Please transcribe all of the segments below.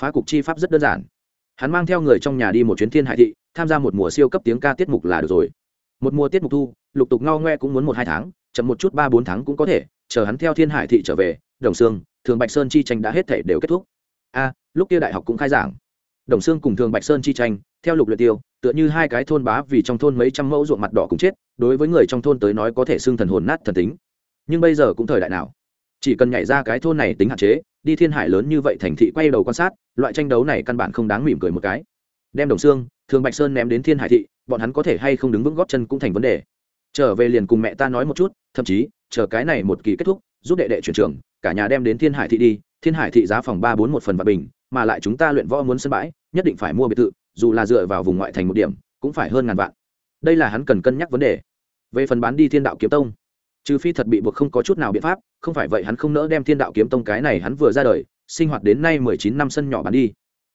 phá cục chi pháp rất đơn giản. Hắn mang theo người trong nhà đi một chuyến thiên hải thị, tham gia một mùa siêu cấp tiếng ca tiết mục là được rồi. Một mùa tiết mục thu, lục tục ngao ngoe cũng muốn một hai tháng, chậm một chút ba bốn tháng cũng có thể, chờ hắn theo thiên hải thị trở về, đồng sương, thường bạch sơn chi tranh đã hết thể đều kết thúc. A, lúc kia đại học cũng khai giảng. Đồng sương cùng thường bạch sơn chi tranh, theo lục luyện tiêu, tựa như hai cái thôn bá vì trong thôn mấy trăm mẫu ruộng mặt đỏ cũng chết, đối với người trong thôn tới nói có thể xưng thần hồn nát thần tính. Nhưng bây giờ cũng thời đại nào? Chỉ cần nhảy ra cái thôn này tính hạn chế đi thiên hải lớn như vậy thành thị quay đầu quan sát, loại tranh đấu này căn bản không đáng mỉm cười một cái. Đem đồng xương, thường bạch sơn ném đến thiên hải thị, bọn hắn có thể hay không đứng vững góp chân cũng thành vấn đề. Trở về liền cùng mẹ ta nói một chút, thậm chí, chờ cái này một kỳ kết thúc, giúp đệ đệ chuyển trường, cả nhà đem đến thiên hải thị đi, thiên hải thị giá phòng ba bốn một phần và bình, mà lại chúng ta luyện võ muốn sân bãi, nhất định phải mua biệt thự, dù là dựa vào vùng ngoại thành một điểm, cũng phải hơn ngàn vạn. Đây là hắn cần cân nhắc vấn đề. Về phần bán đi thiên đạo kiếm tông trừ phi thật bị buộc không có chút nào biện pháp, không phải vậy hắn không nỡ đem thiên đạo kiếm tông cái này hắn vừa ra đời, sinh hoạt đến nay mười chín năm sân nhỏ bán đi.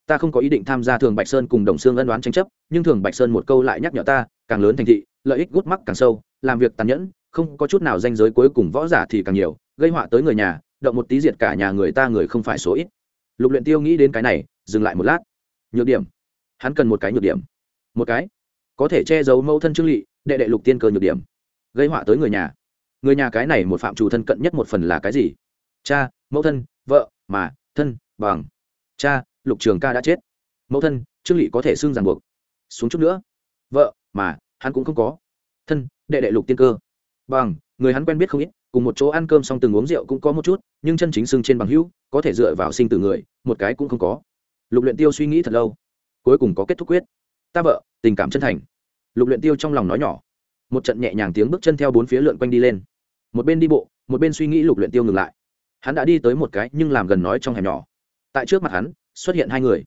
Ta không có ý định tham gia thường bạch sơn cùng đồng xương ân đoán tranh chấp, nhưng thường bạch sơn một câu lại nhắc nhở ta, càng lớn thành thị, lợi ích gút mắc càng sâu, làm việc tàn nhẫn, không có chút nào danh giới cuối cùng võ giả thì càng nhiều, gây họa tới người nhà, động một tí diệt cả nhà người ta người không phải số ít. Lục luyện tiêu nghĩ đến cái này, dừng lại một lát. Nhược điểm. Hắn cần một cái nhược điểm. Một cái. Có thể che giấu mâu thân trương lị, đệ đệ lục tiên cơ nhược điểm. Gây họa tới người nhà người nhà cái này một phạm chủ thân cận nhất một phần là cái gì? Cha, mẫu thân, vợ, mà, thân, bằng. Cha, lục trường ca đã chết. Mẫu thân, trương lị có thể xưng ràng buộc. Xuống chút nữa. Vợ, mà, hắn cũng không có. Thân, đệ đệ lục tiên cơ. Bằng, người hắn quen biết không ít, cùng một chỗ ăn cơm xong từng uống rượu cũng có một chút, nhưng chân chính xưng trên bằng hữu, có thể dựa vào sinh từ người, một cái cũng không có. Lục luyện tiêu suy nghĩ thật lâu. Cuối cùng có kết thúc quyết. Ta vợ, tình cảm chân thành. Lục luyện tiêu trong lòng nói nhỏ. Một trận nhẹ nhàng tiếng bước chân theo bốn phía lượn quanh đi lên một bên đi bộ, một bên suy nghĩ lục luyện tiêu ngừng lại. Hắn đã đi tới một cái nhưng làm gần nói trong hẻm nhỏ. Tại trước mặt hắn, xuất hiện hai người.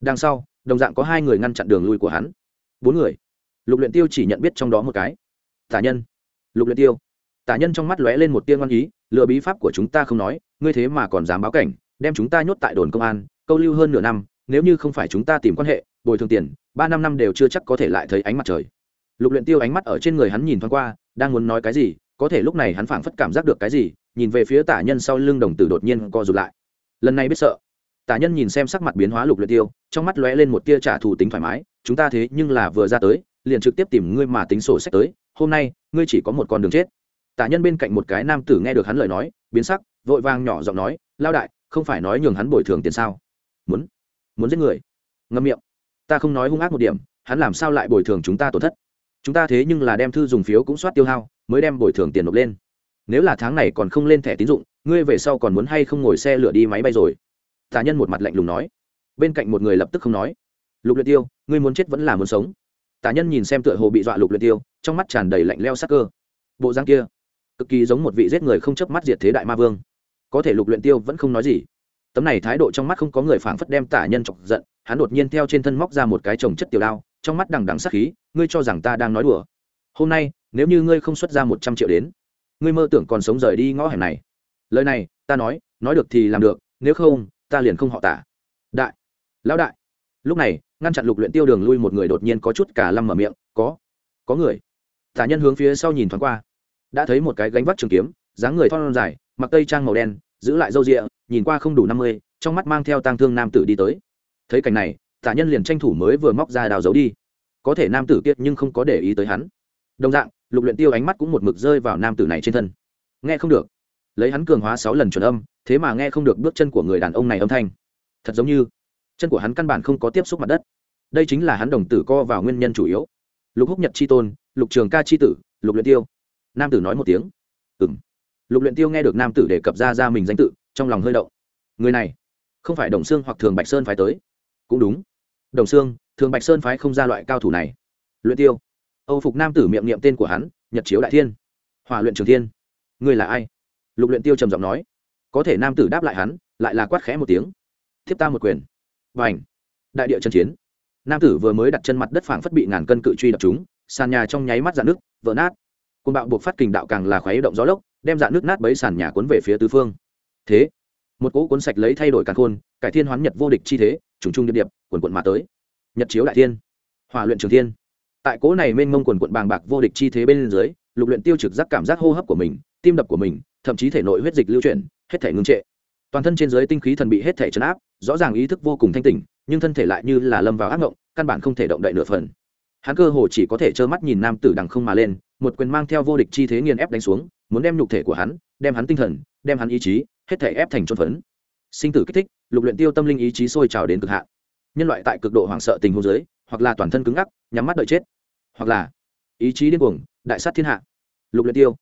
Đằng sau, đồng dạng có hai người ngăn chặn đường lui của hắn. Bốn người. Lục luyện tiêu chỉ nhận biết trong đó một cái. Tả nhân. Lục luyện tiêu. Tả nhân trong mắt lóe lên một tia ngoan ý, lừa bí pháp của chúng ta không nói, ngươi thế mà còn dám báo cảnh, đem chúng ta nhốt tại đồn công an, câu lưu hơn nửa năm, nếu như không phải chúng ta tìm quan hệ, bồi thường tiền, ba năm năm đều chưa chắc có thể lại thấy ánh mặt trời. Lục luyện tiêu ánh mắt ở trên người hắn nhìn thoáng qua, đang muốn nói cái gì có thể lúc này hắn phảng phất cảm giác được cái gì, nhìn về phía tả nhân sau lưng đồng tử đột nhiên co rụt lại. Lần này biết sợ. Tả nhân nhìn xem sắc mặt biến hóa lục luyện tiêu, trong mắt lóe lên một tia trả thù tính thoải mái, chúng ta thế nhưng là vừa ra tới, liền trực tiếp tìm ngươi mà tính sổ sách tới, hôm nay, ngươi chỉ có một con đường chết. Tả nhân bên cạnh một cái nam tử nghe được hắn lời nói, biến sắc, vội vàng nhỏ giọng nói, lao đại, không phải nói nhường hắn bồi thường tiền sao? Muốn muốn giết người. Ngâm miệng. Ta không nói hung ác một điểm, hắn làm sao lại bồi thường chúng ta tổn thất? Chúng ta thế nhưng là đem thư dùng phiếu cũng soát tiêu hao mới đem bồi thường tiền nộp lên. Nếu là tháng này còn không lên thẻ tín dụng, ngươi về sau còn muốn hay không ngồi xe lửa đi máy bay rồi? Tà nhân một mặt lạnh lùng nói. Bên cạnh một người lập tức không nói. Lục luyện tiêu, ngươi muốn chết vẫn là muốn sống? Tà nhân nhìn xem tựa hồ bị dọa lục luyện tiêu, trong mắt tràn đầy lạnh leo sắc cơ. Bộ dáng kia, cực kỳ giống một vị giết người không chớp mắt diệt thế đại ma vương. Có thể lục luyện tiêu vẫn không nói gì. Tấm này thái độ trong mắt không có người phảng phất đem tả nhân chọc giận, hắn đột nhiên theo trên thân móc ra một cái chồng chất tiểu đao, trong mắt đằng đằng sắc khí, ngươi cho rằng ta đang nói đùa. Hôm nay nếu như ngươi không xuất ra một trăm triệu đến, ngươi mơ tưởng còn sống rời đi ngõ hẻm này. Lời này, ta nói nói được thì làm được, nếu không, ta liền không họ tả. Đại, lão đại. Lúc này, ngăn chặn lục luyện tiêu đường lui một người đột nhiên có chút cả lâm mở miệng, có có người. Tả nhân hướng phía sau nhìn thoáng qua. Đã thấy một cái gánh vác trường kiếm, dáng người thon dài, mặc tây trang màu đen, giữ lại râu rịa, nhìn qua không đủ năm mươi, trong mắt mang theo tang thương nam tử đi tới. Thấy cảnh này, tả nhân liền tranh thủ mới vừa móc ra đào giấu đi. Có thể nam tử kiệt nhưng không có để ý tới hắn. Đồng dạng lục luyện tiêu ánh mắt cũng một mực rơi vào nam tử này trên thân. Nghe không được. Lấy hắn cường hóa sáu lần chuẩn âm, thế mà nghe không được bước chân của người đàn ông này âm thanh. Thật giống như, chân của hắn căn bản không có tiếp xúc mặt đất. Đây chính là hắn đồng tử co vào nguyên nhân chủ yếu. Lục húc nhật chi tôn, lục trường ca chi tử, lục luyện tiêu. Nam tử nói một tiếng. Ừm. Lục luyện tiêu nghe được nam tử đề cập ra ra mình danh tự, trong lòng hơi động. Người này, không phải đồng xương hoặc thường bạch sơn phái tới. Cũng đúng. Đồng xương, thường bạch sơn phái không ra loại cao thủ này. Luyện tiêu âu phục nam tử miệng niệm tên của hắn, nhật chiếu đại thiên. Hỏa luyện trường thiên. Ngươi là ai? Lục luyện tiêu trầm giọng nói. Có thể nam tử đáp lại hắn, lại là quát khẽ một tiếng. Thiếp ta một quyền. Bành. đại địa chân chiến. Nam tử vừa mới đặt chân mặt đất phảng phất bị ngàn cân cự truy đập chúng sàn nhà trong nháy mắt dạn nước vỡ nát. Côn bạo buộc phát kình đạo càng là khoáy động gió lốc, đem dạn nước nát bấy sàn nhà cuốn về phía tứ phương. Thế, một cỗ cuốn sạch lấy thay đổi càng khôn, cải thiên hoán nhật vô địch chi thế, trùng trung điệp điệp quần quận mà tới. Nhật chiếu đại thiên. Hỏa luyện trường thiên tại cố này mênh mông quần quận bàng bạc vô địch chi thế bên dưới, lục luyện tiêu trực giác cảm giác hô hấp của mình, tim đập của mình, thậm chí thể nội huyết dịch lưu chuyển, hết thể ngưng trệ. Toàn thân trên dưới tinh khí thần bị hết thể chấn áp, rõ ràng ý thức vô cùng thanh tỉnh, nhưng thân thể lại như là lâm vào ác mộng, căn bản không thể động đậy nửa phần. Hắn cơ hồ chỉ có thể trơ mắt nhìn nam tử đằng không mà lên, một quyền mang theo vô địch chi thế nghiền ép đánh xuống, muốn đem nhục thể của hắn, đem hắn tinh thần, đem hắn ý chí, hết thể ép thành trôn phấn. Sinh tử kích thích, lục luyện tiêu tâm linh ý chí sôi trào đến cực hạn nhân loại tại cực độ hoảng sợ tình huống dưới, hoặc là toàn thân cứng ngắc, nhắm mắt đợi chết. Hoặc là, ý chí điên cuồng, đại sát thiên hạ. Lục luyện tiêu,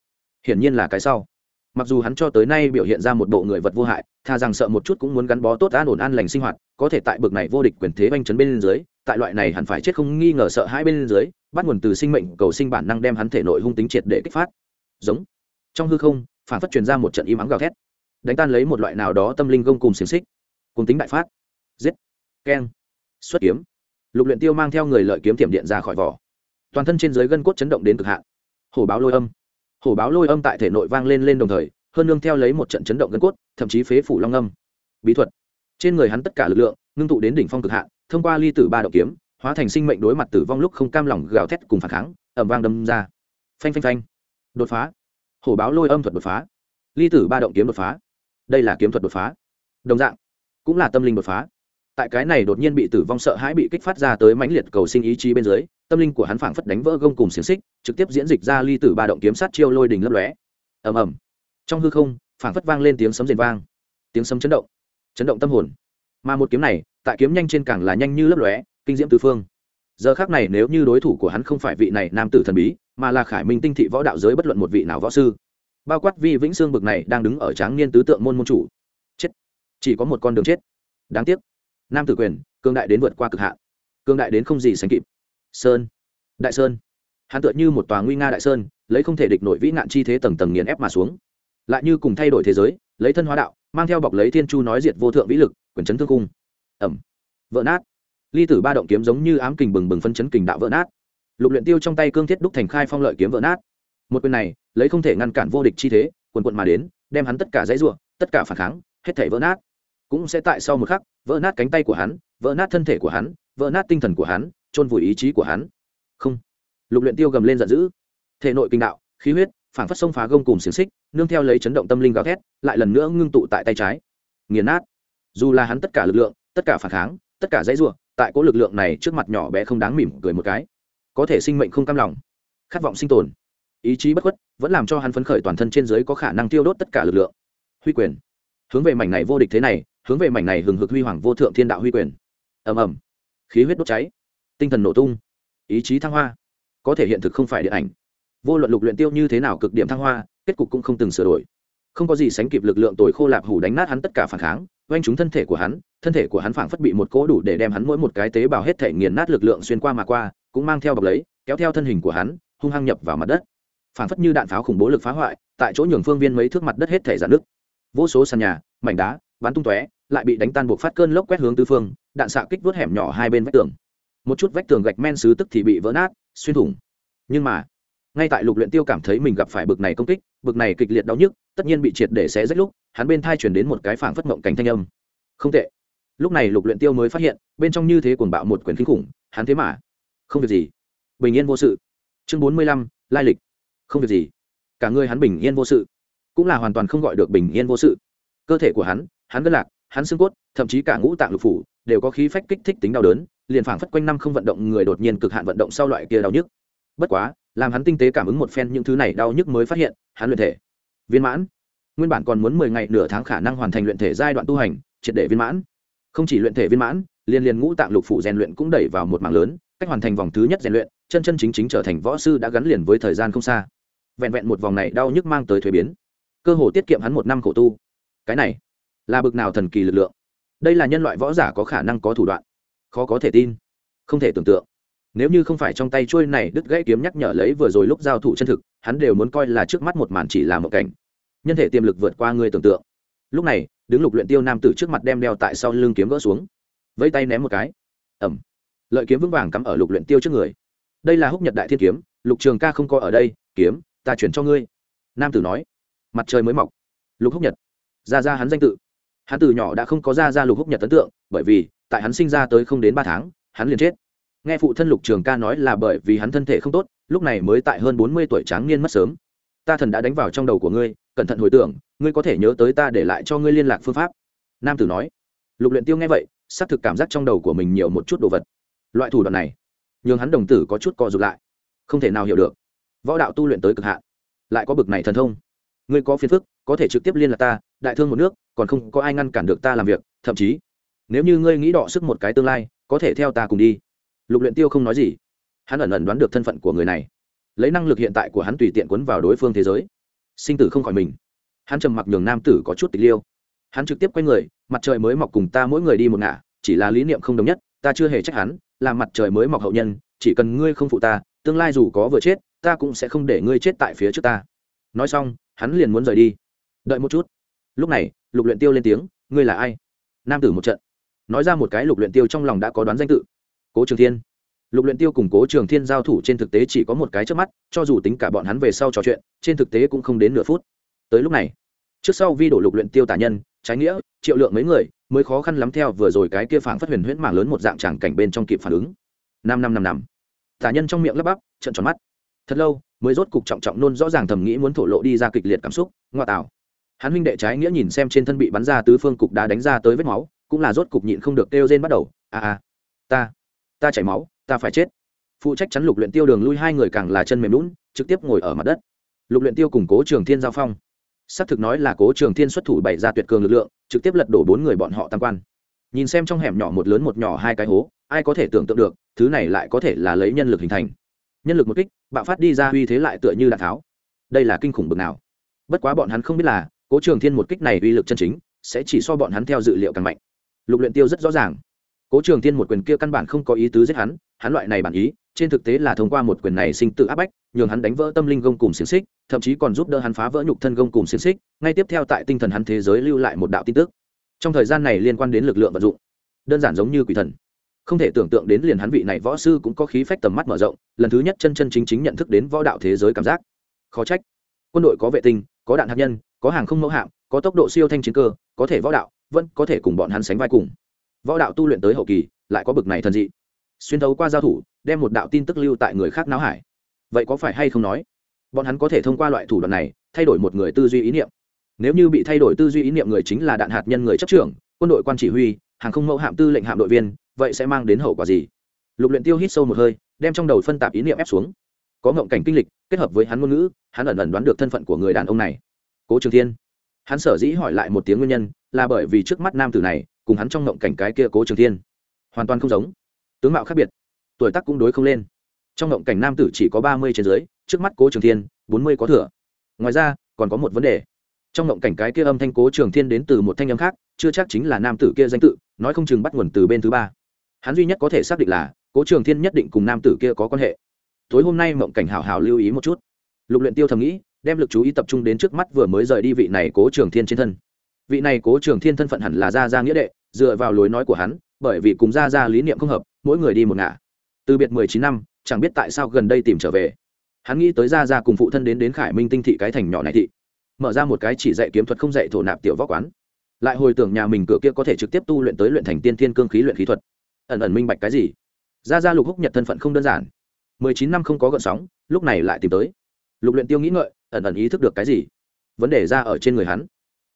hiển nhiên là cái sau. Mặc dù hắn cho tới nay biểu hiện ra một bộ người vật vô hại, tha rằng sợ một chút cũng muốn gắn bó tốt an ổn an lành sinh hoạt, có thể tại bực này vô địch quyền thế banh chấn bên dưới, tại loại này hẳn phải chết không nghi ngờ sợ hai bên dưới, bắt nguồn từ sinh mệnh cầu sinh bản năng đem hắn thể nội hung tính triệt để kích phát. Giống. Trong hư không, phản phất truyền ra một trận im ắng gào thét. Đánh tan lấy một loại nào đó tâm linh gông cùng xiềng xích. Cùng tính đại phát. Giết keng. Xuất kiếm. Lục luyện tiêu mang theo người lợi kiếm tiềm điện ra khỏi vỏ. Toàn thân trên dưới gân cốt chấn động đến cực hạn. Hổ báo lôi âm. Hổ báo lôi âm tại thể nội vang lên lên đồng thời, hơn nương theo lấy một trận chấn động gân cốt, thậm chí phế phủ long âm. Bí thuật. Trên người hắn tất cả lực lượng, ngưng tụ đến đỉnh phong cực hạn, thông qua ly tử ba động kiếm, hóa thành sinh mệnh đối mặt tử vong lúc không cam lòng gào thét cùng phản kháng ẩm vang đâm ra. Phanh phanh phanh. Đột phá. Hổ báo lôi âm thuật đột phá. Ly tử ba động kiếm đột phá. Đây là kiếm thuật đột phá. Đồng dạng, cũng là tâm linh đột phá tại cái này đột nhiên bị tử vong sợ hãi bị kích phát ra tới mãnh liệt cầu sinh ý chí bên dưới, tâm linh của hắn phảng phất đánh vỡ gông cùng xiềng xích, trực tiếp diễn dịch ra ly tử ba động kiếm sát chiêu lôi đình lấp lóe. Ầm ầm. Trong hư không, phảng phất vang lên tiếng sấm rền vang, tiếng sấm chấn động chấn động tâm hồn. Mà một kiếm này, tại kiếm nhanh trên càng là nhanh như lấp lóe, kinh diễm tứ phương. Giờ khác này nếu như đối thủ của hắn không phải vị này nam tử thần bí, mà là khải minh tinh thị võ đạo giới bất luận một vị nào võ sư, bao quát vi vĩnh sương bực này đang đứng ở tráng niên tứ tượng môn môn chủ. Chết. Chỉ có một con đường chết. Đáng tiếc nam tử quyền cương đại đến vượt qua cực hạn. Cương đại đến không gì sánh kịp. Sơn. Đại sơn. Hắn tựa như một tòa nguy nga đại sơn, lấy không thể địch nổi vĩ nạn chi thế tầng tầng nghiền ép mà xuống. Lại như cùng thay đổi thế giới, lấy thân hóa đạo, mang theo bọc lấy thiên chu nói diệt vô thượng vĩ lực, quyền chấn thương cung. Ẩm. Vỡ nát. Ly tử ba động kiếm giống như ám kình bừng bừng phân chấn kình đạo vỡ nát. Lục luyện tiêu trong tay cương thiết đúc thành khai phong lợi kiếm vỡ nát. Một quyền này, lấy không thể ngăn cản vô địch chi thế, quần quận mà đến, đem hắn tất cả dãy rủa, tất cả phản kháng, hết thảy vỡ nát cũng sẽ tại sau một khắc, vỡ nát cánh tay của hắn, vỡ nát thân thể của hắn, vỡ nát tinh thần của hắn trôn vùi ý chí của hắn. Không. Lục luyện tiêu gầm lên giận dữ. Thể nội kinh đạo, khí huyết, phản phất sông phá gông cùng xiềng xích, nương theo lấy chấn động tâm linh gào thét, lại lần nữa ngưng tụ tại tay trái. Nghiền nát. Dù là hắn tất cả lực lượng, tất cả phản kháng, tất cả dãy rủa, tại cố lực lượng này trước mặt nhỏ bé không đáng mỉm cười một cái, có thể sinh mệnh không cam lòng. Khát vọng sinh tồn. Ý chí bất khuất vẫn làm cho hắn phấn khởi toàn thân trên dưới có khả năng tiêu đốt tất cả lực lượng. Huy quyền. Hướng về mảnh này vô địch thế này hướng về mảnh này hừng hực huy hoàng vô thượng thiên đạo huy quyền. Ầm ầm. Khí huyết đốt cháy, tinh thần nổ tung, ý chí thăng hoa, có thể hiện thực không phải điện ảnh. Vô luận lục luyện tiêu như thế nào cực điểm thăng hoa, kết cục cũng không từng sửa đổi. Không có gì sánh kịp lực lượng tồi khô lạp hủ đánh nát hắn tất cả phản kháng, oanh chúng thân thể của hắn, thân thể của hắn phảng phất bị một cỗ đủ để đem hắn mỗi một cái tế bào hết thể nghiền nát lực lượng xuyên qua mà qua, cũng mang theo bọc lấy, kéo theo thân hình của hắn, hung hăng nhập vào mặt đất. Phảng phất như đạn pháo khủng bố lực phá hoại, tại chỗ nhường phương viên mấy thước mặt đất hết thể giãn nước vô số sàn nhà, mảnh đá bắn tung tóe lại bị đánh tan buộc phát cơn lốc quét hướng tứ phương, đạn xạ kích vớt hẻm nhỏ hai bên vách tường. Một chút vách tường gạch men xứ tức thì bị vỡ nát, xuyên thủng. Nhưng mà, ngay tại lục luyện tiêu cảm thấy mình gặp phải bực này công kích, bực này kịch liệt đau nhức, tất nhiên bị triệt để xé rách lúc, hắn bên thai chuyển đến một cái phảng phất mộng cảnh thanh âm. Không tệ. Lúc này lục luyện tiêu mới phát hiện, bên trong như thế cuồng bạo một quyền kinh khủng, hắn thế mà không việc gì. Bình yên vô sự. Chương bốn mươi lăm, lai lịch. Không việc gì. Cả người hắn bình yên vô sự. Cũng là hoàn toàn không gọi được bình yên vô sự. Cơ thể của hắn hắn gân lạc hắn xương cốt, thậm chí cả ngũ tạng lục phủ đều có khí phách kích thích tính đau đớn, liền phảng phất quanh năm không vận động người đột nhiên cực hạn vận động sau loại kia đau nhức. Bất quá, làm hắn tinh tế cảm ứng một phen những thứ này đau nhức mới phát hiện, hắn luyện thể. Viên mãn. Nguyên bản còn muốn mười ngày nửa tháng khả năng hoàn thành luyện thể giai đoạn tu hành, triệt để viên mãn. Không chỉ luyện thể viên mãn liên liên ngũ tạng lục phủ rèn luyện cũng đẩy vào một mạng lớn, cách hoàn thành vòng thứ nhất rèn luyện, chân chân chính chính trở thành võ sư đã gắn liền với thời gian không xa. Vẹn vẹn một vòng này đau nhức mang tới thuế biến. Cơ hồ tiết kiệm hắn một năm khổ tu. Cái này là bực nào thần kỳ lực lượng? Đây là nhân loại võ giả có khả năng có thủ đoạn. Khó có thể tin. Không thể tưởng tượng. Nếu như không phải trong tay trôi này đứt gãy kiếm nhắc nhở lấy vừa rồi lúc giao thủ chân thực, hắn đều muốn coi là trước mắt một màn chỉ là một cảnh. Nhân thể tiềm lực vượt qua người tưởng tượng. Lúc này, đứng lục luyện tiêu nam tử trước mặt đem đeo tại sau lưng kiếm gỡ xuống. Vẫy tay ném một cái. Ẩm lợi kiếm vững vàng cắm ở lục luyện tiêu trước người. Đây là húc nhật đại thiên kiếm, lục trường ca không coi ở đây, kiếm, ta chuyển cho ngươi. Nam tử nói. Mặt trời mới mọc. Lục húc nhật. Ra ra hắn danh tự hắn từ nhỏ đã không có ra ra lục húc nhật ấn tượng, bởi vì, tại hắn sinh ra tới không đến ba tháng, hắn liền chết. Nghe phụ thân lục trường ca nói là bởi vì hắn thân thể không tốt, lúc này mới tại hơn bốn mươi tuổi tráng niên mất sớm. Ta thần đã đánh vào trong đầu của ngươi, cẩn thận hồi tưởng, ngươi có thể nhớ tới ta để lại cho ngươi liên lạc phương pháp. Nam tử nói. Lục luyện tiêu nghe vậy, xác thực cảm giác trong đầu của mình nhiều một chút đồ vật. Loại thủ đoạn này nhưng hắn đồng tử có chút co rụt lại. Không thể nào hiểu được. Võ đạo tu luyện tới cực hạn, lại có bực này thần thông ngươi có phiền phức, có thể trực tiếp liên lạc ta, đại thương một nước, còn không có ai ngăn cản được ta làm việc, thậm chí, nếu như ngươi nghĩ đọ sức một cái tương lai, có thể theo ta cùng đi. Lục luyện tiêu không nói gì. Hắn ẩn ẩn đoán được thân phận của người này. Lấy năng lực hiện tại của hắn tùy tiện cuốn vào đối phương thế giới. Sinh tử không khỏi mình. Hắn trầm mặc nhường nam tử có chút tịch liêu. Hắn trực tiếp quay người, mặt trời mới mọc cùng ta mỗi người đi một ngả, chỉ là lý niệm không đồng nhất, ta chưa hề trách hắn, là mặt trời mới mọc hậu nhân, chỉ cần ngươi không phụ ta, tương lai dù có vừa chết, ta cũng sẽ không để ngươi chết tại phía trước ta. Nói xong hắn liền muốn rời đi. Đợi một chút. Lúc này, lục luyện tiêu lên tiếng, ngươi là ai? Nam tử một trận. Nói ra một cái lục luyện tiêu trong lòng đã có đoán danh tự. Cố trường thiên. Lục luyện tiêu cùng cố trường thiên giao thủ trên thực tế chỉ có một cái trước mắt, cho dù tính cả bọn hắn về sau trò chuyện, trên thực tế cũng không đến nửa phút. Tới lúc này, trước sau vi đổ lục luyện tiêu tả nhân, trái nghĩa, triệu lượng mấy người, mới khó khăn lắm theo vừa rồi cái kia phảng phất huyền huyễn mảng lớn một dạng tràng cảnh bên trong kịp phản ứng. Năm năm năm năm. Tả nhân trong miệng lắp bắp, trợn tròn mắt thật lâu, mới rốt cục trọng trọng nôn rõ ràng thầm nghĩ muốn thổ lộ đi ra kịch liệt cảm xúc, ngoa tạo. Hắn huynh đệ trái nghĩa nhìn xem trên thân bị bắn ra tứ phương cục đá đánh ra tới vết máu, cũng là rốt cục nhịn không được kêu rên bắt đầu, a a, ta ta chảy máu, ta phải chết. Phụ trách chắn lục luyện tiêu đường lui hai người càng là chân mềm lún trực tiếp ngồi ở mặt đất. Lục luyện tiêu cùng cố trường thiên giao phong. Xác thực nói là cố trường thiên xuất thủ bày ra tuyệt cường lực lượng, trực tiếp lật đổ bốn người bọn họ tam quan. Nhìn xem trong hẻm nhỏ một lớn một nhỏ hai cái hố, ai có thể tưởng tượng được, thứ này lại có thể là lấy nhân lực hình thành nhân lực một kích, bạo phát đi ra uy thế lại tựa như đạn tháo. Đây là kinh khủng bực nào. Bất quá bọn hắn không biết là, cố trường thiên một kích này uy lực chân chính, sẽ chỉ so bọn hắn theo dự liệu càng mạnh. Lục luyện tiêu rất rõ ràng. Cố trường thiên một quyền kia căn bản không có ý tứ giết hắn hắn loại này bản ý, trên thực tế là thông qua một quyền này sinh tự áp bách, nhường hắn đánh vỡ tâm linh gông cùng xiềng xích, thậm chí còn giúp đỡ hắn phá vỡ nhục thân gông cùng xiềng xích, ngay tiếp theo tại tinh thần hắn thế giới lưu lại một đạo tin tức. Trong thời gian này liên quan đến lực lượng vận dụng, đơn giản giống như quỷ thần không thể tưởng tượng đến liền hắn vị này võ sư cũng có khí phách tầm mắt mở rộng, lần thứ nhất chân chân chính chính nhận thức đến võ đạo thế giới cảm giác. Khó trách. Quân đội có vệ tinh, có đạn hạt nhân, có hàng không mẫu hạm, có tốc độ siêu thanh chiến cơ, có thể võ đạo, vẫn có thể cùng bọn hắn sánh vai cùng. Võ đạo tu luyện tới hậu kỳ, lại có bực này thần dị. Xuyên thấu qua giao thủ, đem một đạo tin tức lưu tại người khác não hải. Vậy có phải hay không nói, bọn hắn có thể thông qua loại thủ đoạn này, thay đổi một người tư duy ý niệm? Nếu như bị thay đổi tư duy ý niệm người chính là đạn hạt nhân người chấp trưởng, quân đội quan chỉ huy hàng không mẫu hạm tư lệnh hạm đội viên, vậy sẽ mang đến hậu quả gì? Lục luyện tiêu hít sâu một hơi, đem trong đầu phân tạp ý niệm ép xuống. Có ngộng cảnh kinh lịch, kết hợp với hắn ngôn ngữ, hắn ẩn ẩn đoán được thân phận của người đàn ông này. Cố trường thiên. Hắn sở dĩ hỏi lại một tiếng nguyên nhân, là bởi vì trước mắt nam tử này, cùng hắn trong ngộng cảnh cái kia cố trường thiên, hoàn toàn không giống. Tướng mạo khác biệt, tuổi tác cũng đối không lên. Trong ngộng cảnh nam tử chỉ có ba mươi trên dưới, trước mắt cố trường thiên, bốn mươi có thừa. Ngoài ra, còn có một vấn đề. Trong ngộng cảnh cái kia âm thanh cố trường thiên đến từ một thanh âm khác chưa chắc chính là nam tử kia danh tự, nói không chừng bắt nguồn từ bên thứ ba. Hắn duy nhất có thể xác định là, cố trường thiên nhất định cùng nam tử kia có quan hệ. Tối hôm nay mộng cảnh hào hào lưu ý một chút. Lục luyện tiêu thầm nghĩ, đem lực chú ý tập trung đến trước mắt vừa mới rời đi vị này cố trường thiên trên thân. Vị này cố trường thiên thân phận hẳn là gia gia nghĩa đệ, dựa vào lối nói của hắn, bởi vì cùng gia gia lý niệm không hợp, mỗi người đi một ngả. Từ biệt mười chín năm, chẳng biết tại sao gần đây tìm trở về. Hắn nghĩ tới gia gia cùng phụ thân đến đến khải minh tinh thị cái thành nhỏ này thị. Mở ra một cái chỉ dạy kiếm thuật không dạy thổ nạp tiểu võ quán lại hồi tưởng nhà mình cửa kia có thể trực tiếp tu luyện tới luyện thành tiên thiên cương khí luyện khí thuật. Ẩn ẩn minh bạch cái gì? Gia gia lục húc nhật thân phận không đơn giản. Mười chín năm không có gợn sóng, lúc này lại tìm tới. Lục luyện tiêu nghĩ ngợi, ẩn ẩn ý thức được cái gì? Vấn đề ra ở trên người hắn.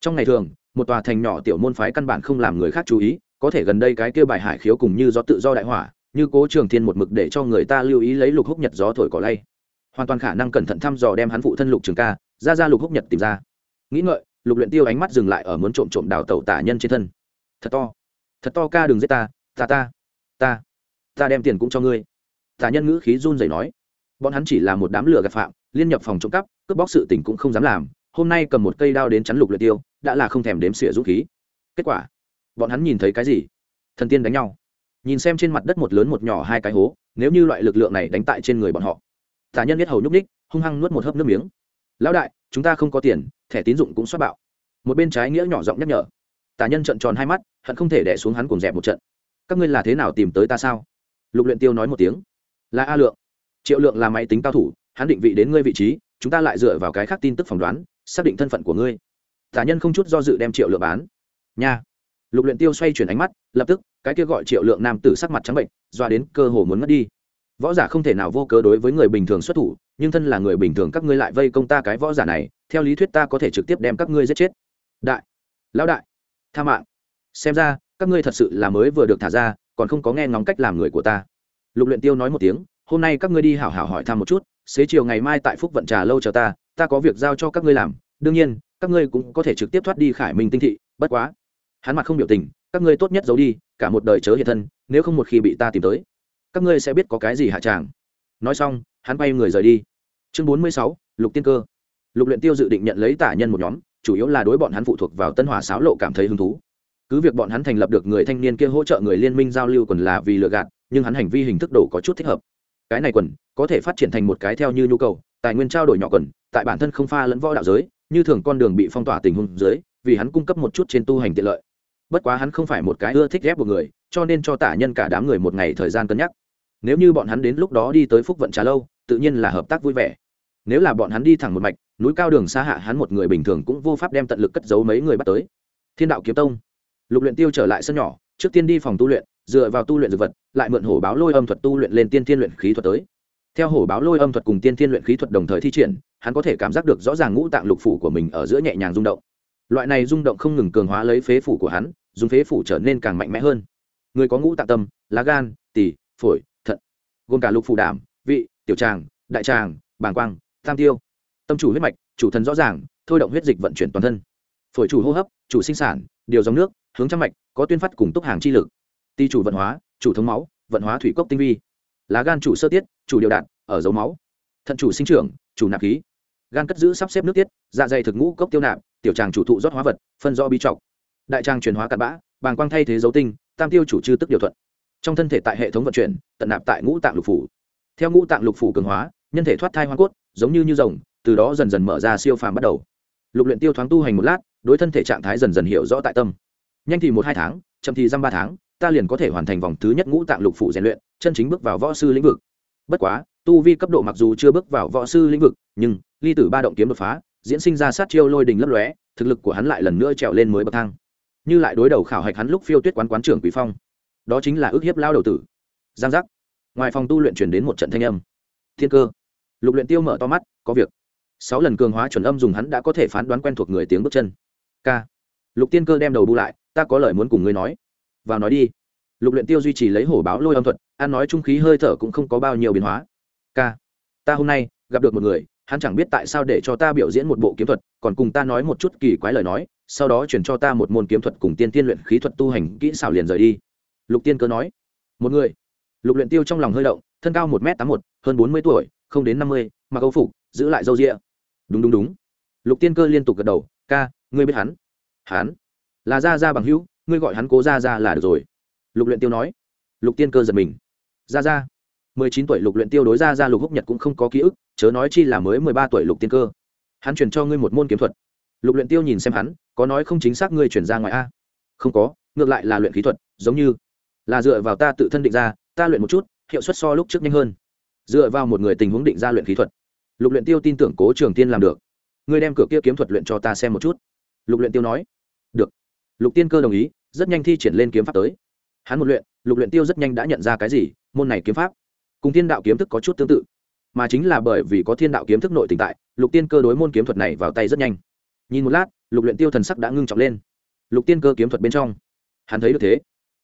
Trong ngày thường, một tòa thành nhỏ tiểu môn phái căn bản không làm người khác chú ý, có thể gần đây cái kia bài hải khiếu cùng như do tự do đại hỏa, như cố trường thiên một mực để cho người ta lưu ý lấy lục húc nhật gió thổi cỏ lay. Hoàn toàn khả năng cẩn thận thăm dò đem hắn phụ thân lục trường ca ra ra lục húc nhật tìm ra. Nghĩ ngợi lục luyện tiêu ánh mắt dừng lại ở muốn trộm trộm đào tẩu tả nhân trên thân. Thật to. Thật to ca, đừng giết ta. Ta ta. Ta. Ta đem tiền cũng cho ngươi. Tả nhân ngữ khí run rẩy nói. Bọn hắn chỉ là một đám lừa gạt phạm, liên nhập phòng trộm cắp, cướp bóc sự tình cũng không dám làm. Hôm nay cầm một cây đao đến chắn lục luyện tiêu, đã là không thèm đếm xỉa dũng khí. Kết quả, bọn hắn nhìn thấy cái gì? Thần tiên đánh nhau. Nhìn xem trên mặt đất một lớn một nhỏ hai cái hố, nếu như loại lực lượng này đánh tại trên người bọn họ, tả nhân biết hầu nhúc ních hung hăng nuốt một hớp nước miếng. Lão đại chúng ta không có tiền, thẻ tín dụng cũng xoát bạo. Một bên trái nghĩa nhỏ giọng nhắc nhở. Tả nhân trận tròn hai mắt, hận không thể đẻ xuống hắn cùng dẹp một trận. Các ngươi là thế nào tìm tới ta sao? Lục luyện tiêu nói một tiếng. Là a lượng. Triệu lượng là máy tính cao thủ, hắn định vị đến ngươi vị trí, chúng ta lại dựa vào cái khác tin tức phỏng đoán, xác định thân phận của ngươi. Tả nhân không chút do dự đem triệu lượng bán. Nha. Lục luyện tiêu xoay chuyển ánh mắt, lập tức, cái kia gọi triệu lượng nam tử sắc mặt trắng bệnh, doa đến cơ hồ muốn mất đi. Võ giả không thể nào vô cớ đối với người bình thường xuất thủ nhưng thân là người bình thường các ngươi lại vây công ta cái võ giả này, theo lý thuyết ta có thể trực tiếp đem các ngươi giết chết. Đại, lão đại, tha mạng. Xem ra, các ngươi thật sự là mới vừa được thả ra, còn không có nghe ngóng cách làm người của ta. Lục luyện tiêu nói một tiếng, hôm nay các ngươi đi hảo hảo hỏi thăm một chút, xế chiều ngày mai tại phúc vận trà lâu chờ ta ta có việc giao cho các ngươi làm, đương nhiên, các ngươi cũng có thể trực tiếp thoát đi khải minh tinh thị, bất quá. Hắn mặt không biểu tình, các ngươi tốt nhất giấu đi, cả một đời chớ hiện thân, nếu không một khi bị ta tìm tới, các ngươi sẽ biết có cái gì hạ tràng. Nói xong, hắn bay người rời đi chương bốn mươi sáu, lục tiên cơ. Lục luyện tiêu dự định nhận lấy tả nhân một nhóm, chủ yếu là đối bọn hắn phụ thuộc vào tân hỏa sáo lộ cảm thấy hứng thú. Cứ việc bọn hắn thành lập được người thanh niên kia hỗ trợ người liên minh giao lưu còn là vì lừa gạt, nhưng hắn hành vi hình thức độ có chút thích hợp. Cái này quần có thể phát triển thành một cái theo như nhu cầu, tài nguyên trao đổi nhỏ quần, tại bản thân không pha lẫn võ đạo giới, như thường con đường bị phong tỏa tình huống dưới, vì hắn cung cấp một chút trên tu hành tiện lợi. Bất quá hắn không phải một cái ưa thích ghép một người, cho nên cho tả nhân cả đám người một ngày thời gian cân nhắc. Nếu như bọn hắn đến lúc đó đi tới phúc vận trà lâu tự nhiên là hợp tác vui vẻ. Nếu là bọn hắn đi thẳng một mạch, núi cao đường xa hạ hắn một người bình thường cũng vô pháp đem tận lực cất giấu mấy người bắt tới. Thiên đạo kiếm tông. Lục luyện tiêu trở lại sân nhỏ, trước tiên đi phòng tu luyện, dựa vào tu luyện dược vật, lại mượn hổ báo lôi âm thuật tu luyện lên tiên thiên luyện khí thuật tới. Theo hổ báo lôi âm thuật cùng tiên thiên luyện khí thuật đồng thời thi triển, hắn có thể cảm giác được rõ ràng ngũ tạng lục phủ của mình ở giữa nhẹ nhàng rung động. Loại này rung động không ngừng cường hóa lấy phế phủ của hắn, dùng phế phủ trở nên càng mạnh mẽ hơn. Người có ngũ tạng tâm, lá gan, tỳ, phổi, thận, gồm cả lục phủ đảm, vị tiểu tràng, đại tràng, bàng quang, tam tiêu. Tâm chủ huyết mạch, chủ thần rõ ràng, thôi động huyết dịch vận chuyển toàn thân. Phổi chủ hô hấp, chủ sinh sản, điều dòng nước, hướng trăm mạch, có tuyên phát cùng túc hàng chi lực. Ti chủ vận hóa, chủ thống máu, vận hóa thủy cốc tinh vi. Lá gan chủ sơ tiết, chủ điều đạn, ở dấu máu. Thận chủ sinh trưởng, chủ nạp khí. Gan cất giữ sắp xếp nước tiết dạ dày thực ngũ cốc tiêu nạp, tiểu tràng chủ thụ rót hóa vật, phân do bi trọc. Đại tràng chuyển hóa cặn bã, bàng quang thay thế dấu tinh, tam tiêu chủ trư tức điều thuận. Trong thân thể tại hệ thống vận chuyển, tận nạp tại ngũ tạng lục phủ theo ngũ tạng lục phủ cường hóa, nhân thể thoát thai hoa cốt, giống như như rồng, từ đó dần dần mở ra siêu phàm bắt đầu. Lục luyện tiêu thoáng tu hành một lát, đối thân thể trạng thái dần dần hiểu rõ tại tâm. Nhanh thì một hai tháng, chậm thì dăm ba tháng, ta liền có thể hoàn thành vòng thứ nhất ngũ tạng lục phủ rèn luyện, chân chính bước vào võ sư lĩnh vực. Bất quá, tu vi cấp độ mặc dù chưa bước vào võ sư lĩnh vực, nhưng, ly tử ba động kiếm đột phá, diễn sinh ra sát chiêu lôi đình lấp lóe, thực lực của hắn lại lần nữa trèo lên mới bậc thang. Như lại đối đầu khảo hạch hắn lúc phiêu tuyết quán quán trưởng quý phong. Đó chính là ước hiếp lao đầu tử. Giang giác ngoài phòng tu luyện chuyển đến một trận thanh âm. Thiên cơ. Lục luyện tiêu mở to mắt, có việc. Sáu lần cường hóa chuẩn âm dùng hắn đã có thể phán đoán quen thuộc người tiếng bước chân. K. Lục tiên cơ đem đầu bu lại, ta có lời muốn cùng ngươi nói. Vào nói đi. Lục luyện tiêu duy trì lấy hổ báo lôi âm thuật an nói trung khí hơi thở cũng không có bao nhiêu biến hóa. K. Ta hôm nay gặp được một người, hắn chẳng biết tại sao để cho ta biểu diễn một bộ kiếm thuật, còn cùng ta nói một chút kỳ quái lời nói, sau đó chuyển cho ta một môn kiếm thuật cùng tiên tiên luyện khí thuật tu hành kỹ xảo liền rời đi. Lục tiên cơ nói. Một người lục luyện tiêu trong lòng hơi động, thân cao một m tám một, hơn bốn mươi tuổi, không đến năm mươi, mặc âu phục, giữ lại râu ria. Đúng đúng đúng. Lục tiên cơ liên tục gật đầu, ca, ngươi biết hắn. Hắn là gia gia bằng hữu, ngươi gọi hắn cố gia gia là được rồi. Lục luyện tiêu nói. Lục tiên cơ giật mình. Gia gia. Mười chín tuổi lục luyện tiêu đối gia gia lục húc nhật cũng không có ký ức, chớ nói chi là mới mười ba tuổi lục tiên cơ. Hắn truyền cho ngươi một môn kiếm thuật. Lục luyện tiêu nhìn xem hắn, có nói không chính xác ngươi truyền ra ngoài a? Không có, ngược lại là luyện khí thuật, giống như là dựa vào ta tự thân định ra ta luyện một chút, hiệu suất so lúc trước nhanh hơn. Dựa vào một người tình huống định ra luyện khí thuật. Lục luyện tiêu tin tưởng cố trường tiên làm được. Ngươi đem cửa kia kiếm thuật luyện cho ta xem một chút. Lục luyện tiêu nói. Được. Lục tiên cơ đồng ý, rất nhanh thi triển lên kiếm pháp tới. Hắn một luyện, lục luyện tiêu rất nhanh đã nhận ra cái gì, môn này kiếm pháp. Cùng thiên đạo kiếm thức có chút tương tự. Mà chính là bởi vì có thiên đạo kiếm thức nội tình tại, lục tiên cơ đối môn kiếm thuật này vào tay rất nhanh. Nhìn một lát, lục luyện tiêu thần sắc đã ngưng trọng lên. Lục tiên cơ kiếm thuật bên trong. Hắn thấy được thế.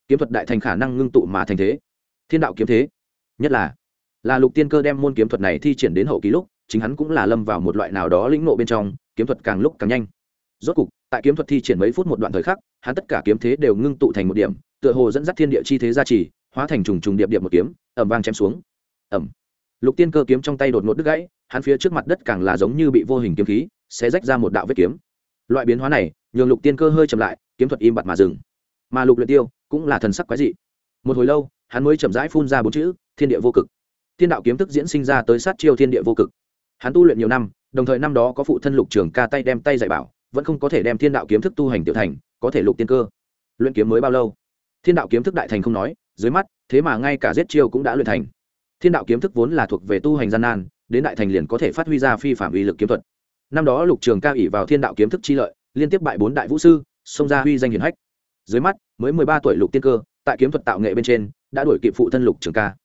Kiếm thuật đại thành khả năng ngưng tụ mà thành thế thiên đạo kiếm thế. Nhất là là lục tiên cơ đem môn kiếm thuật này thi triển đến hậu kỳ lúc, chính hắn cũng là lâm vào một loại nào đó lĩnh nộ bên trong, kiếm thuật càng lúc càng nhanh. Rốt cục, tại kiếm thuật thi triển mấy phút một đoạn thời khắc, hắn tất cả kiếm thế đều ngưng tụ thành một điểm, tựa hồ dẫn dắt thiên địa chi thế ra trì, hóa thành trùng trùng điệp điệp một kiếm ẩm vang chém xuống. Ẩm lục tiên cơ kiếm trong tay đột ngột đứt gãy, hắn phía trước mặt đất càng là giống như bị vô hình kiếm khí sẽ rách ra một đạo vết kiếm. Loại biến hóa này, nhường lục tiên cơ hơi chậm lại, kiếm thuật im bặt mà dừng. Mà lục luyện tiêu cũng là thần sắc quái dị một hồi lâu, hắn mới chậm rãi phun ra bốn chữ, thiên địa vô cực. Thiên đạo kiếm thức diễn sinh ra tới sát chiêu thiên địa vô cực. Hắn tu luyện nhiều năm, đồng thời năm đó có phụ thân lục trường ca tay đem tay dạy bảo, vẫn không có thể đem thiên đạo kiếm thức tu hành tiểu thành, có thể lục tiên cơ. Luyện kiếm mới bao lâu? Thiên đạo kiếm thức đại thành không nói, dưới mắt, thế mà ngay cả giết chiêu cũng đã luyện thành. Thiên đạo kiếm thức vốn là thuộc về tu hành gian nan, đến đại thành liền có thể phát huy ra phi phạm uy lực kiếm thuật. Năm đó lục trường ca ỉ vào thiên đạo kiếm thức chi lợi, liên tiếp bại bốn đại vũ sư, xông ra huy danh hiển hách. Dưới mắt, mới mười ba tuổi lục tiên cơ tại kiếm thuật tạo nghệ bên trên, đã đuổi kịp phụ thân lục trường ca.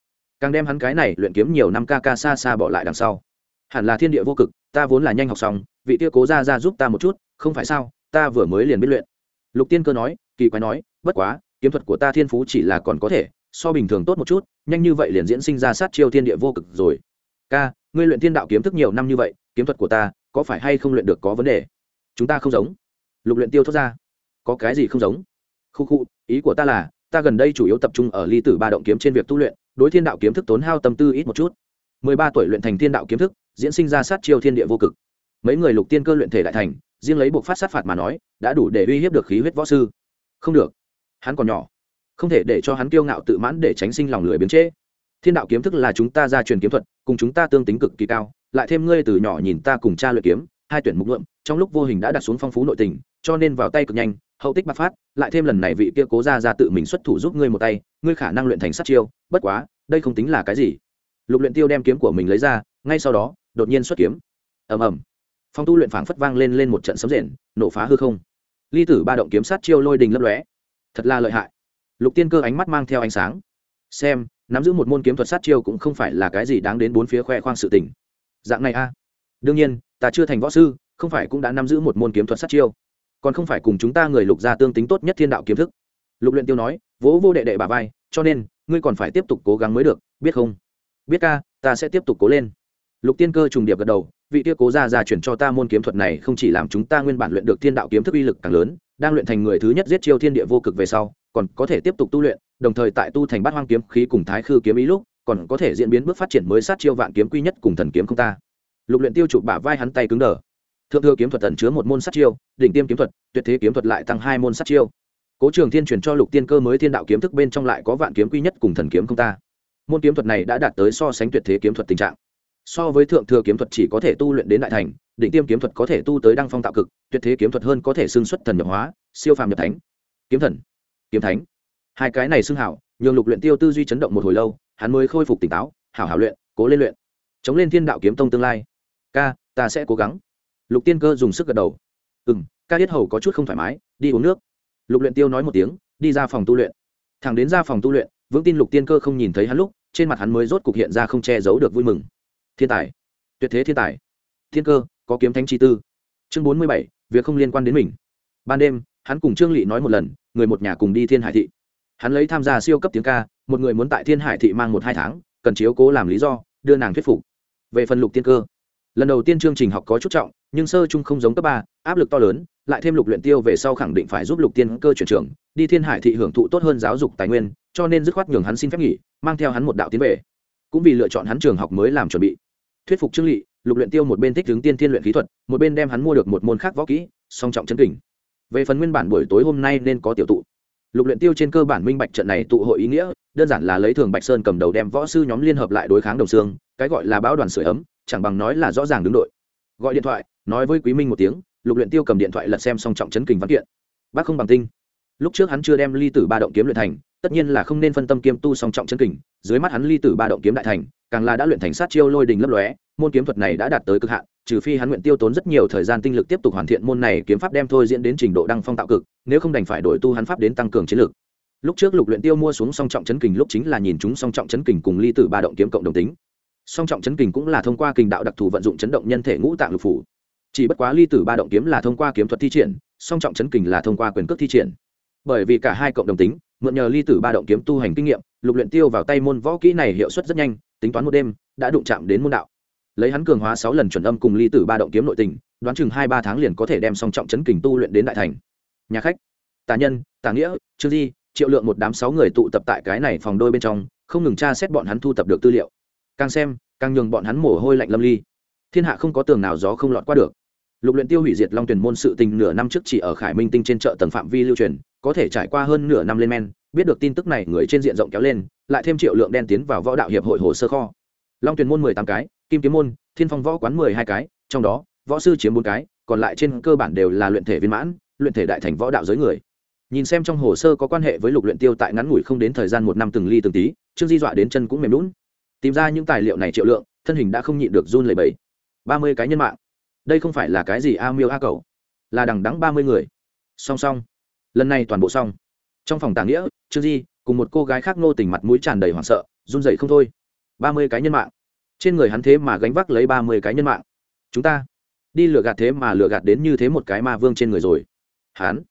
Càng đem hắn cái này luyện kiếm nhiều năm ca ca xa xa bỏ lại đằng sau. Hẳn là thiên địa vô cực, ta vốn là nhanh học xong, vị tiêu cố ra ra giúp ta một chút, không phải sao, ta vừa mới liền biết luyện. Lục tiên cơ nói, kỳ quái nói, bất quá, kiếm thuật của ta thiên phú chỉ là còn có thể, so bình thường tốt một chút, nhanh như vậy liền diễn sinh ra sát chiêu thiên địa vô cực rồi. Ca, ngươi luyện thiên đạo kiếm thức nhiều năm như vậy, kiếm thuật của ta, có phải hay không luyện được có vấn đề? Chúng ta không giống. Lục luyện tiêu thốt ra. Có cái gì không giống? Khu khu, ý của ta là ta gần đây chủ yếu tập trung ở ly tử ba động kiếm trên việc tu luyện, đối thiên đạo kiếm thức tốn hao tâm tư ít một chút. Mười ba tuổi luyện thành thiên đạo kiếm thức, diễn sinh ra sát chiêu thiên địa vô cực. Mấy người lục tiên cơ luyện thể đại thành, riêng lấy buộc phát sát phạt mà nói, đã đủ để uy hiếp được khí huyết võ sư. Không được. Hắn còn nhỏ. Không thể để cho hắn kiêu ngạo tự mãn để tránh sinh lòng lười biến chế. thiên đạo kiếm thức là chúng ta gia truyền kiếm thuật, cùng chúng ta tương tính cực kỳ cao, lại thêm ngươi từ nhỏ nhìn ta cùng cha luyện kiếm, hai tuyển mục luận trong lúc vô hình đã đặt xuống phong phú nội tình, cho nên vào tay cực nhanh hậu tích bạc phát, lại thêm lần này vị kia cố ra ra tự mình xuất thủ giúp ngươi một tay, ngươi khả năng luyện thành sát chiêu, bất quá, đây không tính là cái gì. Lục luyện tiêu đem kiếm của mình lấy ra, ngay sau đó, đột nhiên xuất kiếm. Ầm ầm. Phong tu luyện phảng phất vang lên lên một trận sấm rền, nổ phá hư không. Ly tử ba động kiếm sát chiêu lôi đình lấp lóe. Thật là lợi hại. Lục tiên cơ ánh mắt mang theo ánh sáng. Xem, nắm giữ một môn kiếm thuật sát chiêu cũng không phải là cái gì đáng đến bốn phía khoe khoang sự tình. Dạng này a. Đương nhiên, ta chưa thành võ sư, không phải cũng đã nắm giữ một môn kiếm thuật sát chiêu còn không phải cùng chúng ta người lục gia tương tính tốt nhất thiên đạo kiếm thức. Lục luyện tiêu nói, vỗ vô đệ đệ bà vai, cho nên, ngươi còn phải tiếp tục cố gắng mới được, biết không? Biết ca, ta sẽ tiếp tục cố lên. Lục tiên cơ trùng điệp gật đầu, vị kia cố gia gia truyền cho ta môn kiếm thuật này không chỉ làm chúng ta nguyên bản luyện được thiên đạo kiếm thức uy lực càng lớn, đang luyện thành người thứ nhất giết chiêu thiên địa vô cực về sau, còn có thể tiếp tục tu luyện, đồng thời tại tu thành bát hoang kiếm khí cùng thái khư kiếm ý lúc, còn có thể diễn biến bước phát triển mới sát chiêu vạn kiếm quy nhất cùng thần kiếm không ta. Lục luyện tiêu chụp bả vai hắn tay cứng đờ thượng thừa kiếm thuật ẩn chứa một môn sát chiêu, đỉnh tiêm kiếm thuật, tuyệt thế kiếm thuật lại tăng hai môn sát chiêu. Cố trường thiên truyền cho lục tiên cơ mới thiên đạo kiếm thức bên trong lại có vạn kiếm quy nhất cùng thần kiếm không ta. Môn kiếm thuật này đã đạt tới so sánh tuyệt thế kiếm thuật tình trạng. So với thượng thừa kiếm thuật chỉ có thể tu luyện đến đại thành định tiêm kiếm thuật có thể tu tới đăng phong tạo cực, tuyệt thế kiếm thuật hơn có thể xưng xuất thần nhập hóa, siêu phàm nhập thánh. Kiếm thần, kiếm thánh. Hai cái này xưng hảo, nhường lục luyện tiêu tư duy chấn động một hồi lâu, hắn mới khôi phục tỉnh táo, hảo hảo luyện, cố lên luyện. Chống lên thiên đạo kiếm tông tương lai. Ca, ta sẽ cố gắng lục tiên cơ dùng sức gật đầu. Ừ m ca yết hầu có chút không thoải mái, đi uống nước. Lục luyện tiêu nói một tiếng, đi ra phòng tu luyện. Thằng đến ra phòng tu luyện, vững tin lục tiên cơ không nhìn thấy hắn lúc, trên mặt hắn mới rốt cục hiện ra không che giấu được vui mừng. Thiên tài, tuyệt thế thiên tài. Thiên cơ, có kiếm thánh chi tư. Chương bốn mươi bảy, việc không liên quan đến mình. Ban đêm, hắn cùng trương lị nói một lần, người một nhà cùng đi thiên hải thị. Hắn lấy tham gia siêu cấp tiếng ca, một người muốn tại thiên hải thị mang một hai tháng, cần chiếu cố làm lý do, đưa nàng thuyết phục. Về phần lục tiên cơ lần đầu tiên chương trình học có chút trọng nhưng sơ chung không giống cấp ba áp lực to lớn lại thêm lục luyện tiêu về sau khẳng định phải giúp lục tiên cơ chuyển trường, đi thiên hải thị hưởng thụ tốt hơn giáo dục tài nguyên cho nên dứt khoát nhường hắn xin phép nghỉ mang theo hắn một đạo tiến về. Cũng vì lựa chọn hắn trường học mới làm chuẩn bị. Thuyết phục trương lị lục luyện tiêu một bên thích hướng tiên thiên luyện khí thuật một bên đem hắn mua được một môn khác võ kỹ song trọng chân kình. Về phần nguyên bản buổi tối hôm nay nên có tiểu tụ. Lục luyện tiêu trên cơ bản minh bạch trận này tụ hội ý nghĩa đơn giản là lấy thường bạch sơn cầm đầu đem võ sư nhóm liên hợp lại đối kháng đồng xương cái gọi là bão đoàn sưởi ấm chẳng bằng nói là rõ ràng đứng đội. Gọi điện thoại, nói với quý minh một tiếng, lục luyện tiêu cầm điện thoại lật xem song trọng chấn kình văn kiện. Bác không bằng tinh. Lúc trước hắn chưa đem ly tử ba động kiếm luyện thành, tất nhiên là không nên phân tâm kiêm tu song trọng chấn kình, dưới mắt hắn ly tử ba động kiếm đại thành, càng là đã luyện thành sát chiêu lôi đình lấp lóe, môn kiếm thuật này đã đạt tới cực hạn, trừ phi hắn nguyện tiêu tốn rất nhiều thời gian tinh lực tiếp tục hoàn thiện môn này kiếm pháp đem thôi diễn đến trình độ đăng phong tạo cực, nếu không đành phải đổi tu hắn pháp đến tăng cường chiến lược lúc trước lục luyện tiêu mua xuống song trọng chấn kình lúc chính là nhìn chúng song trọng chấn kình cùng ly tử ba động kiếm cộng đồng tính song trọng chấn kình cũng là thông qua kình đạo đặc thù vận dụng chấn động nhân thể ngũ tạng lục phủ. Chỉ bất quá ly tử ba động kiếm là thông qua kiếm thuật thi triển, song trọng chấn kình là thông qua quyền cước thi triển. Bởi vì cả hai cộng đồng tính, mượn nhờ ly tử ba động kiếm tu hành kinh nghiệm, lục luyện tiêu vào tay môn võ kỹ này hiệu suất rất nhanh, tính toán một đêm, đã đụng chạm đến môn đạo. Lấy hắn cường hóa sáu lần chuẩn âm cùng ly tử ba động kiếm nội tình, đoán chừng hai ba tháng liền có thể đem song trọng chấn kình tu luyện đến đại thành. Nhà khách, tà nhân, tà nghĩa trương di, triệu lượng một đám sáu người tụ tập tại cái này phòng đôi bên trong, không ngừng tra xét bọn hắn thu tập được tư liệu càng xem, càng nhường bọn hắn mồ hôi lạnh lâm ly. Thiên hạ không có tường nào gió không lọt qua được. Lục luyện tiêu hủy diệt long tuyển môn sự tình nửa năm trước chỉ ở khải minh tinh trên chợ tầng phạm vi lưu truyền, có thể trải qua hơn nửa năm lên men, biết được tin tức này người trên diện rộng kéo lên, lại thêm triệu lượng đen tiến vào võ đạo hiệp hội hồ sơ kho. Long tuyển môn mười tám cái, kim kiếm môn, thiên phong võ quán mười hai cái, trong đó, võ sư chiếm bốn cái, còn lại trên cơ bản đều là luyện thể viên mãn, luyện thể đại thành võ đạo giới người. Nhìn xem trong hồ sơ có quan hệ với lục luyện tiêu tại ngắn ngủi không đến thời gian một năm từng ly từng tí, trương di dọa đến chân cũng mềm lún tìm ra những tài liệu này triệu lượng, thân hình đã không nhịn được run lẩy bẩy. Ba mươi cái nhân mạng. Đây không phải là cái gì a miêu a cầu là đằng đắng ba mươi người. Song song. Lần này toàn bộ xong. Trong phòng tàng nghĩa, trương di cùng một cô gái khác nô tình mặt mũi tràn đầy hoảng sợ, run rẩy không thôi. Ba mươi cái nhân mạng. Trên người hắn thế mà gánh vác lấy ba mươi cái nhân mạng. Chúng ta đi lừa gạt thế mà lừa gạt đến như thế một cái ma vương trên người rồi. Hắn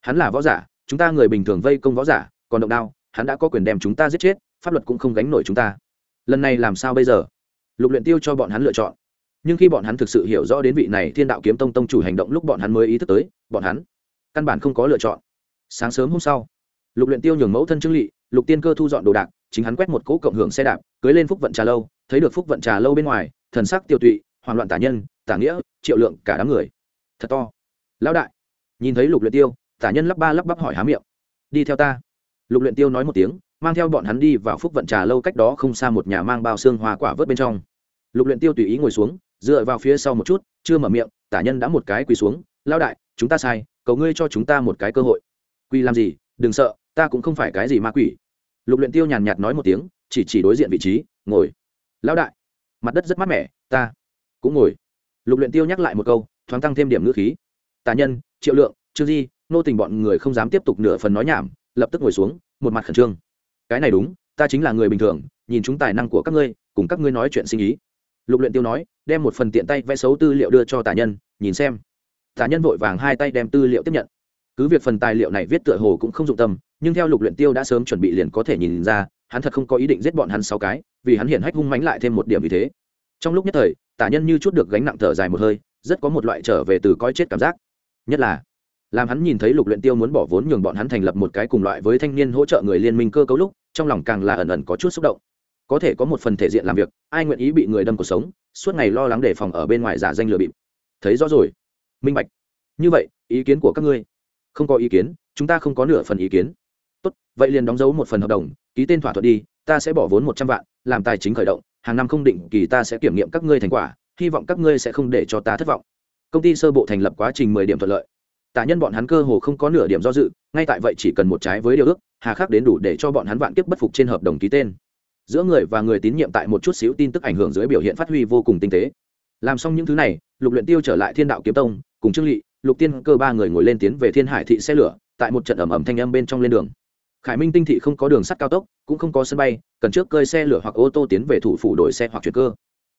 hắn là võ giả, chúng ta người bình thường vây công võ giả, còn động đao, hắn đã có quyền đem chúng ta giết chết, pháp luật cũng không gánh nổi chúng ta lần này làm sao bây giờ? Lục luyện tiêu cho bọn hắn lựa chọn. Nhưng khi bọn hắn thực sự hiểu rõ đến vị này thiên đạo kiếm tông tông chủ hành động lúc bọn hắn mới ý thức tới, bọn hắn căn bản không có lựa chọn. Sáng sớm hôm sau, lục luyện tiêu nhường mẫu thân trương lỵ lục tiên cơ thu dọn đồ đạc, chính hắn quét một cỗ cộng hưởng xe đạp, cưới lên phúc vận trà lâu, thấy được phúc vận trà lâu bên ngoài, thần sắc tiêu tụy, hoảng loạn tả nhân, tả nghĩa, triệu lượng cả đám người. Thật to. Lão đại. Nhìn thấy lục luyện tiêu, tả nhân lắp ba lắp bắp hỏi há miệng. Đi theo ta. Lục luyện tiêu nói một tiếng mang theo bọn hắn đi vào phúc vận trà lâu cách đó không xa một nhà mang bao xương hoa quả vớt bên trong. Lục luyện tiêu tùy ý ngồi xuống, dựa vào phía sau một chút, chưa mở miệng, tả nhân đã một cái quỳ xuống, lão đại, chúng ta sai, cầu ngươi cho chúng ta một cái cơ hội. Quỳ làm gì? Đừng sợ, ta cũng không phải cái gì ma quỷ. Lục luyện tiêu nhàn nhạt nói một tiếng, chỉ chỉ đối diện vị trí, ngồi. Lão đại. Mặt đất rất mát mẻ, ta cũng ngồi. Lục luyện tiêu nhắc lại một câu, thoáng tăng thêm điểm ngữ khí. Tà nhân, triệu lượng, trương di, nô tình bọn người không dám tiếp tục nửa phần nói nhảm, lập tức ngồi xuống, một mặt khẩn trương cái này đúng, ta chính là người bình thường, nhìn chúng tài năng của các ngươi, cùng các ngươi nói chuyện sinh ý. Lục luyện tiêu nói, đem một phần tiện tay vẽ xấu tư liệu đưa cho tả nhân, nhìn xem. Tà nhân vội vàng hai tay đem tư liệu tiếp nhận. Cứ việc phần tài liệu này viết tựa hồ cũng không dụng tâm, nhưng theo lục luyện tiêu đã sớm chuẩn bị liền có thể nhìn ra, hắn thật không có ý định giết bọn hắn sáu cái, vì hắn hiện hách hung mãnh lại thêm một điểm vì thế. Trong lúc nhất thời, tả nhân như chút được gánh nặng thở dài một hơi, rất có một loại trở về từ coi chết cảm giác. Nhất là, làm hắn nhìn thấy lục luyện tiêu muốn bỏ vốn nhường bọn hắn thành lập một cái cùng loại với thanh niên hỗ trợ người liên minh cơ cấu lúc trong lòng càng là ẩn ẩn có chút xúc động. Có thể có một phần thể diện làm việc, ai nguyện ý bị người đâm cuộc sống, suốt ngày lo lắng đề phòng ở bên ngoài giả danh lừa bịp. Thấy rõ rồi. Minh bạch. Như vậy, ý kiến của các ngươi? Không có ý kiến, chúng ta không có nửa phần ý kiến. Tốt, vậy liền đóng dấu một phần hợp đồng, ký tên thỏa thuận đi, ta sẽ bỏ vốn một trăm vạn, làm tài chính khởi động, hàng năm không định kỳ ta sẽ kiểm nghiệm các ngươi thành quả, hy vọng các ngươi sẽ không để cho ta thất vọng. Công ty sơ bộ thành lập quá trình mười điểm thuận lợi tả nhân bọn hắn cơ hồ không có nửa điểm do dự, ngay tại vậy chỉ cần một trái với điều ước, hà khắc đến đủ để cho bọn hắn vạn kiếp bất phục trên hợp đồng ký tên. Giữa người và người tín nhiệm tại một chút xíu tin tức ảnh hưởng dưới biểu hiện phát huy vô cùng tinh tế. Làm xong những thứ này, lục luyện tiêu trở lại thiên đạo kiếm tông, cùng trương lị, lục tiên cơ ba người ngồi lên tiến về thiên hải thị xe lửa, tại một trận ẩm ẩm thanh âm bên trong lên đường. Khải minh tinh thị không có đường sắt cao tốc, cũng không có sân bay, cần trước cơi xe lửa hoặc ô tô tiến về thủ phủ đổi xe hoặc chuyển cơ.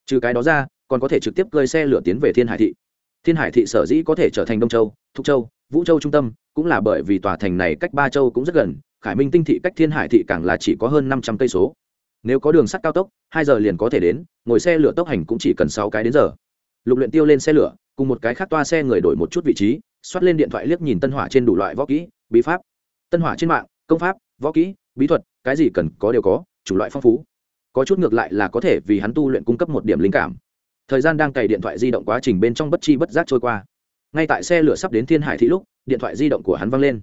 Trừ cái đó ra, còn có thể trực tiếp cơi xe lửa tiến về thiên hải thị. Thiên hải thị sở dĩ có thể trở thành đông châu thục châu, vũ châu trung tâm, cũng là bởi vì tòa thành này cách ba châu cũng rất gần, khải minh tinh thị cách thiên hải thị càng là chỉ có hơn năm trăm cây số. Nếu có đường sắt cao tốc, hai giờ liền có thể đến, ngồi xe lửa tốc hành cũng chỉ cần sáu cái đến giờ. Lục luyện tiêu lên xe lửa, cùng một cái khác toa xe người đổi một chút vị trí, xoát lên điện thoại liếc nhìn tân hỏa trên đủ loại võ kỹ, bí pháp. Tân hỏa trên mạng, công pháp, võ kỹ, bí thuật, cái gì cần có đều có chủng loại phong phú. Có chút ngược lại là có thể vì hắn tu luyện cung cấp một điểm linh cảm. Thời gian đang cày điện thoại di động quá trình bên trong bất chi bất giác trôi qua ngay tại xe lửa sắp đến thiên hải thị lúc, điện thoại di động của hắn văng lên.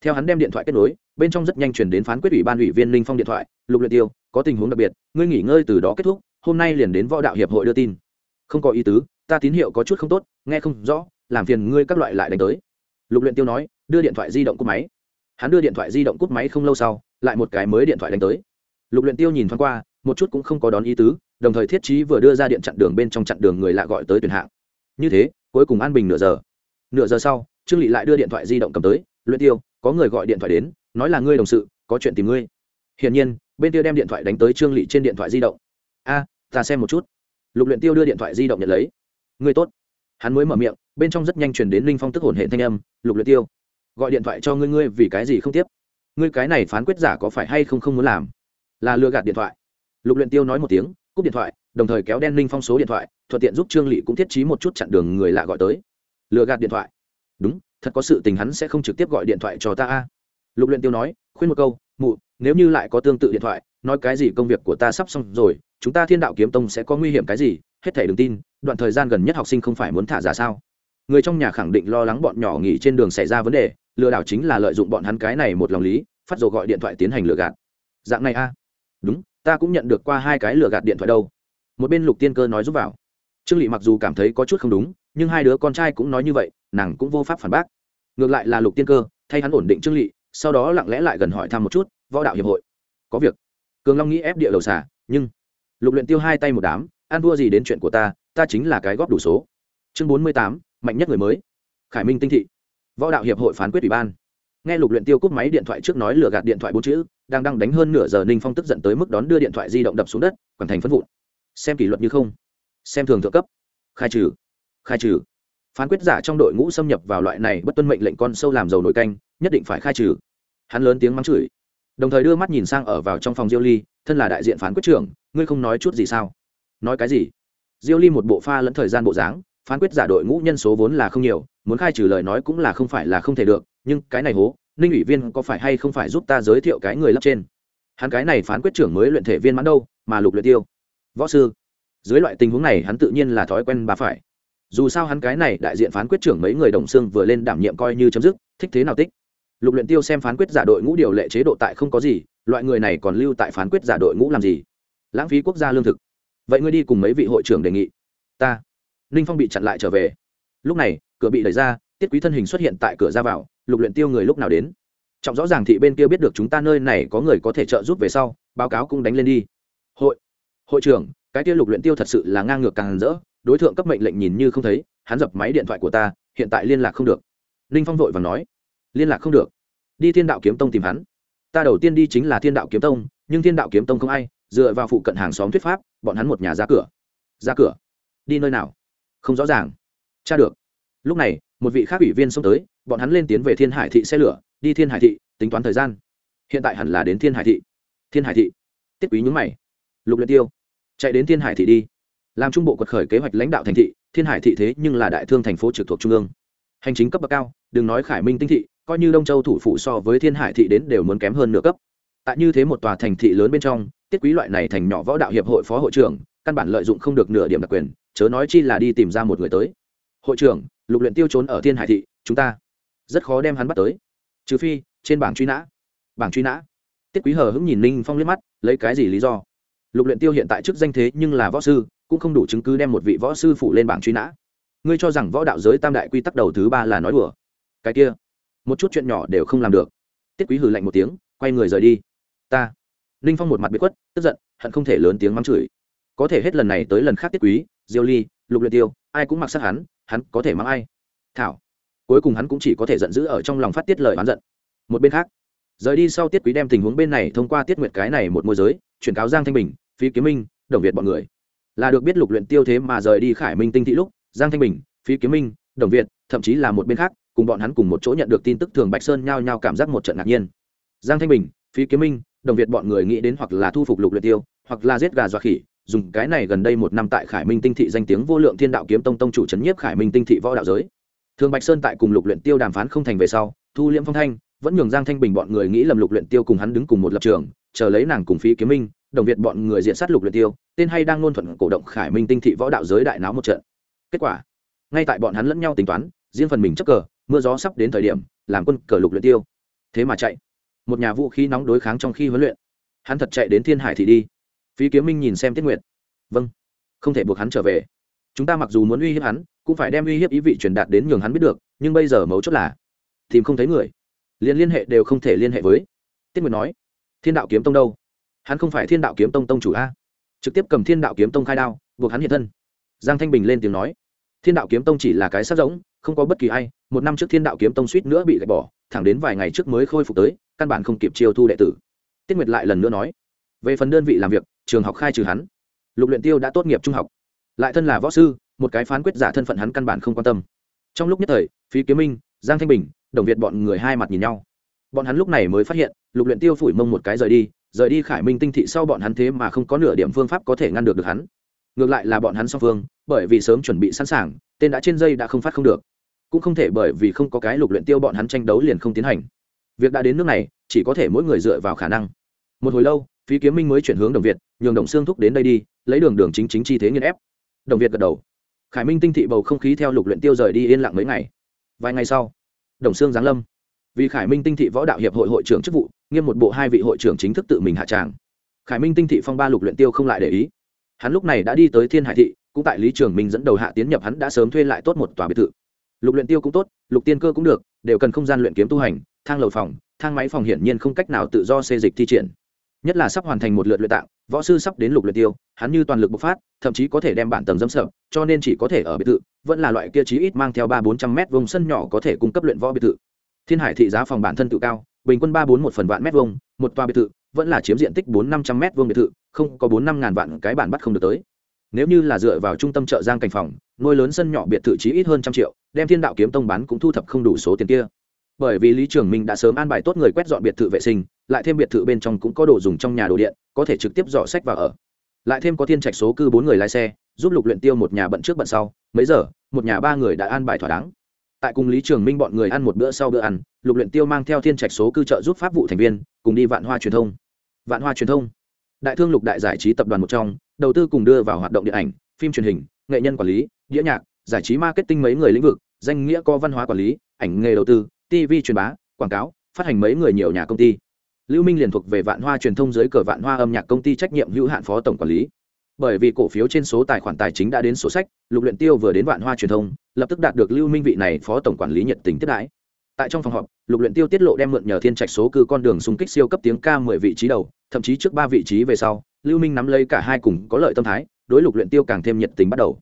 Theo hắn đem điện thoại kết nối, bên trong rất nhanh chuyển đến phán quyết ủy ban ủy viên linh phong điện thoại, lục luyện tiêu, có tình huống đặc biệt, ngươi nghỉ ngơi từ đó kết thúc, hôm nay liền đến võ đạo hiệp hội đưa tin. Không có ý tứ, ta tín hiệu có chút không tốt, nghe không rõ, làm phiền ngươi các loại lại đánh tới. Lục luyện tiêu nói, đưa điện thoại di động cúp máy. Hắn đưa điện thoại di động cúp máy không lâu sau, lại một cái mới điện thoại đánh tới. Lục luyện tiêu nhìn thoáng qua, một chút cũng không có đón ý tứ, đồng thời thiết trí vừa đưa ra điện chặn đường bên trong chặn đường người lạ gọi tới tuyển hạng. Như thế, cuối cùng an bình nửa giờ nửa giờ sau, trương lị lại đưa điện thoại di động cầm tới, luyện tiêu, có người gọi điện thoại đến, nói là ngươi đồng sự, có chuyện tìm ngươi. Hiển nhiên, bên tiêu đem điện thoại đánh tới trương lị trên điện thoại di động. A, ta xem một chút. Lục luyện tiêu đưa điện thoại di động nhận lấy. Ngươi tốt. Hắn mới mở miệng, bên trong rất nhanh truyền đến linh phong tức hồn hệ thanh âm, lục luyện tiêu, gọi điện thoại cho ngươi ngươi vì cái gì không tiếp? Ngươi cái này phán quyết giả có phải hay không không muốn làm? Là lừa gạt điện thoại. Lục luyện tiêu nói một tiếng, cúp điện thoại, đồng thời kéo đen linh phong số điện thoại, thuận tiện giúp trương lỵ cũng thiết trí một chút chặn đường người lạ gọi tới lừa gạt điện thoại. Đúng, thật có sự tình hắn sẽ không trực tiếp gọi điện thoại cho ta a. Lục luyện tiêu nói, khuyên một câu, mụ, nếu như lại có tương tự điện thoại, nói cái gì công việc của ta sắp xong rồi, chúng ta thiên đạo kiếm tông sẽ có nguy hiểm cái gì, hết thảy đừng tin, đoạn thời gian gần nhất học sinh không phải muốn thả giả sao? Người trong nhà khẳng định lo lắng bọn nhỏ nghỉ trên đường xảy ra vấn đề, lừa đảo chính là lợi dụng bọn hắn cái này một lòng lý, phát rồi gọi điện thoại tiến hành lừa gạt. Dạng này a. Đúng, ta cũng nhận được qua hai cái lừa gạt điện thoại đâu. Một bên lục tiên cơ nói giúp vào trương lị mặc dù cảm thấy có chút không đúng, nhưng hai đứa con trai cũng nói như vậy, nàng cũng vô pháp phản bác. Ngược lại là lục tiên cơ, thay hắn ổn định trương lị, sau đó lặng lẽ lại gần hỏi thăm một chút, võ đạo hiệp hội. Có việc. Cường long nghĩ ép địa đầu xả nhưng lục luyện tiêu hai tay một đám, ăn thua gì đến chuyện của ta ta chính là cái góp đủ số. Chương bốn mươi tám, mạnh nhất người mới. Khải minh tinh thị. Võ đạo hiệp hội phán quyết ủy ban. Nghe lục luyện tiêu cúp máy điện thoại trước nói lừa gạt điện thoại bốn chữ, đang đang đánh hơn nửa giờ ninh phong tức giận tới mức đón đưa điện thoại di động đập xuống đất quản thành phân vụn. Xem kỷ luật như không xem thường thượng cấp. Khai trừ. Khai trừ. Phán quyết giả trong đội ngũ xâm nhập vào loại này bất tuân mệnh lệnh con sâu làm dầu nổi canh, nhất định phải khai trừ. Hắn lớn tiếng mắng chửi. Đồng thời đưa mắt nhìn sang ở vào trong phòng diêu ly, thân là đại diện phán quyết trưởng, ngươi không nói chút gì sao? Nói cái gì? Diêu ly một bộ pha lẫn thời gian bộ dáng, phán quyết giả đội ngũ nhân số vốn là không nhiều, muốn khai trừ lời nói cũng là không phải là không thể được, nhưng cái này hố, ninh ủy viên có phải hay không phải giúp ta giới thiệu cái người lắp trên? Hắn cái này phán quyết trưởng mới luyện thể viên mãn đâu, mà lục luyện tiêu. Võ sư dưới loại tình huống này hắn tự nhiên là thói quen bà phải. Dù sao hắn cái này đại diện phán quyết trưởng mấy người đồng xương vừa lên đảm nhiệm coi như chấm dứt, thích thế nào tích. Lục luyện tiêu xem phán quyết giả đội ngũ điều lệ chế độ tại không có gì, loại người này còn lưu tại phán quyết giả đội ngũ làm gì? Lãng phí quốc gia lương thực. Vậy ngươi đi cùng mấy vị hội trưởng đề nghị. Ta. Ninh phong bị chặn lại trở về. Lúc này, cửa bị đẩy ra, tiết quý thân hình xuất hiện tại cửa ra vào, lục luyện tiêu người lúc nào đến? Trọng rõ ràng thị bên kia biết được chúng ta nơi này có người có thể trợ giúp về sau, báo cáo cũng đánh lên đi. Hội. Hội trưởng cái kia lục luyện tiêu thật sự là ngang ngược càng rỡ, đối tượng cấp mệnh lệnh nhìn như không thấy, hắn dập máy điện thoại của ta, hiện tại liên lạc không được. Ninh phong vội vàng nói, liên lạc không được. Đi thiên đạo kiếm tông tìm hắn. Ta đầu tiên đi chính là thiên đạo kiếm tông, nhưng thiên đạo kiếm tông không ai, dựa vào phụ cận hàng xóm thuyết pháp, bọn hắn một nhà ra cửa. Ra cửa? Đi nơi nào? Không rõ ràng. Cha được. Lúc này, một vị khác ủy viên xông tới, bọn hắn lên tiến về thiên hải thị xe lửa, đi thiên hải thị, tính toán thời gian. Hiện tại hẳn là đến thiên hải thị. Thiên hải thị. Tiết quý nhúng mày. Lục luyện tiêu chạy đến thiên hải thị đi. Làm trung bộ quật khởi kế hoạch lãnh đạo thành thị, thiên hải thị thế nhưng là đại thương thành phố trực thuộc trung ương. Hành chính cấp bậc cao, đừng nói khải minh tinh thị, coi như đông châu thủ phủ so với thiên hải thị đến đều muốn kém hơn nửa cấp. Tại như thế một tòa thành thị lớn bên trong, tiết quý loại này thành nhỏ võ đạo hiệp hội phó hội trưởng, căn bản lợi dụng không được nửa điểm đặc quyền, chớ nói chi là đi tìm ra một người tới. Hội trưởng, lục luyện tiêu trốn ở thiên hải thị, chúng ta rất khó đem hắn bắt tới. Trừ phi, trên bảng truy nã. Bảng truy nã. Tiết quý hờ hững nhìn ninh phong liếc mắt, lấy cái gì lý do? Lục luyện tiêu hiện tại chức danh thế nhưng là võ sư, cũng không đủ chứng cứ đem một vị võ sư phụ lên bảng truy nã. Ngươi cho rằng võ đạo giới tam đại quy tắc đầu thứ ba là nói đùa? Cái kia, một chút chuyện nhỏ đều không làm được. Tiết quý hừ lạnh một tiếng, quay người rời đi. Ta, ninh phong một mặt biệt quất tức giận, hận không thể lớn tiếng mắng chửi. Có thể hết lần này tới lần khác tiết quý, diêu ly, lục luyện tiêu, ai cũng mặc sát hắn hắn có thể mắng ai? Thảo, cuối cùng hắn cũng chỉ có thể giận dữ ở trong lòng phát tiết lời oán giận. Một bên khác rời đi sau tiết quý đem tình huống bên này thông qua tiết nguyệt cái này một môi giới, chuyển cáo giang thanh bình phi kiếm minh, đồng việt bọn người. Là được biết lục luyện tiêu thế mà rời đi khải minh tinh thị lúc, giang thanh bình phi kiếm minh, đồng việt, thậm chí là một bên khác, cùng bọn hắn cùng một chỗ nhận được tin tức thường bạch sơn nhao nhao cảm giác một trận ngạc nhiên. Giang thanh bình phi kiếm minh, đồng việt bọn người nghĩ đến hoặc là thu phục lục luyện tiêu, hoặc là giết gà dọa khỉ, dùng cái này gần đây một năm tại khải minh tinh thị danh tiếng vô lượng thiên đạo kiếm tông tông chủ trấn nhiếp khải minh tinh thị võ đạo giới. Thường bạch sơn tại cùng lục luyện tiêu đàm phán không thành về sau, thu liễm phong thanh vẫn nhường giang thanh bình bọn người nghĩ lầm lục luyện tiêu cùng hắn đứng cùng một lập trường, chờ lấy nàng cùng phí kiếm minh, đồng việt bọn người diện sát lục luyện tiêu, tên hay đang ngôn thuận cổ động khải minh tinh thị võ đạo giới đại náo một trận. Kết quả, ngay tại bọn hắn lẫn nhau tính toán, riêng phần mình chấp cờ, mưa gió sắp đến thời điểm, làm quân cờ lục luyện tiêu. Thế mà chạy. Một nhà vũ khí nóng đối kháng trong khi huấn luyện. Hắn thật chạy đến thiên hải thì đi. Phí kiếm minh nhìn xem tiết nguyệt. Vâng không thể buộc hắn trở về. Chúng ta mặc dù muốn uy hiếp hắn, cũng phải đem uy hiếp ý vị truyền đạt đến nhường hắn biết được, nhưng bây giờ mấu chốt là tìm không thấy người liền liên hệ đều không thể liên hệ với. Tiết nguyệt nói thiên đạo kiếm tông đâu? Hắn không phải thiên đạo kiếm tông tông chủ a? Trực tiếp cầm thiên đạo kiếm tông khai đao buộc hắn hiện thân. Giang thanh bình lên tiếng nói thiên đạo kiếm tông chỉ là cái sát rỗng, không có bất kỳ ai một năm trước thiên đạo kiếm tông suýt nữa bị gạch bỏ thẳng đến vài ngày trước mới khôi phục tới căn bản không kịp chiêu thu đệ tử. Tiết nguyệt lại lần nữa nói về phần đơn vị làm việc trường học khai trừ hắn. Lục luyện tiêu đã tốt nghiệp trung học. Lại thân là võ sư một cái phán quyết giả thân phận hắn căn bản không quan tâm. Trong lúc nhất thời phí kiếm minh giang thanh bình đồng việt bọn người hai mặt nhìn nhau. Bọn hắn lúc này mới phát hiện, lục luyện tiêu phủi mông một cái rời đi rời đi khải minh tinh thị sau bọn hắn thế mà không có nửa điểm phương pháp có thể ngăn được được hắn. Ngược lại là bọn hắn song phương, bởi vì sớm chuẩn bị sẵn sàng, tên đã trên dây đã không phát không được. Cũng không thể bởi vì không có cái lục luyện tiêu bọn hắn tranh đấu liền không tiến hành. Việc đã đến nước này, chỉ có thể mỗi người dựa vào khả năng. Một hồi lâu, phí kiếm minh mới chuyển hướng đồng việt, nhường đồng xương thúc đến đây đi, lấy đường đường chính chính chi thế nghiên ép. Đồng việt gật đầu. Khải minh tinh thị bầu không khí theo lục luyện tiêu rời đi yên lặng mấy ngày. Vài ngày sau đồng xương giáng lâm. Vì khải minh tinh thị võ đạo hiệp hội hội trưởng chức vụ, nghiêm một bộ hai vị hội trưởng chính thức tự mình hạ tràng. Khải minh tinh thị phong ba lục luyện tiêu không lại để ý. Hắn lúc này đã đi tới thiên hải thị, cũng tại lý trường minh dẫn đầu hạ tiến nhập hắn đã sớm thuê lại tốt một tòa biệt thự. Lục luyện tiêu cũng tốt, lục tiên cơ cũng được, đều cần không gian luyện kiếm tu hành, thang lầu phòng, thang máy phòng hiển nhiên không cách nào tự do xê dịch thi triển nhất là sắp hoàn thành một lượt luyện tạng, võ sư sắp đến lục luyện tiêu, hắn như toàn lực bộc phát, thậm chí có thể đem bản tầng dâm sợ cho nên chỉ có thể ở biệt thự, vẫn là loại kia chí ít mang theo ba bốn trăm mét vuông sân nhỏ có thể cung cấp luyện võ biệt thự. Thiên hải thị giá phòng bản thân tự cao, bình quân ba bốn một phần vạn mét vuông, một toa biệt thự, vẫn là chiếm diện tích bốn năm trăm mét vuông biệt thự, không có bốn năm ngàn vạn cái bản bắt không được tới. Nếu như là dựa vào trung tâm chợ giang cảnh phòng, nuôi lớn sân nhỏ biệt thự chí ít hơn trăm triệu, đem thiên đạo kiếm tông bán cũng thu thập không đủ số tiền kia bởi vì lý trường minh đã sớm an bài tốt người quét dọn biệt thự vệ sinh, lại thêm biệt thự bên trong cũng có đồ dùng trong nhà đồ điện, có thể trực tiếp dọ sách vào ở. Lại thêm có thiên trạch số cư bốn người lái xe, giúp lục luyện tiêu một nhà bận trước bận sau, mấy giờ, một nhà ba người đã an bài thỏa đáng. Tại cùng lý trường minh bọn người ăn một bữa sau bữa ăn, lục luyện tiêu mang theo thiên trạch số cư trợ giúp pháp vụ thành viên, cùng đi vạn hoa truyền thông. Vạn hoa truyền thông. Đại thương lục đại giải trí tập đoàn một trong, đầu tư cùng đưa vào hoạt động điện ảnh, phim truyền hình, nghệ nhân quản lý, đĩa nhạc, giải trí marketing mấy người lĩnh vực, danh nghĩa có văn hóa quản lý, ảnh nghề đầu tư tv truyền bá, quảng cáo, phát hành mấy người nhiều nhà công ty. Lưu minh liền thuộc về vạn hoa truyền thông dưới cờ vạn hoa âm nhạc công ty trách nhiệm hữu hạn phó tổng quản lý. Bởi vì cổ phiếu trên số tài khoản tài chính đã đến sổ sách, lục luyện tiêu vừa đến vạn hoa truyền thông, lập tức đạt được lưu minh vị này phó tổng quản lý nhiệt tình tiếp đãi. Tại trong phòng họp, lục luyện tiêu tiết lộ đem mượn nhờ thiên trạch số cư con đường xung kích siêu cấp tiếng ca mười vị trí đầu, thậm chí trước ba vị trí về sau, lưu minh nắm lấy cả hai cùng có lợi tâm thái, đối lục luyện tiêu càng thêm nhiệt tình bắt đầu.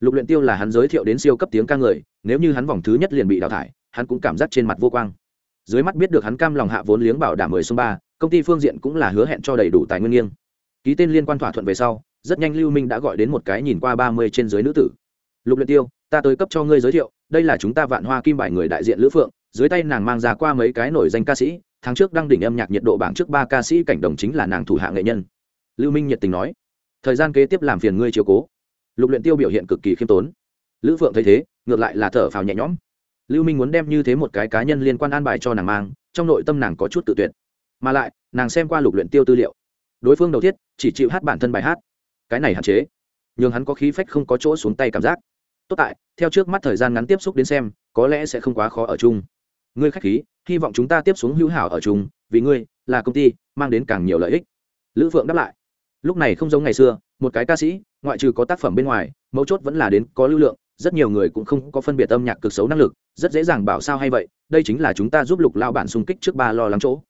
Lục luyện tiêu là hắn giới thiệu đến siêu cấp tiếng ca người, nếu như hắn vòng thứ nhất liền bị đào thải hắn cũng cảm giác trên mặt vô quang. Dưới mắt biết được hắn cam lòng hạ vốn liếng bảo đảm mười số ba, công ty phương diện cũng là hứa hẹn cho đầy đủ tài nguyên nghiêng. Ký tên liên quan thỏa thuận về sau, rất nhanh lưu minh đã gọi đến một cái nhìn qua ba mươi trên dưới nữ tử. Lục luyện tiêu, ta tới cấp cho ngươi giới thiệu, đây là chúng ta vạn hoa kim bài người đại diện lữ phượng, dưới tay nàng mang ra qua mấy cái nổi danh ca sĩ, tháng trước đăng đỉnh âm nhạc nhiệt độ bảng trước ba ca sĩ cảnh đồng chính là nàng thủ hạ nghệ nhân. Lưu minh nhiệt tình nói. Thời gian kế tiếp làm phiền ngươi chiếu cố. Lục luyện tiêu biểu hiện cực kỳ khiêm tốn. Lữ phượng thấy thế, ngược lại là thở phào nhẹ nhõm lưu minh muốn đem như thế một cái cá nhân liên quan an bài cho nàng mang, trong nội tâm nàng có chút tự tuyệt. Mà lại, nàng xem qua lục luyện tiêu tư liệu. Đối phương đầu tiết chỉ chịu hát bản thân bài hát. Cái này hạn chế. Nhưng hắn có khí phách không có chỗ xuống tay cảm giác. Tốt tại, theo trước mắt thời gian ngắn tiếp xúc đến xem, có lẽ sẽ không quá khó ở chung. Ngươi khách khí, hy vọng chúng ta tiếp xuống hữu hảo ở chung, vì ngươi, là công ty, mang đến càng nhiều lợi ích. Lữ phượng đáp lại. Lúc này không giống ngày xưa, một cái ca sĩ, ngoại trừ có tác phẩm bên ngoài, mấu chốt vẫn là đến có lưu lượng rất nhiều người cũng không có phân biệt âm nhạc cực xấu năng lực, rất dễ dàng bảo sao hay vậy, đây chính là chúng ta giúp lục lao bản xung kích trước ba lo lắng chỗ.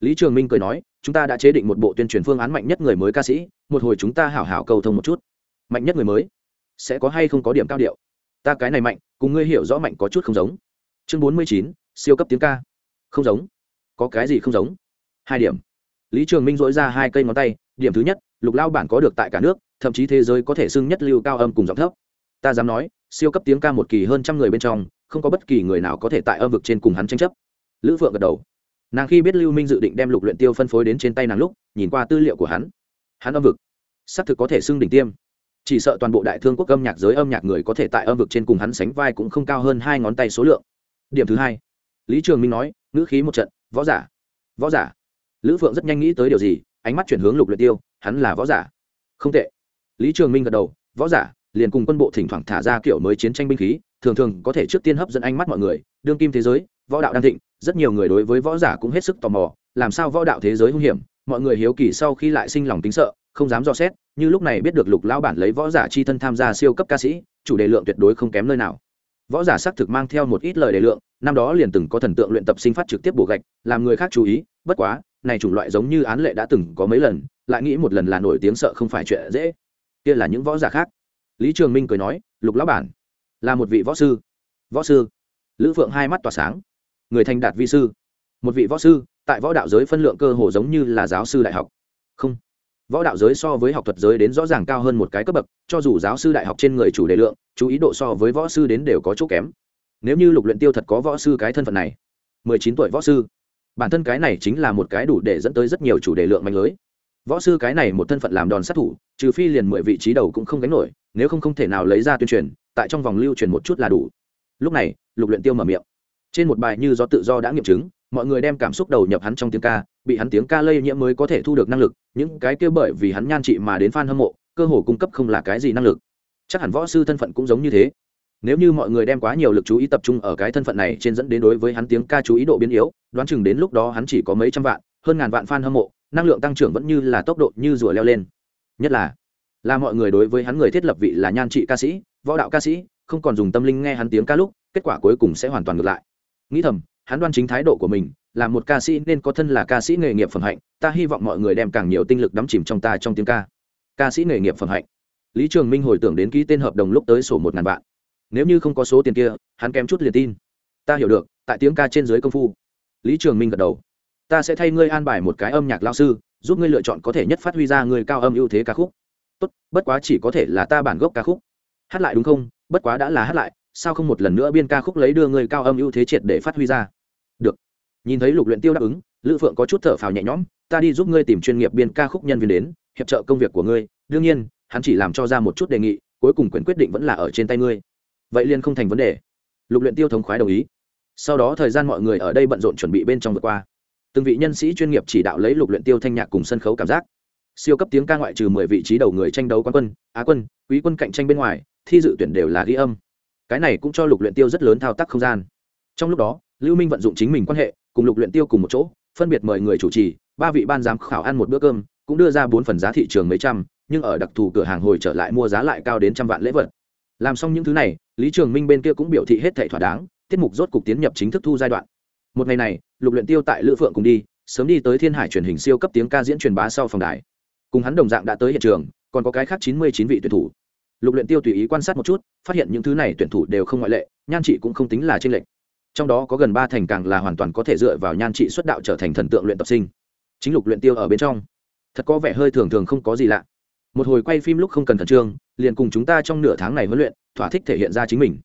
Lý trường minh cười nói, chúng ta đã chế định một bộ tuyên truyền phương án mạnh nhất người mới ca sĩ, một hồi chúng ta hảo hảo cầu thông một chút. Mạnh nhất người mới, sẽ có hay không có điểm cao điệu? Ta cái này mạnh, cùng ngươi hiểu rõ mạnh có chút không giống. Chương bốn mươi chín, siêu cấp tiếng ca. Không giống. Có cái gì không giống? Hai điểm. Lý trường minh dỗi ra hai cây ngón tay, điểm thứ nhất, lục lao bản có được tại cả nước, thậm chí thế giới có thể xưng nhất lưu cao âm cùng giọng thấp. Ta dám nói siêu cấp tiếng ca một kỳ hơn trăm người bên trong, không có bất kỳ người nào có thể tại âm vực trên cùng hắn tranh chấp. Lữ phượng gật đầu. Nàng khi biết lưu minh dự định đem lục luyện tiêu phân phối đến trên tay nàng lúc, nhìn qua tư liệu của hắn. Hắn âm vực, xác thực có thể xưng đỉnh tiêm. Chỉ sợ toàn bộ đại thương quốc âm nhạc giới âm nhạc người có thể tại âm vực trên cùng hắn sánh vai cũng không cao hơn hai ngón tay số lượng. Điểm thứ hai, lý trường minh nói, ngữ khí một trận, võ giả võ giả. Lữ phượng rất nhanh nghĩ tới điều gì, ánh mắt chuyển hướng lục luyện tiêu, hắn là võ giả. Không tệ. Lý trường minh gật đầu, võ giả liền cùng quân bộ thỉnh thoảng thả ra kiểu mới chiến tranh binh khí, thường thường có thể trước tiên hấp dẫn ánh mắt mọi người. Đương kim thế giới, võ đạo đang thịnh, rất nhiều người đối với võ giả cũng hết sức tò mò, làm sao võ đạo thế giới hung hiểm, mọi người hiếu kỳ sau khi lại sinh lòng tính sợ, không dám dò xét, như lúc này biết được lục lão bản lấy võ giả chi thân tham gia siêu cấp ca sĩ, chủ đề lượng tuyệt đối không kém nơi nào. Võ giả xác thực mang theo một ít lời đề lượng, năm đó liền từng có thần tượng luyện tập sinh phát trực tiếp bổ gạch, làm người khác chú ý, bất quá, này chủng loại giống như án lệ đã từng có mấy lần, lại nghĩ một lần là nổi tiếng sợ không phải chuyện dễ. Kia là những võ giả khác lý trường minh cười nói, lục lão bản, là một vị võ sư. Võ sư? Lữ phượng hai mắt tỏa sáng. Người thành đạt vi sư. Một vị võ sư, tại võ đạo giới phân lượng cơ hồ giống như là giáo sư đại học. Không. Võ đạo giới so với học thuật giới đến rõ ràng cao hơn một cái cấp bậc, cho dù giáo sư đại học trên người chủ đề lượng, chú ý độ so với võ sư đến đều có chỗ kém. Nếu như lục luyện tiêu thật có võ sư cái thân phận này. Mười chín tuổi võ sư. Bản thân cái này chính là một cái đủ để dẫn tới rất nhiều chủ đề lượng mạnh lưới. Võ sư cái này một thân phận làm đòn sát thủ, trừ phi liền mười vị trí đầu cũng không gánh nổi nếu không không thể nào lấy ra tuyên truyền, tại trong vòng lưu truyền một chút là đủ. Lúc này, lục luyện tiêu mở miệng. Trên một bài như do tự do đã nghiệm chứng, mọi người đem cảm xúc đầu nhập hắn trong tiếng ca, bị hắn tiếng ca lây nhiễm mới có thể thu được năng lực, những cái kia bởi vì hắn nhan trị mà đến fan hâm mộ, cơ hồ cung cấp không là cái gì năng lực. Chắc hẳn võ sư thân phận cũng giống như thế. Nếu như mọi người đem quá nhiều lực chú ý tập trung ở cái thân phận này trên dẫn đến đối với hắn tiếng ca chú ý độ biến yếu, đoán chừng đến lúc đó hắn chỉ có mấy trăm vạn, hơn ngàn vạn fan hâm mộ, năng lượng tăng trưởng vẫn như là tốc độ như rùa leo lên. Nhất là là mọi người đối với hắn người thiết lập vị là nhan trị ca sĩ, võ đạo ca sĩ, không còn dùng tâm linh nghe hắn tiếng ca lúc, kết quả cuối cùng sẽ hoàn toàn ngược lại. Nghĩ thầm, hắn đoan chính thái độ của mình, là một ca sĩ nên có thân là ca sĩ nghề nghiệp phẩm hạnh, ta hy vọng mọi người đem càng nhiều tinh lực đắm chìm trong ta trong tiếng ca. Ca sĩ nghề nghiệp phẩm hạnh. Lý trường minh hồi tưởng đến ký tên hợp đồng lúc tới sổ một ngàn vạn. Nếu như không có số tiền kia, hắn kém chút liền tin. Ta hiểu được, tại tiếng ca trên dưới công phu. Lý trường minh gật đầu. Ta sẽ thay ngươi an bài một cái âm nhạc lao sư, giúp ngươi lựa chọn có thể nhất phát huy ra người cao âm ưu thế ca khúc tốt, bất quá chỉ có thể là ta bản gốc ca khúc. Hát lại đúng không? Bất quá đã là hát lại, sao không một lần nữa biên ca khúc lấy đưa người cao âm ưu thế triệt để phát huy ra? Được. Nhìn thấy lục luyện tiêu đáp ứng, lữ phượng có chút thở phào nhẹ nhõm, ta đi giúp ngươi tìm chuyên nghiệp biên ca khúc nhân viên đến, hiệp trợ công việc của ngươi. Đương nhiên, hắn chỉ làm cho ra một chút đề nghị, cuối cùng quyền quyết định vẫn là ở trên tay ngươi. Vậy liền không thành vấn đề. Lục luyện tiêu thống khoái đồng ý. Sau đó thời gian mọi người ở đây bận rộn chuẩn bị bên trong vượt qua. Từng vị nhân sĩ chuyên nghiệp chỉ đạo lấy lục luyện tiêu thanh nhạc cùng sân khấu cảm giác siêu cấp tiếng ca ngoại trừ mười vị trí đầu người tranh đấu quán quân, á quân, quý quân cạnh tranh bên ngoài, thi dự tuyển đều là ghi âm. Cái này cũng cho lục luyện tiêu rất lớn thao tác không gian. Trong lúc đó, lưu minh vận dụng chính mình quan hệ, cùng lục luyện tiêu cùng một chỗ, phân biệt mời người chủ trì, ba vị ban giám khảo ăn một bữa cơm, cũng đưa ra bốn phần giá thị trường mấy trăm, nhưng ở đặc thù cửa hàng hồi trở lại mua giá lại cao đến trăm vạn lễ vật. Làm xong những thứ này, lý trường minh bên kia cũng biểu thị hết thảy thỏa đáng, tiết mục rốt cục tiến nhập chính thức thu giai đoạn. Một ngày này, lục luyện tiêu tại lữ phượng cùng đi, sớm đi tới thiên hải truyền hình siêu cấp tiếng ca diễn truyền bá sau phòng đài cùng hắn đồng dạng đã tới hiện trường, còn có cái khác chín mươi chín vị tuyển thủ. Lục luyện tiêu tùy ý quan sát một chút, phát hiện những thứ này tuyển thủ đều không ngoại lệ, nhan trị cũng không tính là trên lệnh trong đó có gần ba thành càng là hoàn toàn có thể dựa vào nhan trị xuất đạo trở thành thần tượng luyện tập sinh. Chính lục luyện tiêu ở bên trong, thật có vẻ hơi thường thường không có gì lạ. Một hồi quay phim lúc không cần thần trương, liền cùng chúng ta trong nửa tháng này huấn luyện, thỏa thích thể hiện ra chính mình.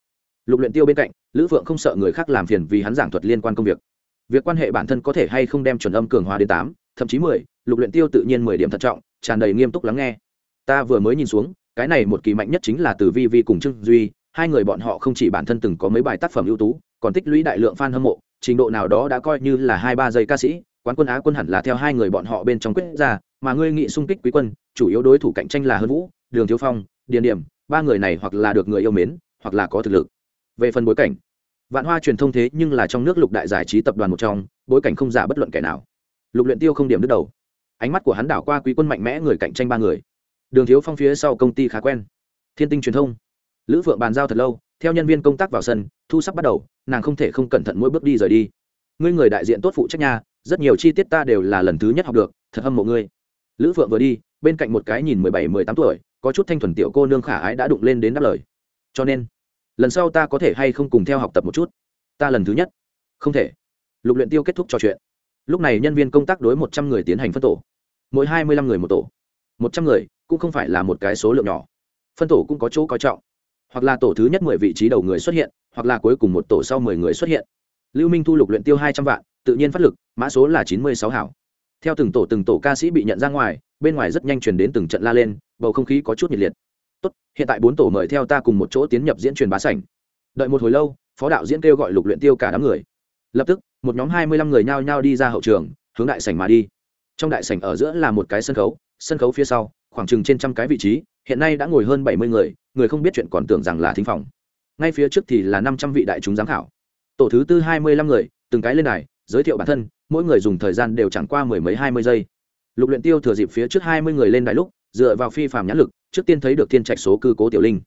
Lục luyện tiêu bên cạnh, lữ vượng không sợ người khác làm phiền vì hắn giảng thuật liên quan công việc. Việc quan hệ bản thân có thể hay không đem chuẩn âm cường hóa đến tám, thậm chí mười, lục luyện tiêu tự nhiên mười điểm thận trọng tràn đầy nghiêm túc lắng nghe. Ta vừa mới nhìn xuống, cái này một kỳ mạnh nhất chính là từ vi vi cùng trương duy, hai người bọn họ không chỉ bản thân từng có mấy bài tác phẩm ưu tú, còn tích lũy đại lượng fan hâm mộ, trình độ nào đó đã coi như là hai ba giây ca sĩ, quán quân á quân hẳn là theo hai người bọn họ bên trong quyết ra, mà ngươi nghị xung kích quý quân, chủ yếu đối thủ cạnh tranh là hơn vũ, đường thiếu phong, điền điểm, ba người này hoặc là được người yêu mến, hoặc là có thực lực. Về phần bối cảnh, vạn hoa truyền thông thế nhưng là trong nước lục đại giải trí tập đoàn một trong, bối cảnh không giả bất luận kẻ nào. Lục luyện tiêu không điểm đứt đầu ánh mắt của hắn đảo qua quý quân mạnh mẽ người cạnh tranh ba người. Đường thiếu phong phía sau công ty khá quen. Thiên tinh truyền thông. Lữ phượng bàn giao thật lâu, theo nhân viên công tác vào sân, thu sắp bắt đầu, nàng không thể không cẩn thận mỗi bước đi rời đi. Ngươi người đại diện tốt phụ trách nha, rất nhiều chi tiết ta đều là lần thứ nhất học được, thật hâm mộ ngươi. Lữ phượng vừa đi, bên cạnh một cái nhìn mười bảy, mười tám tuổi, có chút thanh thuần tiểu cô nương khả ái đã đụng lên đến đáp lời. Cho nên, lần sau ta có thể hay không cùng theo học tập một chút? Ta lần thứ nhất. Không thể. Lục luyện tiêu kết thúc trò chuyện lúc này nhân viên công tác đối một trăm người tiến hành phân tổ. Mỗi hai mươi lăm người một tổ. Một trăm người cũng không phải là một cái số lượng nhỏ. Phân tổ cũng có chỗ coi trọng. Hoặc là tổ thứ nhất mười vị trí đầu người xuất hiện, hoặc là cuối cùng một tổ sau mười người xuất hiện. Lưu minh thu lục luyện tiêu hai trăm vạn, tự nhiên phát lực, mã số là chín mươi sáu hảo. Theo từng tổ từng tổ ca sĩ bị nhận ra ngoài, bên ngoài rất nhanh truyền đến từng trận la lên, bầu không khí có chút nhiệt liệt. Tốt, hiện tại bốn tổ mời theo ta cùng một chỗ tiến nhập diễn truyền bá sảnh. Đợi một hồi lâu, phó đạo diễn kêu gọi lục luyện tiêu cả đám người. Lập tức một nhóm hai mươi lăm người nhao nhao đi ra hậu trường, hướng đại sảnh mà đi. Trong đại sảnh ở giữa là một cái sân khấu sân khấu phía sau, khoảng chừng trên trăm cái vị trí, hiện nay đã ngồi hơn bảy mươi người người không biết chuyện còn tưởng rằng là thính phòng. Ngay phía trước thì là năm trăm vị đại chúng giám khảo. Tổ thứ tư hai mươi lăm người, từng cái lên này giới thiệu bản thân, mỗi người dùng thời gian đều chẳng qua mười mấy hai mươi giây. Lục luyện tiêu thừa dịp phía trước hai mươi người lên đài lúc, dựa vào phi phàm nhãn lực, trước tiên thấy được thiên trạch số cư cố tiểu linh.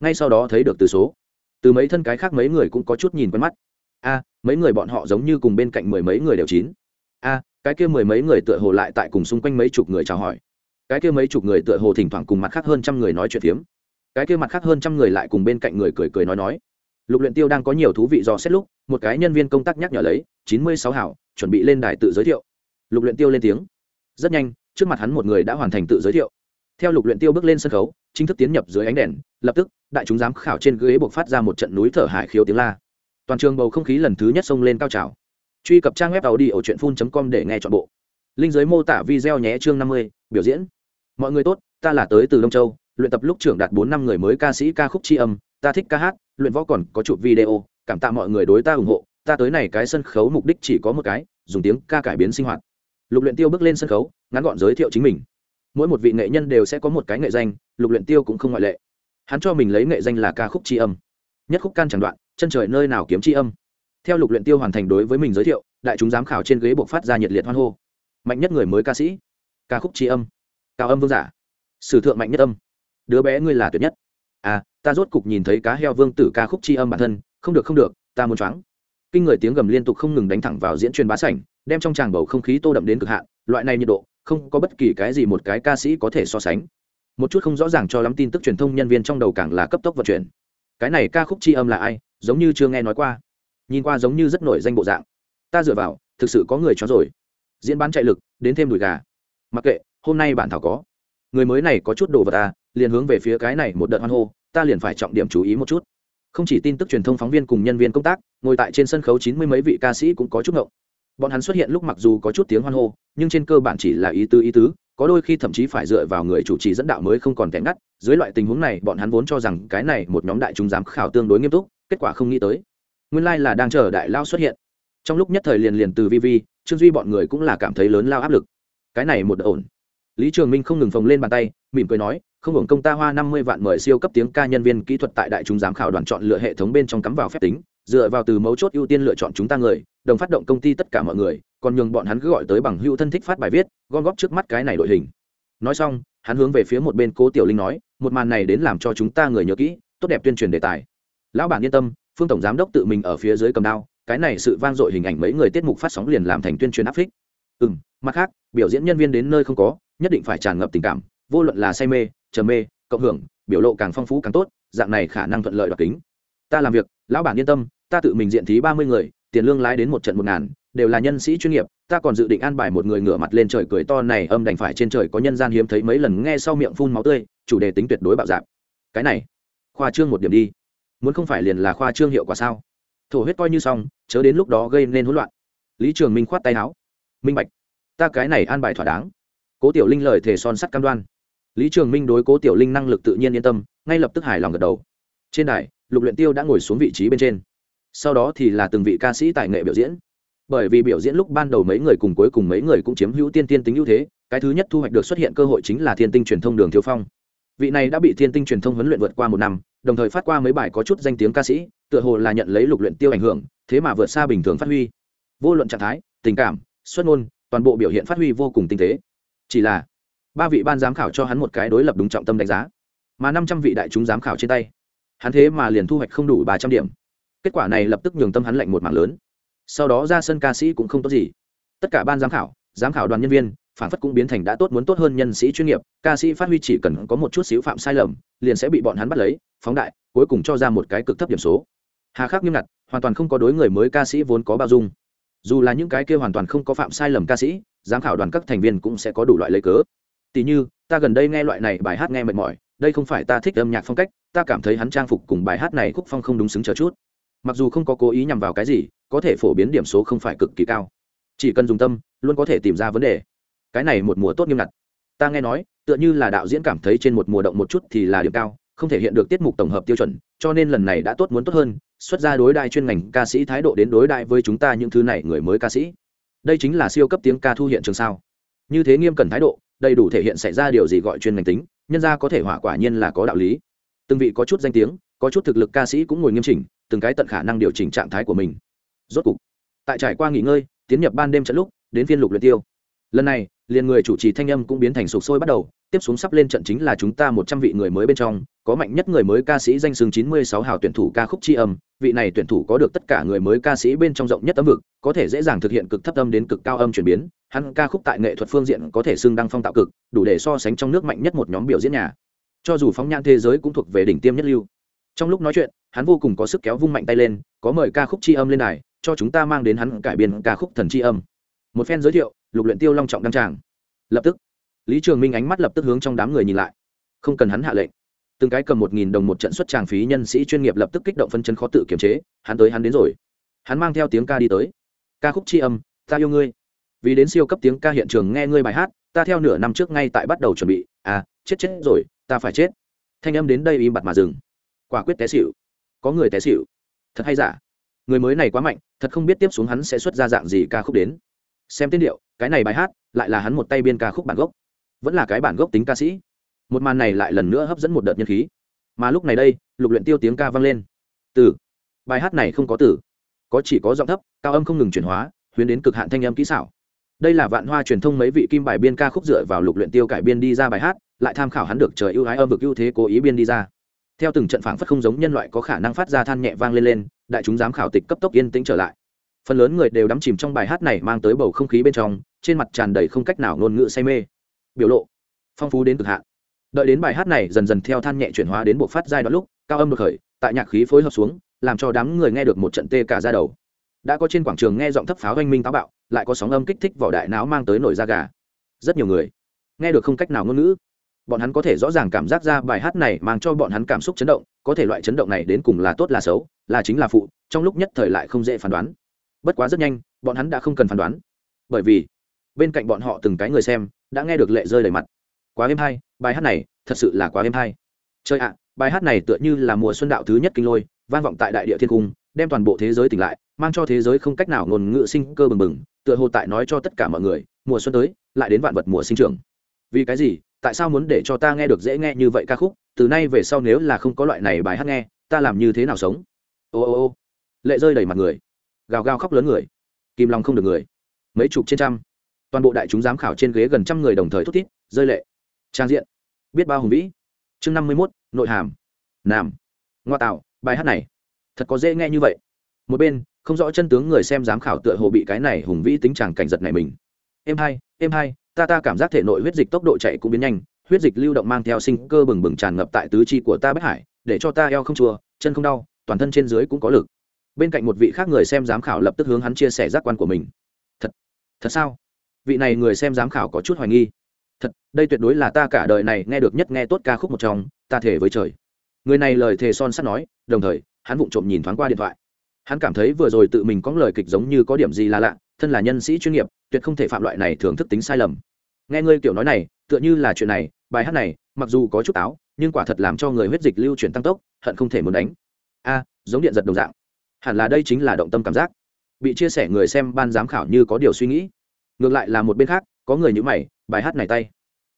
Ngay sau đó thấy được từ số. Từ mấy thân cái khác mấy người cũng có chút nhìn quen mắt a, mấy người bọn họ giống như cùng bên cạnh mười mấy người đều chín. A, cái kia mười mấy người tựa hồ lại tại cùng xung quanh mấy chục người chào hỏi. Cái kia mấy chục người tựa hồ thỉnh thoảng cùng mặt khác hơn trăm người nói chuyện phiếm. Cái kia mặt khác hơn trăm người lại cùng bên cạnh người cười cười nói nói. Lục luyện tiêu đang có nhiều thú vị do xét lúc, một cái nhân viên công tác nhắc nhở lấy, chín mươi sáu hảo, chuẩn bị lên đài tự giới thiệu. Lục luyện tiêu lên tiếng. Rất nhanh, trước mặt hắn một người đã hoàn thành tự giới thiệu. Theo lục luyện tiêu bước lên sân khấu, chính thức tiến nhập dưới ánh đèn, lập tức, đại chúng giám khảo trên ghế buộc phát ra một trận núi thở hải khiếu tiếng la toàn trường bầu không khí lần thứ nhất xông lên cao trào. Truy cập trang web tàu đi ở truyện phun com để nghe chọn bộ. Linh giới mô tả video nhé chương năm mươi, biểu diễn. Mọi người tốt, ta là tới từ đông châu, luyện tập lúc trưởng đạt bốn năm người mới ca sĩ ca khúc tri âm, ta thích ca hát, luyện võ còn có chụp video, cảm tạ mọi người đối ta ủng hộ, ta tới này cái sân khấu mục đích chỉ có một cái, dùng tiếng ca cải biến sinh hoạt. Lục luyện tiêu bước lên sân khấu, ngắn gọn giới thiệu chính mình. Mỗi một vị nghệ nhân đều sẽ có một cái nghệ danh, lục luyện tiêu cũng không ngoại lệ. Hắn cho mình lấy nghệ danh là ca khúc tri âm. Nhất khúc can chẳng đoạn chân trời nơi nào kiếm tri âm. Theo lục luyện tiêu hoàn thành đối với mình giới thiệu, đại chúng giám khảo trên ghế buộc phát ra nhiệt liệt hoan hô. Mạnh nhất người mới ca sĩ. Ca khúc tri âm. Cao âm vương giả. Sử thượng mạnh nhất âm. Đứa bé ngươi là tuyệt nhất. À ta rốt cục nhìn thấy cá heo vương tử ca khúc tri âm bản thân. Không được không được, ta muốn choáng. Kinh người tiếng gầm liên tục không ngừng đánh thẳng vào diễn truyền bá sảnh, đem trong tràng bầu không khí tô đậm đến cực hạn. Loại này nhiệt độ, không có bất kỳ cái gì một cái ca sĩ có thể so sánh. Một chút không rõ ràng cho lắm tin tức truyền thông nhân viên trong đầu càng là cấp tốc vận chuyển. Cái này ca khúc tri âm là ai? Giống như chưa nghe nói qua. Nhìn qua giống như rất nổi danh bộ dạng. Ta dựa vào, thực sự có người cho rồi. Diễn bán chạy lực, đến thêm đùi gà. Mặc kệ, hôm nay bản thảo có. Người mới này có chút đồ vật ta liền hướng về phía cái này một đợt hoan hô, ta liền phải trọng điểm chú ý một chút. Không chỉ tin tức truyền thông phóng viên cùng nhân viên công tác, ngồi tại trên sân khấu chín mươi mấy vị ca sĩ cũng có chút ngộng. Bọn hắn xuất hiện lúc mặc dù có chút tiếng hoan hô, nhưng trên cơ bản chỉ là ý tứ ý tứ, có đôi khi thậm chí phải dựa vào người chủ trì dẫn đạo mới không còn kẻ ngắt. Dưới loại tình huống này, bọn hắn vốn cho rằng cái này một nhóm đại chúng giám khảo tương đối nghiêm túc kết quả không nghĩ tới. Nguyên lai、like、là đang chờ đại lao xuất hiện. Trong lúc nhất thời liền liền từ vi vi, trương duy bọn người cũng là cảm thấy lớn lao áp lực. Cái này một đợt ổn. Lý trường minh không ngừng phồng lên bàn tay, mỉm cười nói, không hưởng công ta hoa năm mươi vạn mời siêu cấp tiếng ca nhân viên kỹ thuật tại đại chúng giám khảo đoàn chọn lựa hệ thống bên trong cắm vào phép tính, dựa vào từ mấu chốt ưu tiên lựa chọn chúng ta người, đồng phát động công ty tất cả mọi người, còn nhường bọn hắn cứ gọi tới bằng hữu thân thích phát bài viết, gom góp trước mắt cái này đội hình. Nói xong, hắn hướng về phía một bên cố tiểu linh nói, một màn này đến làm cho chúng ta người nhớ kỹ, tốt đẹp tuyên truyền đề tài lão bản yên tâm, phương tổng giám đốc tự mình ở phía dưới cầm đao, cái này sự vang dội hình ảnh mấy người tiết mục phát sóng liền làm thành tuyên truyền áp phích. Ừ m mặt khác, biểu diễn nhân viên đến nơi không có, nhất định phải tràn ngập tình cảm, vô luận là say mê, trầm mê, cộng hưởng, biểu lộ càng phong phú càng tốt, dạng này khả năng thuận lợi đoạt kính. Ta làm việc, lão bản yên tâm, ta tự mình diện thí ba mươi người, tiền lương lái đến một trận một ngàn, đều là nhân sĩ chuyên nghiệp, ta còn dự định an bài một người ngửa mặt lên trời cười to này âm đành phải trên trời có nhân gian hiếm thấy mấy lần nghe sau miệng phun máu tươi, chủ đề tính tuyệt đối bạo dạp cái này, khoa trương một điểm đi muốn không phải liền là khoa trương hiệu quả sao? Thổ huyết coi như xong, chớ đến lúc đó gây nên hỗn loạn. Lý trường minh khoát tay áo. Minh bạch, ta cái này an bài thỏa đáng. Cố tiểu linh lời thề son sắt cam đoan. Lý trường minh đối cố tiểu linh năng lực tự nhiên yên tâm, ngay lập tức hài lòng gật đầu. Trên đài, lục luyện tiêu đã ngồi xuống vị trí bên trên. Sau đó thì là từng vị ca sĩ tài nghệ biểu diễn. Bởi vì biểu diễn lúc ban đầu mấy người cùng cuối cùng mấy người cũng chiếm hữu tiên tiên tính ưu thế, cái thứ nhất thu hoạch được xuất hiện cơ hội chính là thiên tinh truyền thông đường thiếu phong vị này đã bị thiên tinh truyền thông huấn luyện vượt qua một năm, đồng thời phát qua mấy bài có chút danh tiếng ca sĩ, tựa hồ là nhận lấy lục luyện tiêu ảnh hưởng, thế mà vượt xa bình thường phát huy. Vô luận trạng thái, tình cảm, xuất ngôn, toàn bộ biểu hiện phát huy vô cùng tinh tế. Chỉ là, ba vị ban giám khảo cho hắn một cái đối lập đúng trọng tâm đánh giá. Mà năm trăm vị đại chúng giám khảo trên tay, hắn thế mà liền thu hoạch không đủ ba trăm điểm. Kết quả này lập tức nhường tâm hắn lạnh một mảng lớn. Sau đó ra sân ca sĩ cũng không tốt gì. Tất cả ban giám khảo giám khảo đoàn nhân viên phản phất cũng biến thành đã tốt muốn tốt hơn nhân sĩ chuyên nghiệp, ca sĩ phát huy chỉ cần có một chút xíu phạm sai lầm, liền sẽ bị bọn hắn bắt lấy, phóng đại, cuối cùng cho ra một cái cực thấp điểm số. Hà khắc nghiêm ngặt, hoàn toàn không có đối người mới ca sĩ vốn có bao dung. Dù là những cái kia hoàn toàn không có phạm sai lầm ca sĩ, giám khảo đoàn các thành viên cũng sẽ có đủ loại lấy cớ. Tỉ như, ta gần đây nghe loại này bài hát nghe mệt mỏi, đây không phải ta thích âm nhạc phong cách, ta cảm thấy hắn trang phục cùng bài hát này khúc phong không đúng xứng chờ chút. Mặc dù không có cố ý nhằm vào cái gì, có thể phổ biến điểm số không phải cực kỳ cao. Chỉ cần dùng tâm, luôn có thể tìm ra vấn đề cái này một mùa tốt nghiêm ngặt. Ta nghe nói, tựa như là đạo diễn cảm thấy trên một mùa động một chút thì là điểm cao, không thể hiện được tiết mục tổng hợp tiêu chuẩn, cho nên lần này đã tốt muốn tốt hơn, xuất ra đối đại chuyên ngành, ca sĩ thái độ đến đối đại với chúng ta những thứ này người mới ca sĩ. Đây chính là siêu cấp tiếng ca thu hiện trường sao. Như thế nghiêm cẩn thái độ, đầy đủ thể hiện xảy ra điều gì gọi chuyên ngành tính, nhân ra có thể hỏa quả nhiên là có đạo lý. Từng vị có chút danh tiếng, có chút thực lực ca sĩ cũng ngồi nghiêm chỉnh, từng cái tận khả năng điều chỉnh trạng thái của mình. Rốt cục, tại trải qua nghỉ ngơi, tiến nhập ban đêm trận lúc, đến phiên lục luyện tiêu. Lần này liền người chủ trì thanh âm cũng biến thành sục sôi bắt đầu, tiếp xuống sắp lên trận chính là chúng ta một trăm vị người mới bên trong, có mạnh nhất người mới ca sĩ danh sừng chín mươi sáu hào tuyển thủ ca khúc tri âm, vị này tuyển thủ có được tất cả người mới ca sĩ bên trong rộng nhất âm vực, có thể dễ dàng thực hiện cực thấp âm đến cực cao âm chuyển biến, hắn ca khúc tại nghệ thuật phương diện có thể xưng đăng phong tạo cực, đủ để so sánh trong nước mạnh nhất một nhóm biểu diễn nhà. Cho dù phóng nhan thế giới cũng thuộc về đỉnh tiêm nhất lưu. Trong lúc nói chuyện, hắn vô cùng có sức kéo vung mạnh tay lên, có mời ca khúc tri âm lên này cho chúng ta mang đến hắn cải biên ca khúc thần tri âm một phen giới thiệu, lục luyện tiêu long trọng đăng tràng. Lập tức, lý trường minh ánh mắt lập tức hướng trong đám người nhìn lại. Không cần hắn hạ lệnh. Từng cái cầm một nghìn đồng một trận xuất tràng phí nhân sĩ chuyên nghiệp lập tức kích động phân chân khó tự kiềm chế, hắn tới hắn đến rồi. Hắn mang theo tiếng ca đi tới. Ca khúc tri âm, ta yêu ngươi. Vì đến siêu cấp tiếng ca hiện trường nghe ngươi bài hát, ta theo nửa năm trước ngay tại bắt đầu chuẩn bị. À chết chết rồi, ta phải chết. Thanh âm đến đây im bặt mà dừng. Quả quyết té xịu có người té xịu thật hay giả? Người mới này quá mạnh, thật không biết tiếp xuống hắn sẽ xuất ra dạng gì ca khúc đến xem tên điệu, cái này bài hát, lại là hắn một tay biên ca khúc bản gốc. Vẫn là cái bản gốc tính ca sĩ. Một màn này lại lần nữa hấp dẫn một đợt nhân khí. Mà lúc này đây, lục luyện tiêu tiếng ca vang lên. Từ. Bài hát này không có từ. Có chỉ có giọng thấp, cao âm không ngừng chuyển hóa, huyến đến cực hạn thanh âm kỹ xảo. Đây là vạn hoa truyền thông mấy vị kim bài biên ca khúc dựa vào lục luyện tiêu cải biên đi ra bài hát, lại tham khảo hắn được trời ưu ái âm vực ưu thế cố ý biên đi ra. Theo từng trận phảng phất không giống nhân loại có khả năng phát ra than nhẹ vang lên lên, đại chúng giám khảo tịch cấp tốc yên tĩnh trở lại phần lớn người đều đắm chìm trong bài hát này mang tới bầu không khí bên trong, trên mặt tràn đầy không cách nào ngôn ngữ say mê. Biểu lộ, phong phú đến cực hạn. Đợi đến bài hát này dần dần theo than nhẹ chuyển hóa đến bộ phát giai đoạn lúc, cao âm được khởi, tại nhạc khí phối hợp xuống, làm cho đám người nghe được một trận tê cả ra đầu. Đã có trên quảng trường nghe giọng thấp pháo oanh minh táo bạo, lại có sóng âm kích thích vỏ đại não mang tới nổi da gà. Rất nhiều người nghe được không cách nào ngôn ngữ. Bọn hắn có thể rõ ràng cảm giác ra bài hát này mang cho bọn hắn cảm xúc chấn động, có thể loại chấn động này đến cùng là tốt là xấu, là chính là phụ, trong lúc nhất thời lại không dễ phán đoán bất quá rất nhanh, bọn hắn đã không cần phán đoán. Bởi vì, bên cạnh bọn họ từng cái người xem đã nghe được lệ rơi đầy mặt. Quá êm hay, bài hát này thật sự là quá êm hay. Chơi ạ, bài hát này tựa như là mùa xuân đạo thứ nhất kinh lôi, vang vọng tại đại địa thiên cung, đem toàn bộ thế giới tỉnh lại, mang cho thế giới không cách nào ngôn ngữ sinh cơ bừng bừng, tựa hồ tại nói cho tất cả mọi người, mùa xuân tới, lại đến vạn vật mùa sinh trưởng. Vì cái gì, tại sao muốn để cho ta nghe được dễ nghe như vậy ca khúc, từ nay về sau nếu là không có loại này bài hát nghe, ta làm như thế nào sống? Ô ô ô, lệ rơi đầy mặt người gào gào khóc lớn người. Kìm lòng không được người. Mấy chục trên trăm. Toàn bộ đại chúng giám khảo trên ghế gần trăm người đồng thời thút thít rơi lệ. Trang diện. Biết bao hùng vĩ. Chương năm mươi mốt nội hàm. Nam. Ngoa tạo bài hát này. Thật có dễ nghe như vậy. Một bên không rõ chân tướng người xem giám khảo tựa hồ bị cái này hùng vĩ tính chàng cảnh giật này mình. Em hai em hai ta ta cảm giác thể nội huyết dịch tốc độ chạy cũng biến nhanh huyết dịch lưu động mang theo sinh cơ bừng bừng tràn ngập tại tứ chi của ta bất hải để cho ta eo không chùa, chân không đau toàn thân trên dưới cũng có lực bên cạnh một vị khác người xem giám khảo lập tức hướng hắn chia sẻ giác quan của mình. Thật thật sao? Vị này người xem giám khảo có chút hoài nghi. Thật, đây tuyệt đối là ta cả đời này nghe được nhất nghe tốt ca khúc một trong, ta thể với trời. Người này lời thề son sắt nói, đồng thời, hắn vụng trộm nhìn thoáng qua điện thoại. Hắn cảm thấy vừa rồi tự mình có lời kịch giống như có điểm gì là lạ, thân là nhân sĩ chuyên nghiệp, tuyệt không thể phạm loại này thưởng thức tính sai lầm. Nghe ngươi kiểu nói này, tựa như là chuyện này, bài hát này, mặc dù có chút áo nhưng quả thật làm cho người huyết dịch lưu chuyển tăng tốc, hận không thể muốn đánh. A, giống điện giật đồng dạng hẳn là đây chính là động tâm cảm giác. Bị chia sẻ người xem ban giám khảo như có điều suy nghĩ. Ngược lại là một bên khác, có người như mày, bài hát này tay.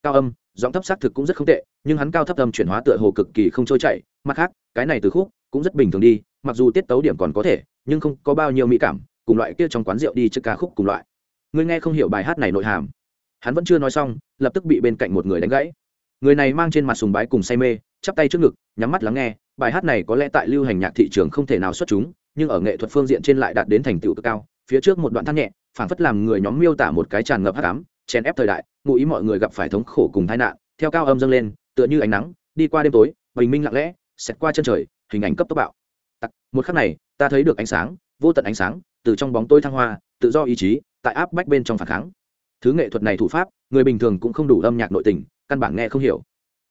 Cao âm, giọng thấp xác thực cũng rất không tệ, nhưng hắn cao thấp âm chuyển hóa tựa hồ cực kỳ không trôi chảy. Mặt khác, cái này từ khúc cũng rất bình thường đi, mặc dù tiết tấu điểm còn có thể, nhưng không có bao nhiêu mỹ cảm, cùng loại kia trong quán rượu đi trước ca khúc cùng loại. Người nghe không hiểu bài hát này nội hàm. Hắn vẫn chưa nói xong, lập tức bị bên cạnh một người đánh gãy. Người này mang trên mặt sùng bái cùng say mê, chắp tay trước ngực, nhắm mắt lắng nghe, bài hát này có lẽ tại lưu hành nhạc thị trường không thể nào xuất chúng nhưng ở nghệ thuật phương diện trên lại đạt đến thành tựu cực cao, phía trước một đoạn thắt nhẹ, phảng phất làm người nhóm miêu tả một cái tràn ngập hắc ám, chèn ép thời đại, ngụ ý mọi người gặp phải thống khổ cùng tai nạn, theo cao âm dâng lên, tựa như ánh nắng, đi qua đêm tối, bình minh lặng lẽ, xẹt qua chân trời, hình ảnh cấp tốc bạo. Tặc, một khắc này, ta thấy được ánh sáng, vô tận ánh sáng, từ trong bóng tối thăng hoa, tự do ý chí, tại áp bách bên trong phản kháng. Thứ nghệ thuật này thủ pháp, người bình thường cũng không đủ âm nhạc nội tình, căn bản nghe không hiểu.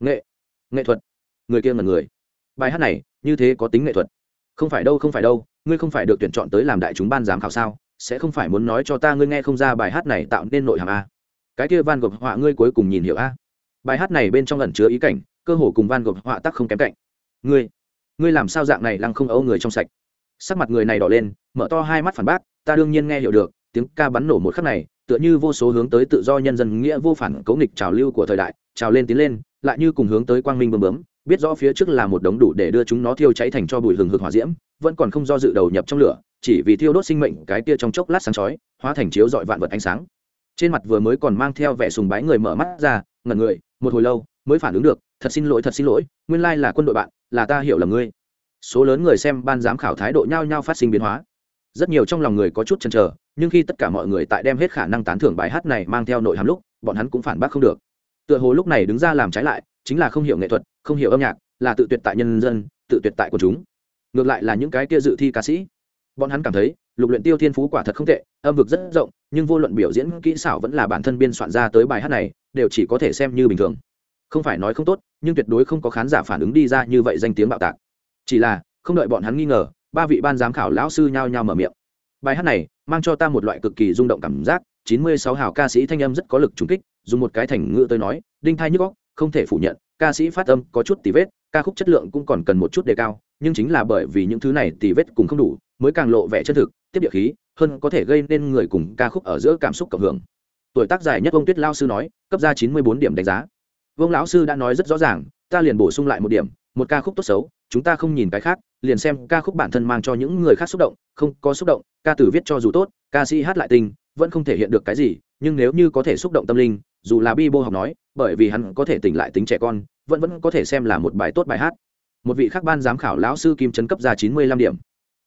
Nghệ nghệ thuật. Người kia là người. Bài hát này, như thế có tính nghệ thuật. Không phải đâu, không phải đâu ngươi không phải được tuyển chọn tới làm đại chúng ban giám khảo sao? Sẽ không phải muốn nói cho ta ngươi nghe không ra bài hát này tạo nên nội hàm a? Cái kia van gộp họa ngươi cuối cùng nhìn hiểu a? Bài hát này bên trong ẩn chứa ý cảnh, cơ hồ cùng van gộp họa tắc không kém cạnh. Ngươi ngươi làm sao dạng này lăng không ấu người trong sạch? Sắc mặt người này đỏ lên, mở to hai mắt phản bác, ta đương nhiên nghe hiểu được, tiếng ca bắn nổ một khắc này, tựa như vô số hướng tới tự do nhân dân nghĩa vô phản cấu nghịch trào lưu của thời đại, trào lên tiến lên, lại như cùng hướng tới quang minh bơm bướm biết rõ phía trước là một đống đủ để đưa chúng nó thiêu cháy thành cho bụi hừng hực hỏa diễm, vẫn còn không do dự đầu nhập trong lửa, chỉ vì thiêu đốt sinh mệnh cái kia trong chốc lát sáng chói, hóa thành chiếu dọi vạn vật ánh sáng. Trên mặt vừa mới còn mang theo vẻ sùng bái người mở mắt ra, ngẩn người, một hồi lâu mới phản ứng được, thật xin lỗi, thật xin lỗi, nguyên lai là quân đội bạn, là ta hiểu là ngươi. Số lớn người xem ban giám khảo thái độ nhao nhao phát sinh biến hóa. Rất nhiều trong lòng người có chút chần chờ, nhưng khi tất cả mọi người tại đem hết khả năng tán thưởng bài hát này mang theo nội hàm lúc, bọn hắn cũng phản bác không được. Tựa hồ lúc này đứng ra làm trái lại, chính là không hiểu nghệ thuật không hiểu âm nhạc là tự tuyệt tại nhân dân tự tuyệt tại của chúng. Ngược lại là những cái kia dự thi ca sĩ. Bọn hắn cảm thấy lục luyện tiêu thiên phú quả thật không tệ âm vực rất rộng nhưng vô luận biểu diễn kỹ xảo vẫn là bản thân biên soạn ra tới bài hát này đều chỉ có thể xem như bình thường. Không phải nói không tốt nhưng tuyệt đối không có khán giả phản ứng đi ra như vậy danh tiếng bạo tạc. Chỉ là không đợi bọn hắn nghi ngờ ba vị ban giám khảo lão sư nhao nhao mở miệng. Bài hát này mang cho ta một loại cực kỳ rung động cảm giác chín mươi sáu hào ca sĩ thanh âm rất có lực trùng kích dùng một cái thành ngữ tôi nói đinh thai nhức óc, không thể phủ nhận ca sĩ phát âm có chút tì vết, ca khúc chất lượng cũng còn cần một chút đề cao, nhưng chính là bởi vì những thứ này tì vết cũng không đủ, mới càng lộ vẻ chân thực, tiếp địa khí, hơn có thể gây nên người cùng ca khúc ở giữa cảm xúc cộng hưởng. Tuổi tác dài nhất ông tuyết lao sư nói, cấp ra chín mươi bốn điểm đánh giá. Vương lão sư đã nói rất rõ ràng, ta liền bổ sung lại một điểm, một ca khúc tốt xấu, chúng ta không nhìn cái khác, liền xem ca khúc bản thân mang cho những người khác xúc động, không có xúc động, ca từ viết cho dù tốt, ca sĩ hát lại tình, vẫn không thể hiện được cái gì, nhưng nếu như có thể xúc động tâm linh, dù là bi bô học nói bởi vì hắn có thể tỉnh lại tính trẻ con, vẫn vẫn có thể xem là một bài tốt bài hát. Một vị khác ban giám khảo lão sư kim trấn cấp ra chín mươi lăm điểm.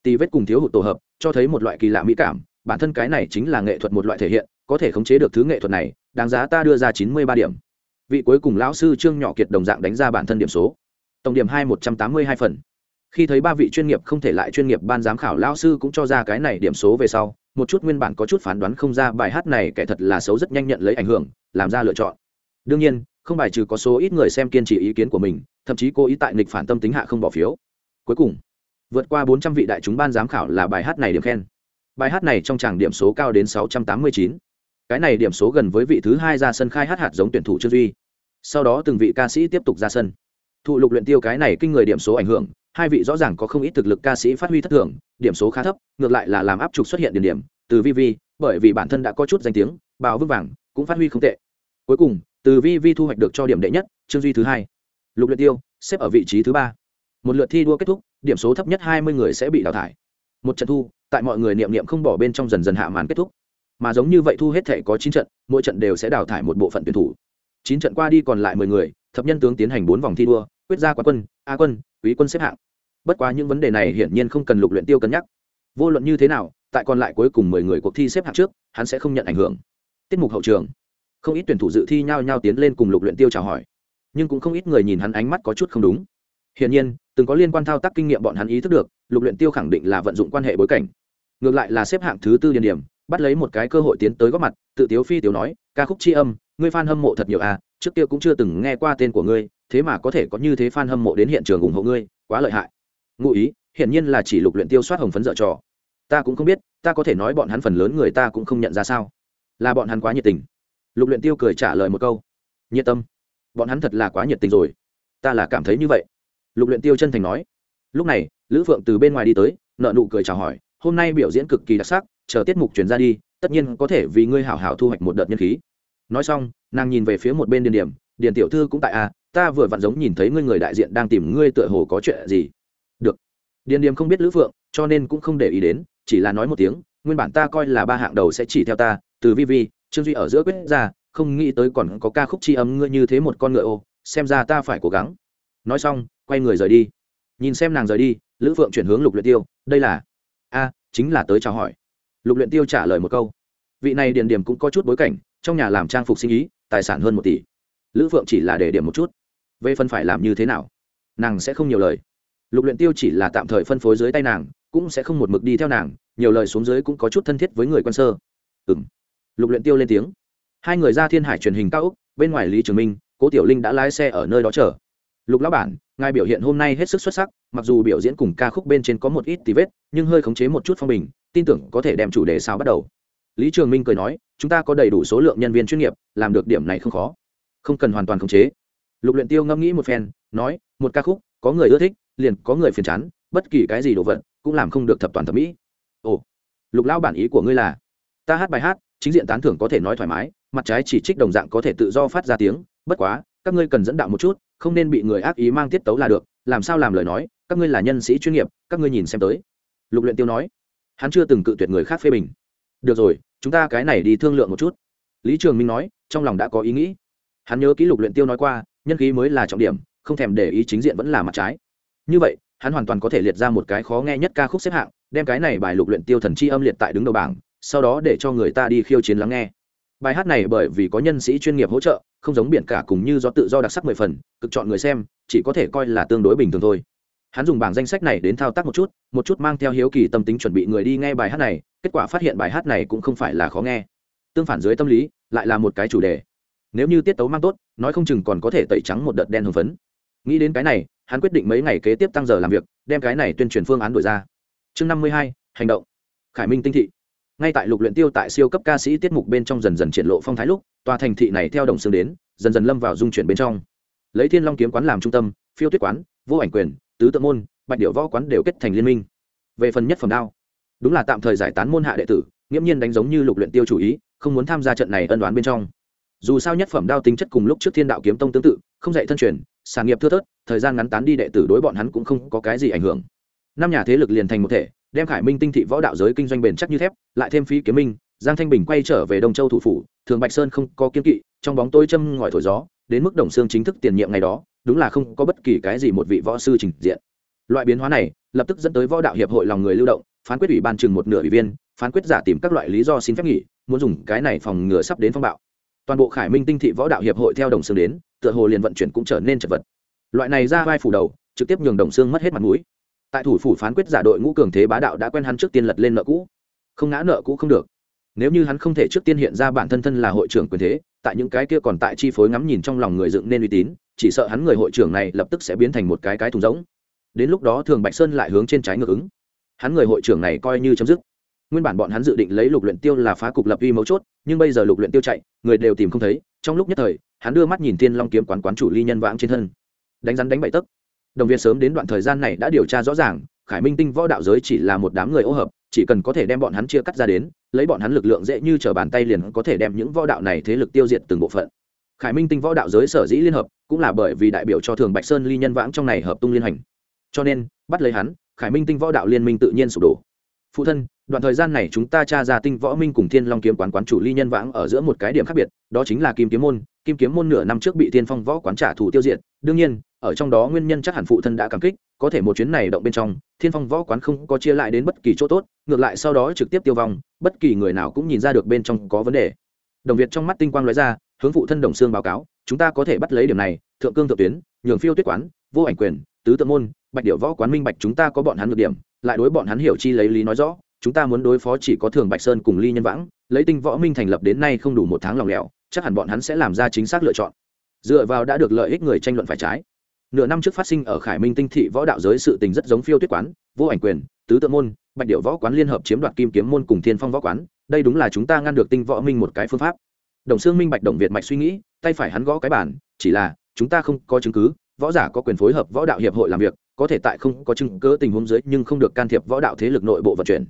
Tì vết cùng thiếu hụt tổ hợp, cho thấy một loại kỳ lạ mỹ cảm, bản thân cái này chính là nghệ thuật một loại thể hiện, có thể khống chế được thứ nghệ thuật này, đáng giá ta đưa ra chín mươi ba điểm. Vị cuối cùng lão sư trương nhỏ kiệt đồng dạng đánh ra bản thân điểm số. Tổng điểm hai một trăm tám mươi hai phần. Khi thấy ba vị chuyên nghiệp không thể lại chuyên nghiệp ban giám khảo lão sư cũng cho ra cái này điểm số về sau, một chút nguyên bản có chút phán đoán không ra bài hát này kẻ thật là xấu rất nhanh nhận lấy ảnh hưởng, làm ra lựa chọn đương nhiên, không bài trừ có số ít người xem kiên trì ý kiến của mình, thậm chí cố ý tại nghịch phản tâm tính hạ không bỏ phiếu. Cuối cùng, vượt qua bốn trăm vị đại chúng ban giám khảo là bài hát này điểm khen. Bài hát này trong tràng điểm số cao đến sáu trăm tám mươi chín. Cái này điểm số gần với vị thứ hai ra sân khai hát hạt giống tuyển thủ trương duy. Sau đó từng vị ca sĩ tiếp tục ra sân. Thụ lục luyện tiêu cái này kinh người điểm số ảnh hưởng, hai vị rõ ràng có không ít thực lực ca sĩ phát huy thất thường, điểm số khá thấp, ngược lại là làm áp trục xuất hiện điểm điểm, từ vi vi, bởi vì bản thân đã có chút danh tiếng, bào vững vàng, cũng phát huy không tệ. Cuối cùng từ vi vi thu hoạch được cho điểm đệ nhất, trương duy thứ hai. Lục luyện tiêu, xếp ở vị trí thứ ba. Một lượt thi đua kết thúc, điểm số thấp nhất hai mươi người sẽ bị đào thải. Một trận thu, tại mọi người niệm niệm không bỏ bên trong dần dần hạ màn kết thúc. Mà giống như vậy thu hết thể có chín trận, mỗi trận đều sẽ đào thải một bộ phận tuyển thủ. Chín trận qua đi còn lại mười người, thập nhân tướng tiến hành bốn vòng thi đua, quyết ra quán quân, a quân, quý quân xếp hạng. Bất quá những vấn đề này hiển nhiên không cần lục luyện tiêu cân nhắc. Vô luận như thế nào, tại còn lại cuối cùng mười người cuộc thi xếp hạng trước, hắn sẽ không nhận ảnh hưởng. Tiết mục hậu trường không ít tuyển thủ dự thi nhau nhau tiến lên cùng lục luyện tiêu chào hỏi. Nhưng cũng không ít người nhìn hắn ánh mắt có chút không đúng. Hiển nhiên, từng có liên quan thao tác kinh nghiệm bọn hắn ý thức được, lục luyện tiêu khẳng định là vận dụng quan hệ bối cảnh. Ngược lại là xếp hạng thứ tư điền điểm, bắt lấy một cái cơ hội tiến tới góp mặt, tự tiếu phi tiểu nói, ca khúc chi âm, ngươi fan hâm mộ thật nhiều à trước kia cũng chưa từng nghe qua tên của ngươi, thế mà có thể có như thế fan hâm mộ đến hiện trường ủng hộ ngươi, quá lợi hại. Ngụ ý, hiển nhiên là chỉ lục luyện tiêu soát hồng phấn dở trò. Ta cũng không biết, ta có thể nói bọn hắn phần lớn người ta cũng không nhận ra sao? Là bọn hắn quá nhiệt tình lục luyện tiêu cười trả lời một câu. Nhiệt tâm. Bọn hắn thật là quá nhiệt tình rồi. Ta là cảm thấy như vậy. Lục luyện tiêu chân thành nói. Lúc này lữ phượng từ bên ngoài đi tới nợ nụ cười chào hỏi. Hôm nay biểu diễn cực kỳ đặc sắc chờ tiết mục truyền ra đi tất nhiên có thể vì ngươi hảo hảo thu hoạch một đợt nhân khí. Nói xong nàng nhìn về phía một bên điền điểm. Điền tiểu thư cũng tại a à, ta vừa vặn giống nhìn thấy ngươi người đại diện đang tìm ngươi tựa hồ có chuyện gì. Được. Điền điểm không biết lữ phượng cho nên cũng không để ý đến chỉ là nói một tiếng nguyên bản ta coi là ba hạng đầu sẽ chỉ theo ta từ vi vi trương duy ở giữa quyết ra, không nghĩ tới còn có ca khúc chi âm ngươi như thế một con ngựa ô, xem ra ta phải cố gắng. Nói xong, quay người rời đi. Nhìn xem nàng rời đi, lữ phượng chuyển hướng lục luyện tiêu, đây là, a, chính là tới chào hỏi. Lục luyện tiêu trả lời một câu. Vị này điền điểm cũng có chút bối cảnh, trong nhà làm trang phục sinh ý, tài sản hơn một tỷ. Lữ phượng chỉ là để điểm một chút. Về phân phải làm như thế nào, nàng sẽ không nhiều lời. Lục luyện tiêu chỉ là tạm thời phân phối dưới tay nàng, cũng sẽ không một mực đi theo nàng, nhiều lời xuống dưới cũng có chút thân thiết với người quan sơ. Ừm lục luyện tiêu lên tiếng. Hai người ra thiên hải truyền hình cao úc bên ngoài lý trường minh, cố tiểu linh đã lái xe ở nơi đó chờ. Lục lão bản, ngài biểu hiện hôm nay hết sức xuất sắc, mặc dù biểu diễn cùng ca khúc bên trên có một ít tí vết, nhưng hơi khống chế một chút phong bình, tin tưởng có thể đem chủ đề sao bắt đầu. Lý trường minh cười nói, chúng ta có đầy đủ số lượng nhân viên chuyên nghiệp, làm được điểm này không khó. Không cần hoàn toàn khống chế. Lục luyện tiêu ngẫm nghĩ một phen, nói, một ca khúc, có người ưa thích, liền có người phiền chán, bất kỳ cái gì đồ vật, cũng làm không được thập toàn thẩm mỹ. Ồ, lục lão bản ý của ngươi là, ta hát bài hát chính diện tán thưởng có thể nói thoải mái, mặt trái chỉ trích đồng dạng có thể tự do phát ra tiếng, bất quá, các ngươi cần dẫn đạo một chút, không nên bị người ác ý mang tiết tấu là được, làm sao làm lời nói, các ngươi là nhân sĩ chuyên nghiệp, các ngươi nhìn xem tới. Lục luyện tiêu nói. Hắn chưa từng cự tuyệt người khác phê bình. Được rồi, chúng ta cái này đi thương lượng một chút. Lý trường minh nói, trong lòng đã có ý nghĩ. Hắn nhớ kỹ lục luyện tiêu nói qua, nhân khí mới là trọng điểm, không thèm để ý chính diện vẫn là mặt trái. Như vậy, hắn hoàn toàn có thể liệt ra một cái khó nghe nhất ca khúc xếp hạng, đem cái này bài lục luyện tiêu thần chi âm liệt tại đứng đầu bảng sau đó để cho người ta đi khiêu chiến lắng nghe. Bài hát này bởi vì có nhân sĩ chuyên nghiệp hỗ trợ, không giống biển cả cùng như do tự do đặc sắc mười phần, cực chọn người xem, chỉ có thể coi là tương đối bình thường thôi. Hắn dùng bảng danh sách này đến thao tác một chút một chút mang theo hiếu kỳ tâm tính chuẩn bị người đi nghe bài hát này, kết quả phát hiện bài hát này cũng không phải là khó nghe. Tương phản dưới tâm lý, lại là một cái chủ đề. Nếu như tiết tấu mang tốt, nói không chừng còn có thể tẩy trắng một đợt đen hồng phấn. Nghĩ đến cái này, hắn quyết định mấy ngày kế tiếp tăng giờ làm việc, đem cái này tuyên truyền phương án đổi ra. Chương năm mươi hai, hành động. Khải minh tinh thị ngay tại lục luyện tiêu tại siêu cấp ca sĩ tiết mục bên trong dần dần triển lộ phong thái lúc, tòa thành thị này theo đồng xương đến, dần dần lâm vào dung chuyển bên trong. Lấy thiên long kiếm quán làm trung tâm, phiêu tuyết quán, vô ảnh quyền, tứ tự môn, bạch điệu võ quán đều kết thành liên minh. Về phần nhất phẩm đao, đúng là tạm thời giải tán môn hạ đệ tử, nghiễm nhiên đánh giống như lục luyện tiêu chủ ý, không muốn tham gia trận này ân đoán bên trong. Dù sao nhất phẩm đao tính chất cùng lúc trước thiên đạo kiếm tông tương tự, không dạy thân truyền, sản nghiệp thưa thớt, thời gian ngắn tán đi đệ tử đối bọn hắn cũng không có cái gì ảnh hưởng. Năm nhà thế lực liền thành một thể đem khải minh tinh thị võ đạo giới kinh doanh bền chắc như thép, lại thêm phí kiếm minh, giang thanh bình quay trở về đông châu thủ phủ, thường bạch sơn không có kiếm kỵ, trong bóng tôi châm ngòi thổi gió, đến mức đồng xương chính thức tiền nhiệm ngày đó, đúng là không có bất kỳ cái gì một vị võ sư trình diện. Loại biến hóa này, lập tức dẫn tới võ đạo hiệp hội lòng người lưu động, phán quyết ủy ban chừng một nửa ủy viên, phán quyết giả tìm các loại lý do xin phép nghỉ, muốn dùng cái này phòng ngừa sắp đến phong bạo. Toàn bộ khải minh tinh thị võ đạo hiệp hội theo đồng xương đến, tựa hồ liền vận chuyển cũng trở nên chật vật. Loại này ra vai phủ đầu, trực tiếp nhường đồng xương mất hết mặt mũi tại thủ phủ phán quyết giả đội ngũ cường thế bá đạo đã quen hắn trước tiên lật lên nợ cũ. Không ngã nợ cũ không được. Nếu như hắn không thể trước tiên hiện ra bản thân thân là hội trưởng quyền thế, tại những cái kia còn tại chi phối ngắm nhìn trong lòng người dựng nên uy tín, chỉ sợ hắn người hội trưởng này lập tức sẽ biến thành một cái cái thùng rỗng. Đến lúc đó thường bạch sơn lại hướng trên trái ngược ứng. Hắn người hội trưởng này coi như chấm dứt. Nguyên bản bọn hắn dự định lấy lục luyện tiêu là phá cục lập uy mấu chốt, nhưng bây giờ lục luyện tiêu chạy, người đều tìm không thấy. Trong lúc nhất thời, hắn đưa mắt nhìn thiên long kiếm quán quán chủ ly nhân vãng trên thân. Đánh rắn đánh bậy tấc đồng việt sớm đến đoạn thời gian này đã điều tra rõ ràng, khải minh tinh võ đạo giới chỉ là một đám người ô hợp, chỉ cần có thể đem bọn hắn chia cắt ra đến, lấy bọn hắn lực lượng dễ như trở bàn tay liền có thể đem những võ đạo này thế lực tiêu diệt từng bộ phận. Khải minh tinh võ đạo giới sở dĩ liên hợp, cũng là bởi vì đại biểu cho thường bạch sơn ly nhân vãng trong này hợp tung liên hành. Cho nên, bắt lấy hắn, khải minh tinh võ đạo liên minh tự nhiên sụp đổ. Phụ thân đoạn thời gian này chúng ta tra ra tinh võ minh cùng thiên long kiếm quán quán chủ ly nhân vãng ở giữa một cái điểm khác biệt, đó chính là kim kiếm môn. Kim kiếm môn nửa năm trước bị thiên phong võ quán trả thù tiêu diệt. Đương nhiên, ở trong đó nguyên nhân chắc hẳn phụ thân đã cảm kích, có thể một chuyến này động bên trong, thiên phong võ quán không có chia lại đến bất kỳ chỗ tốt, ngược lại sau đó trực tiếp tiêu vong, bất kỳ người nào cũng nhìn ra được bên trong có vấn đề. Đồng việt trong mắt tinh quang nói ra, hướng phụ thân đồng xương báo cáo, chúng ta có thể bắt lấy điểm này, thượng cương thượng tuyến, nhường phiêu tuyết quán, vô ảnh quyền, tứ tự môn, bạch điệu võ quán minh bạch chúng ta có bọn hắn được điểm, lại đối bọn hắn hiểu chi lấy lý nói rõ chúng ta muốn đối phó chỉ có thường bạch sơn cùng ly nhân vãng, lấy tinh võ minh thành lập đến nay không đủ một tháng lòng lẻo, chắc hẳn bọn hắn sẽ làm ra chính xác lựa chọn. Dựa vào đã được lợi ích người tranh luận phải trái. Nửa năm trước phát sinh ở khải minh tinh thị võ đạo giới sự tình rất giống phiêu tuyết quán, vô ảnh quyền, tứ tự môn, bạch điệu võ quán liên hợp chiếm đoạt kim kiếm môn cùng thiên phong võ quán, đây đúng là chúng ta ngăn được tinh võ minh một cái phương pháp. Đồng xương minh bạch đồng việt mạch suy nghĩ, tay phải hắn gõ cái bản chỉ là, chúng ta không có chứng cứ, võ giả có quyền phối hợp võ đạo hiệp hội làm việc, có thể tại không có chứng cứ tình huống dưới nhưng không được can thiệp võ đạo thế lực nội bộ vận chuyển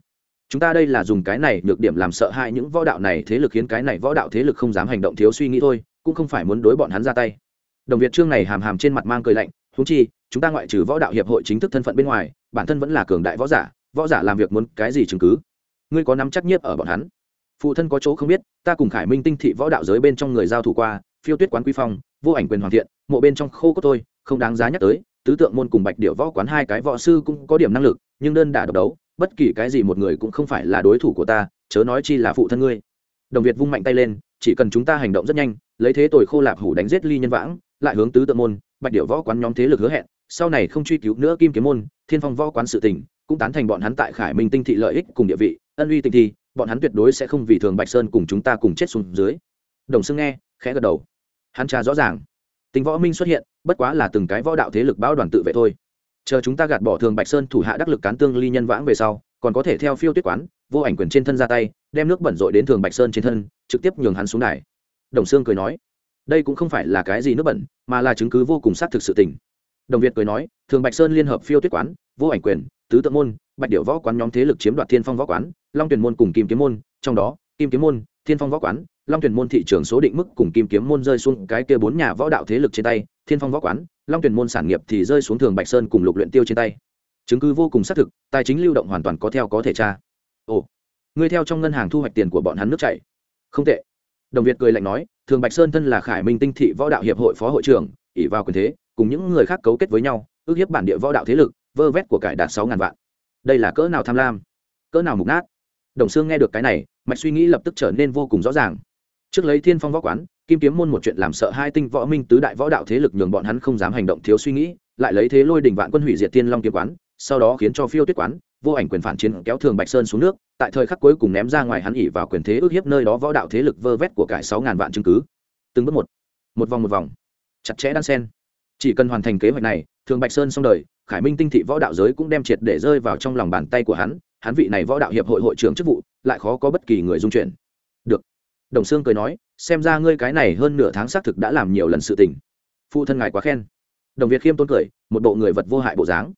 chúng ta đây là dùng cái này nhược điểm làm sợ hãi những võ đạo này, thế lực khiến cái này võ đạo thế lực không dám hành động, thiếu suy nghĩ thôi, cũng không phải muốn đối bọn hắn ra tay. Đồng việt trương này hàm hàm trên mặt mang cười lạnh húng chi, chúng ta ngoại trừ võ đạo hiệp hội chính thức thân phận bên ngoài, bản thân vẫn là cường đại võ giả võ giả làm việc muốn cái gì chứng cứ? Ngươi có nắm chắc nhiếp ở bọn hắn? Phụ thân có chỗ không biết, ta cùng khải minh tinh thị võ đạo giới bên trong người giao thủ qua, phiêu tuyết quán quy phong, vô ảnh quyền hoàn thiện, mộ bên trong khô có tôi không đáng giá nhắc tới, tứ tượng môn cùng bạch điệu võ quán hai cái võ sư cũng có điểm năng lực, nhưng đơn đả độc đấu bất kỳ cái gì một người cũng không phải là đối thủ của ta, chớ nói chi là phụ thân ngươi. Đồng việt vung mạnh tay lên, chỉ cần chúng ta hành động rất nhanh, lấy thế tội khô lạp hủ đánh giết ly nhân vãng, lại hướng tứ tượng môn, bạch điệu võ quán nhóm thế lực hứa hẹn, sau này không truy cứu nữa kim kiếm môn, thiên phong võ quán sự tình, cũng tán thành bọn hắn tại khải minh tinh thị lợi ích cùng địa vị, ân uy tinh thi bọn hắn tuyệt đối sẽ không vì thường bạch sơn cùng chúng ta cùng chết xuống dưới. Đồng Sưng nghe, khẽ gật đầu. Hắn tra rõ ràng. Tính võ minh xuất hiện, bất quá là từng cái võ đạo thế lực báo đoàn tự vệ thôi chờ chúng ta gạt bỏ thường bạch sơn thủ hạ đắc lực cán tương ly nhân vãng về sau, còn có thể theo phiêu tuyết quán, vô ảnh quyền trên thân ra tay, đem nước bẩn rội đến thường bạch sơn trên thân, trực tiếp nhường hắn xuống đài. Đồng sương cười nói, đây cũng không phải là cái gì nước bẩn, mà là chứng cứ vô cùng xác thực sự tình. Đồng việt cười nói, thường bạch sơn liên hợp phiêu tuyết quán, vô ảnh quyền, tứ tự môn, bạch điệu võ quán nhóm thế lực chiếm đoạt thiên phong võ quán, long tuyển môn cùng kim kiếm môn, trong đó, kim kiếm môn, thiên phong võ quán, long tuyển môn thị trường số định mức cùng kim kiếm môn rơi xuống cái kia bốn nhà võ đạo thế lực trên tay thiên phong võ quán, long tuyển môn sản nghiệp thì rơi xuống thường bạch sơn cùng lục luyện tiêu trên tay. Chứng cứ vô cùng xác thực, tài chính lưu động hoàn toàn có theo có thể tra. Ồ ngươi theo trong ngân hàng thu hoạch tiền của bọn hắn nước chảy. Không tệ. Đồng việt cười lạnh nói, thường bạch sơn thân là khải minh tinh thị võ đạo hiệp hội phó hội trưởng, ỷ vào quyền thế, cùng những người khác cấu kết với nhau, ước hiếp bản địa võ đạo thế lực, vơ vét của cải đạt sáu ngàn vạn. Đây là cỡ nào tham lam? Cỡ nào mục nát? Đồng sương nghe được cái này, mạch suy nghĩ lập tức trở nên vô cùng rõ ràng trước lấy thiên phong võ quán, kim kiếm môn một chuyện làm sợ hai tinh võ minh tứ đại võ đạo thế lực nhường bọn hắn không dám hành động thiếu suy nghĩ, lại lấy thế lôi đình vạn quân hủy diệt thiên long kiếm quán, sau đó khiến cho phiêu tuyết quán, vô ảnh quyền phản chiến kéo thường bạch sơn xuống nước, tại thời khắc cuối cùng ném ra ngoài hắn ỉ vào quyền thế ước hiếp nơi đó võ đạo thế lực vơ vét của cải sáu ngàn vạn chứng cứ. Từng bước một một vòng một vòng, chặt chẽ đan sen chỉ cần hoàn thành kế hoạch này, thường bạch sơn xong đời, khải minh tinh thị võ đạo giới cũng đem triệt để rơi vào trong lòng bàn tay của hắn hắn vị này võ đạo hiệp hội hội trưởng chức vụ, lại khó có bất kỳ người dung chuyển đồng sương cười nói, xem ra ngươi cái này hơn nửa tháng xác thực đã làm nhiều lần sự tình. Phụ thân ngài quá khen. Đồng việt khiêm tôn cười, một bộ người vật vô hại bộ dáng.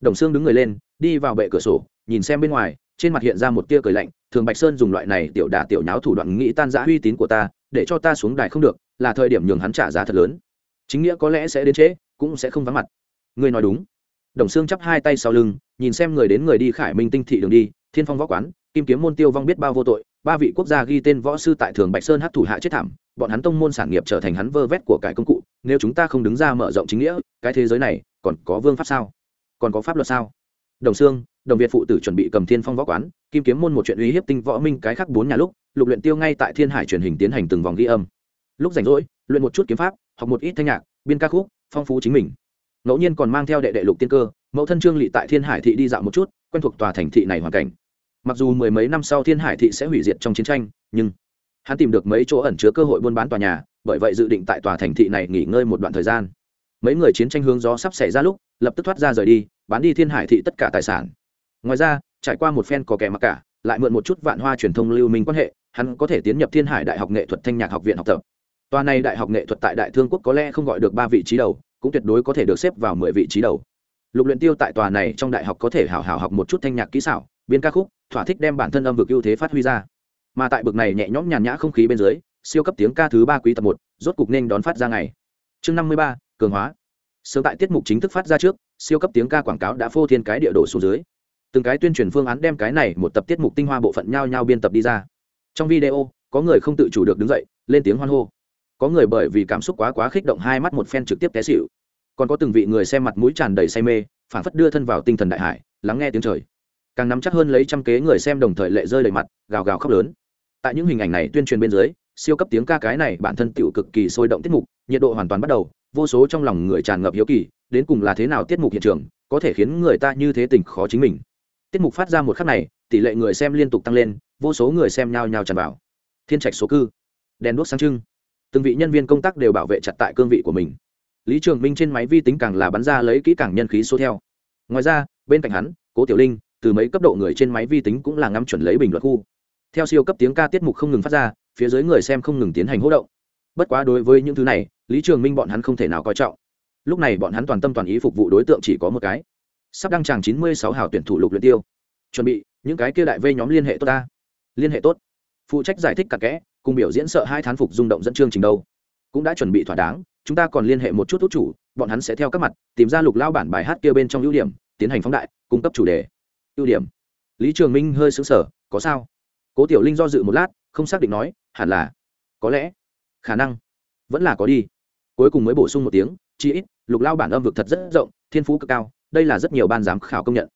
Đồng sương đứng người lên, đi vào bệ cửa sổ, nhìn xem bên ngoài, trên mặt hiện ra một tia cười lạnh, thường bạch sơn dùng loại này tiểu đả tiểu nháo thủ đoạn nghĩ tan giã uy tín của ta, để cho ta xuống đài không được, là thời điểm nhường hắn trả giá thật lớn. Chính nghĩa có lẽ sẽ đến trễ, cũng sẽ không vắng mặt. Ngươi nói đúng. Đồng xương chắp hai tay sau lưng, nhìn xem người đến người đi khải minh tinh thị đường đi, thiên phong võ quán, kim kiếm môn tiêu vong biết bao vô tội ba vị quốc gia ghi tên võ sư tại thường bạch sơn hát thủ hạ chết thảm, bọn hắn tông môn sản nghiệp trở thành hắn vơ vét của cải công cụ, nếu chúng ta không đứng ra mở rộng chính nghĩa, cái thế giới này còn có vương pháp sao? Còn có pháp luật sao? Đồng sương, đồng việt phụ tử chuẩn bị cầm thiên phong võ quán, kim kiếm môn một chuyện uy hiếp tinh võ minh cái khác bốn nhà lúc, lục luyện tiêu ngay tại thiên hải truyền hình tiến hành từng vòng ghi âm. Lúc rảnh rỗi, luyện một chút kiếm pháp, học một ít thanh nhạc, biên ca khúc, phong phú chính mình. Ngẫu nhiên còn mang theo đệ đệ lục tiên cơ, mẫu thân trương lị tại thiên hải thị đi dạo một chút, quen thuộc tòa thành thị này hoàn cảnh mặc dù mười mấy năm sau thiên hải thị sẽ hủy diệt trong chiến tranh, nhưng hắn tìm được mấy chỗ ẩn chứa cơ hội buôn bán tòa nhà, bởi vậy dự định tại tòa thành thị này nghỉ ngơi một đoạn thời gian. Mấy người chiến tranh hướng gió sắp xảy ra lúc, lập tức thoát ra rời đi, bán đi thiên hải thị tất cả tài sản. Ngoài ra, trải qua một phen có kẻ mặc cả, lại mượn một chút vạn hoa truyền thông lưu minh quan hệ, hắn có thể tiến nhập thiên hải đại học nghệ thuật thanh nhạc học viện học tập. Tòa này đại học nghệ thuật tại đại thương quốc có lẽ không gọi được ba vị trí đầu, cũng tuyệt đối có thể được xếp vào mười vị trí đầu. Lục luyện tiêu tại tòa này trong đại học có thể hảo hảo học một chút thanh nhạc kỹ xảo, biên ca khúc thỏa thích đem bản thân âm vực ưu thế phát huy ra. Mà tại bực này nhẹ nhõm nhàn nhã không khí bên dưới, siêu cấp tiếng ca thứ ba quý tập một, rốt cục nên đón phát ra ngày. Chương năm mươi ba, cường hóa. Sớm tại tiết mục chính thức phát ra trước, siêu cấp tiếng ca quảng cáo đã phô thiên cái địa đồ xuống dưới. Từng cái tuyên truyền phương án đem cái này một tập tiết mục tinh hoa bộ phận nhau nhau biên tập đi ra. Trong video, có người không tự chủ được đứng dậy, lên tiếng hoan hô. Có người bởi vì cảm xúc quá quá khích động hai mắt một phen trực tiếp té xịu còn có từng vị người xem mặt mũi tràn đầy say mê phản phất đưa thân vào tinh thần đại hải, lắng nghe tiếng trời càng nắm chắc hơn lấy trăm kế người xem đồng thời lệ rơi đầy mặt, gào gào khóc lớn. Tại những hình ảnh này tuyên truyền bên dưới, siêu cấp tiếng ca cái này bản thân tựu cực kỳ sôi động tiết mục, nhiệt độ hoàn toàn bắt đầu, vô số trong lòng người tràn ngập hiếu kỳ, đến cùng là thế nào tiết mục hiện trường, có thể khiến người ta như thế tình khó chính mình. Tiết mục phát ra một khắc này, tỷ lệ người xem liên tục tăng lên, vô số người xem nhao nhao tràn vào. Thiên trạch số cư, đèn đuốc sáng trưng. Từng vị nhân viên công tác đều bảo vệ chặt tại cương vị của mình. Lý trường minh trên máy vi tính càng là bắn ra lấy kỹ càng nhân khí số theo. Ngoài ra, bên cạnh hắn, cố tiểu linh từ mấy cấp độ người trên máy vi tính cũng là ngắm chuẩn lấy bình luận khu. Theo siêu cấp tiếng ca tiết mục không ngừng phát ra, phía dưới người xem không ngừng tiến hành hỗ động. Bất quá đối với những thứ này, lý trường minh bọn hắn không thể nào coi trọng. Lúc này bọn hắn toàn tâm toàn ý phục vụ đối tượng chỉ có một cái. Sắp đăng tràng chín mươi sáu hào tuyển thủ lục luyện tiêu. Chuẩn bị, những cái kia đại vây nhóm liên hệ tốt ta. Liên hệ tốt. Phụ trách giải thích cặn kẽ, cùng biểu diễn sợ hai thán phục rung động dẫn chương trình đâu. Cũng đã chuẩn bị thỏa đáng, chúng ta còn liên hệ một chút thuốc chủ, bọn hắn sẽ theo các mặt, tìm ra lục lao bản bài hát kia bên trong ưu điểm, tiến hành phóng đại, cung cấp chủ đề ưu điểm. Lý trường minh hơi xứng sở có sao? Cố tiểu linh do dự một lát, không xác định nói, hẳn là, có lẽ, khả năng, vẫn là có đi. Cuối cùng mới bổ sung một tiếng chi ít, lục lao bản âm vực thật rất rộng, thiên phú cực cao, đây là rất nhiều ban giám khảo công nhận.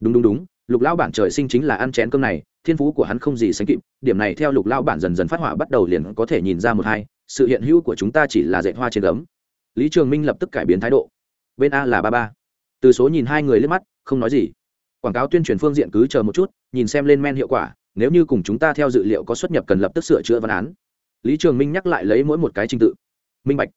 Đúng đúng đúng, lục lao bản trời sinh chính là ăn chén cơm này, thiên phú của hắn không gì sánh kịp, điểm này theo lục lao bản dần dần phát họa bắt đầu liền có thể nhìn ra một hai, sự hiện hữu của chúng ta chỉ là dạy hoa trên gấm. Lý trường minh lập tức cải biến thái độ. Bên a là ba ba. Từ số nhìn hai người lên mắt, không nói gì quảng cáo tuyên truyền phương diện cứ chờ một chút, nhìn xem lên men hiệu quả, nếu như cùng chúng ta theo dự liệu có xuất nhập cần lập tức sửa chữa văn án. Lý trường minh nhắc lại lấy mỗi một cái trình tự. Minh bạch.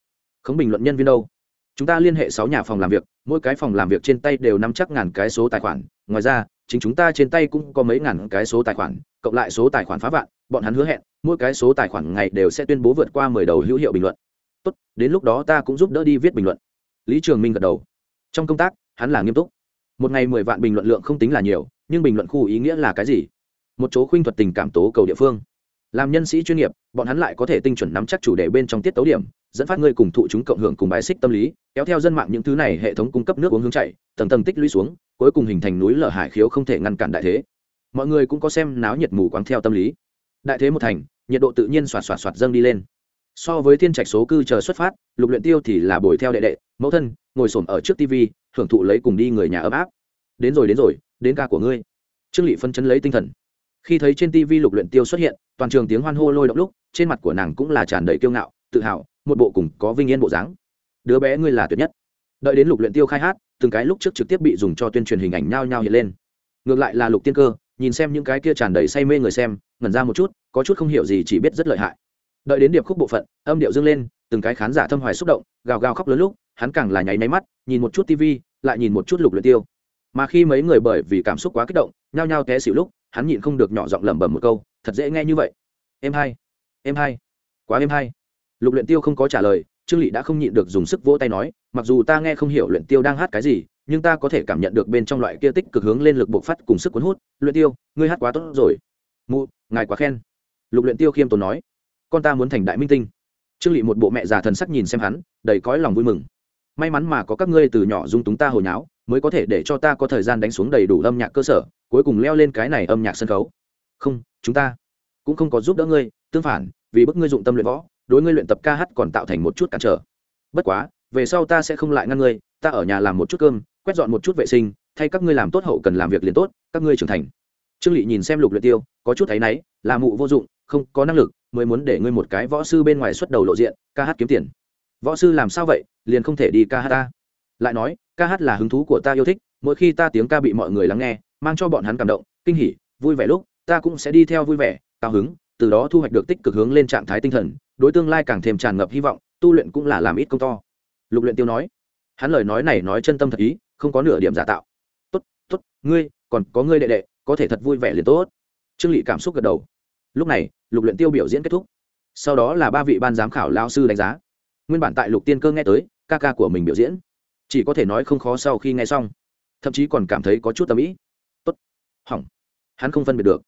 Không bình luận nhân viên đâu? Chúng ta liên hệ sáu nhà phòng làm việc, mỗi cái phòng làm việc trên tay đều nắm chắc ngàn cái số tài khoản. Ngoài ra, chính chúng ta trên tay cũng có mấy ngàn cái số tài khoản, cộng lại số tài khoản phá vạn, bọn hắn hứa hẹn, mỗi cái số tài khoản ngày đều sẽ tuyên bố vượt qua mười đầu hữu hiệu bình luận. Tốt, đến lúc đó ta cũng giúp đỡ đi viết bình luận. Lý trường minh gật đầu. Trong công tác, hắn là nghiêm túc một ngày mười vạn bình luận lượng không tính là nhiều, nhưng bình luận khu ý nghĩa là cái gì? Một chỗ khuynh thuật tình cảm tố cầu địa phương. Làm nhân sĩ chuyên nghiệp, bọn hắn lại có thể tinh chuẩn nắm chắc chủ đề bên trong tiết tấu điểm, dẫn phát ngươi cùng thụ chúng cộng hưởng cùng bài xích tâm lý, kéo theo dân mạng những thứ này hệ thống cung cấp nước uống hướng chạy, tầng tầng tích lũy xuống, cuối cùng hình thành núi lở hải khiếu không thể ngăn cản đại thế. Mọi người cũng có xem náo nhiệt mù quáng theo tâm lý. Đại thế một thành, nhiệt độ tự nhiên xoạt xoạt xoạt dâng đi lên. So với thiên trạch số cư chờ xuất phát, lục luyện tiêu thì là bồi theo đệ đệ mẫu thân ngồi xổm ở trước TV, hưởng thụ lấy cùng đi người nhà ấm áp. Đến rồi đến rồi đến ca của ngươi. Trương lị phân chấn lấy tinh thần. Khi thấy trên TV lục luyện tiêu xuất hiện toàn trường tiếng hoan hô lôi động lúc trên mặt của nàng cũng là tràn đầy kiêu ngạo tự hào một bộ cùng có vinh yên bộ dáng. Đứa bé ngươi là tuyệt nhất. Đợi đến lục luyện tiêu khai hát từng cái lúc trước trực tiếp bị dùng cho tuyên truyền hình ảnh nhao nhao hiện lên. Ngược lại là lục tiên cơ nhìn xem những cái kia tràn đầy say mê người xem ngẩn ra một chút có chút không hiểu gì chỉ biết rất lợi hại. Đợi đến điệp khúc bộ phận âm điệu dâng lên từng cái khán giả thâm hoài xúc động gào gào khóc lớn lúc hắn càng là nháy máy mắt, nhìn một chút tv lại nhìn một chút lục luyện tiêu. Mà khi mấy người bởi vì cảm xúc quá kích động, nhao nhao té xỉu lúc, hắn nhịn không được nhỏ giọng lẩm bẩm một câu, thật dễ nghe như vậy. Em hai em hai, quá em hai. Lục luyện tiêu không có trả lời, trương lị đã không nhịn được dùng sức vỗ tay nói, mặc dù ta nghe không hiểu luyện tiêu đang hát cái gì, nhưng ta có thể cảm nhận được bên trong loại kia tích cực hướng lên lực bộc phát cùng sức cuốn hút. Luyện tiêu, ngươi hát quá tốt rồi. Mụ, ngài quá khen. Lục luyện tiêu khiêm tốn nói, con ta muốn thành đại minh tinh. Trương lị một bộ mẹ già thần sắc nhìn xem hắn, đầy cõi lòng vui mừng may mắn mà có các ngươi từ nhỏ dung túng ta hồi nháo, mới có thể để cho ta có thời gian đánh xuống đầy đủ âm nhạc cơ sở, cuối cùng leo lên cái này âm nhạc sân khấu. Không, chúng ta cũng không có giúp đỡ ngươi, tương phản, vì bức ngươi dụng tâm luyện võ, đối ngươi luyện tập ca hát còn tạo thành một chút cản trở. Bất quá, về sau ta sẽ không lại ngăn ngươi, ta ở nhà làm một chút cơm, quét dọn một chút vệ sinh, thay các ngươi làm tốt hậu cần làm việc liền tốt, các ngươi trưởng thành. Trương lị nhìn xem lục luyện tiêu, có chút thấy náy, là mụ vô dụng, không có năng lực, mới muốn để ngươi một cái võ sư bên ngoài xuất đầu lộ diện, ca hát kiếm tiền võ sư làm sao vậy, liền không thể đi ca hát ta? Lại nói, ca hát là hứng thú của ta yêu thích, mỗi khi ta tiếng ca bị mọi người lắng nghe, mang cho bọn hắn cảm động, kinh hỉ, vui vẻ lúc, ta cũng sẽ đi theo vui vẻ, cao hứng, từ đó thu hoạch được tích cực hướng lên trạng thái tinh thần, đối tương lai càng thêm tràn ngập hy vọng, tu luyện cũng là làm ít công to. Lục luyện tiêu nói, hắn lời nói này nói chân tâm thật ý, không có nửa điểm giả tạo. Tốt tốt, ngươi, còn có ngươi đệ đệ, có thể thật vui vẻ liền tốt. Trương lị cảm xúc gật đầu. Lúc này, lục luyện tiêu biểu diễn kết thúc. Sau đó là ba vị ban giám khảo lao sư đánh giá nguyên bản tại lục tiên cơ nghe tới, ca ca của mình biểu diễn. Chỉ có thể nói không khó sau khi nghe xong. Thậm chí còn cảm thấy có chút tâm ý. Tốt. Hỏng. Hắn không phân biệt được.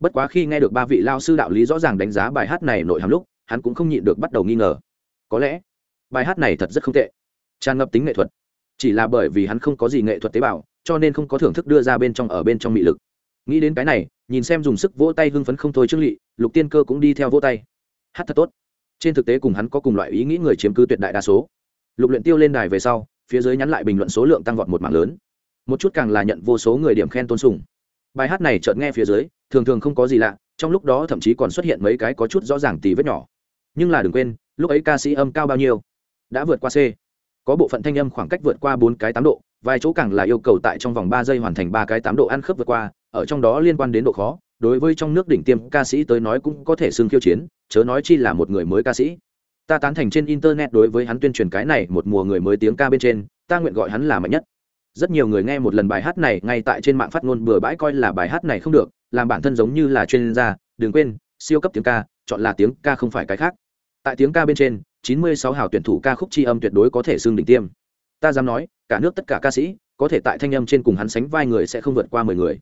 Bất quá khi nghe được ba vị lao sư đạo lý rõ ràng đánh giá bài hát này nội hàm lúc, hắn cũng không nhịn được bắt đầu nghi ngờ. Có lẽ, bài hát này thật rất không tệ. Tràn ngập tính nghệ thuật. Chỉ là bởi vì hắn không có gì nghệ thuật tế bào, cho nên không có thưởng thức đưa ra bên trong ở bên trong mị lực. Nghĩ đến cái này, nhìn xem dùng sức vỗ tay hưng phấn không thôi trước lị lục tiên cơ cũng đi theo vỗ tay. Hát thật tốt trên thực tế cùng hắn có cùng loại ý nghĩ người chiếm cứ tuyệt đại đa số. Lục luyện tiêu lên đài về sau, phía dưới nhắn lại bình luận số lượng tăng vọt một mảng lớn. Một chút càng là nhận vô số người điểm khen tôn sùng. Bài hát này chợt nghe phía dưới, thường thường không có gì lạ, trong lúc đó thậm chí còn xuất hiện mấy cái có chút rõ ràng tì vết nhỏ. Nhưng là đừng quên, lúc ấy ca sĩ âm cao bao nhiêu? Đã vượt qua c. Có bộ phận thanh âm khoảng cách vượt qua bốn cái tám độ, vài chỗ càng là yêu cầu tại trong vòng ba giây hoàn thành ba cái tám độ ăn khớp vượt qua, ở trong đó liên quan đến độ khó đối với trong nước đỉnh tiêm ca sĩ tới nói cũng có thể xưng khiêu chiến, chớ nói chi là một người mới ca sĩ. Ta tán thành trên internet đối với hắn tuyên truyền cái này một mùa người mới tiếng ca bên trên, ta nguyện gọi hắn là mạnh nhất. Rất nhiều người nghe một lần bài hát này ngay tại trên mạng phát ngôn bừa bãi coi là bài hát này không được, làm bản thân giống như là chuyên gia, đừng quên, siêu cấp tiếng ca, chọn là tiếng ca không phải cái khác. Tại tiếng ca bên trên 96 hào tuyển thủ ca khúc tri âm tuyệt đối có thể xưng đỉnh tiêm. Ta dám nói, cả nước tất cả ca sĩ, có thể tại thanh âm trên cùng hắn sánh vai người sẽ không vượt qua mười người.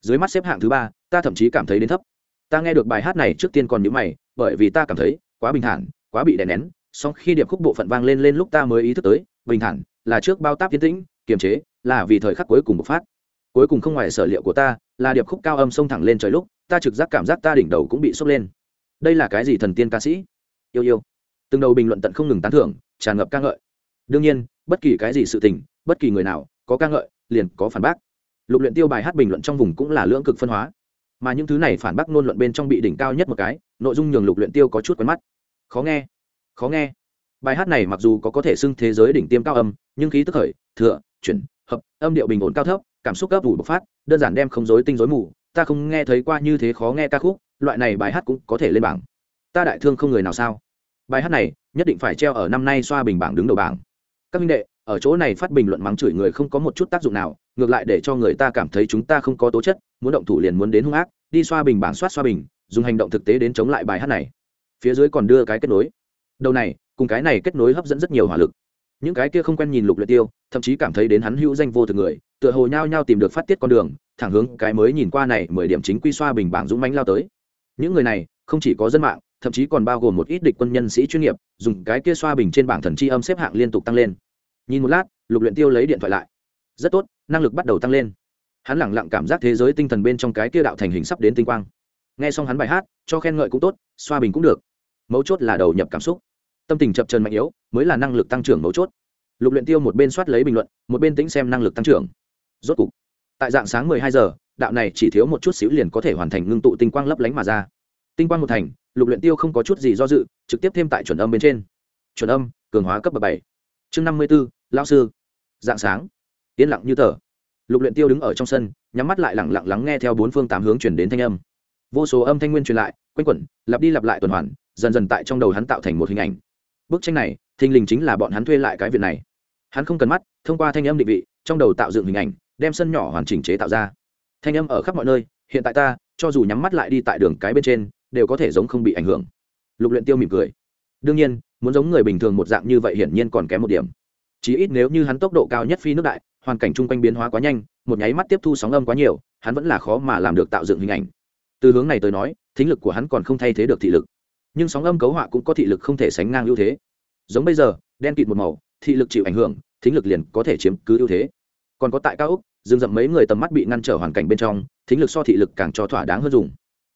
Dưới mắt xếp hạng thứ ba ta thậm chí cảm thấy đến thấp. Ta nghe được bài hát này trước tiên còn nhữ mày, bởi vì ta cảm thấy quá bình thản, quá bị đè nén, song khi điệp khúc bộ phận vang lên lên lúc ta mới ý thức tới, bình thản là trước bao táp tiến tĩnh, kiềm chế là vì thời khắc cuối cùng bộc phát. Cuối cùng không ngoài sở liệu của ta, là điệp khúc cao âm xông thẳng lên trời lúc, ta trực giác cảm giác ta đỉnh đầu cũng bị sốc lên. Đây là cái gì thần tiên ca sĩ? Yêu yêu. Từng đầu bình luận tận không ngừng tán thưởng, tràn ngập ca ngợi. Đương nhiên, bất kỳ cái gì sự tình, bất kỳ người nào, có ca ngợi, liền có phản bác. Lục luyện tiêu bài hát bình luận trong vùng cũng là lưỡng cực phân hóa mà những thứ này phản bác nôn luận bên trong bị đỉnh cao nhất một cái, nội dung nhường lục luyện tiêu có chút quen mắt. Khó nghe khó nghe. Bài hát này mặc dù có có thể xưng thế giới đỉnh tiêm cao âm, nhưng khí tức khởi, thừa, chuyển, hợp, âm điệu bình ổn cao thấp, cảm xúc gấp ủ bộc phát, đơn giản đem không rối tinh rối mù. Ta không nghe thấy qua như thế khó nghe ca khúc, loại này bài hát cũng có thể lên bảng. Ta đại thương không người nào sao? Bài hát này nhất định phải treo ở năm nay xoa bình bảng đứng đầu bảng. Các minh đệ, ở chỗ này phát bình luận mắng chửi người không có một chút tác dụng nào, ngược lại để cho người ta cảm thấy chúng ta không có tố chất muốn động thủ liền muốn đến hung ác, đi xoa bình bảng soát xoa bình, dùng hành động thực tế đến chống lại bài hát này. Phía dưới còn đưa cái kết nối. Đầu này, cùng cái này kết nối hấp dẫn rất nhiều hỏa lực. Những cái kia không quen nhìn lục luyện tiêu, thậm chí cảm thấy đến hắn hữu danh vô thực người, tựa hồ nhau nhau tìm được phát tiết con đường, thẳng hướng cái mới nhìn qua này mười điểm chính quy xoa bình bảng dũng mãnh lao tới. Những người này, không chỉ có dân mạng, thậm chí còn bao gồm một ít địch quân nhân sĩ chuyên nghiệp, dùng cái kia xoa bình trên bảng thần chi âm xếp hạng liên tục tăng lên. Nhìn một lát, lục luyện tiêu lấy điện thoại lại. Rất tốt, năng lực bắt đầu tăng lên hắn lẳng lặng cảm giác thế giới tinh thần bên trong cái kia đạo thành hình sắp đến tinh quang. Nghe xong hắn bài hát cho khen ngợi cũng tốt xoa bình cũng được. Mấu chốt là đầu nhập cảm xúc. Tâm tình chập trần mạnh yếu mới là năng lực tăng trưởng mấu chốt. Lục luyện tiêu một bên soát lấy bình luận một bên tính xem năng lực tăng trưởng. Rốt cục tại dạng sáng 12 giờ đạo này chỉ thiếu một chút xíu liền có thể hoàn thành ngưng tụ tinh quang lấp lánh mà ra. Tinh quang một thành lục luyện tiêu không có chút gì do dự trực tiếp thêm tại chuẩn âm bên trên. Chuẩn âm cường hóa cấp bậc bảy. Chương năm mươi 54, lão sư. Dạng sáng. Yên lặng như tờ lục luyện tiêu đứng ở trong sân, nhắm mắt lại lặng lặng lắng nghe theo bốn phương tám hướng truyền đến thanh âm. Vô số âm thanh nguyên truyền lại, quanh quẩn, lặp đi lặp lại tuần hoàn, dần dần tại trong đầu hắn tạo thành một hình ảnh. Bức tranh này, thình lình chính là bọn hắn thuê lại cái việc này. Hắn không cần mắt, thông qua thanh âm định vị, trong đầu tạo dựng hình ảnh, đem sân nhỏ hoàn chỉnh chế tạo ra. Thanh âm ở khắp mọi nơi, hiện tại ta, cho dù nhắm mắt lại đi tại đường cái bên trên, đều có thể giống không bị ảnh hưởng. Lục luyện tiêu mỉm cười. Đương nhiên, muốn giống người bình thường một dạng như vậy hiển nhiên còn kém một điểm. Chí ít nếu như hắn tốc độ cao nhất phi nước đại hoàn cảnh chung quanh biến hóa quá nhanh, một nháy mắt tiếp thu sóng âm quá nhiều, hắn vẫn là khó mà làm được tạo dựng hình ảnh. Từ hướng này tới nói, thính lực của hắn còn không thay thế được thị lực. Nhưng sóng âm cấu họa cũng có thị lực không thể sánh ngang ưu thế. Giống bây giờ, đen kịt một màu, thị lực chịu ảnh hưởng, thính lực liền có thể chiếm cứ ưu thế. Còn có tại cao úc dừng dậm mấy người tầm mắt bị ngăn trở hoàn cảnh bên trong, thính lực so thị lực càng cho thỏa đáng hơn dùng.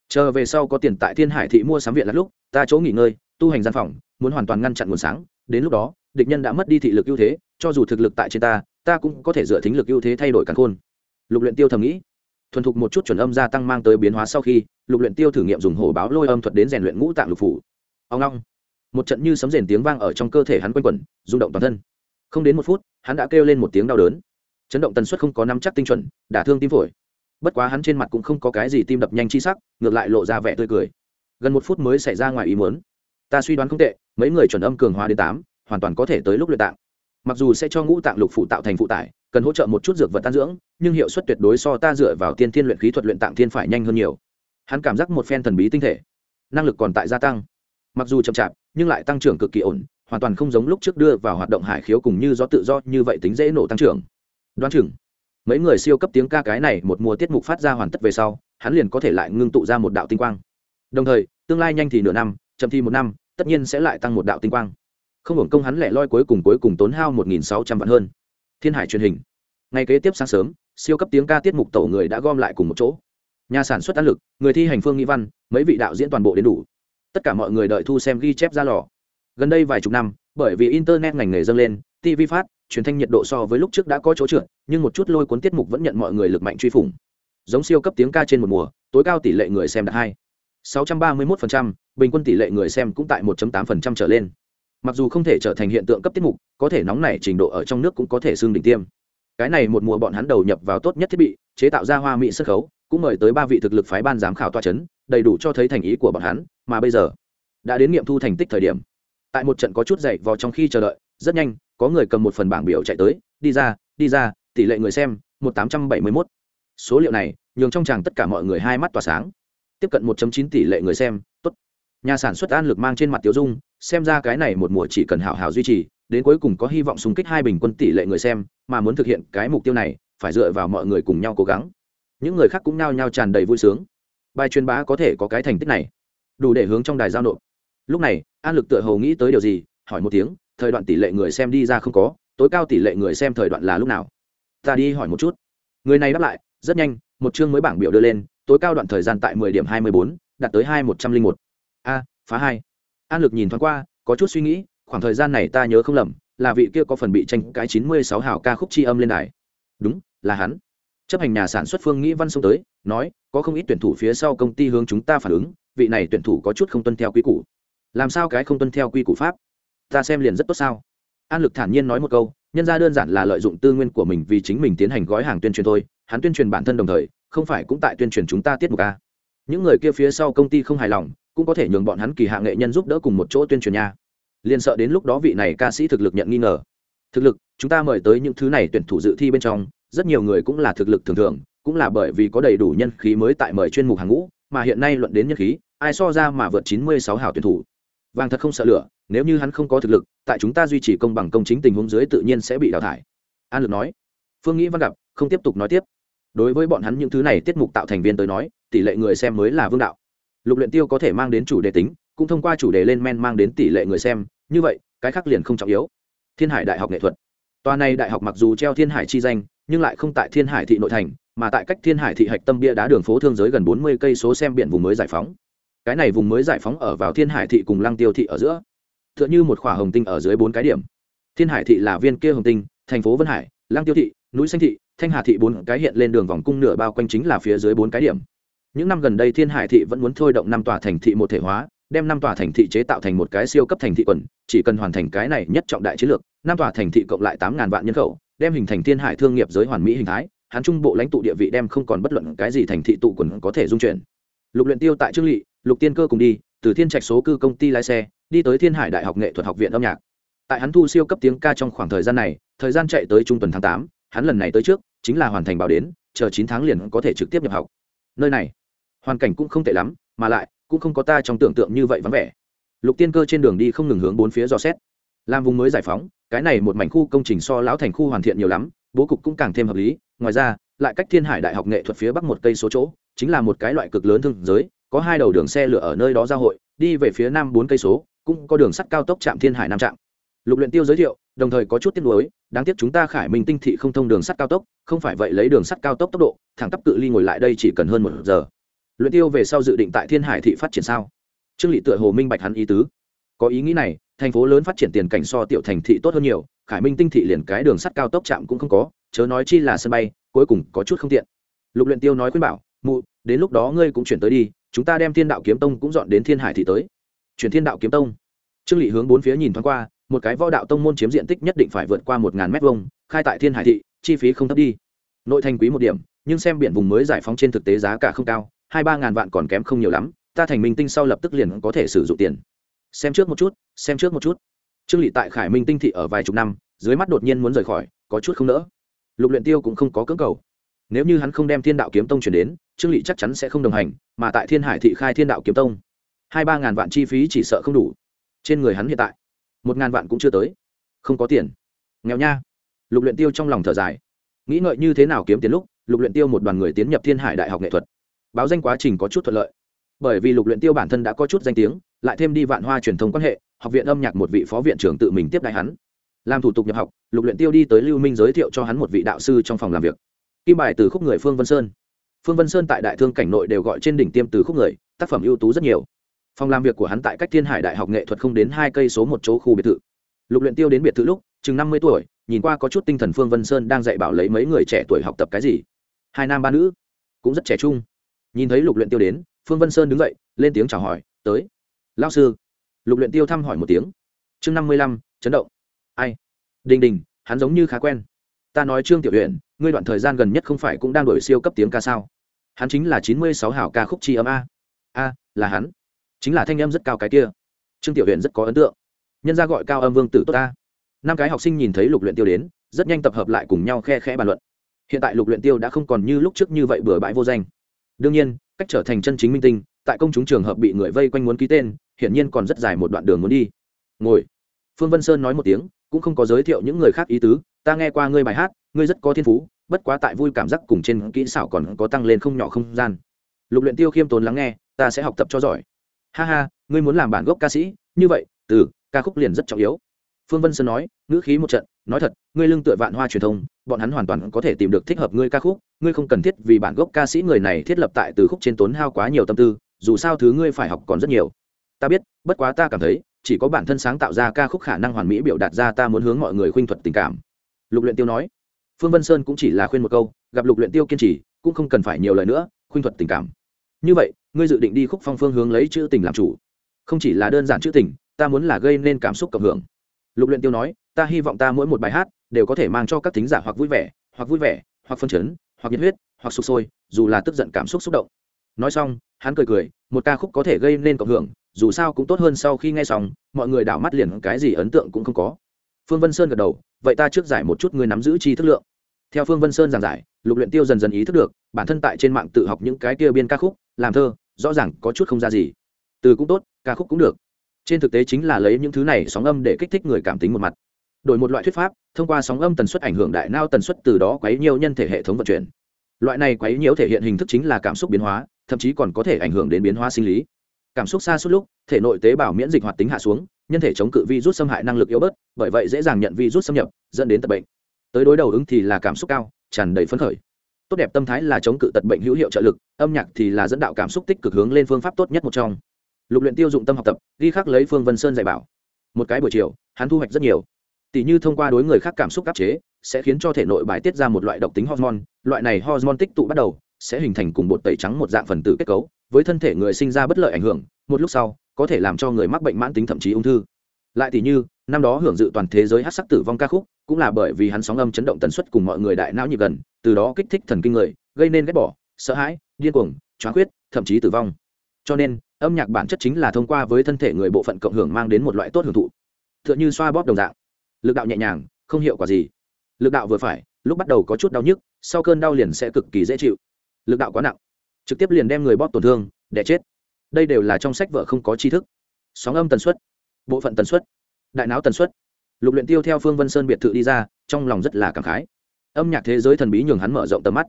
Chờ về sau có tiền tại thiên hải thị mua sắm viện là lúc, ta chỗ nghỉ ngơi, tu hành gian phòng, muốn hoàn toàn ngăn chặn nguồn sáng. Đến lúc đó, địch nhân đã mất đi thị lực ưu thế, cho dù thực lực tại trên ta ta cũng có thể dựa thính lực ưu thế thay đổi càn khôn. Lục luyện tiêu thầm nghĩ. Thuần thục một chút chuẩn âm gia tăng mang tới biến hóa sau khi, lục luyện tiêu thử nghiệm dùng hổ báo lôi âm thuật đến rèn luyện ngũ tạng lục phủ. Ông long một trận như sấm rền tiếng vang ở trong cơ thể hắn quanh quẩn, rung động toàn thân. Không đến một phút, hắn đã kêu lên một tiếng đau đớn. Chấn động tần suất không có nắm chắc tinh chuẩn, đả thương tim phổi. Bất quá hắn trên mặt cũng không có cái gì tim đập nhanh chi sắc, ngược lại lộ ra vẻ tươi cười. Gần một phút mới xảy ra ngoài ý muốn. Ta suy đoán không tệ, mấy người chuẩn âm cường hóa đến tám, hoàn toàn có thể tới lúc luyện tạng mặc dù sẽ cho ngũ tạng lục phụ tạo thành phụ tải, cần hỗ trợ một chút dược vật tan dưỡng, nhưng hiệu suất tuyệt đối so ta dựa vào tiên thiên luyện khí thuật luyện tạng thiên phải nhanh hơn nhiều. Hắn cảm giác một phen thần bí tinh thể, năng lực còn tại gia tăng. Mặc dù chậm chạp, nhưng lại tăng trưởng cực kỳ ổn, hoàn toàn không giống lúc trước đưa vào hoạt động hải khiếu cùng như do tự do như vậy tính dễ nổ tăng trưởng. Đoán chừng, mấy người siêu cấp tiếng ca cái này một mùa tiết mục phát ra hoàn tất về sau, hắn liền có thể lại ngưng tụ ra một đạo tinh quang. Đồng thời, tương lai nhanh thì nửa năm, chậm thì một năm, tất nhiên sẽ lại tăng một đạo tinh quang không hưởng công hắn lẻ loi cuối cùng cuối cùng tốn hao một nghìn sáu trăm vạn hơn. Thiên hải truyền hình. Ngay kế tiếp sáng sớm siêu cấp tiếng ca tiết mục tổ người đã gom lại cùng một chỗ. Nhà sản xuất áp lực người thi hành phương nghĩ văn mấy vị đạo diễn toàn bộ đến đủ. Tất cả mọi người đợi thu xem ghi chép ra lò. Gần đây vài chục năm bởi vì internet ngành nghề dâng lên tv phát truyền thanh nhiệt độ so với lúc trước đã có chỗ trượt nhưng một chút lôi cuốn tiết mục vẫn nhận mọi người lực mạnh truy phủng. Giống siêu cấp tiếng ca trên một mùa tối cao tỷ lệ người xem đạt hai 631%, bình quân tỷ lệ người xem cũng tại 1.8% trở lên. Mặc dù không thể trở thành hiện tượng cấp tiết mục, có thể nóng nảy trình độ ở trong nước cũng có thể xương đỉnh tiêm. Cái này một mùa bọn hắn đầu nhập vào tốt nhất thiết bị, chế tạo ra hoa mỹ sân khấu, cũng mời tới ba vị thực lực phái ban giám khảo tọa chấn, đầy đủ cho thấy thành ý của bọn hắn, mà bây giờ đã đến nghiệm thu thành tích thời điểm. Tại một trận có chút dậy vào trong khi chờ đợi, rất nhanh, có người cầm một phần bảng biểu chạy tới, đi ra, đi ra, tỷ lệ người xem, 1871. Số liệu này, nhường trong chàng tất cả mọi người hai mắt tỏa sáng tiếp cận 1.9 tỷ lệ người xem tốt nhà sản xuất an lực mang trên mặt tiêu dung xem ra cái này một mùa chỉ cần hảo hảo duy trì đến cuối cùng có hy vọng xung kích hai bình quân tỷ lệ người xem mà muốn thực hiện cái mục tiêu này phải dựa vào mọi người cùng nhau cố gắng. Những người khác cũng nao nhao tràn đầy vui sướng. Bài truyền bá có thể có cái thành tích này. Đủ để hướng trong đài giao nộp. Lúc này an lực tựa hồ nghĩ tới điều gì hỏi một tiếng thời đoạn tỷ lệ người xem đi ra không có tối cao tỷ lệ người xem thời đoạn là lúc nào? Ta đi hỏi một chút. Người này đáp lại rất nhanh một chương mới bảng biểu đưa lên tối cao đoạn thời gian tại 10 điểm 24, đạt tới 2101. A, phá hai. An Lực nhìn thoáng qua, có chút suy nghĩ, khoảng thời gian này ta nhớ không lầm, là vị kia có phần bị tranh cái 96 hào ca khúc chi âm lên đài. Đúng, là hắn. Chấp hành nhà sản xuất Phương Nghĩ Văn xông tới, nói, có không ít tuyển thủ phía sau công ty hướng chúng ta phản ứng, vị này tuyển thủ có chút không tuân theo quy củ. Làm sao cái không tuân theo quy củ pháp? Ta xem liền rất tốt sao? An Lực thản nhiên nói một câu, nhân ra đơn giản là lợi dụng tư nguyên của mình vì chính mình tiến hành gói hàng tuyên truyền thôi, hắn tuyên truyền bản thân đồng thời, không phải cũng tại tuyên truyền chúng ta tiết mục a những người kia phía sau công ty không hài lòng cũng có thể nhường bọn hắn kỳ hạ nghệ nhân giúp đỡ cùng một chỗ tuyên truyền nha. Liền sợ đến lúc đó vị này ca sĩ thực lực nhận nghi ngờ. Thực lực, chúng ta mời tới những thứ này tuyển thủ dự thi bên trong, rất nhiều người cũng là thực lực thường thường, cũng là bởi vì có đầy đủ nhân khí mới tại mời chuyên mục hàng ngũ, mà hiện nay luận đến nhân khí, ai so ra mà vượt chín mươi sáu hảo tuyển thủ. Vàng thật không sợ lửa, nếu như hắn không có thực lực, tại chúng ta duy trì công bằng công chính tình huống dưới tự nhiên sẽ bị đào thải. An lực nói. Phương nghĩ văn gặp, không tiếp tục nói tiếp. Đối với bọn hắn những thứ này tiết mục tạo thành viên tới nói, tỷ lệ người xem mới là vương đạo lục luyện tiêu có thể mang đến chủ đề tính, cũng thông qua chủ đề lên men mang đến tỷ lệ người xem, như vậy, cái khác liền không trọng yếu. Thiên hải đại học nghệ thuật. Tòa này đại học mặc dù treo thiên hải chi danh, nhưng lại không tại thiên hải thị nội thành, mà tại cách thiên hải thị hạch tâm bia đá đường phố thương giới gần bốn mươi cây số xem biển vùng mới giải phóng. Cái này vùng mới giải phóng ở vào thiên hải thị cùng lăng tiêu thị ở giữa. T h ư ợ n h ư một khỏa hồng tinh ở dưới bốn cái điểm. Thiên hải thị là viên kia hồng tinh, thành phố vân hải, lăng tiêu thị, núi xanh thị, thanh hà thị bốn cái hiện lên đường vòng cung nửa bao quanh chính là phía dưới bốn cái điểm những năm gần đây thiên hải thị vẫn muốn thôi động năm tòa thành thị một thể hóa, đem năm tòa thành thị chế tạo thành một cái siêu cấp thành thị quần, chỉ cần hoàn thành cái này nhất trọng đại chiến lược, năm tòa thành thị cộng lại tám ngàn vạn nhân khẩu, đem hình thành thiên hải thương nghiệp giới hoàn mỹ hình thái, hắn trung bộ lãnh tụ địa vị đem không còn bất luận cái gì thành thị tụ quần có thể dung chuyển. Lục luyện tiêu tại trương lỵ lục tiên cơ cùng đi, từ thiên trạch số cư công ty lái xe, đi tới thiên hải đại học nghệ thuật học viện âm nhạc. Tại hắn thu siêu cấp tiếng ca trong khoảng thời gian này, thời gian chạy tới trung tuần tháng tám, hắn lần này tới trước, chính là hoàn thành bảo đến, chờ chín tháng liền có thể trực tiếp nhập học. Nơi này hoàn cảnh cũng không tệ lắm, mà lại, cũng không có ta trong tưởng tượng như vậy vắng vẻ. Lục tiên cơ trên đường đi không ngừng hướng bốn phía dò xét. Làm vùng mới giải phóng, cái này một mảnh khu công trình so lão thành khu hoàn thiện nhiều lắm, bố cục cũng càng thêm hợp lý. Ngoài ra, lại cách thiên hải đại học nghệ thuật phía bắc một cây số chỗ, chính là một cái loại cực lớn thương giới, có hai đầu đường xe lửa ở nơi đó giao hội, đi về phía nam bốn cây số, cũng có đường sắt cao tốc Trạm thiên hải nam trạm lục luyện tiêu giới thiệu, đồng thời có chút tiếc nuối, đáng tiếc chúng ta khải minh tinh thị không thông đường sắt cao tốc, không phải vậy lấy đường sắt cao tốc tốc độ, thẳng tắp cự ly ngồi lại đây chỉ cần hơn một giờ luyện tiêu về sau dự định tại thiên hải thị phát triển sao? Trương lị tựa hồ minh bạch hắn ý tứ. Có ý nghĩ này, thành phố lớn phát triển tiền cảnh so tiểu thành thị tốt hơn nhiều, khải minh tinh thị liền cái đường sắt cao tốc chạm cũng không có, chớ nói chi là sân bay, cuối cùng có chút không tiện. Lục luyện tiêu nói khuyên bảo, mụ, đến lúc đó ngươi cũng chuyển tới đi, chúng ta đem thiên đạo kiếm tông cũng dọn đến thiên hải thị tới. Chuyển thiên đạo kiếm tông? Trương lị hướng bốn phía nhìn thoáng qua, một cái võ đạo tông môn chiếm diện tích nhất định phải vượt qua một ngàn mét vuông, khai tại thiên hải thị, chi phí không thấp đi. Nội thành quý một điểm, nhưng xem biển vùng mới giải phóng trên thực tế giá cả không cao hai ba ngàn vạn còn kém không nhiều lắm, ta thành minh tinh sau lập tức liền có thể sử dụng tiền. Xem trước một chút, xem trước một chút. Trương lị tại khải minh tinh thị ở vài chục năm, dưới mắt đột nhiên muốn rời khỏi, có chút không nỡ. Lục luyện tiêu cũng không có cưỡng cầu. Nếu như hắn không đem thiên đạo kiếm tông chuyển đến, trương lị chắc chắn sẽ không đồng hành, mà tại thiên hải thị khai thiên đạo kiếm tông, hai ba ngàn vạn chi phí chỉ sợ không đủ. Trên người hắn hiện tại, một ngàn vạn cũng chưa tới. Không có tiền. Nghèo nha. Lục luyện tiêu trong lòng thở dài. Nghĩ ngợi như thế nào kiếm tiền lúc, lục luyện tiêu một đoàn người tiến nhập thiên hải đại học nghệ thuật báo danh quá trình có chút thuận lợi. Bởi vì lục luyện tiêu bản thân đã có chút danh tiếng, lại thêm đi vạn hoa truyền thông quan hệ, học viện âm nhạc một vị phó viện trưởng tự mình tiếp đại hắn. Làm thủ tục nhập học, lục luyện tiêu đi tới lưu minh giới thiệu cho hắn một vị đạo sư trong phòng làm việc. Kim bài từ khúc người phương vân sơn. Phương vân sơn tại đại thương cảnh nội đều gọi trên đỉnh tiêm từ khúc người, tác phẩm ưu tú rất nhiều. Phòng làm việc của hắn tại cách thiên hải đại học nghệ thuật không đến hai cây số một chỗ khu biệt thự. Lục luyện tiêu đến biệt thự lúc, chừng năm mươi tuổi, nhìn qua có chút tinh thần phương vân sơn đang dạy bảo lấy mấy người trẻ tuổi học tập cái gì. Hai nam ba nữ, cũng rất trẻ trung nhìn thấy lục luyện tiêu đến, phương vân sơn đứng dậy, lên tiếng chào hỏi, tới. Lão sư. Lục luyện tiêu thăm hỏi một tiếng. Chương năm mươi lăm, chấn động. Ai? Đình đình, hắn giống như khá quen. Ta nói trương tiểu huyện ngươi đoạn thời gian gần nhất không phải cũng đang đổi siêu cấp tiếng ca sao? Hắn chính là chín mươi sáu hảo ca khúc chi âm a. A, là hắn. Chính là thanh âm rất cao cái kia. Trương tiểu huyện rất có ấn tượng. Nhân gia gọi cao âm vương tử tốt ta. Năm cái học sinh nhìn thấy lục luyện tiêu đến, rất nhanh tập hợp lại cùng nhau khe khẽ bàn luận. Hiện tại lục luyện tiêu đã không còn như lúc trước như vậy bừa bãi vô danh đương nhiên, cách trở thành chân chính minh tinh, tại công chúng trường hợp bị người vây quanh muốn ký tên, hiển nhiên còn rất dài một đoạn đường muốn đi. Ngồi. Phương vân sơn nói một tiếng, cũng không có giới thiệu những người khác ý tứ, ta nghe qua ngươi bài hát, ngươi rất có thiên phú, bất quá tại vui cảm giác cùng trên kỹ xảo còn có tăng lên không nhỏ không gian. Lục luyện tiêu khiêm tốn lắng nghe, ta sẽ học tập cho giỏi. Ha ha, ngươi muốn làm bản gốc ca sĩ, như vậy, từ, ca khúc liền rất trọng yếu. Phương vân sơn nói, ngữ khí một trận, nói thật, ngươi lưng tựa vạn hoa truyền thông, bọn hắn hoàn toàn có thể tìm được thích hợp ngươi ca khúc ngươi không cần thiết vì bản gốc ca sĩ người này thiết lập tại từ khúc trên tốn hao quá nhiều tâm tư, dù sao thứ ngươi phải học còn rất nhiều. Ta biết, bất quá ta cảm thấy, chỉ có bản thân sáng tạo ra ca khúc khả năng hoàn mỹ biểu đạt ra ta muốn hướng mọi người khuynh thuật tình cảm. Lục luyện tiêu nói. Phương vân sơn cũng chỉ là khuyên một câu, gặp lục luyện tiêu kiên trì, cũng không cần phải nhiều lời nữa, khuynh thuật tình cảm. Như vậy, ngươi dự định đi khúc phong phương hướng lấy chữ tình làm chủ. Không chỉ là đơn giản chữ tình, ta muốn là gây nên cảm xúc cộng hưởng. Lục luyện tiêu nói, ta hy vọng ta mỗi một bài hát đều có thể mang cho các thính giả hoặc vui vẻ, hoặc vui vẻ, hoặc phân chấn hoặc nhiệt huyết, hoặc sụp sôi, dù là tức giận cảm xúc xúc động. Nói xong, hắn cười cười, một ca khúc có thể gây nên cộng hưởng, dù sao cũng tốt hơn sau khi nghe xong, mọi người đảo mắt liền cái gì ấn tượng cũng không có. Phương vân sơn gật đầu, vậy ta trước giải một chút người nắm giữ chi thức lượng. Theo phương vân sơn giảng giải, lục luyện tiêu dần dần ý thức được, bản thân tại trên mạng tự học những cái kia biên ca khúc, làm thơ, rõ ràng có chút không ra gì. Từ cũng tốt, ca khúc cũng được. Trên thực tế chính là lấy những thứ này sóng âm để kích thích người cảm tính một mặt đổi một loại thuyết pháp, thông qua sóng âm tần suất ảnh hưởng đại nao tần suất từ đó quấy nhiều nhân thể hệ thống vận chuyển. Loại này quấy nhiễu thể hiện hình thức chính là cảm xúc biến hóa, thậm chí còn có thể ảnh hưởng đến biến hóa sinh lý. Cảm xúc xa suốt lúc, thể nội tế bào miễn dịch hoạt tính hạ xuống, nhân thể chống cự virus xâm hại năng lực yếu bớt, bởi vậy dễ dàng nhận virus xâm nhập, dẫn đến tật bệnh. Tới đối đầu ứng thì là cảm xúc cao, tràn đầy phấn khởi. Tốt đẹp tâm thái là chống cự tật bệnh hữu hiệu trợ lực, âm nhạc thì là dẫn đạo cảm xúc tích cực hướng lên phương pháp tốt nhất một trong. Lục luyện tiêu dụng tâm học tập, ghi khắc lấy phương vân sơn dạy bảo. Một cái buổi chiều, hắn thu hoạch rất nhiều tỷ như thông qua đối người khác cảm xúc áp chế, sẽ khiến cho thể nội bài tiết ra một loại độc tính hormone. Loại này hormone tích tụ bắt đầu sẽ hình thành cùng bột tẩy trắng một dạng phần tử kết cấu, với thân thể người sinh ra bất lợi ảnh hưởng, một lúc sau, có thể làm cho người mắc bệnh mãn tính thậm chí ung thư. Lại tỷ như, năm đó hưởng dự toàn thế giới hát sắc tử vong ca khúc, cũng là bởi vì hắn sóng âm chấn động tần suất cùng mọi người đại não nhịp gần, từ đó kích thích thần kinh người, gây nên ghét bỏ, sợ hãi, điên cuồng, choáng khuyết, thậm chí tử vong. Cho nên, âm nhạc bản chất chính là thông qua với thân thể người bộ phận cộng hưởng mang đến một loại tốt hưởng thụ. T h ư ợ n h ư xoa bóp đồng dạng lực đạo nhẹ nhàng, không hiệu quả gì. Lực đạo vừa phải, lúc bắt đầu có chút đau nhức, sau cơn đau liền sẽ cực kỳ dễ chịu. Lực đạo quá nặng, trực tiếp liền đem người bóp tổn thương để chết. Đây đều là trong sách vợ không có tri thức. Sóng âm tần suất, bộ phận tần suất, đại não tần suất. Lục luyện tiêu theo phương vân sơn biệt thự đi ra, trong lòng rất là cảm khái. Âm nhạc thế giới thần bí nhường hắn mở rộng tầm mắt.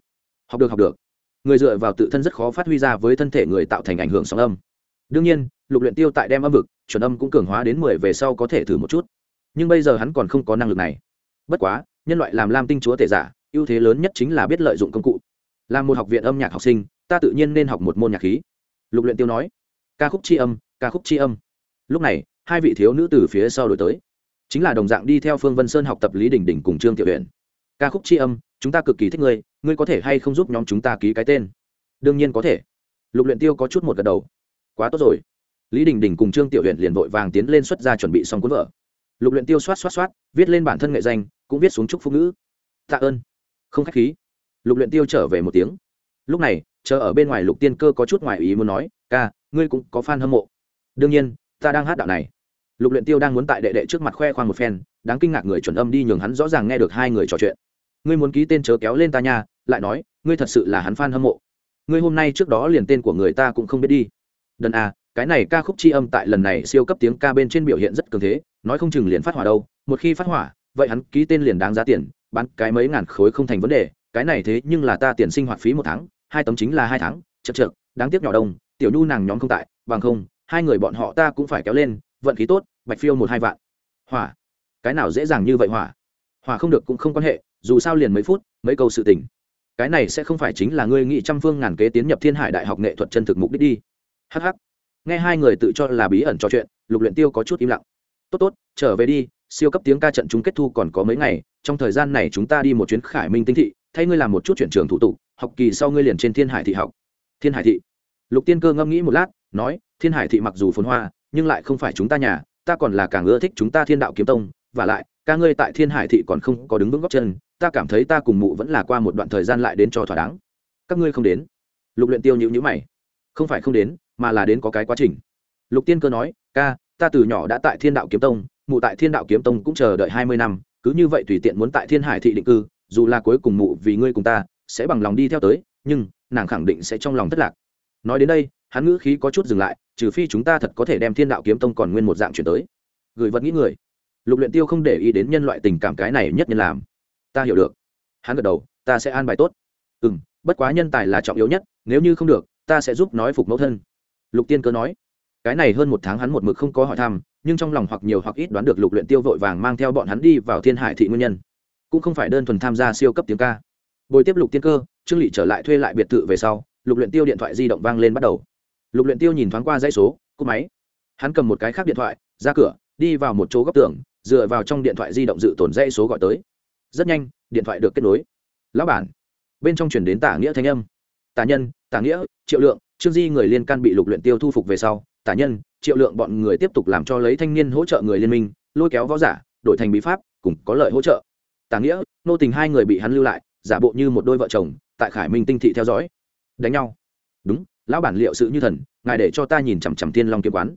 Học được học được. Người dựa vào tự thân rất khó phát huy ra với thân thể người tạo thành ảnh hưởng sóng âm. Đương nhiên, lục luyện tiêu tại đem âm vực, chuẩn âm cũng cường hóa đến mười về sau có thể thử một chút nhưng bây giờ hắn còn không có năng lực này. Bất quá, nhân loại làm lam tinh chúa thể giả, ưu thế lớn nhất chính là biết lợi dụng công cụ. Làm một học viện âm nhạc học sinh, ta tự nhiên nên học một môn nhạc khí. Lục luyện tiêu nói. Ca khúc chi âm, ca khúc chi âm. Lúc này, hai vị thiếu nữ từ phía sau đổi tới. Chính là đồng dạng đi theo phương vân sơn học tập lý đình đình cùng trương tiểu huyện ca khúc chi âm, chúng ta cực kỳ thích ngươi ngươi có thể hay không giúp nhóm chúng ta ký cái tên? Đương nhiên có thể. Lục luyện tiêu có chút một gật đầu. Quá tốt rồi. Lý đình đình cùng trương tiểu huyện liền vội vàng tiến lên xuất ra chuẩn bị xong cuốn vở lục luyện tiêu xoát xoát xoát, viết lên bản thân nghệ danh cũng viết xuống chúc phúc ngữ. Tạ ơn. Không khách khí. Lục luyện tiêu trở về một tiếng. Lúc này chờ ở bên ngoài lục tiên cơ có chút ngoài ý muốn nói ca ngươi cũng có fan hâm mộ. Đương nhiên ta đang hát đạo này. Lục luyện tiêu đang muốn tại đệ đệ trước mặt khoe khoang một phen đáng kinh ngạc người chuẩn âm đi nhường hắn rõ ràng nghe được hai người trò chuyện. Ngươi muốn ký tên chớ kéo lên ta nha lại nói ngươi thật sự là hắn fan hâm mộ. Ngươi hôm nay trước đó liền tên của người ta cũng không biết đi. Đần a cái này ca khúc chi âm tại lần này siêu cấp tiếng ca bên trên biểu hiện rất cường thế nói không chừng liền phát hỏa đâu, một khi phát hỏa, vậy hắn ký tên liền đáng giá tiền, bán cái mấy ngàn khối không thành vấn đề, cái này thế nhưng là ta tiền sinh hoạt phí một tháng, hai tấm chính là hai tháng, chật chật đáng tiếc nhỏ đông, tiểu nhu nàng nhóm không tại, bằng không, hai người bọn họ ta cũng phải kéo lên, vận khí tốt, bạch phiêu một hai vạn. Hỏa? Cái nào dễ dàng như vậy hỏa? Hỏa không được cũng không quan hệ, dù sao liền mấy phút, mấy câu sự tình. Cái này sẽ không phải chính là ngươi nghị trăm phương ngàn kế tiến nhập thiên hải đại học nghệ thuật chân thực mục đích đi. Hh nghe hai người tự cho là bí ẩn trò chuyện, lục luyện tiêu có chút im lặng tốt tốt, trở về đi, siêu cấp tiếng ca trận chúng kết thu còn có mấy ngày, trong thời gian này chúng ta đi một chuyến khải minh tinh thị, thay ngươi làm một chút chuyển trường thủ tục, học kỳ sau ngươi liền trên thiên hải thị học. Thiên hải thị. Lục tiên cơ ngẫm nghĩ một lát, nói, thiên hải thị mặc dù phồn hoa, nhưng lại không phải chúng ta nhà, ta còn là càng ưa thích chúng ta thiên đạo kiếm tông, và lại, ca ngươi tại thiên hải thị còn không có đứng vững góc chân, ta cảm thấy ta cùng mụ vẫn là qua một đoạn thời gian lại đến cho thỏa đáng. Các ngươi không đến. Lục luyện tiêu nhữ nhữ mày. Không phải không đến, mà là đến có cái quá trình. Lục tiên cơ nói, ca ta từ nhỏ đã tại thiên đạo kiếm tông, mụ tại thiên đạo kiếm tông cũng chờ đợi hai mươi năm, cứ như vậy tùy tiện muốn tại thiên hải thị định cư, dù là cuối cùng mụ vì ngươi cùng ta, sẽ bằng lòng đi theo tới, nhưng nàng khẳng định sẽ trong lòng thất lạc. Nói đến đây, hắn ngữ khí có chút dừng lại, trừ phi chúng ta thật có thể đem thiên đạo kiếm tông còn nguyên một dạng chuyển tới. Gửi vật nghĩ người. Lục luyện tiêu không để ý đến nhân loại tình cảm cái này nhất nhân làm. Ta hiểu được. Hắn gật đầu, ta sẽ an bài tốt. Ừ bất quá nhân tài là trọng yếu nhất, nếu như không được, ta sẽ giúp nói phục mẫu thân. Lục tiên cơ nói cái này hơn một tháng hắn một mực không có hỏi thăm, nhưng trong lòng hoặc nhiều hoặc ít đoán được lục luyện tiêu vội vàng mang theo bọn hắn đi vào thiên hải thị nguyên nhân. Cũng không phải đơn thuần tham gia siêu cấp tiếng ca. Bồi tiếp lục tiên cơ, trương lị trở lại thuê lại biệt thự về sau, lục luyện tiêu điện thoại di động vang lên bắt đầu. Lục luyện tiêu nhìn thoáng qua dãy số, cúp máy. Hắn cầm một cái khác điện thoại, ra cửa, đi vào một chỗ góc tường, dựa vào trong điện thoại di động dự tồn dãy số gọi tới. Rất nhanh, điện thoại được kết nối. Lão bản. Bên trong chuyển đến tả nghĩa thanh âm. Tả nhân, tả nghĩa, triệu lượng, trương di người liên can bị lục luyện tiêu thu phục về sau tả nhân, triệu lượng bọn người tiếp tục làm cho lấy thanh niên hỗ trợ người liên minh, lôi kéo võ giả, đổi thành bí pháp, cùng có lợi hỗ trợ. Tả nghĩa, nô tình hai người bị hắn lưu lại, giả bộ như một đôi vợ chồng, tại khải minh tinh thị theo dõi. Đánh nhau. Đúng, lão bản liệu sự như thần, ngài để cho ta nhìn chằm chằm thiên long kiếm quán.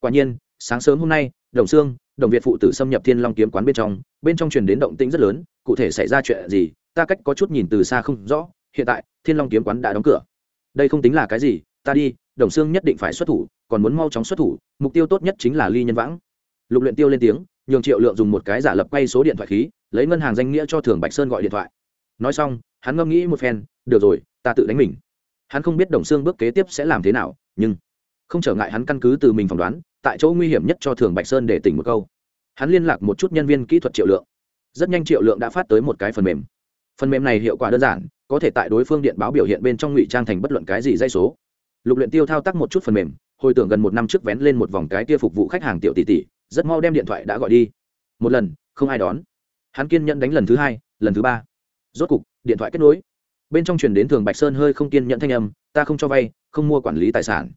Quả nhiên, sáng sớm hôm nay, đồng sương, đồng việt phụ tử xâm nhập thiên long kiếm quán bên trong bên trong truyền đến động tĩnh rất lớn, cụ thể xảy ra chuyện gì, ta cách có chút nhìn từ xa không rõ, hiện tại, thiên long kiếm quán đã đóng cửa. Đây không tính là cái gì ta đi, đồng sương nhất định phải xuất thủ, còn muốn mau chóng xuất thủ, mục tiêu tốt nhất chính là ly nhân vãng. Lục luyện tiêu lên tiếng, nhường triệu lượng dùng một cái giả lập quay số điện thoại khí, lấy ngân hàng danh nghĩa cho thường bạch sơn gọi điện thoại. Nói xong, hắn ngâm nghĩ một phen, được rồi, ta tự đánh mình. Hắn không biết đồng xương bước kế tiếp sẽ làm thế nào, nhưng không trở ngại hắn căn cứ từ mình phỏng đoán, tại chỗ nguy hiểm nhất cho thường bạch sơn để tỉnh một câu. Hắn liên lạc một chút nhân viên kỹ thuật triệu lượng. Rất nhanh triệu lượng đã phát tới một cái phần mềm. Phần mềm này hiệu quả đơn giản, có thể tại đối phương điện báo biểu hiện bên trong ngụy trang thành bất luận cái gì dây số lục luyện tiêu thao tác một chút phần mềm, hồi tưởng gần một năm trước vén lên một vòng cái kia phục vụ khách hàng tiểu tỷ tỷ, rất mau đem điện thoại đã gọi đi. Một lần, không ai đón. Hắn kiên nhẫn đánh lần thứ hai, lần thứ ba. Rốt cục, điện thoại kết nối. Bên trong truyền đến thường bạch sơn hơi không kiên nhẫn thanh âm, ta không cho vay, không mua quản lý tài sản.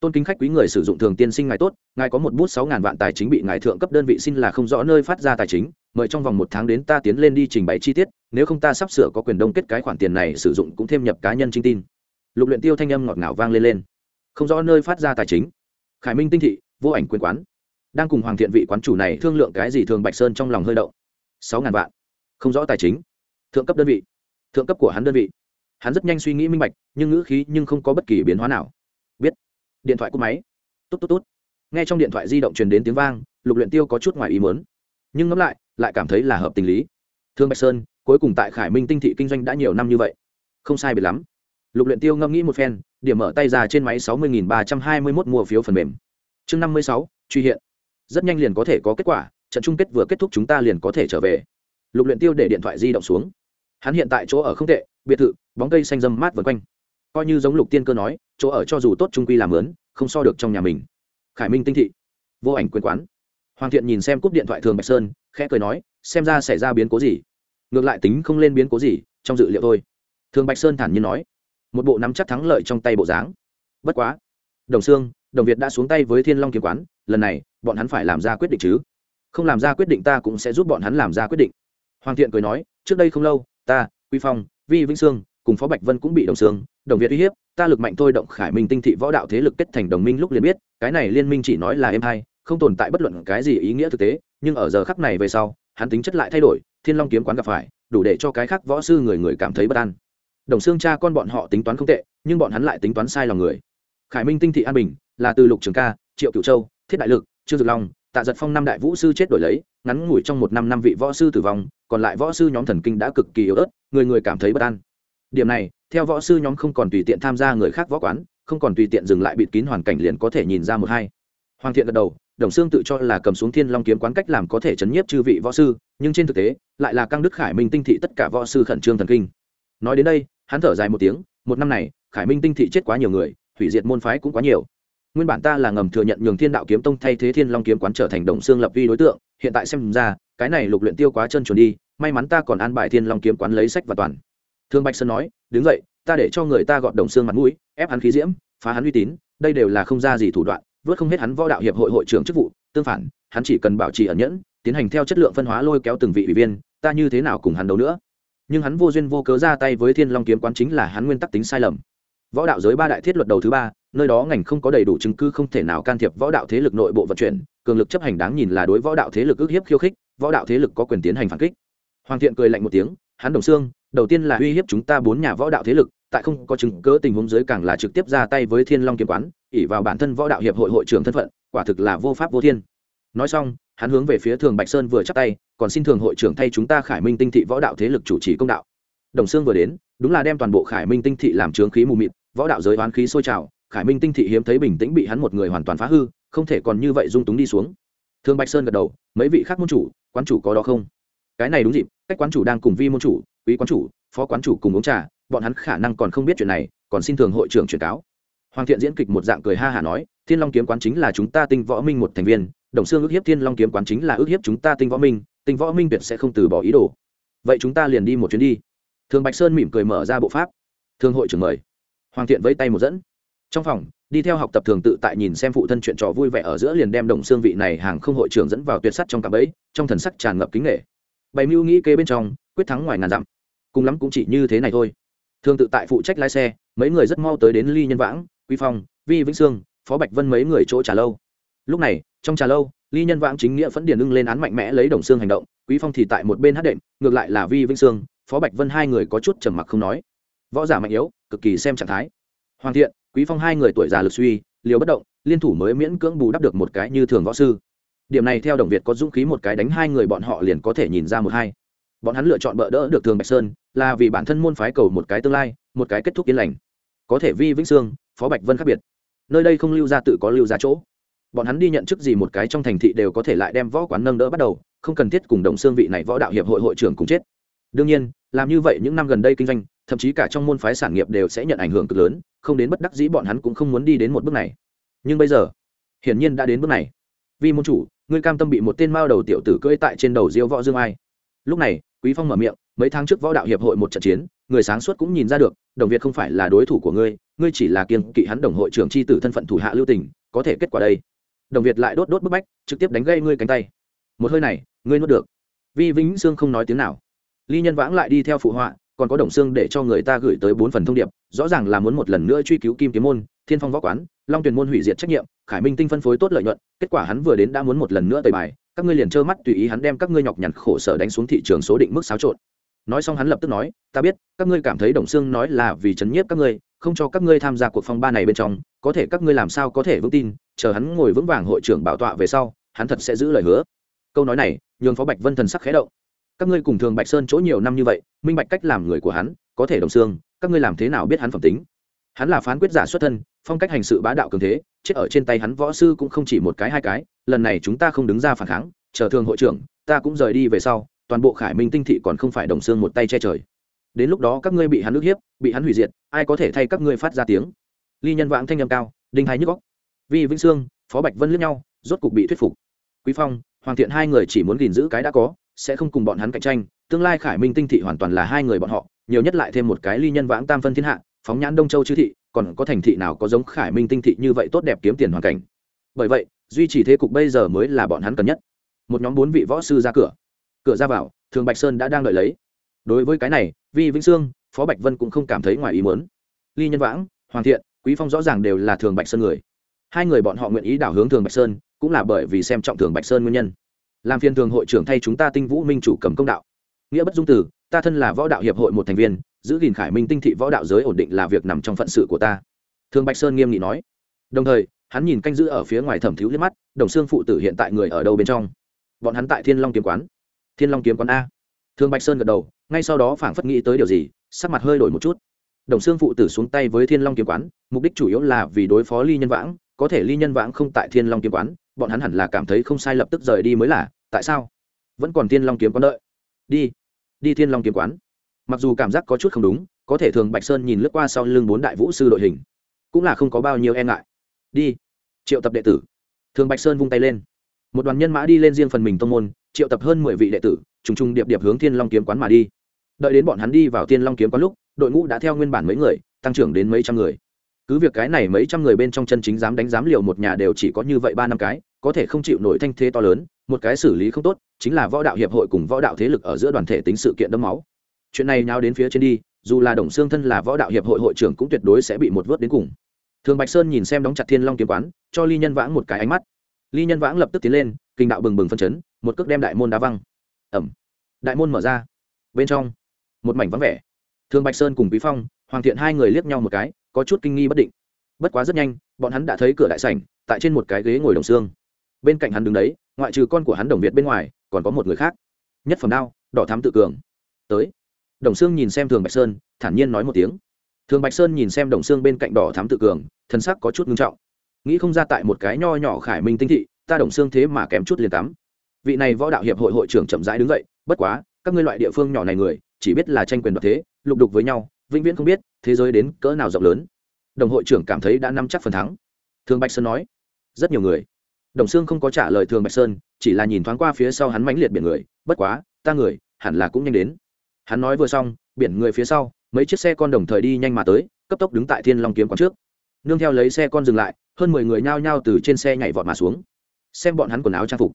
Tôn kính khách quý người sử dụng thường tiên sinh ngài tốt, ngài có một bút sáu ngàn vạn tài chính bị ngài thượng cấp đơn vị xin là không rõ nơi phát ra tài chính, mời trong vòng một tháng đến ta tiến lên đi trình bày chi tiết, nếu không ta sắp sửa có quyền đông kết cái khoản tiền này sử dụng cũng thêm nhập cá nhân trinh tin lục luyện tiêu thanh âm ngọt ngào vang lên lên. Không rõ nơi phát ra tài chính. Khải minh tinh thị, vô ảnh quyền quán. Đang cùng hoàng thiện vị quán chủ này thương lượng cái gì thường bạch sơn trong lòng hơi động. Sáu ngàn vạn. Không rõ tài chính. Thượng cấp đơn vị. Thượng cấp của hắn đơn vị. Hắn rất nhanh suy nghĩ minh bạch, nhưng ngữ khí nhưng không có bất kỳ biến hóa nào. Biết. Điện thoại cúp máy. Tốt tốt tốt nghe trong điện thoại di động truyền đến tiếng vang, lục luyện tiêu có chút ngoài ý muốn. Nhưng ngẫm lại lại cảm thấy là hợp tình lý. Thương bạch sơn, cuối cùng tại khải minh tinh thị kinh doanh đã nhiều năm như vậy. Không sai biệt lắm lục luyện tiêu ngâm nghĩ một phen, điểm mở tay ra trên máy sáu mươi ba trăm hai mươi 60.321 mua phiếu phần mềm. Chương năm mươi sáu, truy hiện. Rất nhanh liền có thể có kết quả, trận chung kết vừa kết thúc chúng ta liền có thể trở về. Lục luyện tiêu để điện thoại di động xuống. Hắn hiện tại chỗ ở không tệ, biệt thự, bóng cây xanh râm mát vần quanh. Coi như giống lục tiên cơ nói, chỗ ở cho dù tốt trung quy làm lớn không so được trong nhà mình. Khải minh tinh thị. Vô ảnh quyền quán. Hoàng thiện nhìn xem cúp điện thoại thường bạch sơn, khẽ cười nói, xem ra xảy ra biến cố gì. Ngược lại tính không lên biến cố gì, trong dự liệu thôi. Thường bạch sơn thản nhiên nói một bộ nắm chắc thắng lợi trong tay bộ dáng. Bất quá, đồng sương, đồng việt đã xuống tay với thiên long kiếm quán, lần này, bọn hắn phải làm ra quyết định chứ. Không làm ra quyết định ta cũng sẽ giúp bọn hắn làm ra quyết định. Hoàng thiện cười nói, trước đây không lâu, ta, quy phong, vi vĩnh sương cùng phó bạch vân cũng bị đồng xương đồng việt uy hiếp, ta lực mạnh thôi động khải minh tinh thị võ đạo thế lực kết thành đồng minh lúc liền biết, cái này liên minh chỉ nói là em hai, không tồn tại bất luận cái gì ý nghĩa thực tế, nhưng ở giờ khắc này về sau, hắn tính chất lại thay đổi, thiên long kiếm quán gặp phải, đủ để cho cái khác võ sư người người cảm thấy bất an đồng xương cha con bọn họ tính toán không tệ, nhưng bọn hắn lại tính toán sai lòng người. Khải minh tinh thị an bình, là từ lục trường ca, triệu cựu châu, thiết đại lực, trương dược long, tạ giật phong năm đại vũ sư chết đổi lấy, ngắn ngủi trong một năm năm vị võ sư tử vong, còn lại võ sư nhóm thần kinh đã cực kỳ yếu ớt, người người cảm thấy bất an. Điểm này, theo võ sư nhóm không còn tùy tiện tham gia người khác võ quán, không còn tùy tiện dừng lại bịt kín hoàn cảnh liền có thể nhìn ra một hai. Hoàng thiện gật đầu, đồng xương tự cho là cầm xuống thiên long kiếm quán cách làm có thể chấn nhiếp chư vị võ sư, nhưng trên thực tế, lại là căng đức khải minh tinh thị tất cả võ sư khẩn trương thần kinh. Nói đến đây hắn thở dài một tiếng, một năm này, khải minh tinh thị chết quá nhiều người, hủy diệt môn phái cũng quá nhiều. Nguyên bản ta là ngầm thừa nhận nhường thiên đạo kiếm tông thay thế thiên long kiếm quán trở thành đồng xương lập vi đối tượng, hiện tại xem ra, cái này lục luyện tiêu quá chân chuẩn đi, may mắn ta còn an bài thiên long kiếm quán lấy sách và toàn. Thương bạch sơn nói, đứng dậy, ta để cho người ta gọt đồng xương mặt mũi, ép hắn khí diễm, phá hắn uy tín, đây đều là không ra gì thủ đoạn, vớt không hết hắn võ đạo hiệp hội hội trưởng chức vụ, tương phản, hắn chỉ cần bảo trì ẩn nhẫn, tiến hành theo chất lượng phân hóa lôi kéo từng vị ủy viên, ta như thế nào cùng hắn đấu nữa? Nhưng hắn vô duyên vô cớ ra tay với thiên long kiếm quán chính là hắn nguyên tắc tính sai lầm. Võ đạo giới ba đại thiết luật đầu thứ ba, nơi đó ngành không có đầy đủ chứng cứ không thể nào can thiệp võ đạo thế lực nội bộ vận chuyển, cường lực chấp hành đáng nhìn là đối võ đạo thế lực ức hiếp khiêu khích, võ đạo thế lực có quyền tiến hành phản kích. Hoàng thiện cười lạnh một tiếng, hắn đồng xương, đầu tiên là uy hiếp chúng ta bốn nhà võ đạo thế lực, tại không có chứng cớ tình huống dưới càng là trực tiếp ra tay với thiên long kiếm quán ỉ vào bản thân võ đạo hiệp hội hội trưởng thân phận, quả thực là vô pháp vô thiên. Nói xong, hắn hướng về phía thường bạch sơn vừa chắc tay còn xin thường hội trưởng thay chúng ta khải minh tinh thị võ đạo thế lực chủ trì công đạo. Đồng sương vừa đến, đúng là đem toàn bộ khải minh tinh thị làm trướng khí mù mịt, võ đạo giới oán khí sôi trào, khải minh tinh thị hiếm thấy bình tĩnh bị hắn một người hoàn toàn phá hư, không thể còn như vậy dung túng đi xuống. Thương bạch sơn gật đầu, mấy vị khác môn chủ, quán chủ có đó không? Cái này đúng dịp, cách quán chủ đang cùng vi môn chủ, quý quán chủ, phó quán chủ cùng uống trà, bọn hắn khả năng còn không biết chuyện này, còn xin thường hội trưởng truyền cáo. Hoàng thiện diễn kịch một dạng cười ha hả nói, thiên long kiếm quán chính là chúng ta tinh võ minh một thành viên, đồng xương ước hiếp thiên long kiếm quán chính là ước hiếp chúng ta tinh võ minh tinh võ minh tuyệt sẽ không từ bỏ ý đồ. Vậy chúng ta liền đi một chuyến đi. Thường bạch sơn mỉm cười mở ra bộ pháp. Thương hội trưởng mời. Hoàng thiện vẫy tay một dẫn. Trong phòng, đi theo học tập thường tự tại nhìn xem phụ thân chuyện trò vui vẻ ở giữa liền đem đồng xương vị này hàng không hội trưởng dẫn vào tuyệt sắt trong cặp ấy trong thần sắc tràn ngập kính nghệ bày mưu nghĩ kế bên trong, quyết thắng ngoài ngàn dặm. Cùng lắm cũng chỉ như thế này thôi. Thường tự tại phụ trách lái xe, mấy người rất mau tới đến ly nhân vãng quy phong, vi vĩnh sương, phó bạch vân mấy người chỗ trà lâu. Lúc này, trong trà lâu ly nhân vãng chính nghĩa phẫn điền ưng lên án mạnh mẽ lấy đồng xương hành động, quý phong thì tại một bên hát đệm, ngược lại là vi vĩnh sương, phó bạch vân hai người có chút trầm mặc không nói. Võ giả mạnh yếu, cực kỳ xem trạng thái. Hoàng thiện, quý phong hai người tuổi già lực suy, liều bất động, liên thủ mới miễn cưỡng bù đắp được một cái như thường võ sư. Điểm này theo đồng việt có dũng khí một cái đánh hai người bọn họ liền có thể nhìn ra một hai. Bọn hắn lựa chọn bỡ đỡ được thường bạch sơn, là vì bản thân môn phái cầu một cái tương lai, một cái kết thúc yên lành. Có thể vi vĩnh sương, phó bạch vân khác biệt. Nơi đây không lưu ra tự có lưu ra chỗ bọn hắn đi nhận chức gì một cái trong thành thị đều có thể lại đem võ quán nâng đỡ bắt đầu, không cần thiết cùng đồng xương vị này võ đạo hiệp hội hội trưởng cùng chết. Đương nhiên, làm như vậy những năm gần đây kinh doanh, thậm chí cả trong môn phái sản nghiệp đều sẽ nhận ảnh hưởng cực lớn, không đến bất đắc dĩ bọn hắn cũng không muốn đi đến một bước này. Nhưng bây giờ, hiển nhiên đã đến bước này. Vì môn chủ, ngươi cam tâm bị một tên mao đầu tiểu tử cưỡi tại trên đầu diêu võ dương ai. Lúc này, quý phong mở miệng, mấy tháng trước võ đạo hiệp hội một trận chiến, người sáng suốt cũng nhìn ra được, đồng việt không phải là đối thủ của ngươi ngươi chỉ là kiên kỵ hắn đồng hội trưởng chi tử thân phận thủ hạ lưu tình, có thể kết quả đây đồng việt lại đốt đốt bức bách, trực tiếp đánh gây ngươi cánh tay. Một hơi này, ngươi nuốt được. Vi vĩnh sương không nói tiếng nào. Ly nhân vãng lại đi theo phụ họa, còn có đồng xương để cho người ta gửi tới bốn phần thông điệp, rõ ràng là muốn một lần nữa truy cứu kim kiếm môn, thiên phong võ quán, long tuyền môn hủy diệt trách nhiệm, khải minh tinh phân phối tốt lợi nhuận, kết quả hắn vừa đến đã muốn một lần nữa tời bài, các ngươi liền trơ mắt tùy ý hắn đem các ngươi nhọc nhằn khổ sở đánh xuống thị trường số định mức xáo trộn. Nói xong hắn lập tức nói, ta biết, các ngươi cảm thấy đồng xương nói là vì chấn nhiếp các ngươi không cho các ngươi tham gia cuộc phong ba này bên trong, có thể các ngươi làm sao có thể vững tin, chờ hắn ngồi vững vàng hội trưởng bảo tọa về sau, hắn thật sẽ giữ lời hứa. Câu nói này, nhường phó bạch vân thần sắc khẽ động. Các ngươi cùng thường bạch sơn chỗ nhiều năm như vậy, minh bạch cách làm người của hắn, có thể đồng xương, các ngươi làm thế nào biết hắn phẩm tính? Hắn là phán quyết giả xuất thân, phong cách hành sự bá đạo cường thế, chết ở trên tay hắn võ sư cũng không chỉ một cái hai cái, lần này chúng ta không đứng ra phản kháng, chờ thường hội trưởng, ta cũng rời đi về sau, toàn bộ khải minh tinh thị còn không phải đồng xương một tay che trời đến lúc đó các ngươi bị hắn ức hiếp, bị hắn hủy diệt, ai có thể thay các ngươi phát ra tiếng? Ly nhân vãng thanh âm cao, đinh hai nhức góc vi vĩnh sương, phó bạch vân lướt nhau, rốt cục bị thuyết phục. Quý phong, hoàng thiện hai người chỉ muốn gìn giữ cái đã có, sẽ không cùng bọn hắn cạnh tranh. Tương lai khải minh tinh thị hoàn toàn là hai người bọn họ, nhiều nhất lại thêm một cái ly nhân vãng tam phân thiên hạ, phóng nhãn đông châu chư thị, còn có thành thị nào có giống khải minh tinh thị như vậy tốt đẹp kiếm tiền hoàn cảnh? Bởi vậy, duy trì thế cục bây giờ mới là bọn hắn cần nhất. Một nhóm bốn vị võ sư ra cửa. Cửa ra vào, thường bạch sơn đã đang đợi lấy. Đối với cái này vì vĩnh sương, phó bạch vân cũng không cảm thấy ngoài ý muốn. Ly nhân vãng, hoàng thiện, quý phong rõ ràng đều là thường bạch sơn người. Hai người bọn họ nguyện ý đảo hướng thường bạch sơn, cũng là bởi vì xem trọng thường bạch sơn nguyên nhân. Làm phiên thường hội trưởng thay chúng ta tinh vũ minh chủ cầm công đạo. Nghĩa bất dung từ ta thân là võ đạo hiệp hội một thành viên, giữ gìn khải minh tinh thị võ đạo giới ổn định là việc nằm trong phận sự của ta. Thường bạch sơn nghiêm nghị nói. Đồng thời, hắn nhìn canh giữ ở phía ngoài thẩm thiếu liếc mắt, đồng xương phụ tử hiện tại người ở đâu bên trong? Bọn hắn tại thiên long kiếm quán. Thiên long kiếm quán a. Thương bạch sơn gật đầu ngay sau đó phảng phất nghĩ tới điều gì, sắc mặt hơi đổi một chút. Đồng xương phụ tử xuống tay với thiên long kiếm quán, mục đích chủ yếu là vì đối phó ly nhân vãng. Có thể ly nhân vãng không tại thiên long kiếm quán, bọn hắn hẳn là cảm thấy không sai lập tức rời đi mới là, tại sao? Vẫn còn thiên long kiếm quán đợi. Đi đi thiên long kiếm quán. Mặc dù cảm giác có chút không đúng, có thể thường bạch sơn nhìn lướt qua sau lưng bốn đại vũ sư đội hình, cũng là không có bao nhiêu e ngại. Đi, triệu tập đệ tử. Thường bạch sơn vung tay lên. Một đoàn nhân mã đi lên riêng phần mình tông môn, triệu tập hơn mười vị đệ tử, trùng trùng điệp điệp hướng thiên long kiếm quán mà đi đợi đến bọn hắn đi vào thiên long kiếm quán lúc, đội ngũ đã theo nguyên bản mấy người, tăng trưởng đến mấy trăm người. Cứ việc cái này mấy trăm người bên trong chân chính dám đánh dám liều một nhà đều chỉ có như vậy ba năm cái, có thể không chịu nổi thanh thế to lớn, một cái xử lý không tốt, chính là võ đạo hiệp hội cùng võ đạo thế lực ở giữa đoàn thể tính sự kiện đẫm máu. Chuyện này nháo đến phía trên đi, dù là đồng xương thân là võ đạo hiệp hội hội trưởng cũng tuyệt đối sẽ bị một vớt đến cùng. Thường bạch sơn nhìn xem đóng chặt thiên long kiếm quán, cho ly nhân vãng một cái ánh mắt. Ly nhân vãng lập tức tiến lên, kinh đạo bừng bừng phân chấn, một cước đem đại môn đá văng. Ẩm. Đại môn mở ra. Bên trong một mảnh vắng vẻ. Thường bạch sơn cùng quý phong, hoàng thiện hai người liếc nhau một cái, có chút kinh nghi bất định. Bất quá rất nhanh, bọn hắn đã thấy cửa đại sảnh, tại trên một cái ghế ngồi đồng xương. Bên cạnh hắn đứng đấy, ngoại trừ con của hắn đồng việt bên ngoài, còn có một người khác. Nhất phẩm đao, đỏ thám tự cường. Tới. Đồng xương nhìn xem thường bạch sơn, thản nhiên nói một tiếng. Thường bạch sơn nhìn xem đồng xương bên cạnh đỏ thám tự cường, thân sắc có chút ngưng trọng. Nghĩ không ra tại một cái nho nhỏ khải minh tinh thị, ta đồng xương thế mà kém chút liền tắm. Vị này võ đạo hiệp hội hội trưởng chậm rãi đứng dậy, bất quá, các ngươi loại địa phương nhỏ này người chỉ biết là tranh quyền đoạt thế, lục đục với nhau, vĩnh viễn không biết thế giới đến cỡ nào rộng lớn. Đồng hội trưởng cảm thấy đã nắm chắc phần thắng. Thường bạch sơn nói, rất nhiều người. Đồng sương không có trả lời thường bạch sơn, chỉ là nhìn thoáng qua phía sau hắn mãnh liệt biển người, bất quá, ta người, hẳn là cũng nhanh đến. Hắn nói vừa xong, biển người phía sau, mấy chiếc xe con đồng thời đi nhanh mà tới, cấp tốc đứng tại thiên long kiếm quán trước. Nương theo lấy xe con dừng lại, hơn mười người nhao nhao từ trên xe nhảy vọt mà xuống. Xem bọn hắn quần áo trang phục.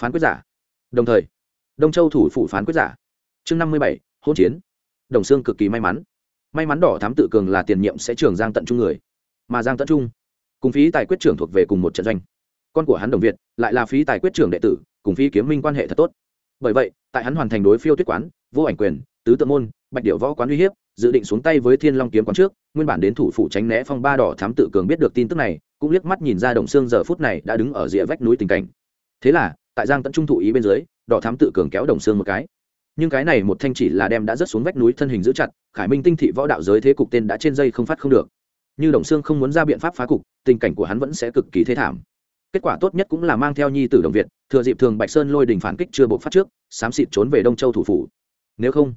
Phán quyết giả. Đồng thời, đông châu thủ phủ phán quyết giả. Chương năm mươi bảy hôn chiến. Đồng sương cực kỳ may mắn. May mắn đỏ thám tự cường là tiền nhiệm sẽ trưởng giang tận trung người, mà giang tận trung, cùng phí tài quyết trưởng thuộc về cùng một trận doanh. Con của hắn đồng việt, lại là phí tài quyết trưởng đệ tử, cùng phí kiếm minh quan hệ thật tốt. Bởi vậy, tại hắn hoàn thành đối phiêu tuyết quán, vô ảnh quyền, tứ tự môn, bạch điệu võ quán uy hiếp, dự định xuống tay với thiên long kiếm quán trước, nguyên bản đến thủ phủ tránh né phong ba đỏ thám tự cường biết được tin tức này, cũng liếc mắt nhìn ra đồng xương giờ phút này đã đứng ở rìa vách núi tình cảnh. Thế là, tại giang tận trung thụ ý bên dưới, đỏ thám tự cường kéo đồng xương một cái nhưng cái này một thanh chỉ là đem đã rớt xuống vách núi thân hình giữ chặt, khải minh tinh thị võ đạo giới thế cục tên đã trên dây không phát không được. Như đồng xương không muốn ra biện pháp phá cục, tình cảnh của hắn vẫn sẽ cực kỳ thế thảm. Kết quả tốt nhất cũng là mang theo nhi tử đồng việt, thừa dịp thường bạch sơn lôi đình phản kích chưa buộc phát trước, xám xịt trốn về đông châu thủ phủ. Nếu không,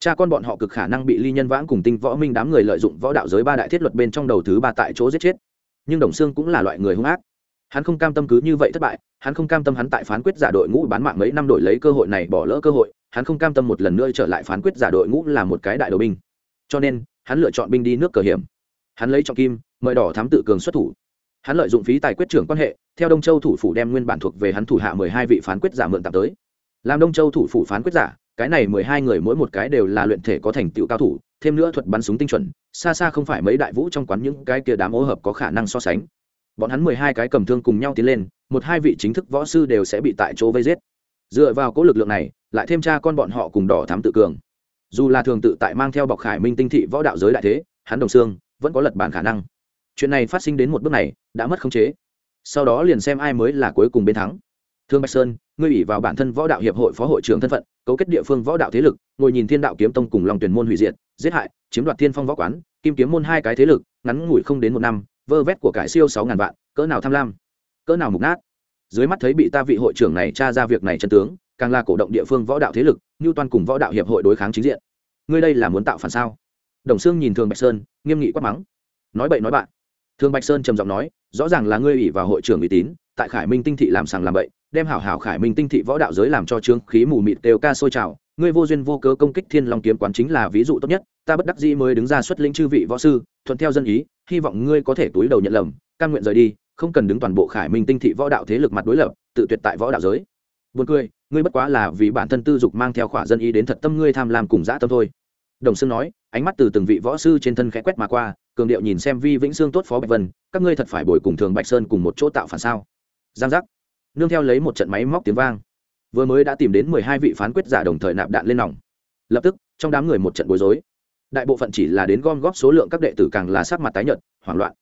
cha con bọn họ cực khả năng bị ly nhân vãng cùng tinh võ minh đám người lợi dụng võ đạo giới ba đại thiết luật bên trong đầu thứ ba tại chỗ giết chết. Nhưng đồng xương cũng là loại người hung ác. Hắn không cam tâm cứ như vậy thất bại, hắn không cam tâm hắn tại phán quyết giả đội ngũ bán mạng mấy năm đổi lấy cơ hội này bỏ lỡ cơ hội hắn không cam tâm một lần nữa trở lại phán quyết giả đội ngũ là một cái đại đội binh. Cho nên, hắn lựa chọn binh đi nước cờ hiểm. Hắn lấy trọng kim, mời đỏ thám tự cường xuất thủ. Hắn lợi dụng phí tài quyết trưởng quan hệ, theo đông châu thủ phủ đem nguyên bản thuộc về hắn thủ hạ mười hai vị phán quyết giả mượn tạm tới. Làm đông châu thủ phủ phán quyết giả, cái này mười hai người mỗi một cái đều là luyện thể có thành tựu cao thủ, thêm nữa thuật bắn súng tinh chuẩn, xa xa không phải mấy đại vũ trong quán những cái kia đám ô hợp có khả năng so sánh. Bọn hắn mười hai cái cầm thương cùng nhau tiến lên, một hai vị chính thức võ sư đều sẽ bị tại chỗ vây giết. Dựa vào cỗ lực lượng này lại thêm cha con bọn họ cùng đỏ thám tự cường. Dù là thường tự tại mang theo bọc khải minh tinh thị võ đạo giới đại thế, hắn đồng xương, vẫn có lật bản khả năng. Chuyện này phát sinh đến một bước này, đã mất khống chế. Sau đó liền xem ai mới là cuối cùng bên thắng. Thương bạch sơn, ngươi ủy vào bản thân võ đạo hiệp hội phó hội trưởng thân phận, cấu kết địa phương võ đạo thế lực, ngồi nhìn thiên đạo kiếm tông cùng lòng tuyển môn hủy diệt, giết hại, chiếm đoạt thiên phong võ quán, kim kiếm môn hai cái thế lực, ngắn ngủi không đến một năm, vơ vét của cải siêu sáu ngàn vạn, cỡ nào tham lam, cỡ nào mục nát. Dưới mắt thấy bị ta vị hội trưởng này tra ra việc này chân tướng càng là cổ động địa phương võ đạo thế lực như toàn cùng võ đạo hiệp hội đối kháng chính diện. Ngươi đây là muốn tạo phản sao? Đồng sương nhìn thường bạch sơn, nghiêm nghị quát mắng. Nói bậy nói bạn. Thường bạch sơn trầm giọng nói, rõ ràng là ngươi ủy vào hội trưởng uy tín, tại khải minh tinh thị làm sàng làm bậy, đem hảo hảo khải minh tinh thị võ đạo giới làm cho trương khí mù mịt đều ca sôi trào. Ngươi vô duyên vô cớ công kích thiên long kiếm quán chính là ví dụ tốt nhất, ta bất đắc dĩ mới đứng ra xuất lĩnh chư vị võ sư, thuận theo dân ý, hy vọng ngươi có thể túi đầu nhận lầm căn nguyện rời đi, không cần đứng toàn bộ khải minh tinh thị võ đạo thế lực mặt đối lập, tự tuyệt tại võ đạo giới. Buồn cười ngươi bất quá là vì bản thân tư dục mang theo khỏa dân ý đến thật tâm ngươi tham lam cùng dã tâm thôi. Đồng sương nói, ánh mắt từ từng vị võ sư trên thân khẽ quét mà qua, cường điệu nhìn xem vi vĩnh sương tốt phó bạch vân, các ngươi thật phải bồi cùng thường bạch sơn cùng một chỗ tạo phản sao? Giang giác. Nương theo lấy một trận máy móc tiếng vang. Vừa mới đã tìm đến mười hai vị phán quyết giả đồng thời nạp đạn lên nòng. Lập tức, trong đám người một trận bối rối. Đại bộ phận chỉ là đến gom góp số lượng các đệ tử càng là sắc mặt tái nhợt, hoảng loạn.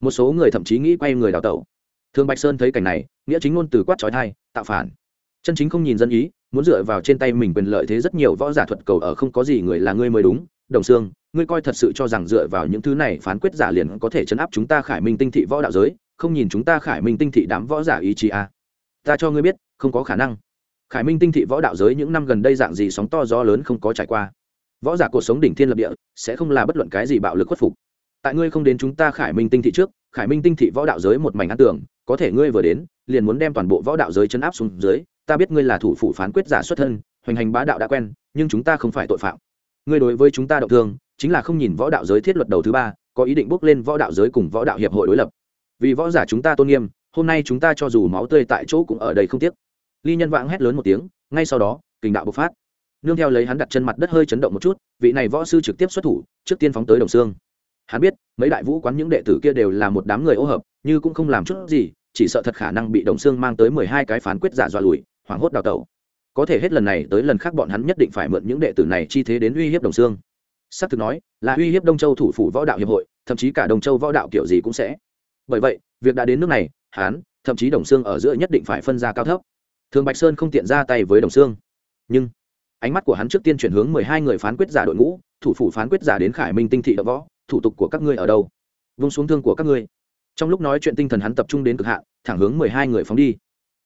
Một số người thậm chí nghĩ quay người đào tẩu. Thương bạch sơn thấy cảnh này, nghĩa chính ngôn từ quát trói thai, tạo phản chân chính không nhìn dân ý, muốn dựa vào trên tay mình quyền lợi thế rất nhiều võ giả thuật cầu ở không có gì người là ngươi mới đúng. Đồng xương ngươi coi thật sự cho rằng dựa vào những thứ này phán quyết giả liền có thể chấn áp chúng ta khải minh tinh thị võ đạo giới, không nhìn chúng ta khải minh tinh thị đám võ giả ý chí à. ta cho ngươi biết, không có khả năng. Khải minh tinh thị võ đạo giới những năm gần đây dạng gì sóng to gió lớn không có trải qua. Võ giả cuộc sống đỉnh thiên lập địa, sẽ không là bất luận cái gì bạo lực khuất phục. Tại ngươi không đến chúng ta khải minh tinh thị trước, khải minh tinh thị võ đạo giới một mảnh ăn tưởng có thể ngươi vừa đến, liền muốn đem toàn bộ võ đạo giới chấn áp xuống dưới ta biết ngươi là thủ phủ phán quyết giả xuất thân, hoành hành bá đạo đã quen, nhưng chúng ta không phải tội phạm. Ngươi đối với chúng ta động thương, chính là không nhìn võ đạo giới thiết luật đầu thứ ba, có ý định bước lên võ đạo giới cùng võ đạo hiệp hội đối lập. Vì võ giả chúng ta tôn nghiêm, hôm nay chúng ta cho dù máu tươi tại chỗ cũng ở đây không tiếc. Ly nhân vãng hét lớn một tiếng, ngay sau đó, kình đạo bộc phát. Nương theo lấy hắn đặt chân mặt đất hơi chấn động một chút, vị này võ sư trực tiếp xuất thủ, trước tiên phóng tới đồng xương. Hắn biết, mấy đại vũ quán những đệ tử kia đều là một đám người ô hợp, như cũng không làm chút gì, chỉ sợ thật khả năng bị đồng xương mang tới mười hai cái phán quyết giả dọa lùi hoảng hốt đào tẩu. Có thể hết lần này tới lần khác bọn hắn nhất định phải mượn những đệ tử này chi thế đến uy hiếp đồng xương s ắ c thực nói, là uy hiếp đông châu thủ phủ võ đạo hiệp hội, thậm chí cả đồng châu võ đạo kiểu gì cũng sẽ. Bởi vậy, việc đã đến nước này hán thậm chí đồng xương ở giữa nhất định phải phân ra cao thấp. Thường bạch sơn không tiện ra tay với đồng xương nhưng, ánh mắt của hắn trước tiên chuyển hướng mười hai người phán quyết giả đội ngũ, thủ phủ phán quyết giả đến khải minh tinh thị đập võ, thủ tục của các ngươi ở đâu? Vung xuống thương của các ngươi. Trong lúc nói chuyện tinh thần hắn tập trung đến cực hạn, thẳng hướng mười hai người phóng đi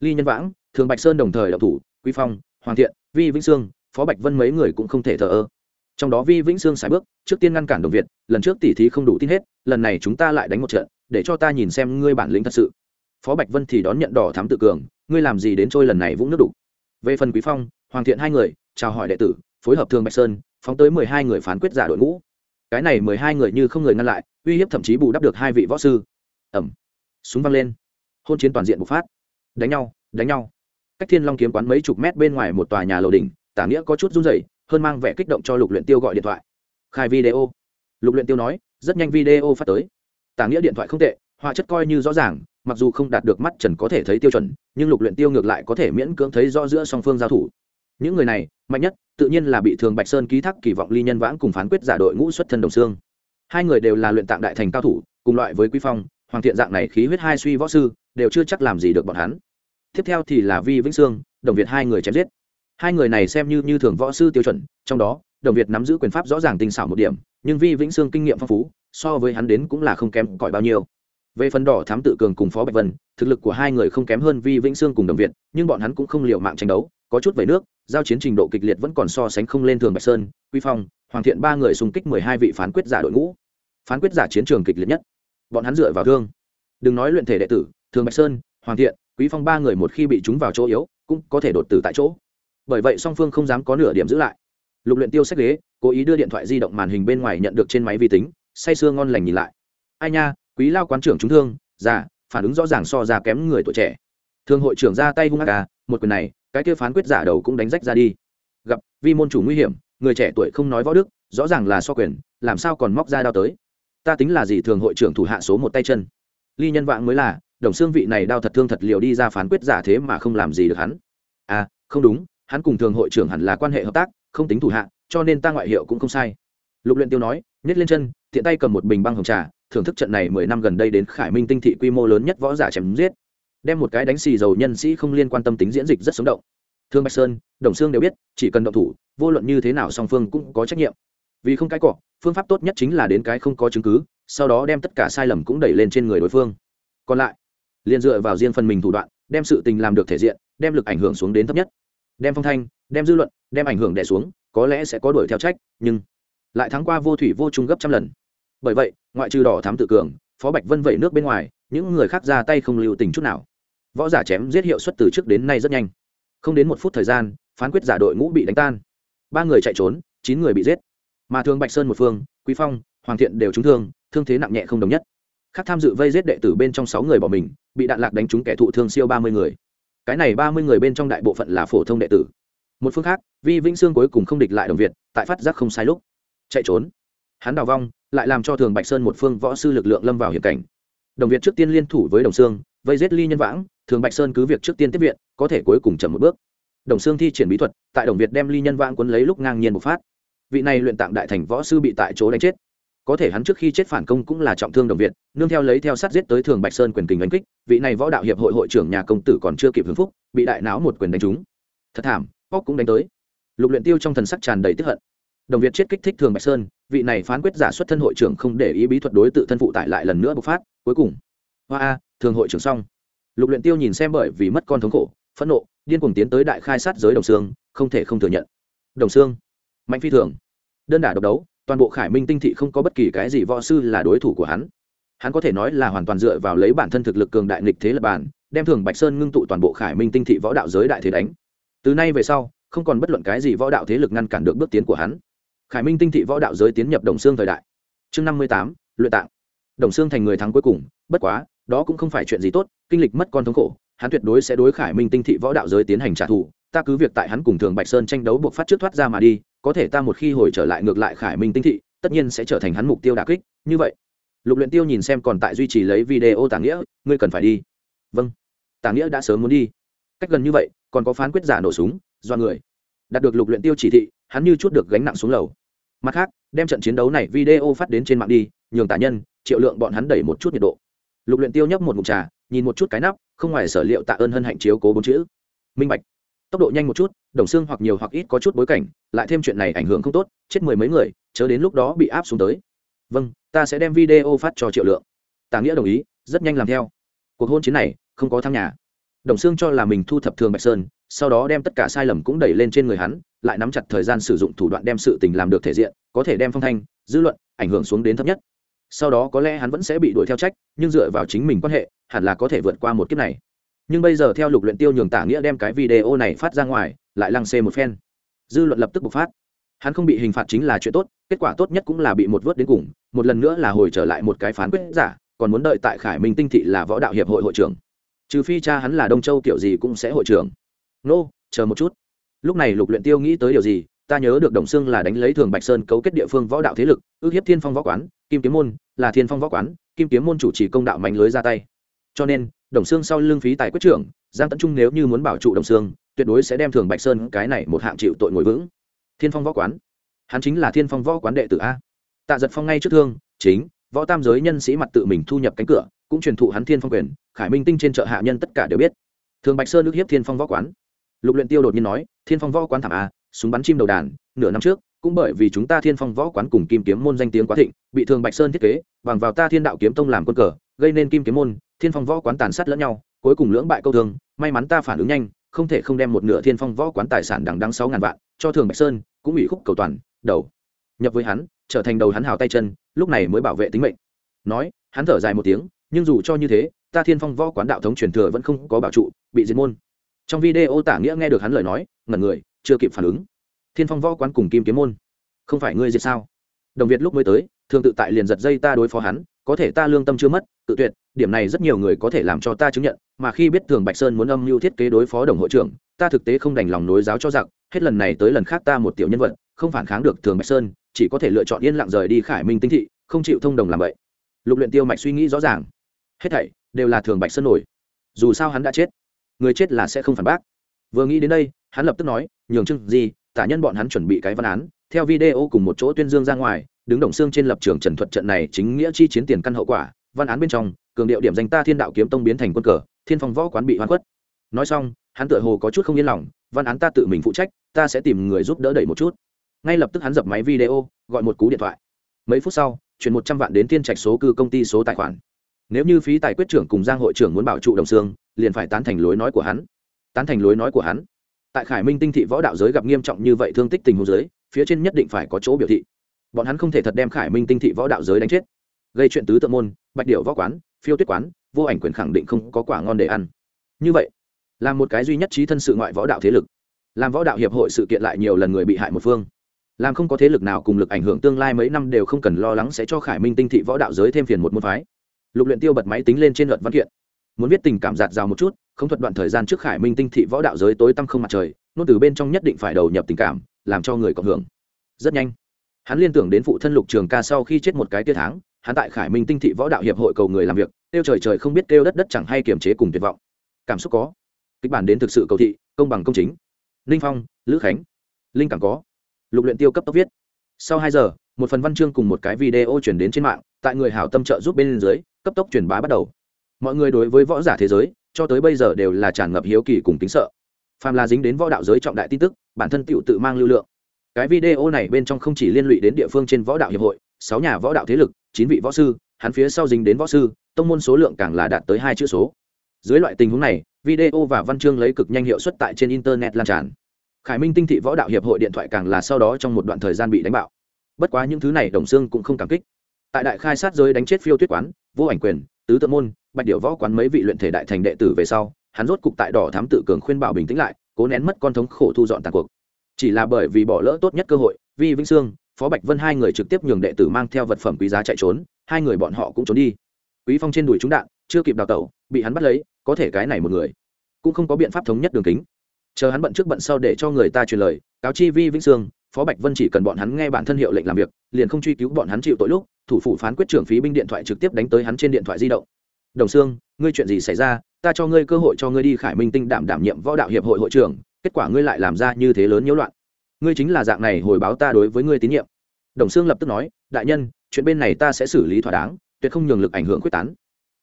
ly nhân vãng, thường bạch sơn đồng thời đậu thủ, quý phong, hoàng thiện, vi vĩnh sương, phó bạch vân mấy người cũng không thể thờ ơ. Trong đó vi vĩnh sương xài bước, trước tiên ngăn cản đồng việt, lần trước tỉ thí không đủ tin hết, lần này chúng ta lại đánh một trận, để cho ta nhìn xem ngươi bản lĩnh thật sự. Phó bạch vân thì đón nhận đỏ thám tự cường, ngươi làm gì đến trôi lần này vũng nước đủ về phần quý phong, hoàng thiện hai người, chào hỏi đệ tử, phối hợp thường bạch sơn, phóng tới mười hai người phán quyết giả đội ngũ. Cái này mười hai người như không người ngăn lại, uy hiếp thậm chí bù đắp được hai vị võ sư. Ẩm súng văng lên. Hôn chiến toàn diện bộc phát đánh nhau đánh nhau. Cách thiên long kiếm quán mấy chục mét bên ngoài một tòa nhà lầu đỉnh, tả nghĩa có chút run rẩy, hơn mang vẻ kích động cho lục luyện tiêu gọi điện thoại. Khai video. Lục luyện tiêu nói, rất nhanh video phát tới. Tả nghĩa điện thoại không tệ, họa chất coi như rõ ràng, mặc dù không đạt được mắt trần có thể thấy tiêu chuẩn, nhưng lục luyện tiêu ngược lại có thể miễn cưỡng thấy rõ giữa song phương giao thủ. Những người này, mạnh nhất, tự nhiên là bị thường bạch sơn ký thác kỳ vọng ly nhân vãng cùng phán quyết giả đội ngũ xuất thân đồng xương. Hai người đều là luyện tạng đại thành cao thủ, cùng loại với quý phong, hoàng thiện dạng này khí huyết hai suy võ sư, đều chưa chắc làm gì được bọn hắn tiếp theo thì là vi vĩnh sương, đồng việt hai người chém giết. Hai người này xem như như thường võ sư tiêu chuẩn, trong đó, đồng việt nắm giữ quyền pháp rõ ràng tinh xảo một điểm, nhưng vi vĩnh sương kinh nghiệm phong phú, so với hắn đến cũng là không kém cỏi bao nhiêu. Về phần đỏ thám tự cường cùng phó bạch vân, thực lực của hai người không kém hơn vi vĩnh sương cùng đồng việt, nhưng bọn hắn cũng không liều mạng tranh đấu, có chút về nước, giao chiến trình độ kịch liệt vẫn còn so sánh không lên thường bạch sơn, quy phong, hoàng thiện ba người xung kích mười hai vị phán quyết giả đội ngũ. Phán quyết giả chiến trường kịch liệt nhất. Bọn hắn dựa vào thương. Đừng nói luyện thể đệ tử, thường bạch sơn, hoàng thiện quý phong ba người một khi bị chúng vào chỗ yếu, cũng có thể đột tử tại chỗ. Bởi vậy song phương không dám có nửa điểm giữ lại. Lục luyện tiêu sách ghế, cố ý đưa điện thoại di động màn hình bên ngoài nhận được trên máy vi tính, say sưa ngon lành nhìn lại. Ai nha, quý lao quán trưởng chúng thương, già, phản ứng rõ ràng so ra kém người tuổi trẻ. Thương hội trưởng ra tay hung ác à một quyền này, cái kia phán quyết giả đầu cũng đánh rách ra đi. Gặp, vi môn chủ nguy hiểm, người trẻ tuổi không nói võ đức, rõ ràng là so quyền, làm sao còn móc ra đao tới? Ta tính là gì thường hội trưởng thủ hạ số một tay chân? Ly nhân vạng mới là đồng xương vị này đao thật thương thật liều đi ra phán quyết giả thế mà không làm gì được hắn. À không đúng, hắn cùng thường hội trưởng hẳn là quan hệ hợp tác, không tính thủ hạ, cho nên ta ngoại hiệu cũng không sai. Lục luyện tiêu nói, nhét lên chân, tiện tay cầm một bình băng hồng trà, thưởng thức trận này mười năm gần đây đến khải minh tinh thị quy mô lớn nhất võ giả chém giết. Đem một cái đánh xì dầu nhân sĩ không liên quan tâm tính diễn dịch rất sống động. Thương bạch sơn, đồng xương đều biết, chỉ cần động thủ, vô luận như thế nào song phương cũng có trách nhiệm. Vì không cái cọ, phương pháp tốt nhất chính là đến cái không có chứng cứ, sau đó đem tất cả sai lầm cũng đẩy lên trên người đối phương. Còn lại liền dựa vào riêng phần mình thủ đoạn, đem sự tình làm được thể diện, đem lực ảnh hưởng xuống đến thấp nhất. Đem phong thanh, đem dư luận, đem ảnh hưởng đè xuống, có lẽ sẽ có đuổi theo trách, nhưng lại thắng qua vô thủy vô trung gấp trăm lần. Bởi vậy, ngoại trừ đỏ thám tự cường, phó bạch vân vẩy nước bên ngoài, những người khác ra tay không lưu tình chút nào. Võ giả chém giết hiệu suất từ trước đến nay rất nhanh. Không đến một phút thời gian, phán quyết giả đội ngũ bị đánh tan. Ba người chạy trốn, chín người bị giết. Mà thường bạch sơn một phương, quý phong, hoàng thiện đều trúng thương thương thế nặng nhẹ không đồng nhất. Khác tham dự vây giết đệ tử bên trong sáu người bỏ mình bị đạn lạc đánh trúng kẻ thụ thương siêu ba mươi người. Cái này ba mươi người bên trong đại bộ phận là phổ thông đệ tử. Một phương khác, vi vĩnh sương cuối cùng không địch lại đồng việt, tại phát giác không sai lúc. Chạy trốn. Hắn đào vong, lại làm cho thường bạch sơn một phương võ sư lực lượng lâm vào hiểm cảnh. Đồng việt trước tiên liên thủ với đồng sương, vây giết ly nhân vãng, thường bạch sơn cứ việc trước tiên tiếp viện, có thể cuối cùng chậm một bước. Đồng sương thi triển bí thuật, tại đồng việt đem ly nhân vãng quấn lấy lúc ngang nhiên một phát. Vị này luyện tạng đại thành võ sư bị tại chỗ đánh chết có thể hắn trước khi chết phản công cũng là trọng thương đồng việt, nương theo lấy theo sát giết tới thường bạch sơn quyền kình đánh kích, vị này võ đạo hiệp hội hội trưởng nhà công tử còn chưa kịp hưng phúc, bị đại náo một quyền đánh trúng. Thật thảm bóc cũng đánh tới. Lục luyện tiêu trong thần sắc tràn đầy tức hận. Đồng việt chết kích thích thường bạch sơn, vị này phán quyết giả xuất thân hội trưởng không để ý bí thuật đối tự thân phụ tại lại lần nữa bộc phát, cuối cùng. Hoa a, thường hội trưởng xong. Lục luyện tiêu nhìn xem bởi vì mất con thống khổ, phẫn nộ, điên cuồng tiến tới đại khai sát giới đồng xương không thể không thừa nhận. Đồng xương mạnh phi thường, đơn đả độc đấu toàn bộ khải minh tinh thị không có bất kỳ cái gì võ sư là đối thủ của hắn. Hắn có thể nói là hoàn toàn dựa vào lấy bản thân thực lực cường đại nghịch thế lập bản đem thường bạch sơn ngưng tụ toàn bộ khải minh tinh thị võ đạo giới đại thế đánh. Từ nay về sau, không còn bất luận cái gì võ đạo thế lực ngăn cản được bước tiến của hắn. Khải minh tinh thị võ đạo giới tiến nhập đồng xương thời đại. Chương năm mươi tám, luyện tạng. Đồng xương thành người thắng cuối cùng, bất quá, đó cũng không phải chuyện gì tốt, kinh lịch mất con thống khổ, hắn tuyệt đối sẽ đối khải minh tinh thị võ đạo giới tiến hành trả thù, ta cứ việc tại hắn cùng thường bạch sơn tranh đấu buộc phát trước thoát ra mà đi có thể ta một khi hồi trở lại ngược lại khải minh tinh thị, tất nhiên sẽ trở thành hắn mục tiêu đà kích, như vậy. Lục luyện tiêu nhìn xem còn tại duy trì lấy video tả nghĩa, ngươi cần phải đi. Vâng. Tả nghĩa đã sớm muốn đi. Cách gần như vậy, còn có phán quyết giả nổ súng, do người. Đạt được lục luyện tiêu chỉ thị, hắn như chút được gánh nặng xuống lầu. Mặt khác, đem trận chiến đấu này video phát đến trên mạng đi, nhường tả nhân, triệu lượng bọn hắn đẩy một chút nhiệt độ. Lục luyện tiêu nhấp một ngụm trà, nhìn một chút cái nắp, không ngoài sở liệu tạ ơn hân hạnh chiếu cố bốn chữ. Minh bạch. Tốc độ nhanh một chút đồng xương hoặc nhiều hoặc ít có chút bối cảnh, lại thêm chuyện này ảnh hưởng không tốt, chết mười mấy người, chớ đến lúc đó bị áp xuống tới. Vâng ta sẽ đem video phát cho triệu lượng. Tả nghĩa đồng ý, rất nhanh làm theo. Cuộc hôn chiến này, không có thăm nhà. Đồng xương cho là mình thu thập thường bạch sơn, sau đó đem tất cả sai lầm cũng đẩy lên trên người hắn, lại nắm chặt thời gian sử dụng thủ đoạn đem sự tình làm được thể diện, có thể đem phong thanh, dư luận, ảnh hưởng xuống đến thấp nhất. Sau đó có lẽ hắn vẫn sẽ bị đuổi theo trách, nhưng dựa vào chính mình quan hệ, hẳn là có thể vượt qua một kiếp này nhưng bây giờ theo lục luyện tiêu nhường tả nghĩa đem cái video này phát ra ngoài, lại lăng xê một phen. Dư luận lập tức bộc phát. Hắn không bị hình phạt chính là chuyện tốt, kết quả tốt nhất cũng là bị một vớt đến cùng, một lần nữa là hồi trở lại một cái phán quyết giả, còn muốn đợi tại khải minh tinh thị là võ đạo hiệp hội hội trưởng. Trừ phi cha hắn là đông châu kiểu gì cũng sẽ hội trưởng. Nô, chờ một chút. Lúc này lục luyện tiêu nghĩ tới điều gì, ta nhớ được đồng xương là đánh lấy thường bạch sơn cấu kết địa phương võ đạo thế lực, ước hiếp thiên phong võ quán, kim kiếm môn là thiên phong võ quán, kim kiếm môn chủ trì công đạo mạnh lưới ra tay. Cho nên đồng xương sau lương phí tài quyết trưởng, giang tấn trung nếu như muốn bảo trụ đồng xương, tuyệt đối sẽ đem thường bạch sơn cái này một hạng chịu tội ngồi vững. Thiên phong võ quán. Hắn chính là thiên phong võ quán đệ tử a. Tạ giật phong ngay trước thương, chính, võ tam giới nhân sĩ mặt tự mình thu nhập cánh cửa, cũng truyền thụ hắn thiên phong quyền, khải minh tinh trên chợ hạ nhân tất cả đều biết. Thường bạch sơn ước hiếp thiên phong võ quán. Lục luyện tiêu đột nhiên nói, thiên phong võ quán thảm a, súng bắn chim đầu đàn, nửa năm trước, cũng bởi vì chúng ta thiên phong võ quán cùng kim kiếm môn danh tiếng quá thịnh, bị thường bạch sơn thiết kế, bằng vào ta thiên đạo kiếm tông làm quân cờ, gây nên kim kiếm môn thiên phong võ quán tàn sát lẫn nhau, cuối cùng lưỡng bại câu thương, may mắn ta phản ứng nhanh, không thể không đem một nửa thiên phong võ quán tài sản đằng đăng sáu ngàn vạn, cho thường bạch sơn, cũng ủy khúc cầu toàn, đầu. Nhập với hắn, trở thành đầu hắn hào tay chân, lúc này mới bảo vệ tính mệnh. Nói, hắn thở dài một tiếng, nhưng dù cho như thế, ta thiên phong võ quán đạo thống truyền thừa vẫn không có bảo trụ, bị diệt môn. Trong video tả nghĩa nghe được hắn lời nói, ngẩn người, chưa kịp phản ứng. Thiên phong võ quán cùng kim kiếm môn. Không phải ngươi diệt sao? Đồng việt lúc mới tới thường tự tại liền giật dây ta đối phó hắn, có thể ta lương tâm chưa mất, tự tuyệt, điểm này rất nhiều người có thể làm cho ta chứng nhận, mà khi biết thường bạch sơn muốn âm mưu thiết kế đối phó đồng hội trưởng, ta thực tế không đành lòng nối giáo cho giặc, hết lần này tới lần khác ta một tiểu nhân vật, không phản kháng được thường bạch sơn, chỉ có thể lựa chọn yên lặng rời đi khải minh tinh thị, không chịu thông đồng làm vậy. Lục luyện tiêu mạch suy nghĩ rõ ràng. Hết thảy đều là thường bạch sơn nổi. Dù sao hắn đã chết, người chết là sẽ không phản bác. Vừa nghĩ đến đây, hắn lập tức nói, nhường chưng gì, tả nhân bọn hắn chuẩn bị cái văn án, theo video cùng một chỗ tuyên dương ra ngoài đứng đồng xương trên lập trường trần thuật trận này chính nghĩa chi chiến tiền căn hậu quả, văn án bên trong, cường điệu điểm danh ta thiên đạo kiếm tông biến thành quân cờ, thiên phong võ quán bị hoàn quất nói xong, hắn tựa hồ có chút không yên lòng, văn án ta tự mình phụ trách, ta sẽ tìm người giúp đỡ đẩy một chút. Ngay lập tức hắn dập máy video, gọi một cú điện thoại. Mấy phút sau, chuyển một trăm vạn đến thiên trạch số cư công ty số tài khoản. Nếu như phí tài quyết trưởng cùng giang hội trưởng muốn bảo trụ đồng xương, liền phải tán thành lối nói của hắn. Tán thành lối nói của hắn. Tại khải minh tinh thị võ đạo giới gặp nghiêm trọng như vậy thương tích tình huống giới, phía trên nhất định phải có chỗ biểu thị bọn hắn không thể thật đem khải minh tinh thị võ đạo giới đánh chết. Gây chuyện tứ tự môn, bạch điệu võ quán, phiêu tuyết quán, vô ảnh quyền khẳng định không có quả ngon để ăn. Như vậy, là một cái duy nhất trí thân sự ngoại võ đạo thế lực. Làm võ đạo hiệp hội sự kiện lại nhiều lần người bị hại một phương. Làm không có thế lực nào cùng lực ảnh hưởng tương lai mấy năm đều không cần lo lắng sẽ cho khải minh tinh thị võ đạo giới thêm phiền một môn phái. Lục luyện tiêu bật máy tính lên trên luận văn kiện. Muốn viết tình cảm giạt rào một chút, không thuật đoạn thời gian trước khải minh tinh thị võ đạo giới tối tăm không mặt trời, nôn từ bên trong nhất định phải đầu nhập tình cảm, làm cho người cộng hưởng. Rất nhanh hắn liên tưởng đến phụ thân lục trường ca sau khi chết một cái tia tháng, hắn tại khải minh tinh thị võ đạo hiệp hội cầu người làm việc, kêu trời trời không biết kêu đất đất chẳng hay kiềm chế cùng tuyệt vọng. Cảm xúc có. Kịch bản đến thực sự cầu thị, công bằng công chính. Ninh phong, lữ khánh. Linh cảm có. Lục luyện tiêu cấp tốc viết. Sau hai giờ, một phần văn chương cùng một cái video chuyển đến trên mạng, tại người hảo tâm trợ giúp bên dưới, cấp tốc truyền bá bắt đầu. Mọi người đối với võ giả thế giới, cho tới bây giờ đều là tràn ngập hiếu kỳ cùng tính sợ. Phàm là dính đến võ đạo giới trọng đại tin tức, bản thân tựu tự mang lưu lượng cái video này bên trong không chỉ liên lụy đến địa phương trên võ đạo hiệp hội, sáu nhà võ đạo thế lực, chín vị võ sư, hắn phía sau dính đến võ sư, tông môn số lượng càng là đạt tới hai chữ số. Dưới loại tình huống này, video và văn chương lấy cực nhanh hiệu suất tại trên internet lan tràn. Khải minh tinh thị võ đạo hiệp hội điện thoại càng là sau đó trong một đoạn thời gian bị đánh bạo. Bất quá những thứ này đồng xương cũng không cảm kích. Tại đại khai sát giới đánh chết phiêu tuyết quán, vô ảnh quyền, tứ tự môn, bạch điệu võ quán mấy vị luyện thể đại thành đệ tử về sau, hắn rốt cục tại đỏ thám tự cường khuyên bảo bình tĩnh lại, cố nén mất con thống khổ thu dọn tàn cuộc chỉ là bởi vì bỏ lỡ tốt nhất cơ hội, vi vĩnh sương, phó bạch vân hai người trực tiếp nhường đệ tử mang theo vật phẩm quý giá chạy trốn, hai người bọn họ cũng trốn đi. Quý phong trên đùi trúng đạn, chưa kịp đào tẩu, bị hắn bắt lấy, có thể cái này một người, cũng không có biện pháp thống nhất đường kính. Chờ hắn bận trước bận sau để cho người ta truyền lời, cáo chi vi vĩnh sương, phó bạch vân chỉ cần bọn hắn nghe bản thân hiệu lệnh làm việc, liền không truy cứu bọn hắn chịu tội lúc, thủ phủ phán quyết trưởng phí binh điện thoại trực tiếp đánh tới hắn trên điện thoại di động. Đồng sương, ngươi chuyện gì xảy ra? Ta cho ngươi cơ hội cho ngươi đi khải minh tinh đảm đảm nhiệm võ đạo hiệp hội hội trưởng kết quả ngươi lại làm ra như thế lớn nhiễu loạn. Ngươi chính là dạng này hồi báo ta đối với ngươi tín nhiệm. Đồng sương lập tức nói, đại nhân, chuyện bên này ta sẽ xử lý thỏa đáng, tuyệt không nhường lực ảnh hưởng quyết tán.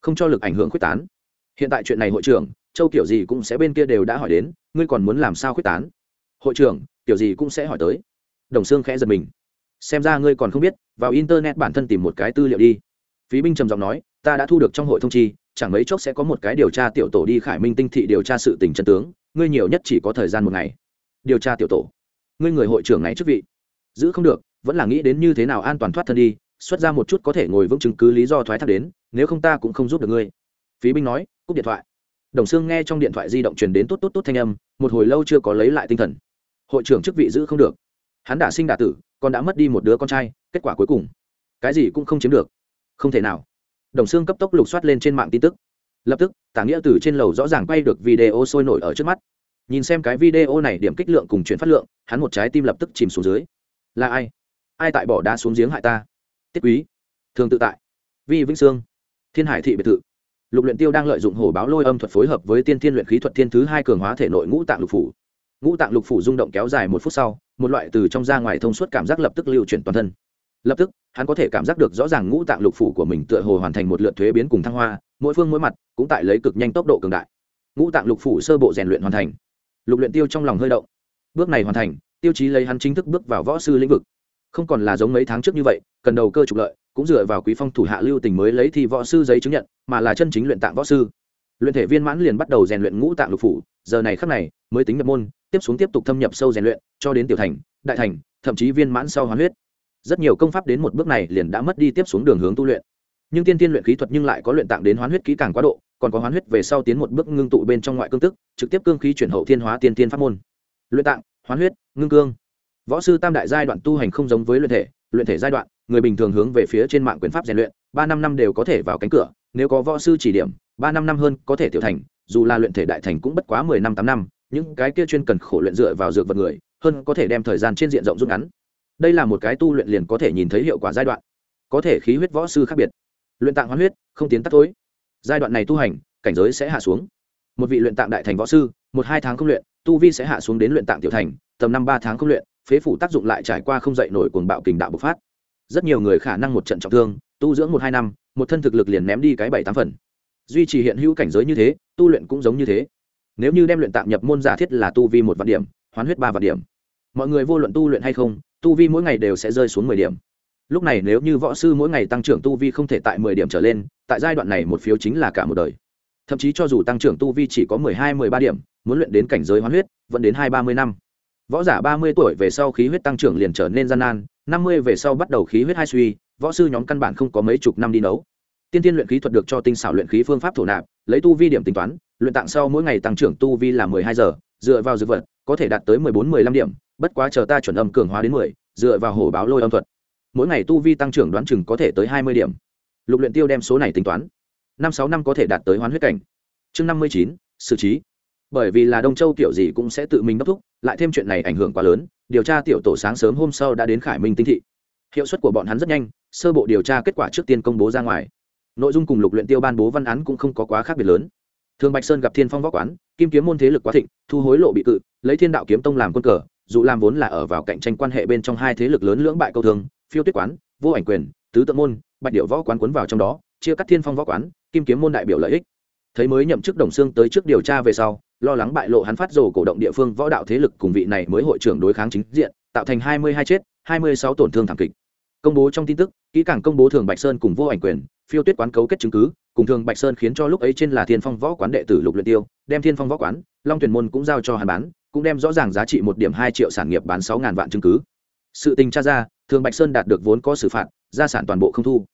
Không cho lực ảnh hưởng quyết tán? Hiện tại chuyện này hội trưởng, châu kiểu gì cũng sẽ bên kia đều đã hỏi đến, ngươi còn muốn làm sao quyết tán? Hội trưởng, kiểu gì cũng sẽ hỏi tới. Đồng sương khẽ giật mình. Xem ra ngươi còn không biết, vào internet bản thân tìm một cái tư liệu đi. Phí binh trầm giọng nói, ta đã thu được trong hội thông chi, chẳng mấy chốc sẽ có một cái điều tra tiểu tổ đi khải minh tinh thị điều tra sự tình chân tướng ngươi nhiều nhất chỉ có thời gian một ngày. Điều tra tiểu tổ. Ngươi người hội trưởng này chức vị. Giữ không được, vẫn là nghĩ đến như thế nào an toàn thoát thân đi, xuất ra một chút có thể ngồi vững chứng cứ lý do thoái thác đến, nếu không ta cũng không giúp được ngươi. Phí binh nói, cúp điện thoại. Đồng sương nghe trong điện thoại di động truyền đến tốt tốt tốt thanh âm, một hồi lâu chưa có lấy lại tinh thần. Hội trưởng chức vị giữ không được. Hắn đã sinh đả tử, còn đã mất đi một đứa con trai, kết quả cuối cùng, cái gì cũng không chiếm được. Không thể nào. Đồng xương cấp tốc lục soát lên trên mạng tin tức lập tức, tả nghĩa từ trên lầu rõ ràng quay được video sôi nổi ở trước mắt. Nhìn xem cái video này điểm kích lượng cùng chuyển phát lượng, hắn một trái tim lập tức chìm xuống dưới. Là ai? Ai tại bỏ đá xuống giếng hại ta? Tiết quý. Thường tự tại. Vi vĩnh sương. Thiên hải thị biệt thự. Lục luyện tiêu đang lợi dụng hổ báo lôi âm thuật phối hợp với tiên thiên luyện khí thuật thiên thứ hai cường hóa thể nội ngũ tạng lục phủ. Ngũ tạng lục phủ rung động kéo dài một phút sau, một loại từ trong ra ngoài thông suốt cảm giác lập tức lưu chuyển toàn thân lập tức, hắn có thể cảm giác được rõ ràng ngũ tạng lục phủ của mình tựa hồ hoàn thành một lượt thuế biến cùng thăng hoa, mỗi phương mỗi mặt cũng tại lấy cực nhanh tốc độ cường đại. Ngũ tạng lục phủ sơ bộ rèn luyện hoàn thành. Lục luyện tiêu trong lòng hơi động. Bước này hoàn thành, tiêu chí lấy hắn chính thức bước vào võ sư lĩnh vực. Không còn là giống mấy tháng trước như vậy, cần đầu cơ trục lợi, cũng dựa vào quý phong thủ hạ lưu tình mới lấy thi võ sư giấy chứng nhận, mà là chân chính luyện tạng võ sư. Luyện thể viên mãn liền bắt đầu rèn luyện ngũ tạng lục phủ, giờ này khắc này, mới tính nhập môn, tiếp xuống tiếp tục thâm nhập sâu rèn luyện, cho đến tiểu thành, đại thành, thậm chí viên mãn sau hoàn huyết rất nhiều công pháp đến một bước này liền đã mất đi tiếp xuống đường hướng tu luyện. Nhưng tiên tiên luyện khí thuật nhưng lại có luyện tạng đến hoán huyết kỹ càng quá độ, còn có hoán huyết về sau tiến một bước ngưng tụ bên trong ngoại cương tức, trực tiếp cương khí chuyển hậu thiên hóa tiên tiên pháp môn. Luyện tạng, hoán huyết, ngưng cương. Võ sư tam đại giai đoạn tu hành không giống với luyện thể luyện thể giai đoạn, người bình thường hướng về phía trên mạng quyền pháp rèn luyện, ba năm năm đều có thể vào cánh cửa, nếu có võ sư chỉ điểm, ba năm năm hơn có thể tiểu thành, dù là luyện thể đại thành cũng bất quá mười năm tám năm, những cái kia chuyên cần khổ luyện dựa vào dược vật người, hơn có thể đem thời gian trên diện rộng rút ngắn đây là một cái tu luyện liền có thể nhìn thấy hiệu quả giai đoạn, có thể khí huyết võ sư khác biệt. Luyện tạng hoán huyết, không tiến tắt tối. Giai đoạn này tu hành, cảnh giới sẽ hạ xuống. Một vị luyện tạng đại thành võ sư, một hai tháng không luyện, tu vi sẽ hạ xuống đến luyện tạng tiểu thành, tầm năm ba tháng không luyện, phế phủ tác dụng lại trải qua không dậy nổi cuồng bạo kình đạo bộc phát. Rất nhiều người khả năng một trận trọng thương, tu dưỡng một hai năm, một thân thực lực liền ném đi cái bảy tám phần. Duy trì hiện hữu cảnh giới như thế, tu luyện cũng giống như thế. Nếu như đem luyện tạm nhập môn giả thiết là tu vi một vạn điểm, hoán huyết ba vạn điểm. Mọi người vô luận tu luyện hay không tu vi mỗi ngày đều sẽ rơi xuống mười điểm. Lúc này nếu như võ sư mỗi ngày tăng trưởng tu vi không thể tại mười điểm trở lên, tại giai đoạn này một phiếu chính là cả một đời. Thậm chí cho dù tăng trưởng tu vi chỉ có mười hai, mười ba điểm, muốn luyện đến cảnh giới hoán huyết, vẫn đến hai, ba mươi năm. Võ giả ba mươi tuổi về sau khí huyết tăng trưởng liền trở nên gian nan, năm mươi về sau bắt đầu khí huyết hai suy, võ sư nhóm căn bản không có mấy chục năm đi nấu. Tiên tiên luyện khí thuật được cho tinh xảo luyện khí phương pháp thổ nạp, lấy tu vi điểm tính toán, luyện tạng sau mỗi ngày tăng trưởng tu vi là mười hai giờ, dựa vào dược vật, có thể đạt tới mười bốn, mười lăm điểm bất quá chờ ta chuẩn âm cường hóa đến mười, dựa vào hổ báo lôi âm thuật. Mỗi ngày tu vi tăng trưởng đoán chừng có thể tới hai mươi điểm. Lục luyện tiêu đem số này tính toán. Năm sáu năm có thể đạt tới hoán huyết cảnh. Chương năm mươi chín, xử trí. Bởi vì là đông châu tiểu gì cũng sẽ tự mình đốc thúc, lại thêm chuyện này ảnh hưởng quá lớn, điều tra tiểu tổ sáng sớm hôm sau đã đến khải minh tinh thị. Hiệu suất của bọn hắn rất nhanh, sơ bộ điều tra kết quả trước tiên công bố ra ngoài. Nội dung cùng lục luyện tiêu ban bố văn án cũng không có quá khác biệt lớn. Thường bạch sơn gặp thiên phong võ quán, kim kiếm môn thế lực quá thịnh, thu hối lộ bị cự, lấy thiên đạo kiếm tông làm quân cờ dù Lam vốn là ở vào cạnh tranh quan hệ bên trong hai thế lực lớn lưỡng bại câu thương, phiêu tuyết quán, vô ảnh quyền, tứ Tượng môn, bạch điệu võ quán cuốn vào trong đó, chia cắt thiên phong võ quán, kim kiếm môn đại biểu lợi ích. Thấy mới nhậm chức đồng xương tới trước điều tra về sau, lo lắng bại lộ hắn phát rồ cổ động địa phương võ đạo thế lực cùng vị này mới hội trưởng đối kháng chính diện, tạo thành hai mươi hai chết, hai mươi sáu tổn thương thảm kịch. Công bố trong tin tức, kỹ càng công bố thường bạch sơn cùng vô ảnh quyền, phiêu tuyết quán cấu kết chứng cứ, cùng thường bạch sơn khiến cho lúc ấy trên là thiên phong võ quán đệ tử lục luyện tiêu, đem thiên phong võ quán, long tuyển môn cũng giao cho hắn bán cũng đem rõ ràng giá trị một điểm hai triệu sản nghiệp bán sáu ngàn vạn chứng cứ. Sự tình tra ra, thường bạch sơn đạt được vốn có xử phạt, gia sản toàn bộ không thu.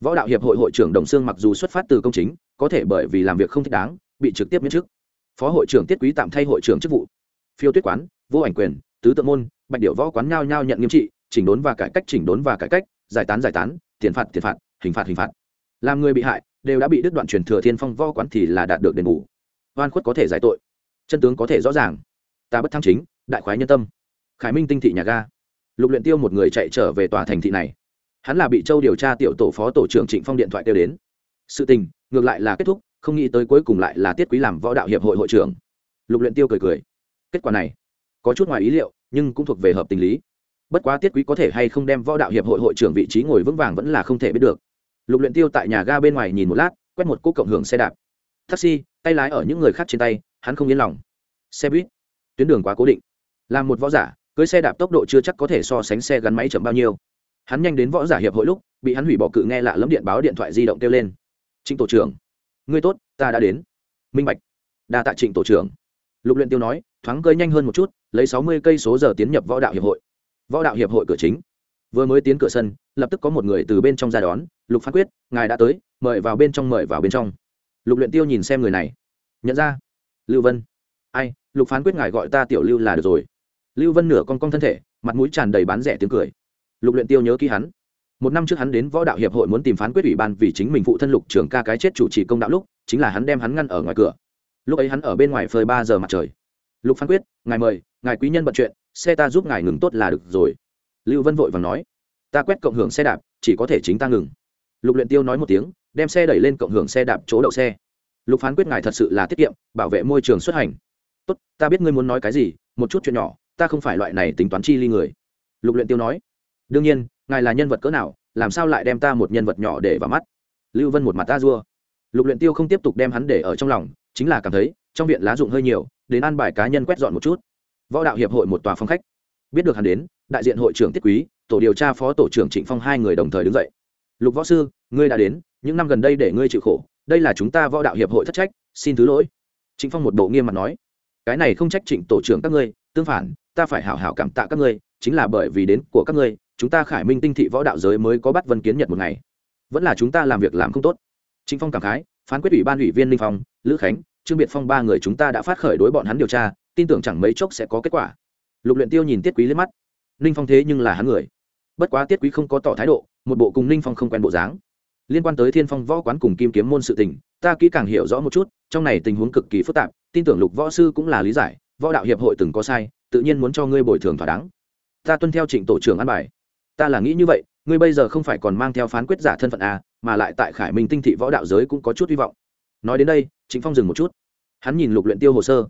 Võ đạo hiệp hội hội trưởng đồng sương mặc dù xuất phát từ công chính, có thể bởi vì làm việc không thích đáng, bị trực tiếp miễn chức. Phó hội trưởng tiết quý tạm thay hội trưởng chức vụ. Phiêu tuyết quán, vô ảnh quyền, tứ tự môn, bạch điệu võ quán nhao nhao nhận nghiêm trị, chỉnh đốn và cải cách, chỉnh đốn và cải cách, giải tán giải tán, tiền phạt tiền phạt, hình phạt hình phạt. Làm người bị hại, đều đã bị đứt đoạn truyền thừa thiên phong võ quán thì là đạt được đền bù. Oan khuất có thể giải tội. Chân tướng có thể rõ ràng ta bất thăng chính, đại khoái nhân tâm. Khải minh tinh thị nhà ga. Lục luyện tiêu một người chạy trở về tòa thành thị này. Hắn là bị châu điều tra tiểu tổ phó tổ trưởng trịnh phong điện thoại kêu đến. Sự tình, ngược lại là kết thúc, không nghĩ tới cuối cùng lại là tiết quý làm võ đạo hiệp hội hội trưởng. Lục luyện tiêu cười cười. Kết quả này, có chút ngoài ý liệu, nhưng cũng thuộc về hợp tình lý. Bất quá tiết quý có thể hay không đem võ đạo hiệp hội hội trưởng vị trí ngồi vững vàng vẫn là không thể biết được. Lục luyện tiêu tại nhà ga bên ngoài nhìn một lát, quét một cú cộng hưởng xe đạp. Taxi, tay lái ở những người khác trên tay, hắn không yên lòng. Xe buýt tuyến đường quá cố định. Làm một võ giả, cưới xe đạp tốc độ chưa chắc có thể so sánh xe gắn máy chậm bao nhiêu. Hắn nhanh đến võ giả hiệp hội lúc, bị hắn hủy bỏ cự nghe lạ lẫm điện báo điện thoại di động kêu lên. Trịnh tổ trưởng. Ngươi tốt, ta đã đến. Minh bạch. Đa tạ trịnh tổ trưởng. Lục luyện tiêu nói, thoáng cơi nhanh hơn một chút, lấy sáu mươi cây số giờ tiến nhập võ đạo hiệp hội. Võ đạo hiệp hội cửa chính. Vừa mới tiến cửa sân, lập tức có một người từ bên trong ra đón, lục phán quyết, ngài đã tới, mời vào bên trong, mời vào bên trong. Lục luyện tiêu nhìn xem người này. Nhận ra. Lưu vân. Ai? Lục phán quyết ngài gọi ta tiểu lưu là được rồi. Lưu vân nửa con con thân thể, mặt mũi tràn đầy bán rẻ tiếng cười. Lục luyện tiêu nhớ kỹ hắn. Một năm trước hắn đến võ đạo hiệp hội muốn tìm phán quyết ủy ban vì chính mình phụ thân lục trưởng ca cái chết chủ trì công đạo lúc, chính là hắn đem hắn ngăn ở ngoài cửa. Lúc ấy hắn ở bên ngoài phơi ba giờ mặt trời. Lục phán quyết, ngài mời, ngài quý nhân bận chuyện, xe ta giúp ngài ngừng tốt là được rồi. Lưu vân vội vàng nói, ta quét cộng hưởng xe đạp, chỉ có thể chính ta ngừng. Lục luyện tiêu nói một tiếng, đem xe đẩy lên cộng hưởng xe đạp chỗ đậu xe. Lục phán quyết ngài thật sự là tiết kiệm, bảo vệ môi trường xuất hành tốt, ta biết ngươi muốn nói cái gì, một chút chuyện nhỏ, ta không phải loại này tính toán chi ly người. Lục luyện tiêu nói. Đương nhiên, ngài là nhân vật cỡ nào, làm sao lại đem ta một nhân vật nhỏ để vào mắt? Lưu vân một mặt ta dua. Lục luyện tiêu không tiếp tục đem hắn để ở trong lòng, chính là cảm thấy, trong viện lá dụng hơi nhiều, đến an bài cá nhân quét dọn một chút. Võ đạo hiệp hội một tòa phòng khách. Biết được hắn đến, đại diện hội trưởng tiết quý, tổ điều tra phó tổ trưởng trịnh phong hai người đồng thời đứng dậy. Lục võ sư, ngươi đã đến, những năm gần đây để ngươi chịu khổ, đây là chúng ta võ đạo hiệp hội thất trách, xin thứ lỗi. Trịnh phong một bộ nghiêm mặt nói cái này không trách trịnh tổ trưởng các ngươi, tương phản, ta phải hảo hảo cảm tạ các ngươi, chính là bởi vì đến của các ngươi, chúng ta khải minh tinh thị võ đạo giới mới có bắt vân kiến nhật một ngày. Vẫn là chúng ta làm việc làm không tốt. Chính phong cảm khái, phán quyết ủy ban ủy viên linh phong, lữ khánh, trương biệt phong ba người chúng ta đã phát khởi đối bọn hắn điều tra, tin tưởng chẳng mấy chốc sẽ có kết quả. Lục luyện tiêu nhìn tiết quý lên mắt. Linh phong thế nhưng là hắn người. Bất quá tiết quý không có tỏ thái độ, một bộ cùng Linh phong không quen bộ dáng. Liên quan tới thiên phong võ quán cùng kim kiếm môn sự tình, ta kỹ càng hiểu rõ một chút, trong này tình huống cực kỳ phức tạp tin tưởng lục võ sư cũng là lý giải, võ đạo hiệp hội từng có sai, tự nhiên muốn cho ngươi bồi thường thỏa đáng. Ta tuân theo trịnh tổ trưởng an bài. Ta là nghĩ như vậy, ngươi bây giờ không phải còn mang theo phán quyết giả thân phận a mà lại tại khải minh tinh thị võ đạo giới cũng có chút hy vọng. Nói đến đây chính phong dừng một chút. Hắn nhìn lục luyện tiêu hồ sơ.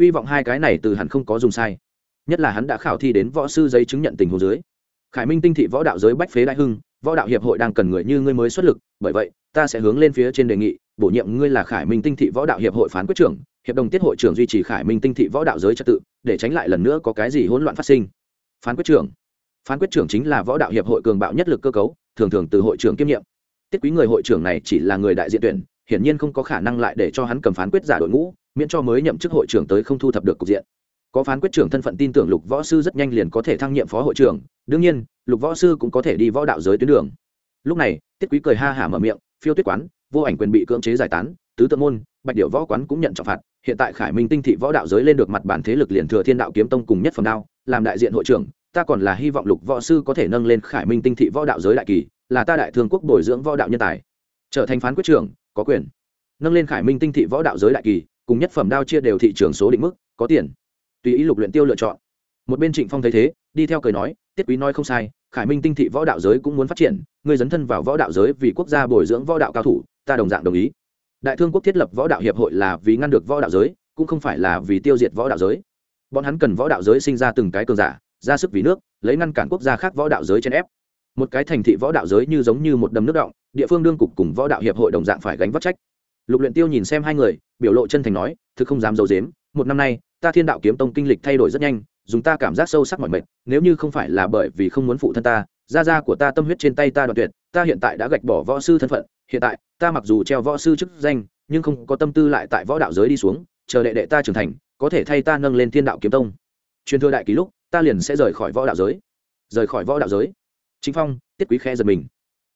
Hy vọng hai cái này từ hẳn không có dùng sai. Nhất là hắn đã khảo thi đến võ sư giấy chứng nhận tình hồ dưới. Khải minh tinh thị võ đạo giới bách phế đại hưng, võ đạo hiệp hội đang cần người như ngươi mới xuất lực, bởi vậy, ta sẽ hướng lên phía trên đề nghị, bổ nhiệm ngươi là khải minh tinh thị võ đạo hiệp hội phán quyết trưởng hiệp đồng tiết hội trưởng duy trì khải minh tinh thị võ đạo giới trật tự, để tránh lại lần nữa có cái gì hỗn loạn phát sinh. Phán quyết trưởng. Phán quyết trưởng chính là võ đạo hiệp hội cường bạo nhất lực cơ cấu, thường thường từ hội trưởng kiêm nhiệm. Tiết quý người hội trưởng này chỉ là người đại diện tuyển, hiển nhiên không có khả năng lại để cho hắn cầm phán quyết giả đội ngũ, miễn cho mới nhậm chức hội trưởng tới không thu thập được cục diện. Có phán quyết trưởng thân phận tin tưởng lục võ sư rất nhanh liền có thể thăng nhiệm phó hội trưởng, đương nhiên, lục võ sư cũng có thể đi võ đạo giới tuyến đường. Lúc này, tiết quý cười ha hả mở miệng, phiêu tuyết quán, vô ảnh quyền bị cưỡng chế giải tán, tứ tượng môn, bạch điệu võ quán cũng nhận trọng phạt hiện tại khải minh tinh thị võ đạo giới lên được mặt bản thế lực liền thừa thiên đạo kiếm tông cùng nhất phẩm đao, làm đại diện hội trưởng, ta còn là hy vọng lục võ sư có thể nâng lên khải minh tinh thị võ đạo giới đại kỳ, là ta đại thương quốc bồi dưỡng võ đạo nhân tài. Trở thành phán quyết trưởng, có quyền. Nâng lên khải minh tinh thị võ đạo giới đại kỳ, cùng nhất phẩm đao chia đều thị trường số định mức, có tiền. Tùy ý lục luyện tiêu lựa chọn. Một bên trịnh phong thấy thế, đi theo cười nói, tiết quý nói không sai, khải minh tinh thị võ đạo giới cũng muốn phát triển, ngươi dấn thân vào võ đạo giới vì quốc gia bồi dưỡng võ đạo cao thủ, ta đồng dạng đồng ý đại thương quốc thiết lập võ đạo hiệp hội là vì ngăn được võ đạo giới, cũng không phải là vì tiêu diệt võ đạo giới. Bọn hắn cần võ đạo giới sinh ra từng cái cường giả, ra sức vì nước, lấy ngăn cản quốc gia khác võ đạo giới chèn ép. Một cái thành thị võ đạo giới như giống như một đầm nước động, địa phương đương cục cùng võ đạo hiệp hội đồng dạng phải gánh vác trách. Lục luyện tiêu nhìn xem hai người, biểu lộ chân thành nói, thực không dám giấu dếm một năm nay, ta thiên đạo kiếm tông kinh lịch thay đổi rất nhanh, dùng ta cảm giác sâu sắc mỏi mệt, nếu như không phải là bởi vì không muốn phụ thân ta, gia gia của ta tâm huyết trên tay ta đoạn tuyệt, ta hiện tại đã gạch bỏ võ sư thân phận hiện tại, ta mặc dù treo võ sư chức danh, nhưng không có tâm tư lại tại võ đạo giới đi xuống, chờ đệ đệ ta trưởng thành, có thể thay ta nâng lên thiên đạo kiếm tông. Truyền thừa đại ký lúc, ta liền sẽ rời khỏi võ đạo giới. Rời khỏi võ đạo giới. Chính phong, tiết quý khe giật mình.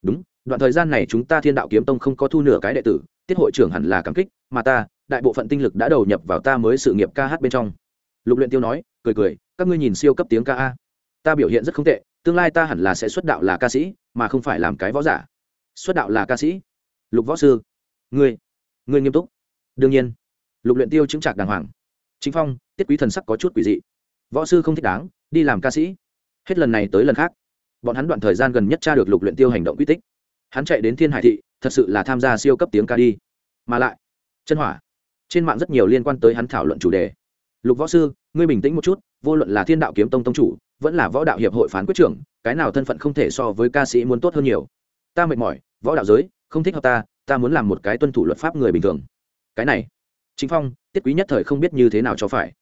Đúng, đoạn thời gian này chúng ta thiên đạo kiếm tông không có thu nửa cái đệ tử, tiết hội trưởng hẳn là cảm kích, mà ta, đại bộ phận tinh lực đã đầu nhập vào ta mới sự nghiệp ca hát bên trong. Lục luyện tiêu nói, cười cười, các ngươi nhìn siêu cấp tiếng ca a. Ta biểu hiện rất không tệ, tương lai ta hẳn là sẽ xuất đạo là ca sĩ, mà không phải làm cái võ giả xuất đạo là ca sĩ. Lục võ sư. Ngươi. Ngươi nghiêm túc. Đương nhiên. Lục luyện tiêu chứng trạc đàng hoàng. Chính phong, tiết quý thần sắc có chút quỷ dị. Võ sư không thích đáng, đi làm ca sĩ. Hết lần này tới lần khác. Bọn hắn đoạn thời gian gần nhất tra được lục luyện tiêu hành động quy tích. Hắn chạy đến thiên hải thị, thật sự là tham gia siêu cấp tiếng ca đi. Mà lại, chân hỏa. Trên mạng rất nhiều liên quan tới hắn thảo luận chủ đề. Lục võ sư, ngươi bình tĩnh một chút, vô luận là thiên đạo kiếm tông tông chủ, vẫn là võ đạo hiệp hội phán quyết trưởng, cái nào thân phận không thể so với ca sĩ muốn tốt hơn nhiều ta mệt mỏi, võ đạo giới, không thích hợp ta ta muốn làm một cái tuân thủ luật pháp người bình thường. Cái này chính phong, tiết quý nhất thời không biết như thế nào cho phải.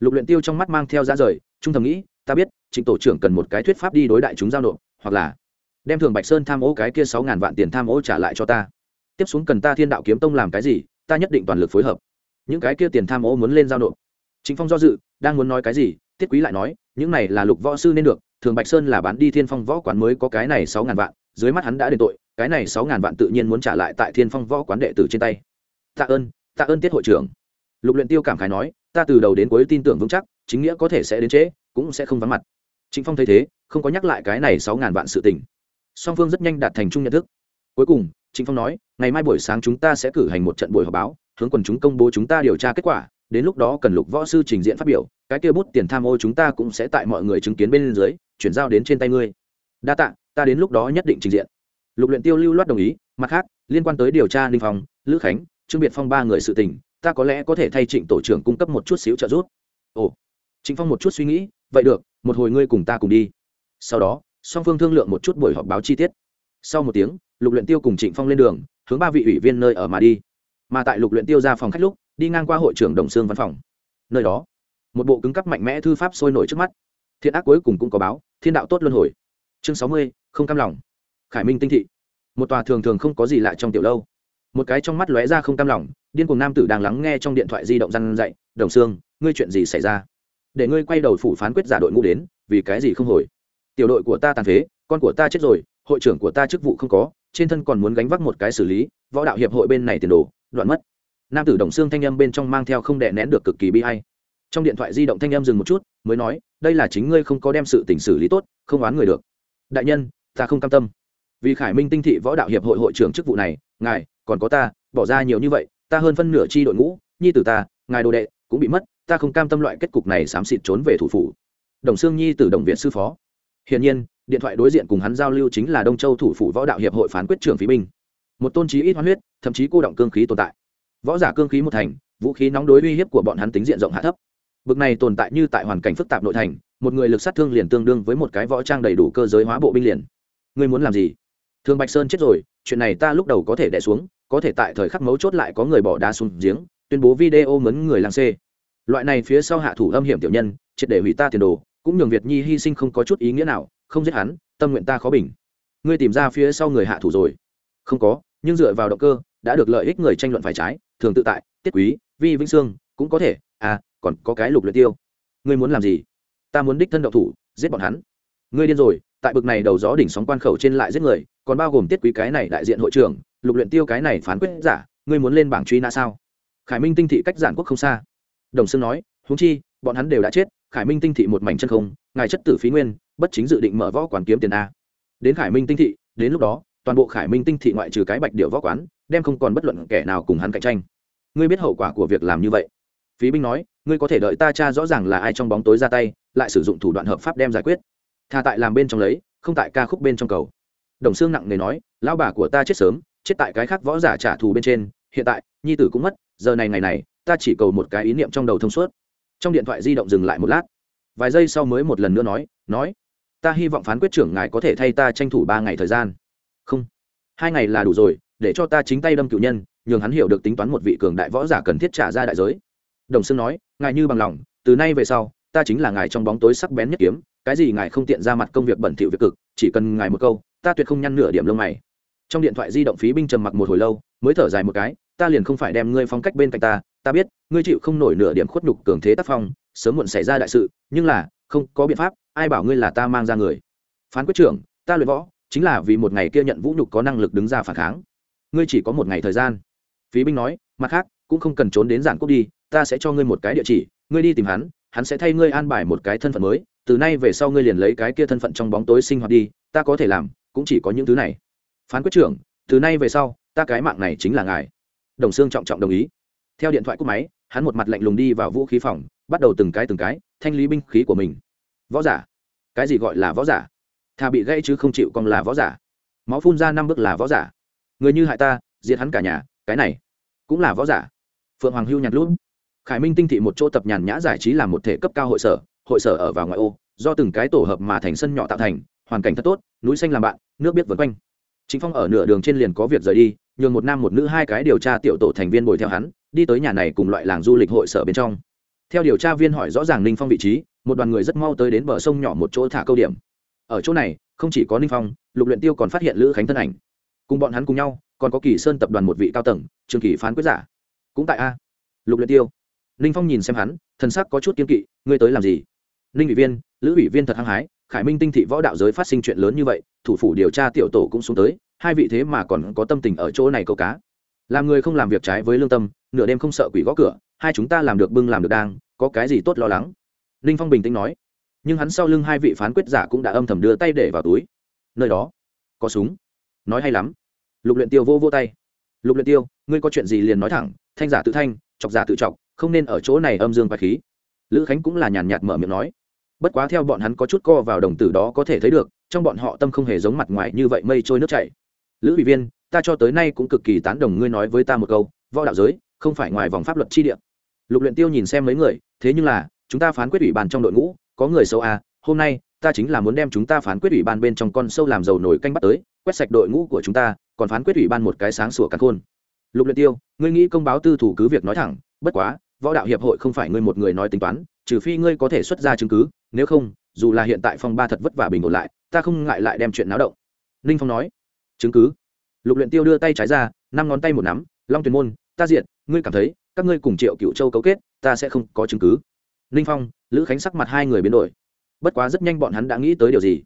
Lục luyện tiêu trong mắt mang theo ra rời, trung thầm nghĩ, ta biết, trịnh tổ trưởng cần một cái thuyết pháp đi đối đại chúng giao nộp, hoặc là đem thường bạch sơn tham ô cái kia sáu ngàn vạn tiền tham ô trả lại cho ta. Tiếp xuống cần ta thiên đạo kiếm tông làm cái gì, ta nhất định toàn lực phối hợp. Những cái kia tiền tham ô muốn lên giao nộp. Chính phong do dự, đang muốn nói cái gì, tiết quý lại nói, những này là lục võ sư nên được, thường bạch sơn là bán đi thiên phong võ quán mới có cái này sáu ngàn vạn dưới mắt hắn đã đền tội, cái này sáu ngàn vạn tự nhiên muốn trả lại tại thiên phong võ quán đệ tử trên tay. Tạ ơn tạ ơn tiết hội trưởng. Lục luyện tiêu cảm khái nói, ta từ đầu đến cuối tin tưởng vững chắc, chính nghĩa có thể sẽ đến trễ, cũng sẽ không vắng mặt. Trịnh phong thấy thế, không có nhắc lại cái này sáu ngàn vạn sự tình. Song phương rất nhanh đạt thành chung nhận thức. Cuối cùng, trịnh phong nói, ngày mai buổi sáng chúng ta sẽ cử hành một trận buổi họp báo, hướng quần chúng công bố chúng ta điều tra kết quả, đến lúc đó cần lục võ sư trình diện phát biểu, cái kia bút tiền tham ô chúng ta cũng sẽ tại mọi người chứng kiến bên dưới, chuyển giao đến trên tay ngươi. Đa tạ ta đến lúc đó nhất định trình diện. Lục luyện tiêu lưu loát đồng ý, mặt khác, liên quan tới điều tra ninh phong, lữ khánh, trương biệt phong ba người sự tình, ta có lẽ có thể thay trịnh tổ trưởng cung cấp một chút xíu trợ giúp. Ồ, trịnh phong một chút suy nghĩ, vậy được, một hồi ngươi cùng ta cùng đi. Sau đó, song phương thương lượng một chút buổi họp báo chi tiết. Sau một tiếng, lục luyện tiêu cùng trịnh phong lên đường, hướng ba vị ủy viên nơi ở mà đi. Mà tại lục luyện tiêu ra phòng khách lúc, đi ngang qua hội trưởng đồng xương văn phòng. Nơi đó, một bộ cứng cắp mạnh mẽ thư pháp sôi nổi trước mắt. Thiện ác cuối cùng cũng có báo, thiên đạo tốt luân hồi. Chương sáu mươi không cam lòng. Khải minh tinh thị. Một tòa thường thường không có gì lạ trong tiểu lâu. Một cái trong mắt lóe ra không cam lòng, điên cuồng nam tử đang lắng nghe trong điện thoại di động răn dậy đồng xương ngươi chuyện gì xảy ra? Để ngươi quay đầu phủ phán quyết giả đội ngũ đến, vì cái gì không hồi? Tiểu đội của ta tàn phế, con của ta chết rồi, hội trưởng của ta chức vụ không có, trên thân còn muốn gánh vác một cái xử lý, võ đạo hiệp hội bên này tiền đồ, đoạn mất. Nam tử đồng xương thanh âm bên trong mang theo không đè nén được cực kỳ bi hay trong điện thoại di động thanh âm dừng một chút, mới nói, đây là chính ngươi không có đem sự tình xử lý tốt, không oán người được. Đại nhân ta không cam tâm. Vì khải minh tinh thị võ đạo hiệp hội hội trưởng chức vụ này, ngài, còn có ta, bỏ ra nhiều như vậy, ta hơn phân nửa chi đội ngũ, nhi tử ta, ngài đồ đệ, cũng bị mất, ta không cam tâm loại kết cục này xám xịt trốn về thủ phủ. Đồng sương nhi từ đồng viện sư phó. Hiển nhiên, điện thoại đối diện cùng hắn giao lưu chính là đông châu thủ phủ võ đạo hiệp hội phán quyết trưởng phí binh. Một tôn trí ít hoan huyết, thậm chí cô động cương khí tồn tại. Võ giả cương khí một thành, vũ khí nóng đối uy hiếp của bọn hắn tính diện rộng hạ thấp. Bực này tồn tại như tại hoàn cảnh phức tạp nội thành, một người lực sát thương liền tương đương với một cái võ trang đầy đủ cơ giới hóa bộ binh liền ngươi muốn làm gì? Thương bạch sơn chết rồi, chuyện này ta lúc đầu có thể đẻ xuống, có thể tại thời khắc mấu chốt lại có người bỏ đá xuống giếng, tuyên bố video mấn người làng xê loại này phía sau hạ thủ âm hiểm tiểu nhân, triệt để hủy ta tiền đồ, cũng nhường việt nhi hy sinh không có chút ý nghĩa nào, không giết hắn, tâm nguyện ta khó bình. Ngươi tìm ra phía sau người hạ thủ rồi. Không có, nhưng dựa vào động cơ, đã được lợi ích người tranh luận phải trái, thường tự tại, tiết quý, vi vĩnh sương, cũng có thể. À còn có cái lục luyện tiêu. Ngươi muốn làm gì? Ta muốn đích thân động thủ, giết bọn hắn. Ngươi điên rồi tại bực này đầu gió đỉnh sóng quan khẩu trên lại giết người, còn bao gồm tiết quý cái này đại diện hội trưởng, lục luyện tiêu cái này phán quyết giả, ngươi muốn lên bảng truy nã sao? Khải minh tinh thị cách giản quốc không xa. Đồng sương nói, huống chi, bọn hắn đều đã chết, khải minh tinh thị một mảnh chân không, ngài chất tử phí nguyên, bất chính dự định mở võ quán kiếm tiền a. Đến khải minh tinh thị, đến lúc đó, toàn bộ khải minh tinh thị ngoại trừ cái bạch điệu võ quán, đem không còn bất luận kẻ nào cùng hắn cạnh tranh. Ngươi biết hậu quả của việc làm như vậy. Phí binh nói, ngươi có thể đợi ta cha rõ ràng là ai trong bóng tối ra tay, lại sử dụng thủ đoạn hợp pháp đem giải quyết tha tại làm bên trong lấy, không tại ca khúc bên trong cầu. Đồng xương nặng nề nói, lão bà của ta chết sớm, chết tại cái khác võ giả trả thù bên trên, hiện tại, nhi tử cũng mất, giờ này ngày này, ta chỉ cầu một cái ý niệm trong đầu thông suốt. Trong điện thoại di động dừng lại một lát. Vài giây sau mới một lần nữa nói nói, ta hy vọng phán quyết trưởng ngài có thể thay ta tranh thủ ba ngày thời gian. Không, hai ngày là đủ rồi, để cho ta chính tay đâm cựu nhân, nhường hắn hiểu được tính toán một vị cường đại võ giả cần thiết trả ra đại giới. Đồng xương nói, ngài như bằng lòng, từ nay về sau, ta chính là ngài trong bóng tối sắc bén nhất kiếm cái gì ngài không tiện ra mặt công việc bẩn thỉu việc cực, chỉ cần ngài một câu, ta tuyệt không nhăn nửa điểm lông mày. Trong điện thoại di động phí binh trầm mặc một hồi lâu, mới thở dài một cái, ta liền không phải đem ngươi phong cách bên cạnh ta ta biết, ngươi chịu không nổi nửa điểm khuất nhục cường thế tác phong, sớm muộn xảy ra đại sự, nhưng là, không có biện pháp, ai bảo ngươi là ta mang ra người. Phán quyết trưởng, ta luyện võ, chính là vì một ngày kia nhận vũ nhục có năng lực đứng ra phản kháng. Ngươi chỉ có một ngày thời gian. Phí binh nói, mặt khác, cũng không cần trốn đến giản quốc đi, ta sẽ cho ngươi một cái địa chỉ, ngươi đi tìm hắn hắn sẽ thay ngươi an bài một cái thân phận mới, từ nay về sau ngươi liền lấy cái kia thân phận trong bóng tối sinh hoạt đi, ta có thể làm, cũng chỉ có những thứ này. Phán quyết trưởng, từ nay về sau, ta cái mạng này chính là ngài. Đồng sương trọng trọng đồng ý. Theo điện thoại cúp máy, hắn một mặt lạnh lùng đi vào vũ khí phòng, bắt đầu từng cái từng cái thanh lý binh khí của mình. Võ giả. Cái gì gọi là võ giả? Thà bị gãy chứ không chịu còn là võ giả. Máu phun ra năm bước là võ giả. Người như hại ta, diệt hắn cả nhà, cái này cũng là võ giả. Phượng hoàng hưu nhặt lút khải minh tinh thị một chỗ tập nhàn nhã giải trí làm một thể cấp cao hội sở hội sở ở vào ngoại ô, do từng cái tổ hợp mà thành sân nhỏ tạo thành, hoàn cảnh thật tốt, núi xanh làm bạn, nước biết vượt quanh. Chính phong ở nửa đường trên liền có việc rời đi, nhường một nam một nữ hai cái điều tra tiểu tổ thành viên bồi theo hắn, đi tới nhà này cùng loại làng du lịch hội sở bên trong. Theo điều tra viên hỏi rõ ràng ninh phong vị trí, một đoàn người rất mau tới đến bờ sông nhỏ một chỗ thả câu điểm. Ở chỗ này, không chỉ có ninh phong, lục luyện tiêu còn phát hiện lữ khánh thân ảnh. Cùng bọn hắn cùng nhau, còn có kỳ sơn tập đoàn một vị cao tầng trường kỳ phán quyết giả. Cũng tại a. Lục luyện tiêu ninh phong nhìn xem hắn, thần sắc có chút kiên kỵ, ngươi tới làm gì? Ninh ủy viên, lữ ủy viên thật hăng hái, khải minh tinh thị võ đạo giới phát sinh chuyện lớn như vậy, thủ phủ điều tra tiểu tổ cũng xuống tới, hai vị thế mà còn có tâm tình ở chỗ này câu cá. Làm người không làm việc trái với lương tâm, nửa đêm không sợ quỷ gõ cửa, hai chúng ta làm được bưng làm được đang, có cái gì tốt lo lắng? Ninh phong bình tĩnh nói. Nhưng hắn sau lưng hai vị phán quyết giả cũng đã âm thầm đưa tay để vào túi. Nơi đó, có súng. Nói hay lắm. Lục luyện tiêu vô vô tay. Lục luyện tiêu, ngươi có chuyện gì liền nói thẳng, thanh giả tự thanh, chọc giả tự chọc không nên ở chỗ này âm dương và khí. Lữ khánh cũng là nhàn nhạt mở miệng nói. Bất quá theo bọn hắn có chút co vào đồng tử đó có thể thấy được, trong bọn họ tâm không hề giống mặt ngoài như vậy mây trôi nước chảy. Lữ ủy viên, ta cho tới nay cũng cực kỳ tán đồng ngươi nói với ta một câu, võ đạo giới không phải ngoài vòng pháp luật chi địa. Lục luyện tiêu nhìn xem mấy người, thế nhưng là, chúng ta phán quyết ủy ban trong đội ngũ, có người xấu à hôm nay, ta chính là muốn đem chúng ta phán quyết ủy ban bên trong con sâu làm dầu nổi canh bắt tới, quét sạch đội ngũ của chúng ta, còn phán quyết ủy ban một cái sáng sủa cắn khôn. Lục luyện tiêu, ngươi nghĩ công báo tư thủ cứ việc nói thẳng bất quá, võ đạo hiệp hội không phải ngươi một người nói tính toán, trừ phi ngươi có thể xuất ra chứng cứ, nếu không, dù là hiện tại phong ba thật vất vả bình ổn lại, ta không ngại lại đem chuyện náo động. Ninh phong nói. Chứng cứ? Lục luyện tiêu đưa tay trái ra, năm ngón tay một nắm, long tuyền môn, ta diện ngươi cảm thấy, các ngươi cùng triệu cựu châu cấu kết, ta sẽ không có chứng cứ. Ninh phong, lữ khánh sắc mặt hai người biến đổi. Bất quá rất nhanh bọn hắn đã nghĩ tới điều gì?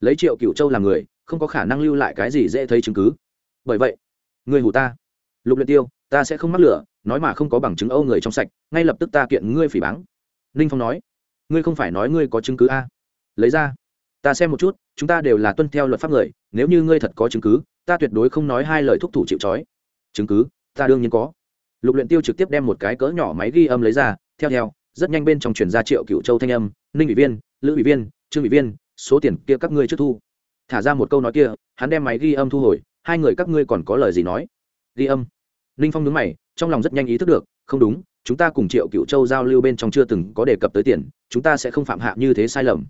Lấy triệu cựu châu làm người, không có khả năng lưu lại cái gì dễ thấy chứng cứ. Bởi vậy, ngươi hù ta. Lục luyện tiêu, ta sẽ không mắc lửa nói mà không có bằng chứng âu người trong sạch, ngay lập tức ta kiện ngươi phỉ báng. Ninh phong nói, ngươi không phải nói ngươi có chứng cứ a? Lấy ra. Ta xem một chút, chúng ta đều là tuân theo luật pháp người, nếu như ngươi thật có chứng cứ, ta tuyệt đối không nói hai lời thúc thủ chịu trói. Chứng cứ, ta đương nhiên có. Lục luyện tiêu trực tiếp đem một cái cỡ nhỏ máy ghi âm lấy ra, theo theo, rất nhanh bên trong truyền ra triệu cựu châu thanh âm, ninh ủy viên, lữ ủy viên, trương ủy viên, số tiền kia các ngươi trước thu. Thả ra một câu nói kia, hắn đem máy ghi âm thu hồi, hai người các ngươi còn có lời gì nói? Ghi âm ninh phong nhớ mày, trong lòng rất nhanh ý thức được, không đúng, chúng ta cùng triệu cựu châu giao lưu bên trong chưa từng có đề cập tới tiền, chúng ta sẽ không phạm hạ như thế sai lầm.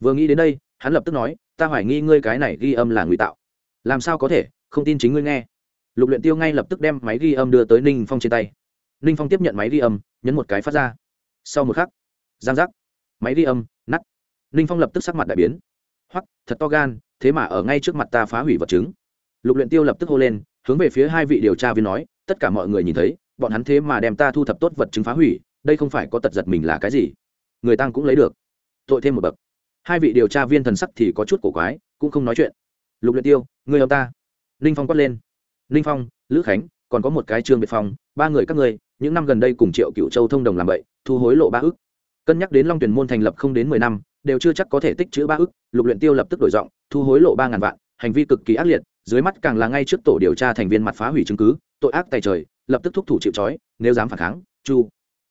Vừa nghĩ đến đây, hắn lập tức nói, ta hoài nghi ngươi cái này ghi âm là ngụy tạo. Làm sao có thể? Không tin chính ngươi nghe. Lục luyện tiêu ngay lập tức đem máy ghi âm đưa tới ninh phong trên tay. Ninh phong tiếp nhận máy ghi âm, nhấn một cái phát ra. Sau một khắc, giang giác. Máy ghi âm, nắt. Ninh phong lập tức sắc mặt đại biến. Hoặc thật to gan, thế mà ở ngay trước mặt ta phá hủy vật chứng. Lục luyện tiêu lập tức hô lên, hướng về phía hai vị điều tra viên nói tất cả mọi người nhìn thấy bọn hắn thế mà đem ta thu thập tốt vật chứng phá hủy đây không phải có tật giật mình là cái gì? Người tăng cũng lấy được. Tội thêm một bậc. Hai vị điều tra viên thần sắc thì có chút cổ quái cũng không nói chuyện. Lục luyện tiêu người ông ta. Ninh phong quát lên. Ninh phong lữ khánh còn có một cái trương biệt phong ba người các ngươi những năm gần đây cùng triệu cựu châu thông đồng làm bậy, thu hối lộ ba ức. Cân nhắc đến long tuyển môn thành lập không đến mười năm đều chưa chắc có thể tích chữ ba ức lục luyện tiêu lập tức đổi giọng thu hối lộ ba ngàn vạn hành vi cực kỳ ác liệt dưới mắt càng là ngay trước tổ điều tra thành viên mặt phá hủy chứng cứ tội ác tài trời lập tức thúc thủ chịu trói nếu dám phản kháng chu.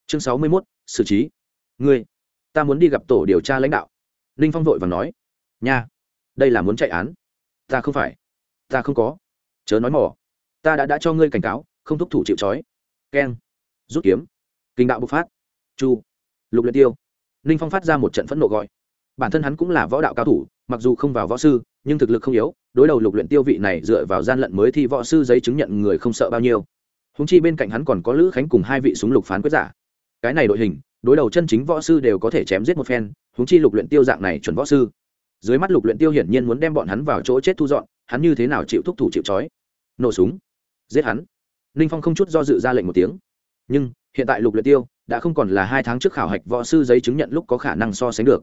Chương sáu mươi 61, xử trí. Ngươi ta muốn đi gặp tổ điều tra lãnh đạo. Ninh phong vội và nói. Nha đây là muốn chạy án. Ta không phải. Ta không có. Chớ nói mỏ. Ta đã đã cho ngươi cảnh cáo không thúc thủ chịu trói. Keng rút kiếm. Kinh đạo bộc phát. Chu lục luyện tiêu. Ninh phong phát ra một trận phẫn nộ gọi. Bản thân hắn cũng là võ đạo cao thủ mặc dù không vào võ sư, nhưng thực lực không yếu, đối đầu lục luyện tiêu vị này dựa vào gian lận mới thi võ sư giấy chứng nhận người không sợ bao nhiêu. Húng chi bên cạnh hắn còn có lữ khánh cùng hai vị súng lục phán quyết giả. Cái này đội hình, đối đầu chân chính võ sư đều có thể chém giết một phen húng chi lục luyện tiêu dạng này chuẩn võ sư. Dưới mắt lục luyện tiêu hiển nhiên muốn đem bọn hắn vào chỗ chết thu dọn, hắn như thế nào chịu thúc thủ chịu chói nổ súng. Giết hắn. Ninh phong không chút do dự ra lệnh một tiếng. Nhưng, hiện tại lục luyện tiêu đã không còn là hai tháng trước khảo hạch võ sư giấy chứng nhận lúc có khả năng so sánh được.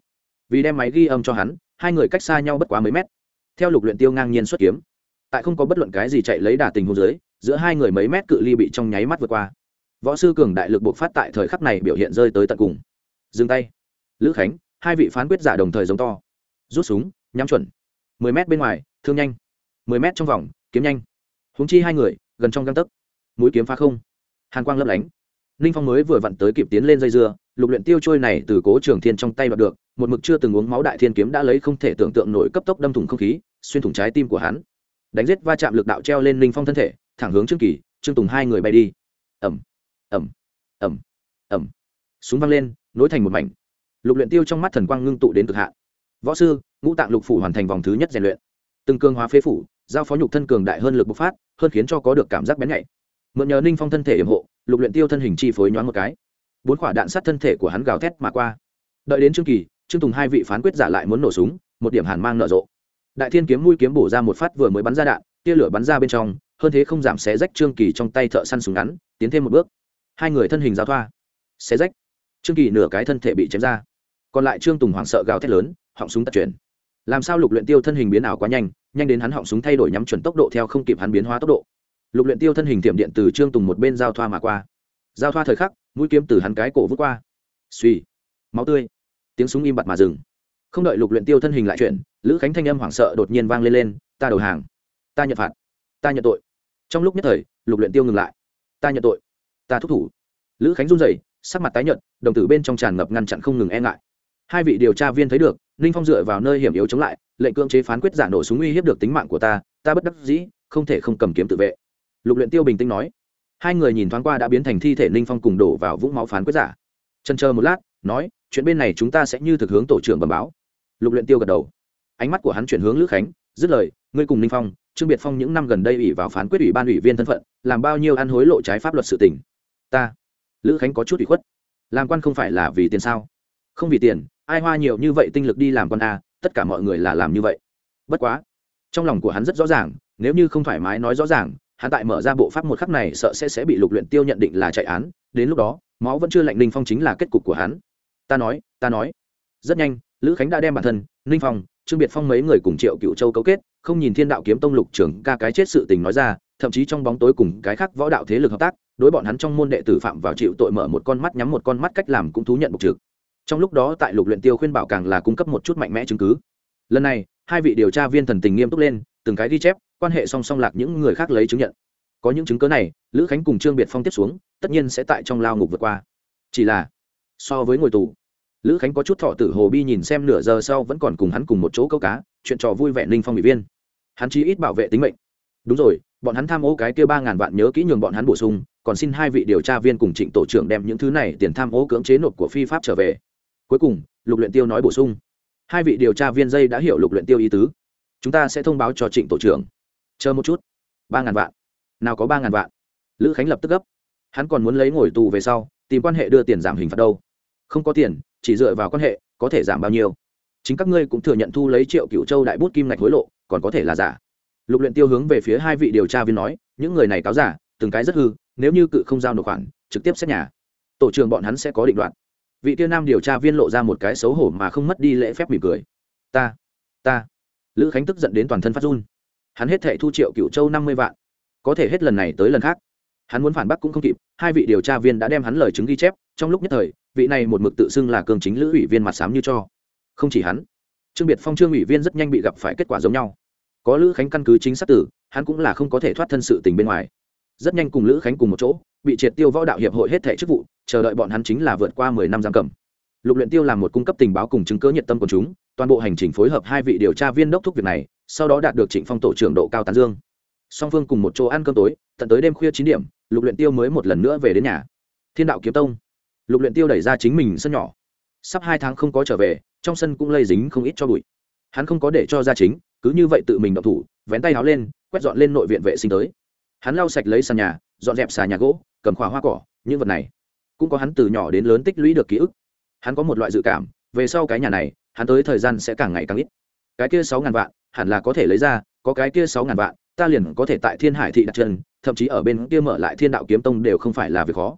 Vì đem máy ghi âm cho hắn hai người cách xa nhau bất quá mấy mét. Theo lục luyện tiêu ngang nhiên xuất kiếm, tại không có bất luận cái gì chạy lấy đà tình hôn dưới, giữa hai người mấy mét cự ly bị trong nháy mắt vượt qua. Võ sư cường đại lực bộc phát tại thời khắc này biểu hiện rơi tới tận cùng. Dừng tay. Lữ khánh, hai vị phán quyết giả đồng thời giống to. Rút súng, nhắm chuẩn. Mười mét bên ngoài, thương nhanh. Mười mét trong vòng, kiếm nhanh. Húng chi hai người, gần trong găng tấc. Mũi kiếm phá không. Hàn quang lấp lánh ninh phong mới vừa vặn tới kịp tiến lên dây dưa lục luyện tiêu trôi này từ cố trường thiên trong tay đoạt được một mực chưa từng uống máu đại thiên kiếm đã lấy không thể tưởng tượng nổi cấp tốc đâm thủng không khí xuyên thủng trái tim của hắn. Đánh giết va chạm lực đạo treo lên ninh phong thân thể thẳng hướng trương kỳ trương tùng hai người bay đi. Ầm ầm ầm ầm, súng văng lên nối thành một mảnh. Lục luyện tiêu trong mắt thần quang ngưng tụ đến cực hạn. Võ sư ngũ tạng lục phủ hoàn thành vòng thứ nhất rèn luyện. Từng cường hóa phế phủ giao phó nhục thân cường đại hơn lực bộc phát hơn khiến cho có được cảm giác bén nhạy mượn nhờ ninh phong thân thể yểm hộ, lục luyện tiêu thân hình chi phối nhoáng một cái. Bốn quả đạn sát thân thể của hắn gào thét mà qua. Đợi đến trương kỳ, trương tùng hai vị phán quyết giả lại muốn nổ súng, một điểm hàn mang nở rộ. Đại thiên kiếm mũi kiếm bổ ra một phát vừa mới bắn ra đạn, tia lửa bắn ra bên trong, hơn thế không giảm xé rách trương kỳ trong tay thợ săn súng ngắn, tiến thêm một bước. Hai người thân hình giao thoa. Xé rách. Trương kỳ nửa cái thân thể bị chém ra. Còn lại trương tùng hoảng sợ gào thét lớn, họng súng tật chuyển. Làm sao lục luyện tiêu thân hình biến ảo quá nhanh nhanh đến hắn họng súng thay đổi nhắm chuẩn tốc độ theo không kịp hắn biến hóa tốc độ lục luyện tiêu thân hình tiệm điện từ trương tùng một bên giao thoa mà qua giao thoa thời khắc mũi kiếm từ hắn cái cổ vút qua suy máu tươi tiếng súng im bặt mà dừng không đợi lục luyện tiêu thân hình lại chuyển lữ khánh thanh âm hoảng sợ đột nhiên vang lên lên ta đầu hàng ta nhận phạt ta nhận tội trong lúc nhất thời lục luyện tiêu ngừng lại ta nhận tội ta thúc thủ lữ khánh run rẩy, sắc mặt tái nhợt đồng tử bên trong tràn ngập ngăn chặn không ngừng e ngại hai vị điều tra viên thấy được ninh phong dựa vào nơi hiểm yếu chống lại lệnh cưỡng chế phán quyết giả nổ súng uy hiếp được tính mạng của ta ta bất đắc dĩ không thể không cầm kiếm tự vệ lục luyện tiêu bình tĩnh nói. Hai người nhìn thoáng qua đã biến thành thi thể ninh phong cùng đổ vào vũng máu phán quyết giả. Chân chờ một lát, nói, chuyện bên này chúng ta sẽ như thực hướng tổ trưởng bẩm báo. Lục luyện tiêu gật đầu. Ánh mắt của hắn chuyển hướng lữ khánh, dứt lời, ngươi cùng ninh phong, trương biệt phong những năm gần đây ủy vào phán quyết ủy ban ủy viên thân phận, làm bao nhiêu ăn hối lộ trái pháp luật sự tình. Ta. Lữ khánh có chút ủy khuất. Làm quan không phải là vì tiền sao? Không vì tiền, ai hoa nhiều như vậy tinh lực đi làm con a à, tất cả mọi người là làm như vậy. Bất quá. Trong lòng của hắn rất rõ ràng, nếu như không thoải mái nói rõ ràng hắn tại mở ra bộ pháp một khắc này sợ sẽ sẽ bị lục luyện tiêu nhận định là chạy án, đến lúc đó, máu vẫn chưa lạnh ninh phong chính là kết cục của hắn. Ta nói ta nói. Rất nhanh, lữ khánh đã đem bản thân, ninh phong, trương biệt phong mấy người cùng triệu cựu châu cấu kết, không nhìn thiên đạo kiếm tông lục trưởng ca cái chết sự tình nói ra, thậm chí trong bóng tối cùng cái khác võ đạo thế lực hợp tác, đối bọn hắn trong môn đệ tử phạm vào chịu tội mở một con mắt nhắm một con mắt cách làm cũng thú nhận bục trực. Trong lúc đó tại lục luyện tiêu khuyên bảo càng là cung cấp một chút mạnh mẽ chứng cứ. Lần này, hai vị điều tra viên thần tình nghiêm túc lên, từng cái ghi chép quan hệ song song lạc những người khác lấy chứng nhận. Có những chứng cứ này, lữ khánh cùng trương biệt phong tiếp xuống, tất nhiên sẽ tại trong lao ngục vượt qua. Chỉ là, so với ngồi tù, lữ khánh có chút thọ tử hồ bi nhìn xem nửa giờ sau vẫn còn cùng hắn cùng một chỗ câu cá, chuyện trò vui vẻ ninh phong bị viên. Hắn chí ít bảo vệ tính mệnh. Đúng rồi, bọn hắn tham ô cái kia ba ngàn vạn nhớ kỹ nhường bọn hắn bổ sung, còn xin hai vị điều tra viên cùng trịnh tổ trưởng đem những thứ này tiền tham ô cưỡng chế nộp của phi pháp trở về. Cuối cùng, lục luyện tiêu nói bổ sung. Hai vị điều tra viên dây đã hiểu lục luyện tiêu ý tứ. Chúng ta sẽ thông báo cho trịnh tổ trưởng chờ một chút. Ba ngàn vạn. Nào có ba ngàn vạn. Lữ khánh lập tức gấp. Hắn còn muốn lấy ngồi tù về sau, tìm quan hệ đưa tiền giảm hình phạt đâu. Không có tiền, chỉ dựa vào quan hệ, có thể giảm bao nhiêu? Chính các ngươi cũng thừa nhận thu lấy triệu cựu châu đại bút kim ngạch hối lộ, còn có thể là giả. Lục luyện tiêu hướng về phía hai vị điều tra viên nói, những người này cáo giả, từng cái rất hư, nếu như cự không giao nộp khoản, trực tiếp xét nhà. Tổ trưởng bọn hắn sẽ có định đoạn. Vị Tiêu nam điều tra viên lộ ra một cái xấu hổ mà không mất đi lễ phép mỉm cười. Ta ta. Lữ khánh tức giận đến toàn thân phát run hắn hết thệ thu triệu cựu châu năm mươi vạn. Có thể hết lần này tới lần khác. Hắn muốn phản bác cũng không kịp, hai vị điều tra viên đã đem hắn lời chứng ghi chép, trong lúc nhất thời, vị này một mực tự xưng là cường chính lữ ủy viên mặt sám như cho. Không chỉ hắn, trương biệt phong, trương ủy viên rất nhanh bị gặp phải kết quả giống nhau. Có lữ khánh căn cứ chính xác tử, hắn cũng là không có thể thoát thân sự tình bên ngoài. Rất nhanh cùng lữ khánh cùng một chỗ, bị triệt tiêu võ đạo hiệp hội hết thẻ chức vụ, chờ đợi bọn hắn chính là vượt qua mười năm giam cầm. Lục luyện tiêu làm một cung cấp tình báo cùng chứng cứ nhiệt tâm của chúng, toàn bộ hành trình phối hợp hai vị điều tra viên đốc thúc việc này sau đó đạt được trịnh phong tổ trưởng độ cao tán dương. Song phương cùng một chỗ ăn cơm tối, tận tới đêm khuya chín điểm, lục luyện tiêu mới một lần nữa về đến nhà. Thiên đạo kiếm tông. Lục luyện tiêu đẩy ra chính mình sân nhỏ. Sắp hai tháng không có trở về, trong sân cũng lây dính không ít cho bụi. Hắn không có để cho ra chính, cứ như vậy tự mình động thủ, vén tay háo lên, quét dọn lên nội viện vệ sinh tới. Hắn lau sạch lấy sàn nhà, dọn dẹp xà nhà gỗ, cầm khỏa hoa cỏ, những vật này. Cũng có hắn từ nhỏ đến lớn tích lũy được ký ức. Hắn có một loại dự cảm, về sau cái nhà này, hắn tới thời gian sẽ càng ngày càng ít. Cái kia sáu ngàn vạn hẳn là có thể lấy ra, có cái kia sáu ngàn vạn, ta liền có thể tại thiên hải thị đặt chân, thậm chí ở bên kia mở lại thiên đạo kiếm tông đều không phải là việc khó.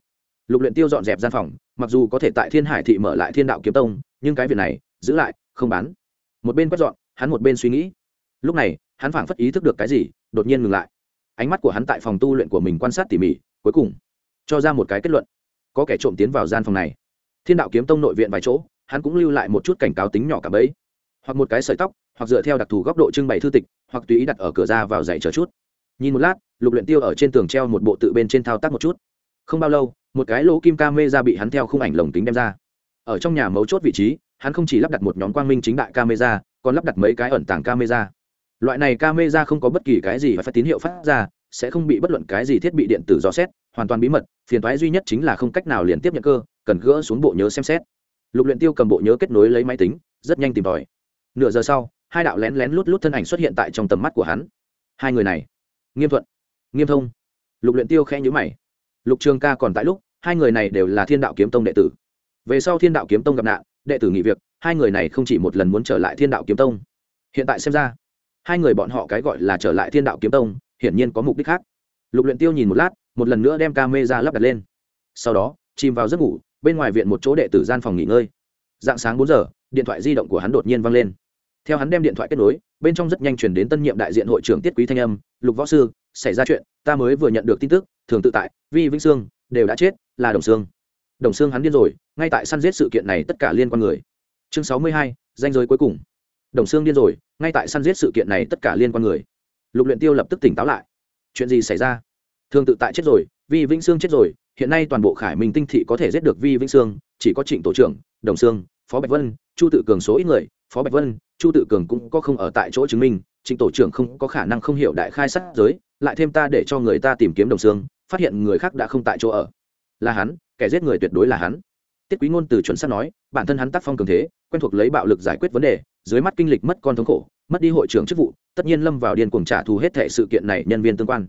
Lục luyện tiêu dọn dẹp gian phòng, mặc dù có thể tại thiên hải thị mở lại thiên đạo kiếm tông, nhưng cái việc này, giữ lại, không bán. Một bên quét dọn, hắn một bên suy nghĩ. Lúc này, hắn phảng phất ý thức được cái gì, đột nhiên ngừng lại. Ánh mắt của hắn tại phòng tu luyện của mình quan sát tỉ mỉ, cuối cùng, cho ra một cái kết luận. Có kẻ trộm tiến vào gian phòng này. Thiên đạo kiếm tông nội viện vài chỗ, hắn cũng lưu lại một chút cảnh cáo tính nhỏ cả bấy. Hoặc một cái sợi tóc hoặc dựa theo đặc thù góc độ trưng bày thư tịch, hoặc tùy ý đặt ở cửa ra vào dạy chờ chút. Nhìn một lát, lục luyện tiêu ở trên tường treo một bộ tự bên trên thao tác một chút. Không bao lâu, một cái lỗ kim ca mê ra bị hắn theo khung ảnh lồng kính đem ra. Ở trong nhà mấu chốt vị trí, hắn không chỉ lắp đặt một nhóm quang minh chính đại camera, còn lắp đặt mấy cái ẩn tàng camera. Loại này camera không có bất kỳ cái gì và phát tín hiệu phát ra, sẽ không bị bất luận cái gì thiết bị điện tử dò xét, hoàn toàn bí mật, phiền toái duy nhất chính là không cách nào liên tiếp nhận cơ, cần gỡ xuống bộ nhớ xem xét. Lục luyện tiêu cầm bộ nhớ kết nối lấy máy tính, rất nhanh tìm tòi. Nửa giờ sau hai đạo lén lén lút lút thân ảnh xuất hiện tại trong tầm mắt của hắn. Hai người này, nghiêm thuận, nghiêm thông. Lục luyện tiêu khẽ nhíu mày. Lục trường ca còn tại lúc, hai người này đều là thiên đạo kiếm tông đệ tử. Về sau thiên đạo kiếm tông gặp nạn, đệ tử nghỉ việc, hai người này không chỉ một lần muốn trở lại thiên đạo kiếm tông. Hiện tại xem ra, hai người bọn họ cái gọi là trở lại thiên đạo kiếm tông, hiển nhiên có mục đích khác. Lục luyện tiêu nhìn một lát, một lần nữa đem ca mê ra lắp đặt lên. Sau đó, chìm vào giấc ngủ, bên ngoài viện một chỗ đệ tử gian phòng nghỉ ngơi. Dạng sáng bốn giờ, điện thoại di động của hắn đột nhiên vang lên theo hắn đem điện thoại kết nối, bên trong rất nhanh chuyển đến tân nhiệm đại diện hội trưởng tiết quý thanh âm, lục võ sư, xảy ra chuyện, ta mới vừa nhận được tin tức, thường tự tại, vi vĩnh sương, đều đã chết, là đồng sương. Đồng sương hắn điên rồi, ngay tại săn giết sự kiện này tất cả liên quan người. Chương sáu mươi hai, danh giới cuối cùng. Đồng sương điên rồi, ngay tại săn giết sự kiện này tất cả liên quan người. Lục luyện tiêu lập tức tỉnh táo lại. Chuyện gì xảy ra? Thường tự tại chết rồi, vi vĩnh sương chết rồi, hiện nay toàn bộ khải minh tinh thị có thể giết được vi vĩnh sương, chỉ có trịnh tổ trưởng, đồng sương, phó bạch vân, chu tự cường số ít người, phó bạch vân chu tự cường cũng có không ở tại chỗ chứng minh, trịnh tổ trưởng không có khả năng không hiểu đại khai sát giới, lại thêm ta để cho người ta tìm kiếm đồng xương, phát hiện người khác đã không tại chỗ ở. Là hắn, kẻ giết người tuyệt đối là hắn. Tiết quý ngôn từ chuẩn xác nói, bản thân hắn tác phong cường thế, quen thuộc lấy bạo lực giải quyết vấn đề, dưới mắt kinh lịch mất con thống khổ, mất đi hội trưởng chức vụ, tất nhiên lâm vào điên cuồng trả thù hết thệ sự kiện này nhân viên tương quan.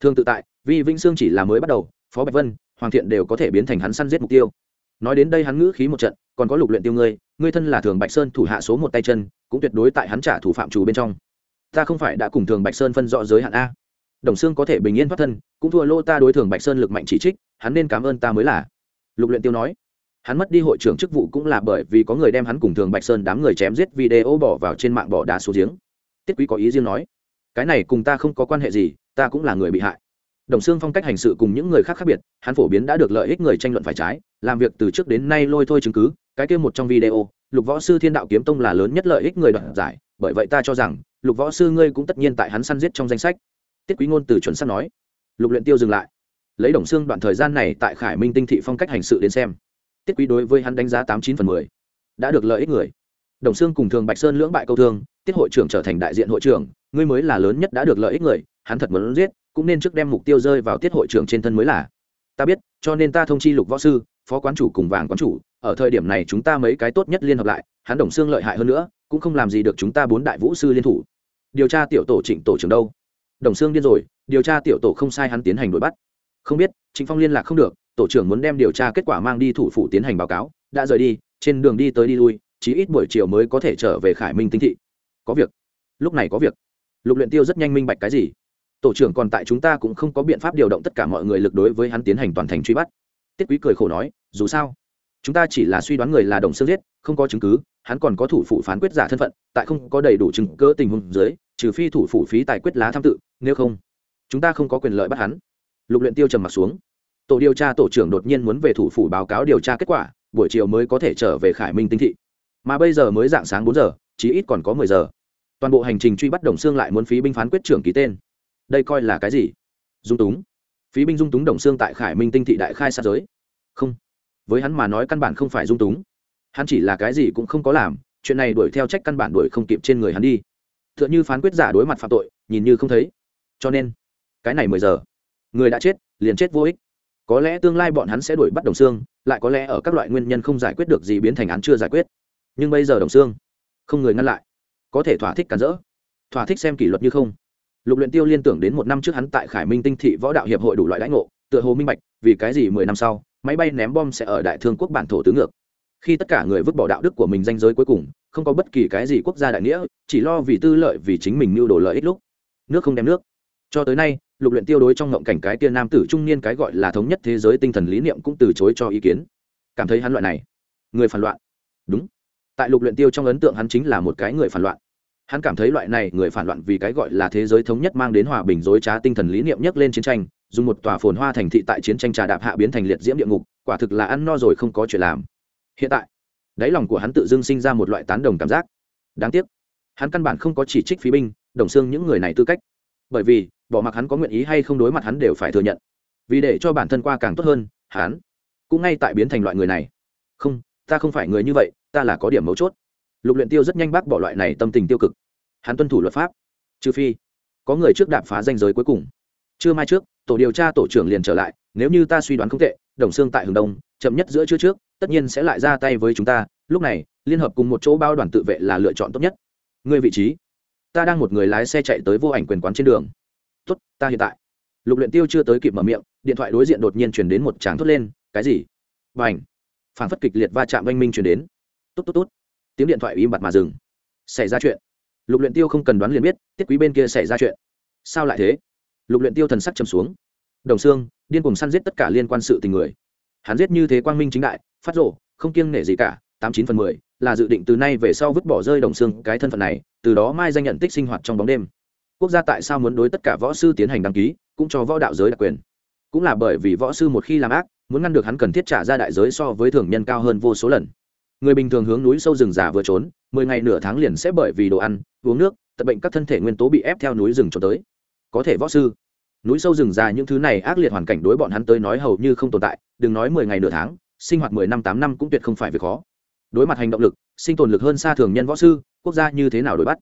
Thương tự tại vì vĩnh sương chỉ là mới bắt đầu, phó bạch vân, hoàng thiện đều có thể biến thành hắn săn giết mục tiêu. Nói đến đây hắn ngữ khí một trận, còn có lục luyện tiêu ngươi ngươi thân là thường bạch sơn thủ hạ số một tay chân cũng tuyệt đối tại hắn trả thủ phạm chủ bên trong. Ta không phải đã cùng thường bạch sơn phân rõ giới hạn a. Đồng xương có thể bình yên thoát thân, cũng thua lô ta đối thường bạch sơn lực mạnh chỉ trích, hắn nên cảm ơn ta mới là. Lục luyện tiêu nói. Hắn mất đi hội trưởng chức vụ cũng là bởi vì có người đem hắn cùng thường bạch sơn đám người chém giết video bỏ vào trên mạng bỏ đá xuống giếng. Tiết quý có ý riêng nói. Cái này cùng ta không có quan hệ gì, ta cũng là người bị hại. Đồng xương phong cách hành sự cùng những người khác khác biệt, hắn phổ biến đã được lợi ích người tranh luận phải trái, làm việc từ trước đến nay lôi thôi chứng cứ, cái kia một trong video lục võ sư thiên đạo kiếm tông là lớn nhất lợi ích người đoạt giải bởi vậy ta cho rằng lục võ sư ngươi cũng tất nhiên tại hắn săn giết trong danh sách. Tiết quý ngôn từ chuẩn sắp nói. Lục luyện tiêu dừng lại. Lấy đồng xương đoạn thời gian này tại khải minh tinh thị phong cách hành sự đến xem tiết quý đối với hắn đánh giá tám chín phần mười đã được lợi ích người. Đồng xương cùng thường bạch sơn lưỡng bại câu thương tiết hội trưởng trở thành đại diện hội trưởng ngươi mới là lớn nhất đã được lợi ích người hắn thật muốn giết cũng nên trước đem mục tiêu rơi vào tiết hội trưởng trên thân mới là. Ta biết cho nên ta thông chi lục võ sư phó quán chủ cùng vàng quán chủ, ở thời điểm này chúng ta mấy cái tốt nhất liên hợp lại, hắn đồng xương lợi hại hơn nữa, cũng không làm gì được chúng ta bốn đại vũ sư liên thủ. Điều tra tiểu tổ trịnh tổ trưởng đâu? Đồng xương điên rồi, điều tra tiểu tổ không sai hắn tiến hành đuổi bắt. Không biết, trịnh phong liên lạc không được, tổ trưởng muốn đem điều tra kết quả mang đi thủ phủ tiến hành báo cáo, đã rời đi, trên đường đi tới đi lui, chí ít buổi chiều mới có thể trở về khải minh tinh thị. Có việc. Lúc này có việc. Lục luyện tiêu rất nhanh minh bạch cái gì. Tổ trưởng còn tại chúng ta cũng không có biện pháp điều động tất cả mọi người lực đối với hắn tiến hành toàn thành truy bắt tiết quý cười khổ nói, dù sao, chúng ta chỉ là suy đoán người là đồng xương giết, không có chứng cứ, hắn còn có thủ phủ phán quyết giả thân phận, tại không có đầy đủ chứng cơ tình huống dưới, trừ phi thủ phủ phí tài quyết lá tham tự, nếu không, chúng ta không có quyền lợi bắt hắn. Lục luyện tiêu trầm mặt xuống. Tổ điều tra tổ trưởng đột nhiên muốn về thủ phủ báo cáo điều tra kết quả, buổi chiều mới có thể trở về khải minh tinh thị. Mà bây giờ mới dạng sáng bốn giờ, chí ít còn có mười giờ. Toàn bộ hành trình truy bắt đồng xương lại muốn phí binh phán quyết trưởng ký tên. Đây coi là cái gì? Dung túng. Phí binh dung túng đồng xương tại khải minh tinh thị đại khai sát giới không. Với hắn mà nói căn bản không phải dung túng. Hắn chỉ là cái gì cũng không có làm, chuyện này đuổi theo trách căn bản đuổi không kịp trên người hắn đi. T h ư ợ n h ư phán quyết giả đối mặt phạm tội, nhìn như không thấy. Cho nên, cái này mười giờ, người đã chết, liền chết vô ích. Có lẽ tương lai bọn hắn sẽ đuổi bắt đồng xương lại có lẽ ở các loại nguyên nhân không giải quyết được gì biến thành án chưa giải quyết. Nhưng bây giờ đồng xương không người ngăn lại, có thể thỏa thích cản rỡ. Thỏa thích xem kỷ luật như không. Lục luyện tiêu liên tưởng đến một năm trước hắn tại khải minh tinh thị võ đạo hiệp hội đủ loại lãnh ngộ, tựa hồ minh bạch, vì cái gì mười năm sau máy bay ném bom sẽ ở đại thương quốc bản thổ tứ ngược. Khi tất cả người vứt bỏ đạo đức của mình danh giới cuối cùng, không có bất kỳ cái gì quốc gia đại nghĩa, chỉ lo vì tư lợi vì chính mình mưu đồ lợi ích lúc. Nước không đem nước. Cho tới nay, lục luyện tiêu đối trong ngộng cảnh cái tiên nam tử trung niên cái gọi là thống nhất thế giới tinh thần lý niệm cũng từ chối cho ý kiến. Cảm thấy hắn loại này. Người phản loạn. Đúng. Tại lục luyện tiêu trong ấn tượng hắn chính là một cái người phản loạn hắn cảm thấy loại này người phản loạn vì cái gọi là thế giới thống nhất mang đến hòa bình dối trá tinh thần lý niệm nhất lên chiến tranh, dùng một tòa phồn hoa thành thị tại chiến tranh trà đạp hạ biến thành liệt diễm địa ngục, quả thực là ăn no rồi không có chuyện làm. Hiện tại, đáy lòng của hắn tự dưng sinh ra một loại tán đồng cảm giác. Đáng tiếc, hắn căn bản không có chỉ trích phí binh, đồng xương những người này tư cách. Bởi vì, bỏ mặc hắn có nguyện ý hay không đối mặt hắn đều phải thừa nhận. Vì để cho bản thân qua càng tốt hơn, hắn cũng ngay tại biến thành loại người này. Không, ta không phải người như vậy, ta là có điểm mấu chốt lục luyện tiêu rất nhanh bác bỏ loại này tâm tình tiêu cực. Hắn tuân thủ luật pháp. Trừ phi, có người trước đạp phá danh giới cuối cùng. Chưa mai trước, tổ điều tra tổ trưởng liền trở lại, nếu như ta suy đoán không tệ, đồng xương tại hướng đông, chậm nhất giữa trưa trước, tất nhiên sẽ lại ra tay với chúng ta, lúc này, liên hợp cùng một chỗ bao đoàn tự vệ là lựa chọn tốt nhất. Người vị trí? Ta đang một người lái xe chạy tới vô ảnh quyền quán trên đường. Tốt, ta hiện tại. Lục luyện tiêu chưa tới kịp mở miệng, điện thoại đối diện đột nhiên truyền đến một tràng thốt lên, cái gì? Và phản phất kịch liệt va chạm oanh minh truyền đến. Tốt tốt tốt tiếng điện thoại im bặt mà dừng. Xảy ra chuyện. Lục luyện tiêu không cần đoán liền biết, tiết quý bên kia xảy ra chuyện. Sao lại thế? Lục luyện tiêu thần sắc trầm xuống. Đồng xương điên cuồng săn giết tất cả liên quan sự tình người. Hắn giết như thế quang minh chính đại, phát rộ không kiêng nể gì cả, tám chín phần mười, là dự định từ nay về sau vứt bỏ rơi đồng xương cái thân phận này, từ đó mai danh nhận tích sinh hoạt trong bóng đêm. Quốc gia tại sao muốn đối tất cả võ sư tiến hành đăng ký, cũng cho võ đạo giới đặc quyền. Cũng là bởi vì võ sư một khi làm ác, muốn ngăn được hắn cần thiết trả ra đại giới so với thường nhân cao hơn vô số lần người bình thường hướng núi sâu rừng già vừa trốn, mười ngày nửa tháng liền sẽ bởi vì đồ ăn, uống nước tật bệnh các thân thể nguyên tố bị ép theo núi rừng trốn tới. Có thể võ sư, núi sâu rừng già những thứ này ác liệt hoàn cảnh đối bọn hắn tới nói hầu như không tồn tại, đừng nói mười ngày nửa tháng, sinh hoạt mười năm tám năm cũng tuyệt không phải việc khó. Đối mặt hành động lực, sinh tồn lực hơn xa thường nhân võ sư, quốc gia như thế nào đổi bắt?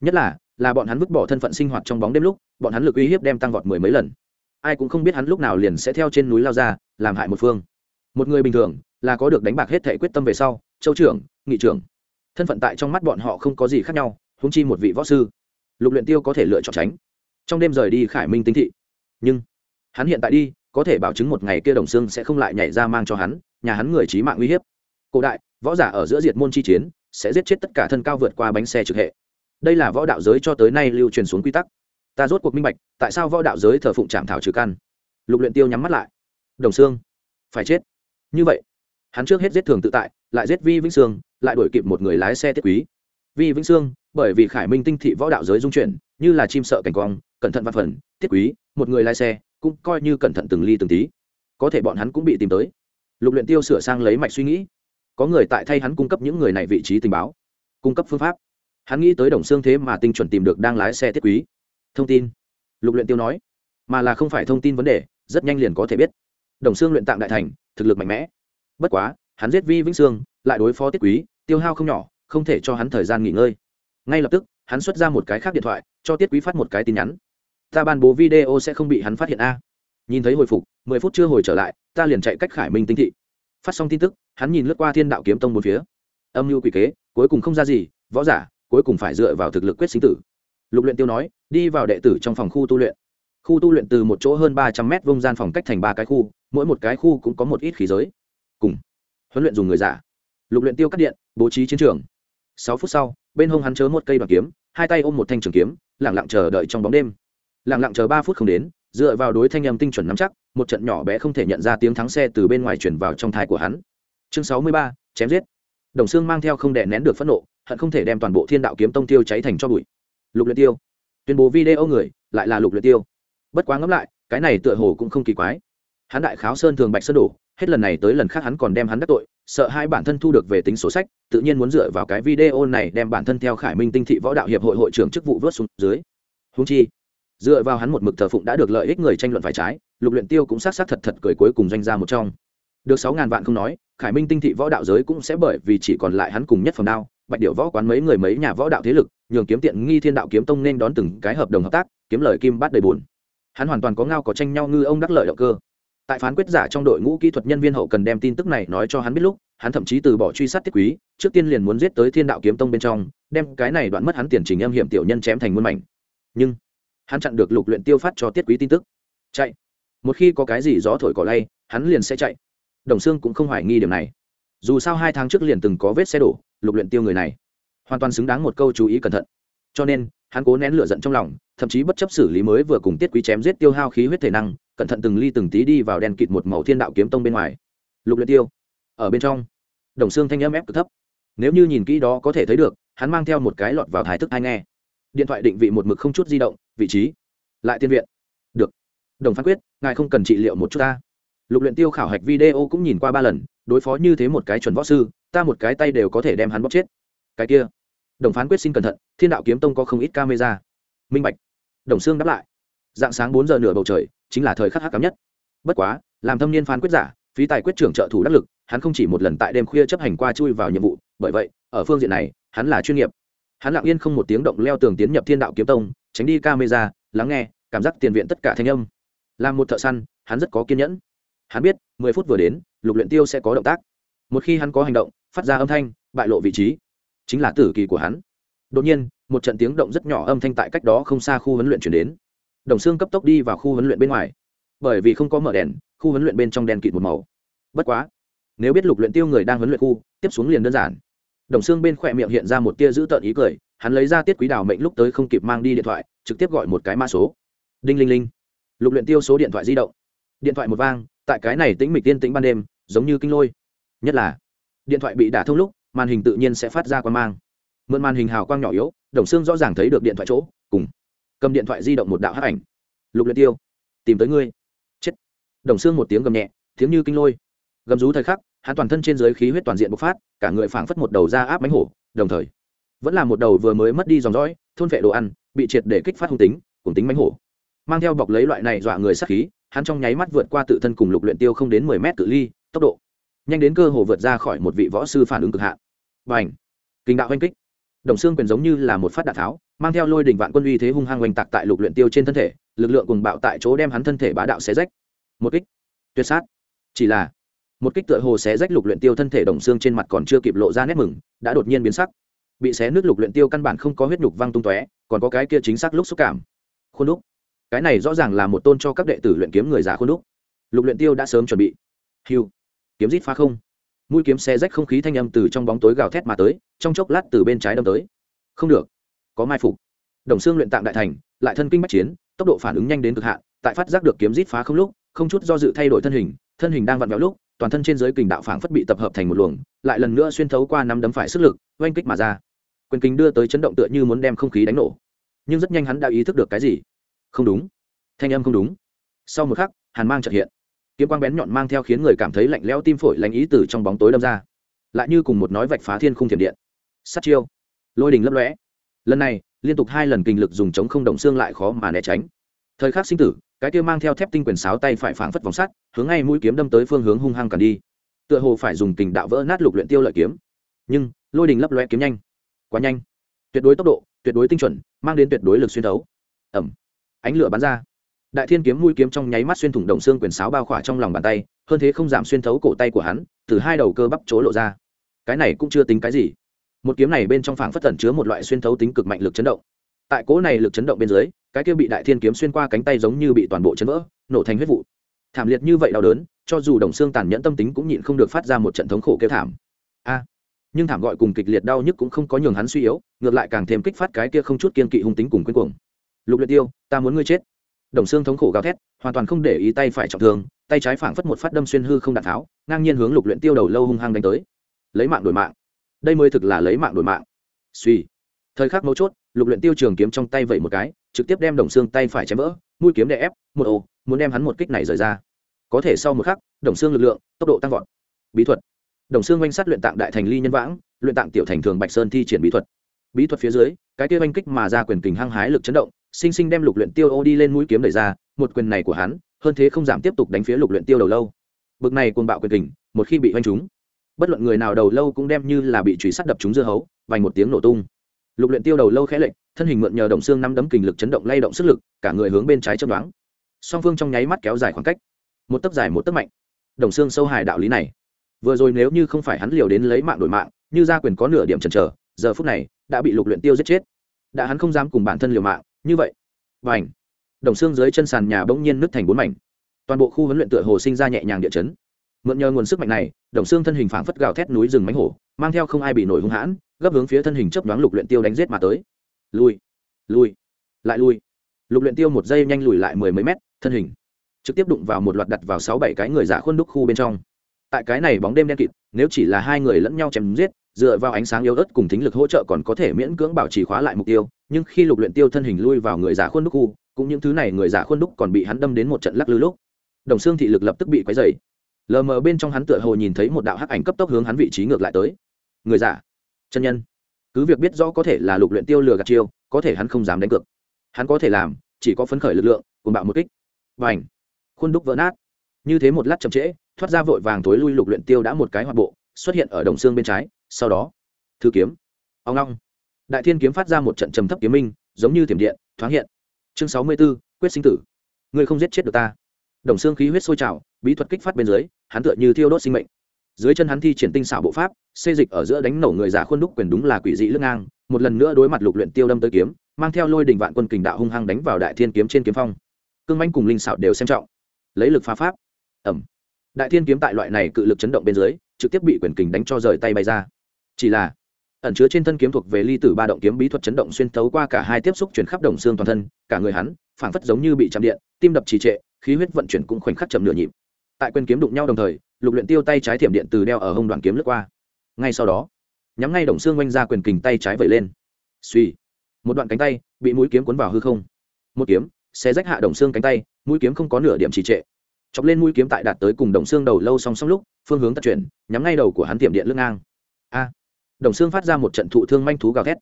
Nhất là là bọn hắn vứt bỏ thân phận sinh hoạt trong bóng đêm lúc, bọn hắn lực uy hiếp đem tăng vọt mười mấy lần. Ai cũng không biết hắn lúc nào liền sẽ theo trên núi lao ra, làm hại một phương một người bình thường là có được đánh bạc hết thể quyết tâm về sau, châu trưởng, nghị trưởng. Thân phận tại trong mắt bọn họ không có gì khác nhau húng chi một vị võ sư. Lục luyện tiêu có thể lựa chọn tránh. Trong đêm rời đi khải minh tinh thị. Nhưng, hắn hiện tại đi, có thể bảo chứng một ngày kia đồng xương sẽ không lại nhảy ra mang cho hắn, nhà hắn người trí mạng uy hiếp. Cổ đại, võ giả ở giữa diệt môn chi chiến, sẽ giết chết tất cả thân cao vượt qua bánh xe trực hệ. Đây là võ đạo giới cho tới nay lưu truyền xuống quy tắc. Ta rốt cuộc minh bạch, tại sao võ đạo giới thờ phụng trạm thảo trừ căn? Lục luyện tiêu nhắm mắt lại. Đồng xương, phải chết như vậy, hắn trước hết giết thường tự tại, lại giết vi vĩnh sương, lại đuổi kịp một người lái xe tiết quý. Vi vĩnh sương, bởi vì khải minh tinh thị võ đạo giới dung chuyển, như là chim sợ cảnh quang, cẩn thận văn phần, tiết quý, một người lái xe cũng coi như cẩn thận từng ly từng tí. Có thể bọn hắn cũng bị tìm tới. Lục luyện tiêu sửa sang lấy mạch suy nghĩ. Có người tại thay hắn cung cấp những người này vị trí tình báo, cung cấp phương pháp. Hắn nghĩ tới đồng xương thế mà tinh chuẩn tìm được đang lái xe tiết quý. Thông tin. Lục luyện tiêu nói, mà là không phải thông tin vấn đề, rất nhanh liền có thể biết. Đồng xương luyện tạng đại thành thực lực mạnh mẽ. Bất quá, hắn giết vi vĩnh sương, lại đối phó tiết quý, tiêu hao không nhỏ, không thể cho hắn thời gian nghỉ ngơi. Ngay lập tức, hắn xuất ra một cái khác điện thoại, cho tiết quý phát một cái tin nhắn. Ta ban bố video sẽ không bị hắn phát hiện a. Nhìn thấy hồi phục, mười phút chưa hồi trở lại, ta liền chạy cách khải minh tinh thị. Phát xong tin tức, hắn nhìn lướt qua thiên đạo kiếm tông một phía. Âm mưu quỷ kế, cuối cùng không ra gì, võ giả, cuối cùng phải dựa vào thực lực quyết sinh tử. Lục luyện tiêu nói, đi vào đệ tử trong phòng khu tu luyện. Khu tu luyện từ một chỗ hơn ba trăm mét vông gian phòng cách thành ba cái khu mỗi một cái khu cũng có một ít khí giới. Cùng huấn luyện dùng người giả. Lục luyện tiêu cắt điện, bố trí chiến trường. Sáu phút sau, bên hông hắn chớ một cây đoạn kiếm, hai tay ôm một thanh trường kiếm, lặng lặng chờ đợi trong bóng đêm. Lặng lặng chờ ba phút không đến, dựa vào đối thanh âm tinh chuẩn nắm chắc, một trận nhỏ bé không thể nhận ra tiếng thắng xe từ bên ngoài chuyển vào trong thai của hắn. Chương sáu mươi ba, chém giết. Đồng xương mang theo không đè nén được phẫn nộ, hận không thể đem toàn bộ thiên đạo kiếm tông tiêu cháy thành cho bụi. Lục luyện tiêu. Tuyên bố video người, lại là lục luyện tiêu. Bất quá ngẫm lại, cái này tựa hồ cũng không kỳ quái hắn đại kháo sơn thường bạch sơn đổ, hết lần này tới lần khác hắn còn đem hắn đắc tội, sợ hai bản thân thu được về tính số sách, tự nhiên muốn dựa vào cái video này đem bản thân theo khải minh tinh thị võ đạo hiệp hội hội trưởng chức vụ vớt xuống dưới. Húng chi, dựa vào hắn một mực thờ phụng đã được lợi ích người tranh luận phải trái, lục luyện tiêu cũng sát sát thật thật cười cuối cùng doanh ra một trong. Được sáu ngàn vạn không nói, khải minh tinh thị võ đạo giới cũng sẽ bởi vì chỉ còn lại hắn cùng nhất phẩm đao, bạch điệu võ quán mấy người mấy nhà võ đạo thế lực, nhường kiếm tiện nghi thiên đạo kiếm tông nên đón từng cái hợp đồng hợp tác, kiếm lời kim bát đầy buồn. Hắn hoàn toàn có ngao có tranh nhau ngư ông đắc lợi động cơ tại phán quyết giả trong đội ngũ kỹ thuật nhân viên hậu cần đem tin tức này nói cho hắn biết lúc, hắn thậm chí từ bỏ truy sát tiết quý, trước tiên liền muốn giết tới thiên đạo kiếm tông bên trong, đem cái này đoạn mất hắn tiền trình âm hiểm tiểu nhân chém thành muôn mảnh. Nhưng, hắn chặn được lục luyện tiêu phát cho tiết quý tin tức. Chạy. Một khi có cái gì gió thổi cỏ lay, hắn liền sẽ chạy. Đồng xương cũng không hoài nghi điểm này. Dù sao hai tháng trước liền từng có vết xe đổ, lục luyện tiêu người này, hoàn toàn xứng đáng một câu chú ý cẩn thận. Cho nên, hắn cố nén lửa giận trong lòng, thậm chí bất chấp xử lý mới vừa cùng tiết quý chém giết tiêu hao khí huyết thể năng cẩn thận từng ly từng tí đi vào đèn kịt một màu thiên đạo kiếm tông bên ngoài. Lục luyện tiêu, ở bên trong, đồng xương thanh âm ép cực thấp. Nếu như nhìn kỹ đó có thể thấy được, hắn mang theo một cái lọt vào thái thức hay nghe. Điện thoại định vị một mực không chút di động, vị trí, lại tiên viện. Được. Đồng phán quyết, ngài không cần trị liệu một chút ta. Lục luyện tiêu khảo hạch video cũng nhìn qua ba lần, đối phó như thế một cái chuẩn võ sư, ta một cái tay đều có thể đem hắn bóc chết. Cái kia. Đồng phán quyết xin cẩn thận, thiên đạo kiếm tông có không ít camera. Minh bạch. Đồng xương đáp lại. Dạng sáng bốn giờ nửa bầu trời chính là thời khắc hắc cám nhất. Bất quá, làm thâm niên phán quyết giả, phí tài quyết trưởng trợ thủ đắc lực, hắn không chỉ một lần tại đêm khuya chấp hành qua chui vào nhiệm vụ, bởi vậy, ở phương diện này, hắn là chuyên nghiệp. Hắn lặng yên không một tiếng động leo tường tiến nhập thiên đạo kiếm tông, tránh đi camera, lắng nghe, cảm giác tiền viện tất cả thanh âm. Làm một thợ săn, hắn rất có kiên nhẫn. Hắn biết, mười phút vừa đến, lục luyện tiêu sẽ có động tác. Một khi hắn có hành động, phát ra âm thanh, bại lộ vị trí. Chính là tử kỳ của hắn. Đột nhiên, một trận tiếng động rất nhỏ âm thanh tại cách đó không xa khu huấn luyện chuyển đến đồng xương cấp tốc đi vào khu huấn luyện bên ngoài. Bởi vì không có mở đèn, khu huấn luyện bên trong đèn kịt một màu. Bất quá, nếu biết lục luyện tiêu người đang huấn luyện khu, tiếp xuống liền đơn giản. Đồng xương bên khoe miệng hiện ra một tia giữ tợn ý cười, hắn lấy ra tiết quý đào mệnh lúc tới không kịp mang đi điện thoại, trực tiếp gọi một cái mã số. Đinh linh linh. Lục luyện tiêu số điện thoại di động. Điện thoại một vang, tại cái này tĩnh mịch tiên tĩnh ban đêm, giống như kinh lôi. Nhất là, điện thoại bị đả thông lúc, màn hình tự nhiên sẽ phát ra quan mang. Mượn màn hình hào quang nhỏ yếu, đồng xương rõ ràng thấy được điện thoại chỗ, cùng cầm điện thoại di động một đạo hắc ảnh. Lục luyện tiêu, tìm tới ngươi. Chết. Đồng xương một tiếng gầm nhẹ, tiếng như kinh lôi. Gầm rú thời khắc, hắn toàn thân trên dưới khí huyết toàn diện bộc phát, cả người phảng phất một đầu ra áp mánh hổ, đồng thời, vẫn là một đầu vừa mới mất đi dòng dõi, thôn vệ đồ ăn, bị triệt để kích phát hung tính, cùng tính mánh hổ. Mang theo bọc lấy loại này dọa người sát khí, hắn trong nháy mắt vượt qua tự thân cùng lục luyện tiêu không đến mười mét cự ly, tốc độ. Nhanh đến cơ hồ vượt ra khỏi một vị võ sư phản ứng cực hạn. Bành! Kinh đạo oanh kích đồng xương quyền giống như là một phát đạn tháo, mang theo lôi đỉnh vạn quân uy thế hung hăng oanh tạc tại lục luyện tiêu trên thân thể, lực lượng cùng bạo tại chỗ đem hắn thân thể bá đạo xé rách. Một kích. Tuyệt sát. Chỉ là, một kích tựa hồ xé rách lục luyện tiêu thân thể đồng xương trên mặt còn chưa kịp lộ ra nét mừng, đã đột nhiên biến sắc. Bị xé nước lục luyện tiêu căn bản không có huyết nhục văng tung tóe, còn có cái kia chính xác lúc xúc cảm. Khuôn đúc. Cái này rõ ràng là một tôn cho các đệ tử luyện kiếm người giả khuôn đúc. Lục luyện tiêu đã sớm chuẩn bị. Hưu. Kiếm rít phá không mũi kiếm xe rách không khí thanh âm từ trong bóng tối gào thét mà tới, trong chốc lát từ bên trái đâm tới. Không được, có mai phục. Đồng xương luyện tạng đại thành, lại thân kinh bách chiến, tốc độ phản ứng nhanh đến cực hạn, tại phát giác được kiếm rít phá không lúc, không chút do dự thay đổi thân hình thân hình đang vặn vẹo lúc, toàn thân trên dưới kình đạo phảng phất bị tập hợp thành một luồng, lại lần nữa xuyên thấu qua năm đấm phải sức lực, oanh kích mà ra. Quyền kính đưa tới chấn động tựa như muốn đem không khí đánh nổ. Nhưng rất nhanh hắn đã ý thức được cái gì? Không đúng. Thanh âm không đúng. Sau một khắc, hàn mang trợ hiện kiếm quang bén nhọn mang theo khiến người cảm thấy lạnh lẽo tim phổi lạnh ý từ trong bóng tối đâm ra. Lại như cùng một nói vạch phá thiên khung thiểm điện. Sát chiêu. Lôi đình lấp lóe. Lần này, liên tục hai lần kinh lực dùng chống không động xương lại khó mà né tránh. Thời khắc sinh tử, cái kia mang theo thép tinh quyền sáo tay phải phảng phất vòng sắt, hướng ngay mũi kiếm đâm tới phương hướng hung hăng cản đi. Tựa hồ phải dùng tình đạo vỡ nát lục luyện tiêu lợi kiếm. Nhưng, lôi đình lấp lóe kiếm nhanh. Quá nhanh. Tuyệt đối tốc độ, tuyệt đối tinh chuẩn, mang đến tuyệt đối lực xuyên thấu. Ẩm. Ánh lửa bắn ra đại thiên kiếm mũi kiếm trong nháy mắt xuyên thủng đồng xương quyền sáo bao khỏa trong lòng bàn tay, hơn thế không giảm xuyên thấu cổ tay của hắn, từ hai đầu cơ bắp chỗ lộ ra. Cái này cũng chưa tính cái gì. Một kiếm này bên trong phảng phất tẩn chứa một loại xuyên thấu tính cực mạnh lực chấn động. Tại cỗ này lực chấn động bên dưới, cái kia bị đại thiên kiếm xuyên qua cánh tay giống như bị toàn bộ chấn vỡ, nổ thành huyết vụ. Thảm liệt như vậy đau đớn, cho dù đồng xương tàn nhẫn tâm tính cũng nhịn không được phát ra một trận thống khổ kêu thảm. A! Nhưng thảm gọi cùng kịch liệt đau nhức cũng không có nhường hắn suy yếu, ngược lại càng thêm kích phát cái kia không chút kiên kỵ hung tính cùng quên cuồng. Lục Luyện tiêu, ta muốn ngươi chết đồng xương thống khổ gào thét hoàn toàn không để ý tay phải trọng thương tay trái phảng phất một phát đâm xuyên hư không đạn tháo ngang nhiên hướng lục luyện tiêu đầu lâu hung hăng đánh tới. Lấy mạng đổi mạng. Đây mới thực là lấy mạng đổi mạng. Suy. Thời khắc mấu chốt lục luyện tiêu trường kiếm trong tay vẩy một cái trực tiếp đem đồng xương tay phải chém vỡ mũi kiếm đè ép một ô, muốn đem hắn một kích này rời ra. Có thể sau một khắc đồng xương lực lượng tốc độ tăng vọt. Bí thuật. Đồng xương oanh sát luyện tạng đại thành ly nhân vãng luyện tạng tiểu thành thường bạch sơn thi triển bí thuật. Bí thuật phía dưới cái kia oanh kích mà ra quyền kình hăng hái lực chấn động sinh sinh đem lục luyện tiêu ô đi lên mũi kiếm đẩy ra, một quyền này của hắn, hơn thế không giảm tiếp tục đánh phía lục luyện tiêu đầu lâu. Bực này cuồng bạo quyền kình, một khi bị oanh trúng, bất luận người nào đầu lâu cũng đem như là bị truy sát đập trúng dưa hấu, vành một tiếng nổ tung. Lục luyện tiêu đầu lâu khẽ lệnh thân hình mượn nhờ động xương năm đấm kình lực chấn động lay động sức lực, cả người hướng bên trái chớp đoán song phương trong nháy mắt kéo dài khoảng cách. Một tấc dài một tấc mạnh. Đồng xương sâu hài đạo lý này. Vừa rồi nếu như không phải hắn liều đến lấy mạng đổi mạng, như gia quyền có nửa điểm chần chờ, giờ phút này, đã bị lục luyện tiêu giết chết. Đã hắn không dám cùng bản thân liều mạng như vậy và ảnh đồng xương dưới chân sàn nhà bỗng nhiên nứt thành bốn mảnh. Toàn bộ khu huấn luyện tựa hồ sinh ra nhẹ nhàng địa chấn. Mượn nhờ nguồn sức mạnh này, đồng xương thân hình phảng phất gào thét núi rừng mánh hổ, mang theo không ai bị nổi hung hãn, gấp hướng phía thân hình chấp đoán lục luyện tiêu đánh giết mà tới. Lui lui, lại lui. Lục luyện tiêu một giây nhanh lùi lại mười mấy mét, thân hình trực tiếp đụng vào một loạt đặt vào sáu bảy cái người giả khuôn đúc khu bên trong. Tại cái này bóng đêm đen kịt, nếu chỉ là hai người lẫn nhau chém giết, dựa vào ánh sáng yếu ớt cùng thính lực hỗ trợ còn có thể miễn cưỡng bảo trì khóa lại mục tiêu nhưng khi lục luyện tiêu thân hình lui vào người giả khuôn đúc khu, cũng những thứ này người giả khuôn đúc còn bị hắn đâm đến một trận lắc lư lúc. Đồng xương thị lực lập tức bị quấy dày lờ mờ bên trong hắn tựa hồ nhìn thấy một đạo hắc ảnh cấp tốc hướng hắn vị trí ngược lại tới. Người giả. Chân nhân. Cứ việc biết rõ có thể là lục luyện tiêu lừa gạt chiêu, có thể hắn không dám đánh cược. Hắn có thể làm, chỉ có phấn khởi lực lượng cùng bạo một kích. Và ảnh khuôn đúc vỡ nát. Như thế một lát chậm trễ, thoát ra vội vàng tối lui lục luyện tiêu đã một cái hoạt bộ, xuất hiện ở đồng xương bên trái, sau đó, thư kiếm. Ông long đại thiên kiếm phát ra một trận trầm thấp kiếm minh giống như thiểm điện thoáng hiện. Chương sáu mươi 64, quyết sinh tử. Ngươi không giết chết được ta. Đồng xương khí huyết sôi trào bí thuật kích phát bên dưới hắn tựa như thiêu đốt sinh mệnh. Dưới chân hắn thi triển tinh xảo bộ pháp xê dịch ở giữa đánh nổ người giả khuôn đúc quyền đúng là quỷ dị lưng ngang một lần nữa đối mặt lục luyện tiêu đâm tới kiếm mang theo lôi đình vạn quân kình đạo hung hăng đánh vào đại thiên kiếm trên kiếm phong. Cương manh cùng linh xảo đều xem trọng. Lấy lực phá pháp. Ẩm đại thiên kiếm tại loại này cự lực chấn động bên dưới trực tiếp bị quyền kình đánh cho rời tay bay ra. Chỉ là ẩn chứa trên thân kiếm thuộc về ly tử ba động kiếm bí thuật chấn động xuyên thấu qua cả hai tiếp xúc chuyển khắp đồng xương toàn thân, cả người hắn, phảng phất giống như bị chạm điện, tim đập trì trệ, khí huyết vận chuyển cũng khoảnh khắc chậm nửa nhịp. Tại quyền kiếm đụng nhau đồng thời, lục luyện tiêu tay trái thiểm điện từ đeo ở hông đoàn kiếm lướt qua. Ngay sau đó, nhắm ngay đồng xương quanh ra quyền kình tay trái vẩy lên. Suy một đoạn cánh tay bị mũi kiếm cuốn vào hư không. Một kiếm xé rách hạ đồng xương cánh tay, mũi kiếm không có nửa điểm trì trệ. Chọc lên mũi kiếm tại đạt tới cùng đồng xương đầu lâu song song lúc, phương hướng tật chuyển, nhắm ngay đầu của hắn tiệm điện lưng ngang đồng xương phát ra một trận thụ thương manh thú gào thét.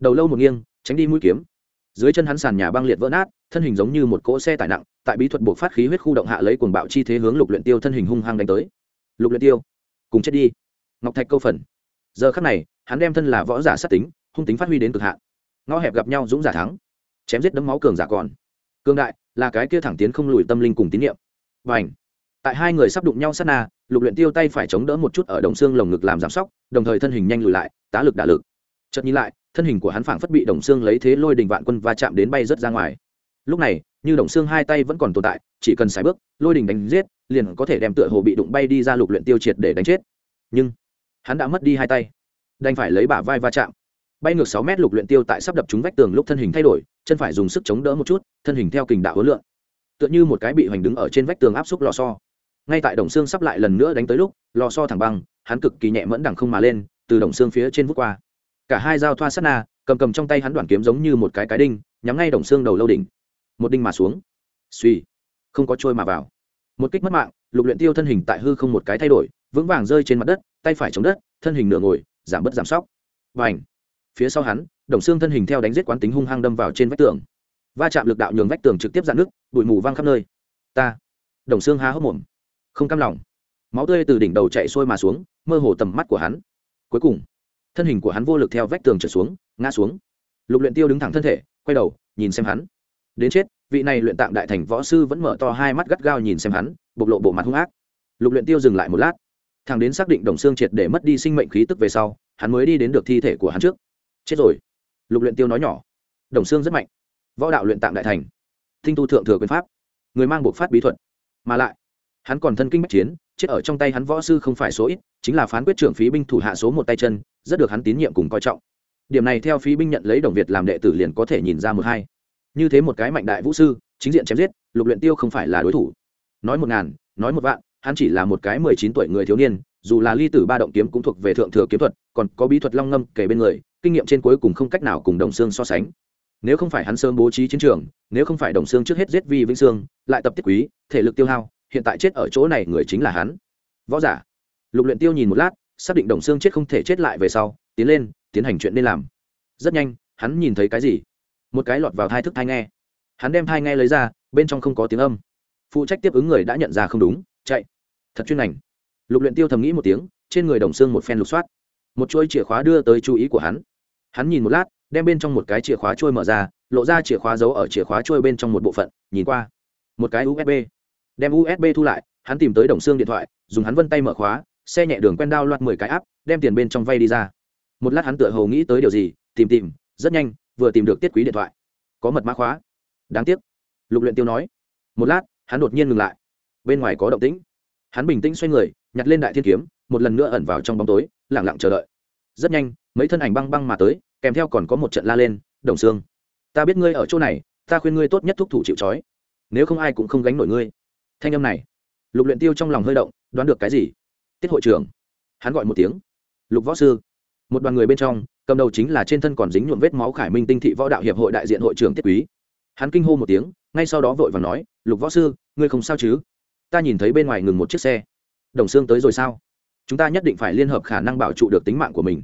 Đầu lâu một nghiêng, tránh đi mũi kiếm. Dưới chân hắn sàn nhà băng liệt vỡ nát, thân hình giống như một cỗ xe tải nặng, tại bí thuật buộc phát khí huyết khu động hạ lấy cuồng bạo chi thế hướng lục luyện tiêu thân hình hung hăng đánh tới. Lục luyện tiêu, cùng chết đi. Ngọc thạch câu phần. Giờ khắc này, hắn đem thân là võ giả sát tính, hung tính phát huy đến cực hạn. Ngõ hẹp gặp nhau dũng giả thắng. Chém giết đấm máu cường giả còn. Cường đại, là cái kia thẳng tiến không lùi tâm linh cùng tín niệm. Vành tại hai người sắp đụng nhau sát na lục luyện tiêu tay phải chống đỡ một chút ở đồng xương lồng ngực làm giảm sóc, đồng thời thân hình nhanh lùi lại, tá lực đả lực. Chợt nhìn lại, thân hình của hắn phảng phất bị đồng xương lấy thế lôi đình vạn quân va chạm đến bay rất ra ngoài. Lúc này, như đồng xương hai tay vẫn còn tồn tại, chỉ cần xài bước, lôi đình đánh giết, liền có thể đem tựa hồ bị đụng bay đi ra lục luyện tiêu triệt để đánh chết. Nhưng, hắn đã mất đi hai tay. Đành phải lấy bả vai va chạm. Bay ngược sáu mét lục luyện tiêu tại sắp đập trúng vách tường lúc thân hình thay đổi, chân phải dùng sức chống đỡ một chút, thân hình theo kình đạo hối lượng tựa như một cái bị hoành đứng ở trên vách tường áp xúc lò xo ngay tại đồng xương sắp lại lần nữa đánh tới lúc, lò xo thẳng băng, hắn cực kỳ nhẹ mẫn đằng không mà lên, từ đồng xương phía trên vút qua. Cả hai dao thoa sát na, cầm cầm trong tay hắn đoạn kiếm giống như một cái cái đinh, nhắm ngay đồng xương đầu lâu đỉnh. Một đinh mà xuống. Suy không có trôi mà vào. Một kích mất mạng, lục luyện tiêu thân hình tại hư không một cái thay đổi, vững vàng rơi trên mặt đất, tay phải chống đất, thân hình nửa ngồi, giảm bớt giảm sóc. Vành phía sau hắn, đồng xương thân hình theo đánh giết quán tính hung hăng đâm vào trên vách tường. Va chạm lực đạo nhường vách tường trực tiếp dạn nước bụi mù văng khắp nơi. Ta. Đồng xương há hốc mồm không cam lòng. Máu tươi từ đỉnh đầu chạy xuôi mà xuống, mơ hồ tầm mắt của hắn. Cuối cùng, thân hình của hắn vô lực theo vách tường trở xuống, ngã xuống. Lục luyện tiêu đứng thẳng thân thể, quay đầu, nhìn xem hắn. Đến chết, vị này luyện tạng đại thành võ sư vẫn mở to hai mắt gắt gao nhìn xem hắn, bộc lộ bộ mặt hung ác. Lục luyện tiêu dừng lại một lát. Thằng đến xác định đồng xương triệt để mất đi sinh mệnh khí tức về sau, hắn mới đi đến được thi thể của hắn trước. Chết rồi. Lục luyện tiêu nói nhỏ. Đồng xương rất mạnh. Võ đạo luyện tạng đại thành. Tinh tu thượng thừa quyền pháp. Người mang buộc phát bí thuật. Mà lại hắn còn thân kinh bách chiến, chết ở trong tay hắn võ sư không phải số ít, chính là phán quyết trưởng phí binh thủ hạ số một tay chân, rất được hắn tín nhiệm cùng coi trọng. Điểm này theo phí binh nhận lấy đồng việt làm đệ tử liền có thể nhìn ra một hai. Như thế một cái mạnh đại vũ sư, chính diện chém giết, lục luyện tiêu không phải là đối thủ. Nói một ngàn, nói một vạn, hắn chỉ là một cái mười chín tuổi người thiếu niên, dù là ly tử ba động kiếm cũng thuộc về thượng thừa kiếm thuật, còn có bí thuật long ngâm kể bên người, kinh nghiệm trên cuối cùng không cách nào cùng đồng xương so sánh. Nếu không phải hắn sớm bố trí chiến trường, nếu không phải đồng xương trước hết giết vi vĩnh sương, lại tập tiết quý, thể lực tiêu hao hiện tại chết ở chỗ này người chính là hắn. Võ giả. Lục luyện tiêu nhìn một lát, xác định đồng xương chết không thể chết lại về sau, tiến lên, tiến hành chuyện nên làm. Rất nhanh, hắn nhìn thấy cái gì? Một cái lọt vào thai thức thai nghe. Hắn đem thai nghe lấy ra, bên trong không có tiếng âm. Phụ trách tiếp ứng người đã nhận ra không đúng, chạy. Thật chuyên ngành lục luyện tiêu thầm nghĩ một tiếng, trên người đồng xương một phen lục soát. Một chuôi chìa khóa đưa tới chú ý của hắn. Hắn nhìn một lát, đem bên trong một cái chìa khóa trôi mở ra, lộ ra chìa khóa giấu ở chìa khóa trôi bên trong một bộ phận, nhìn qua. Một cái usb đem usb thu lại, hắn tìm tới đồng xương điện thoại, dùng hắn vân tay mở khóa, xe nhẹ đường quen đao loạt mười cái áp đem tiền bên trong vay đi ra. Một lát hắn tựa hồ nghĩ tới điều gì, tìm tìm, rất nhanh, vừa tìm được tiết quý điện thoại. Có mật mã khóa. Đáng tiếc. Lục luyện tiêu nói. Một lát, hắn đột nhiên ngừng lại. Bên ngoài có động tĩnh. Hắn bình tĩnh xoay người, nhặt lên đại thiên kiếm, một lần nữa ẩn vào trong bóng tối, lặng lặng chờ đợi. Rất nhanh, mấy thân ảnh băng băng mà tới, kèm theo còn có một trận la lên, đồng xương, ta biết ngươi ở chỗ này, ta khuyên ngươi tốt nhất thúc thủ chịu trói. Nếu không ai cũng không gánh nổi ngươi thanh âm này, lục luyện tiêu trong lòng hơi động, đoán được cái gì? Tiết hội trưởng, hắn gọi một tiếng. Lục võ sư. Một đoàn người bên trong, cầm đầu chính là trên thân còn dính nhuộm vết máu khải minh tinh thị võ đạo hiệp hội đại diện hội trưởng tiết quý. Hắn kinh hô một tiếng, ngay sau đó vội vàng nói, lục võ sư, ngươi không sao chứ? Ta nhìn thấy bên ngoài ngừng một chiếc xe. Đồng xương tới rồi sao? Chúng ta nhất định phải liên hợp khả năng bảo trụ được tính mạng của mình.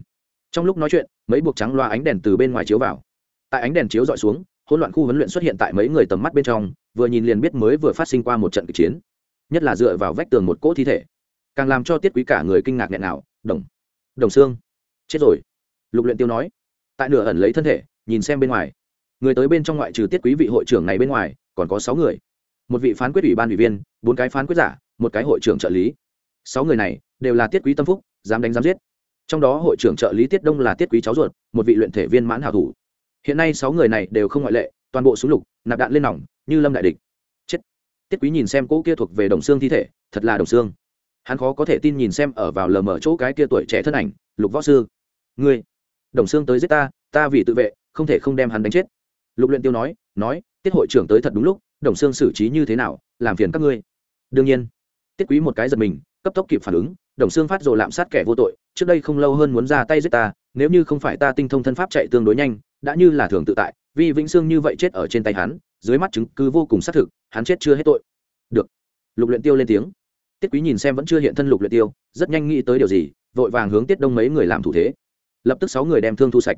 Trong lúc nói chuyện, mấy buộc trắng loa ánh đèn từ bên ngoài chiếu vào. Tại ánh đèn chiếu dọi xuống hỗn loạn khu huấn luyện xuất hiện tại mấy người tầm mắt bên trong, vừa nhìn liền biết mới vừa phát sinh qua một trận kịch chiến. Nhất là dựa vào vách tường một cỗ thi thể, càng làm cho tiết quý cả người kinh ngạc nghẹn nào đồng đồng xương, chết rồi. Lục luyện tiêu nói. Tại nửa ẩn lấy thân thể, nhìn xem bên ngoài. Người tới bên trong ngoại trừ tiết quý vị hội trưởng này bên ngoài, còn có sáu người. Một vị phán quyết ủy ban ủy viên, bốn cái phán quyết giả, một cái hội trưởng trợ lý. Sáu người này đều là tiết quý tâm phúc, dám đánh dám giết. Trong đó hội trưởng trợ lý tiết đông là tiết quý cháu ruột, một vị luyện thể viên mãn hảo thủ hiện nay sáu người này đều không ngoại lệ, toàn bộ súng lục, nạp đạn lên nòng, như lâm đại địch. Chết. Tiết quý nhìn xem cỗ kia thuộc về đồng xương thi thể, thật là đồng xương. Hắn khó có thể tin nhìn xem ở vào lờ mở chỗ cái kia tuổi trẻ thân ảnh, lục võ sư. Ngươi, đồng xương tới giết ta ta vì tự vệ, không thể không đem hắn đánh chết. Lục luyện tiêu nói nói, tiết hội trưởng tới thật đúng lúc, đồng xương xử trí như thế nào, làm phiền các ngươi. Đương nhiên. Tiết quý một cái giật mình, cấp tốc kịp phản ứng đồng xương phát rồi lạm sát kẻ vô tội, trước đây không lâu hơn muốn ra tay giết ta, nếu như không phải ta tinh thông thân pháp chạy tương đối nhanh, đã như là thường tự tại, vì vĩnh xương như vậy chết ở trên tay hắn, dưới mắt chứng cứ vô cùng xác thực, hắn chết chưa hết tội. Được. Lục luyện tiêu lên tiếng. Tiết quý nhìn xem vẫn chưa hiện thân lục luyện tiêu, rất nhanh nghĩ tới điều gì, vội vàng hướng tiết đông mấy người làm thủ thế. Lập tức sáu người đem thương thu sạch.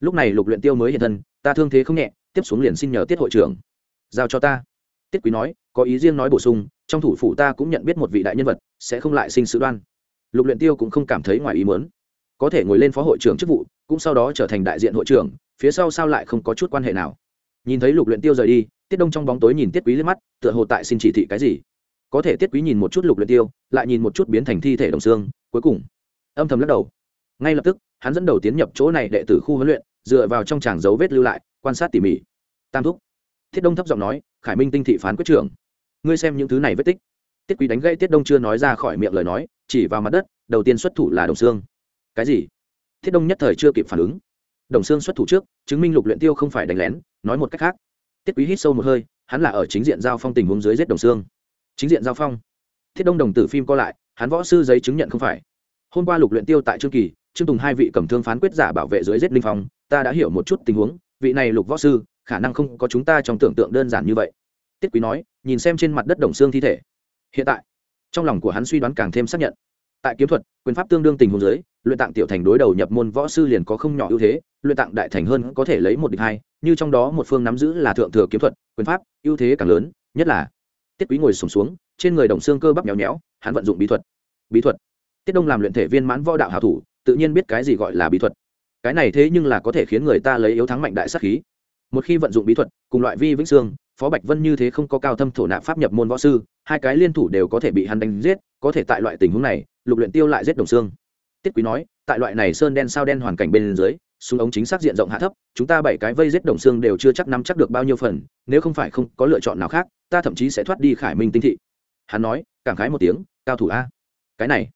Lúc này lục luyện tiêu mới hiện thân, ta thương thế không nhẹ, tiếp xuống liền xin nhờ tiết hội trưởng. Giao cho ta. Tiết quý nói, có ý riêng nói bổ sung, trong thủ phủ ta cũng nhận biết một vị đại nhân vật, sẽ không lại sinh sự đoan lục luyện tiêu cũng không cảm thấy ngoài ý muốn. Có thể ngồi lên phó hội trưởng chức vụ, cũng sau đó trở thành đại diện hội trưởng, phía sau sao lại không có chút quan hệ nào. Nhìn thấy lục luyện tiêu rời đi, tiết đông trong bóng tối nhìn tiết quý lên mắt, tựa hồ tại xin chỉ thị cái gì. Có thể tiết quý nhìn một chút lục luyện tiêu, lại nhìn một chút biến thành thi thể đồng xương, cuối cùng, âm thầm lắc đầu. Ngay lập tức, hắn dẫn đầu tiến nhập chỗ này đệ tử khu huấn luyện, dựa vào trong tràng dấu vết lưu lại, quan sát tỉ mỉ. Tam thúc. Thiết đông thấp giọng nói, khải minh tinh thị phán quyết trưởng. Ngươi xem những thứ này vết tích tiết quý đánh gãy tiết đông chưa nói ra khỏi miệng lời nói, chỉ vào mặt đất, đầu tiên xuất thủ là đồng xương. Cái gì? Tiết đông nhất thời chưa kịp phản ứng. Đồng xương xuất thủ trước, chứng minh lục luyện tiêu không phải đánh lén, nói một cách khác. Tiết quý hít sâu một hơi, hắn là ở chính diện giao phong tình huống dưới giết đồng xương. Chính diện giao phong. Thiết đông đồng tử phim co lại, hắn võ sư giấy chứng nhận không phải. Hôm qua lục luyện tiêu tại trương kỳ, trương tùng hai vị cầm thương phán quyết giả bảo vệ dưới giết linh phong, ta đã hiểu một chút tình huống, vị này lục võ sư, khả năng không có chúng ta trong tưởng tượng đơn giản như vậy. Tiết quý nói, nhìn xem trên mặt đất đồng xương thi thể hiện tại trong lòng của hắn suy đoán càng thêm xác nhận. Tại kiếm thuật quyền pháp tương đương tình huống giới luyện tạng tiểu thành đối đầu nhập môn võ sư liền có không nhỏ ưu thế luyện tạng đại thành hơn có thể lấy một địch hai như trong đó một phương nắm giữ là thượng thừa kiếm thuật quyền pháp ưu thế càng lớn nhất là tiết quý ngồi sùng xuống, xuống trên người đồng xương cơ bắp nhéo nhéo hắn vận dụng bí thuật. Bí thuật. Tiết đông làm luyện thể viên mãn võ đạo hảo thủ tự nhiên biết cái gì gọi là bí thuật. Cái này thế nhưng là có thể khiến người ta lấy yếu thắng mạnh đại sát khí. Một khi vận dụng bí thuật cùng loại vi vĩnh sương phó bạch vân như thế không có cao thâm thổ nạp pháp nhập môn võ sư, hai cái liên thủ đều có thể bị hắn đánh giết, có thể tại loại tình huống này, lục luyện tiêu lại giết đồng xương. Tiết quý nói, tại loại này sơn đen sao đen hoàn cảnh bên dưới, súng ống chính xác diện rộng hạ thấp, chúng ta bảy cái vây giết đồng xương đều chưa chắc nắm chắc được bao nhiêu phần, nếu không phải không có lựa chọn nào khác, ta thậm chí sẽ thoát đi khải minh tinh thị. Hắn nói, cảm khái một tiếng, cao thủ a. Cái này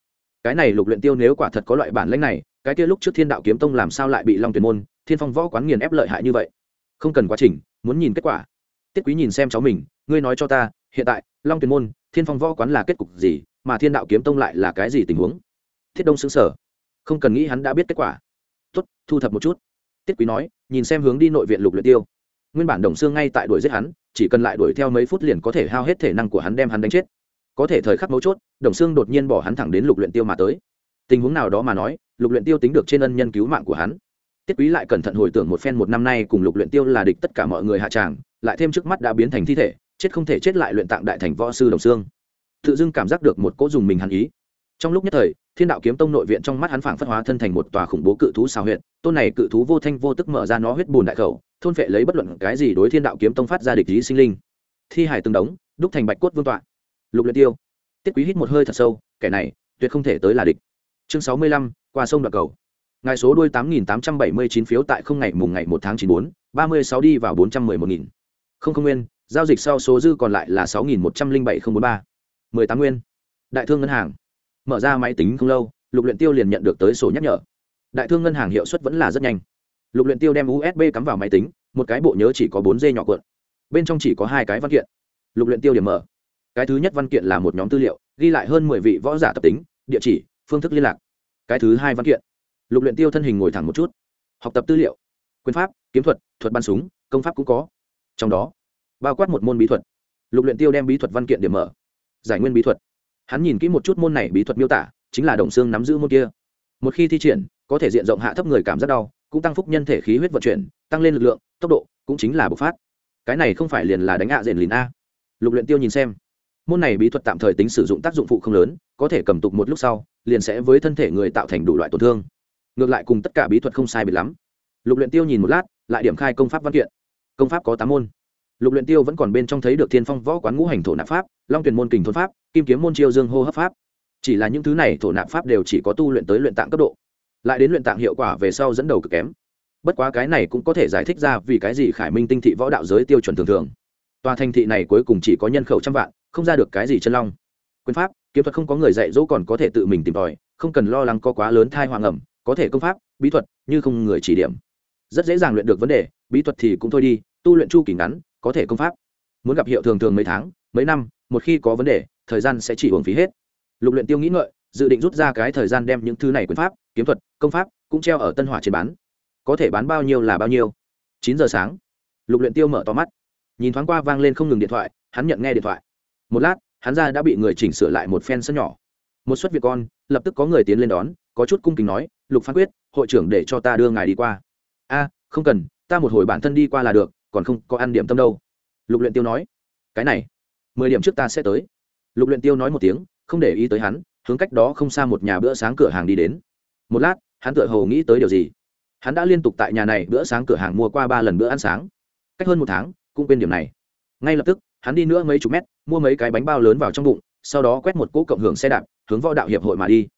cái này lục luyện tiêu nếu quả thật có loại bản lĩnh này, cái kia lúc trước thiên đạo kiếm tông làm sao lại bị long tuyển môn, thiên phong võ quán nghiền ép lợi hại như vậy? Không cần quá trình, muốn nhìn kết quả tiết quý nhìn xem cháu mình, ngươi nói cho ta, hiện tại, long tuyền môn, thiên phong võ quán là kết cục gì, mà thiên đạo kiếm tông lại là cái gì tình huống? Thiết đông xứng sở không cần nghĩ hắn đã biết kết quả. Tốt, thu thập một chút. Tiết quý nói, nhìn xem hướng đi nội viện lục luyện tiêu. Nguyên bản đồng xương ngay tại đuổi giết hắn, chỉ cần lại đuổi theo mấy phút liền có thể hao hết thể năng của hắn đem hắn đánh chết. Có thể thời khắc mấu chốt, đồng xương đột nhiên bỏ hắn thẳng đến lục luyện tiêu mà tới. Tình huống nào đó mà nói, lục luyện tiêu tính được trên ân nhân cứu mạng của hắn. Tiết quý lại cẩn thận hồi tưởng một phen một năm nay cùng lục luyện tiêu là địch tất cả mọi người hạ tràng lại thêm trước mắt đã biến thành thi thể, chết không thể chết lại luyện tạng đại thành võ sư đồng xương tự dưng cảm giác được một cỗ dùng mình hắn ý. Trong lúc nhất thời, thiên đạo kiếm tông nội viện trong mắt hắn phảng phất hóa thân thành một tòa khủng bố cự thú xào huyện tôn này cự thú vô thanh vô tức mở ra nó huyết bùn đại khẩu, thôn phệ lấy bất luận cái gì đối thiên đạo kiếm tông phát ra địch lý sinh linh. Thi hải từng đống, đúc thành bạch cốt vương tọa. Lục luyện tiêu. Tiết quý hít một hơi thật sâu, kẻ này, tuyệt không thể tới là địch. Chương sáu mươi lăm, qua sông đoạn cầu. Ngài số đuôi tám nghìn tám trăm bảy mươi chín phiếu tại không ngày mùng ngày một tháng chín bốn, ba mươi sáu đi vào bốn trăm mười một nghìn không không nguyên, giao dịch sau số dư còn lại là sáu nghìn một trăm linh bảy không bốn ba. Mười tám nguyên. Đại thương ngân hàng. Mở ra máy tính không lâu, lục luyện tiêu liền nhận được tới sổ nhắc nhở. Đại thương ngân hàng hiệu suất vẫn là rất nhanh. Lục luyện tiêu đem usb cắm vào máy tính, một cái bộ nhớ chỉ có bốn d nhỏ cuộn. Bên trong chỉ có hai cái văn kiện. Lục luyện tiêu điểm mở. Cái thứ nhất văn kiện là một nhóm tư liệu, ghi lại hơn mười vị võ giả tập tính, địa chỉ, phương thức liên lạc. Cái thứ hai văn kiện. Lục luyện tiêu thân hình ngồi thẳng một chút. Học tập tư liệu. Quyền pháp, kiếm thuật thuật bắn súng, công pháp cũng có trong đó, bao quát một môn bí thuật. Lục luyện tiêu đem bí thuật văn kiện điểm mở, giải nguyên bí thuật. Hắn nhìn kỹ một chút môn này bí thuật miêu tả, chính là đồng xương nắm giữ môn kia. Một khi thi triển, có thể diện rộng hạ thấp người cảm giác đau, cũng tăng phúc nhân thể khí huyết vận chuyển, tăng lên lực lượng, tốc độ cũng chính là bộc phát. Cái này không phải liền là đánh hạ à rền lìn a. Lục luyện tiêu nhìn xem, môn này bí thuật tạm thời tính sử dụng tác dụng phụ không lớn, có thể cầm tục một lúc sau, liền sẽ với thân thể người tạo thành đủ loại tổn thương. Ngược lại cùng tất cả bí thuật không sai biệt lắm. Lục luyện tiêu nhìn một lát, lại điểm khai công pháp văn kiện công pháp có tám môn. Lục luyện tiêu vẫn còn bên trong thấy được thiên phong võ quán ngũ hành thổ nạp pháp, long tuyển môn kình thôn pháp, kim kiếm môn chiêu dương hô hấp pháp. Chỉ là những thứ này thổ nạp pháp đều chỉ có tu luyện tới luyện tạng cấp độ. Lại đến luyện tạng hiệu quả về sau dẫn đầu cực kém. Bất quá cái này cũng có thể giải thích ra vì cái gì khải minh tinh thị võ đạo giới tiêu chuẩn thường thường. Tòa thành thị này cuối cùng chỉ có nhân khẩu trăm vạn, không ra được cái gì chân long. Quyền pháp, kiếm thuật không có người dạy dỗ còn có thể tự mình tìm tòi, không cần lo lắng có quá lớn thai hoàng ẩm, có thể công pháp, bí thuật, như không người chỉ điểm rất dễ dàng luyện được vấn đề, bí thuật thì cũng thôi đi, tu luyện chu kỳ ngắn, có thể công pháp. Muốn gặp hiệu thường thường mấy tháng, mấy năm, một khi có vấn đề, thời gian sẽ chỉ uống phí hết. Lục luyện tiêu nghĩ ngợi, dự định rút ra cái thời gian đem những thứ này quyền pháp, kiếm thuật, công pháp cũng treo ở tân hỏa trên bán. Có thể bán bao nhiêu là bao nhiêu. Chín giờ sáng, lục luyện tiêu mở to mắt. Nhìn thoáng qua vang lên không ngừng điện thoại, hắn nhận nghe điện thoại. Một lát, hắn ra đã bị người chỉnh sửa lại một phen sân nhỏ. Một suất việc con, lập tức có người tiến lên đón, có chút cung kính nói, lục phán quyết, hội trưởng để cho ta đưa ngài đi qua a, không cần, ta một hồi bản thân đi qua là được, còn không có ăn điểm tâm đâu. Lục luyện tiêu nói. Cái này, mười điểm trước ta sẽ tới. Lục luyện tiêu nói một tiếng, không để ý tới hắn, hướng cách đó không xa một nhà bữa sáng cửa hàng đi đến. Một lát, hắn tựa hồ nghĩ tới điều gì. Hắn đã liên tục tại nhà này bữa sáng cửa hàng mua qua ba lần bữa ăn sáng. Cách hơn một tháng, cũng quên điểm này. Ngay lập tức, hắn đi nữa mấy chục mét, mua mấy cái bánh bao lớn vào trong bụng, sau đó quét một cỗ cộng hưởng xe đạp, hướng võ đạo hiệp hội mà đi.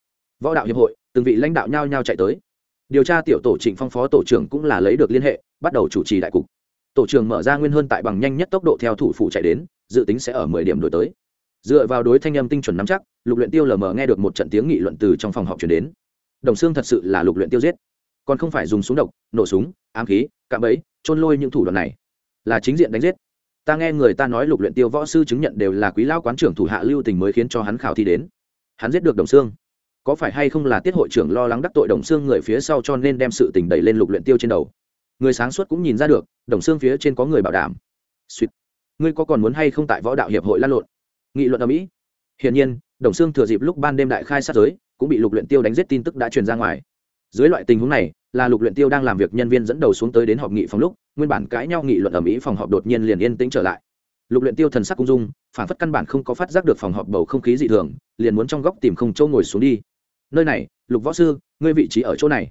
Võ đạo hiệp hội, từng vị lãnh đạo nhao nhao chạy tới điều tra tiểu tổ trịnh phong phó tổ trưởng cũng là lấy được liên hệ, bắt đầu chủ trì đại cục. Tổ trưởng mở ra nguyên hơn tại bằng nhanh nhất tốc độ theo thủ phủ chạy đến, dự tính sẽ ở mười điểm đổi tới. Dựa vào đối thanh âm tinh chuẩn nắm chắc, lục luyện tiêu lờ mờ nghe được một trận tiếng nghị luận từ trong phòng họp truyền đến. Đồng xương thật sự là lục luyện tiêu giết. Còn không phải dùng súng độc, nổ súng, ám khí, cạm bẫy trôn lôi những thủ đoạn này. Là chính diện đánh giết. Ta nghe người ta nói lục luyện tiêu võ sư chứng nhận đều là quý lão quán trưởng thủ hạ lưu tình mới khiến cho hắn khảo thi đến. Hắn giết được đồng xương có phải hay không là tiết hội trưởng lo lắng đắc tội đồng xương người phía sau cho nên đem sự tình đẩy lên lục luyện tiêu trên đầu? Người sáng suốt cũng nhìn ra được, đồng xương phía trên có người bảo đảm. Suýt ngươi có còn muốn hay không tại võ đạo hiệp hội lan lộn? Nghị luận ở mỹ hiển nhiên, đồng xương thừa dịp lúc ban đêm đại khai sát giới, cũng bị lục luyện tiêu đánh giết tin tức đã truyền ra ngoài. Dưới loại tình huống này, là lục luyện tiêu đang làm việc nhân viên dẫn đầu xuống tới đến họp nghị phòng lúc, nguyên bản cãi nhau nghị luận ở mỹ phòng họp đột nhiên liền yên tĩnh trở lại. Lục luyện tiêu thần sắc cung dung phản phất căn bản không có phát giác được phòng họp bầu không khí dị thường, liền muốn trong góc tìm không chỗ ngồi xuống đi. Nơi này, lục võ sư, ngươi vị trí ở chỗ này.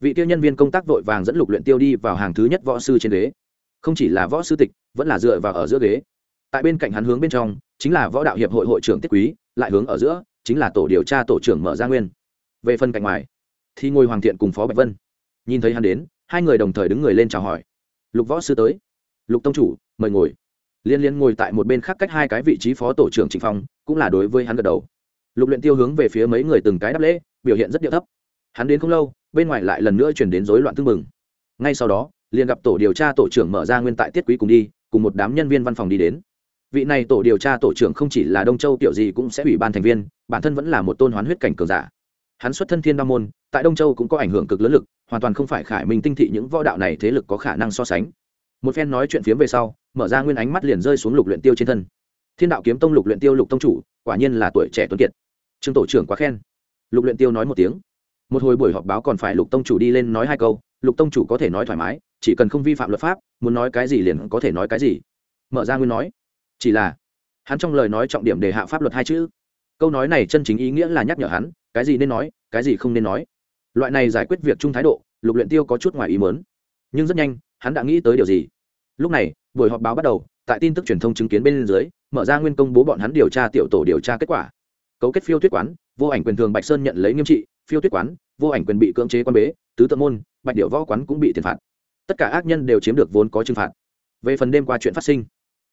Vị tiêu nhân viên công tác vội vàng dẫn lục luyện tiêu đi vào hàng thứ nhất võ sư trên ghế. Không chỉ là võ sư tịch, vẫn là dựa vào ở giữa ghế. Tại bên cạnh hắn hướng bên trong, chính là võ đạo hiệp hội hội trưởng tiết quý, lại hướng ở giữa, chính là tổ điều tra tổ trưởng mở ra nguyên. Về phần cạnh ngoài, thì ngồi hoàng thiện cùng phó bạch vân. Nhìn thấy hắn đến, hai người đồng thời đứng người lên chào hỏi. Lục võ sư tới. Lục tông chủ, mời ngồi liên liên ngồi tại một bên khác cách hai cái vị trí phó tổ trưởng trịnh phong, cũng là đối với hắn gật đầu. Lục luyện tiêu hướng về phía mấy người từng cái đáp lễ, biểu hiện rất điệu thấp. Hắn đến không lâu, bên ngoài lại lần nữa truyền đến rối loạn tương mừng ngay sau đó, liền gặp tổ điều tra tổ trưởng mở ra nguyên tại tiết quý cùng đi, cùng một đám nhân viên văn phòng đi đến. Vị này tổ điều tra tổ trưởng không chỉ là đông châu tiểu gì cũng sẽ ủy ban thành viên, bản thân vẫn là một tôn hoán huyết cảnh cường giả. Hắn xuất thân thiên đa môn, tại đông châu cũng có ảnh hưởng cực lớn lực, hoàn toàn không phải khải minh tinh thị những võ đạo này thế lực có khả năng so sánh. Một phen nói chuyện phía về sau mở ra nguyên ánh mắt liền rơi xuống lục luyện tiêu trên thân. Thiên đạo kiếm tông lục luyện tiêu lục tông chủ, quả nhiên là tuổi trẻ tuấn kiệt. Trương tổ trưởng quá khen. Lục luyện tiêu nói một tiếng. Một hồi buổi họp báo còn phải lục tông chủ đi lên nói hai câu, lục tông chủ có thể nói thoải mái, chỉ cần không vi phạm luật pháp, muốn nói cái gì liền có thể nói cái gì. Mở ra nguyên nói. Chỉ là, hắn trong lời nói trọng điểm đề hạ pháp luật hai chữ. Câu nói này chân chính ý nghĩa là nhắc nhở hắn, cái gì nên nói, cái gì không nên nói. Loại này giải quyết việc chung thái độ, lục luyện tiêu có chút ngoài ý muốn. Nhưng rất nhanh, hắn đã nghĩ tới điều gì. Lúc này buổi họp báo bắt đầu, tại tin tức truyền thông chứng kiến bên dưới, mở ra nguyên công bố bọn hắn điều tra tiểu tổ điều tra kết quả. Cấu kết phiêu tuyết quán, vô ảnh quyền thường bạch sơn nhận lấy nghiêm trị, phiêu tuyết quán, vô ảnh quyền bị cưỡng chế quan bế, tứ tự môn, bạch điệu võ quán cũng bị tiền phạt. Tất cả ác nhân đều chiếm được vốn có trừng phạt. Về phần đêm qua chuyện phát sinh,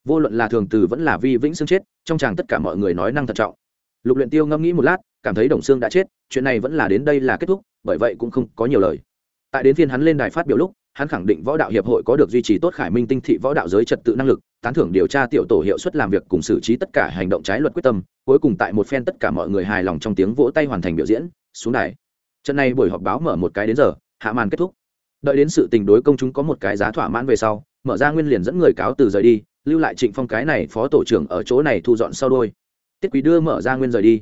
vô luận là thường từ vẫn là vi vĩnh xương chết, trong chàng tất cả mọi người nói năng thận trọng. Lục luyện tiêu ngâm nghĩ một lát, cảm thấy đồng xương đã chết, chuyện này vẫn là đến đây là kết thúc, bởi vậy cũng không có nhiều lời. Tại đến phiên hắn lên đài phát biểu lúc hắn khẳng định võ đạo hiệp hội có được duy trì tốt khải minh tinh thị võ đạo giới trật tự năng lực, tán thưởng điều tra tiểu tổ hiệu suất làm việc cùng xử trí tất cả hành động trái luật quyết tâm, cuối cùng tại một phen tất cả mọi người hài lòng trong tiếng vỗ tay hoàn thành biểu diễn, xuống đài. Trận này buổi họp báo mở một cái đến giờ, hạ màn kết thúc. Đợi đến sự tình đối công chúng có một cái giá thỏa mãn về sau, mở ra nguyên liền dẫn người cáo từ rời đi, lưu lại trịnh phong cái này phó tổ trưởng ở chỗ này thu dọn sau đôi. Tiết quý đưa mở ra nguyên rời đi.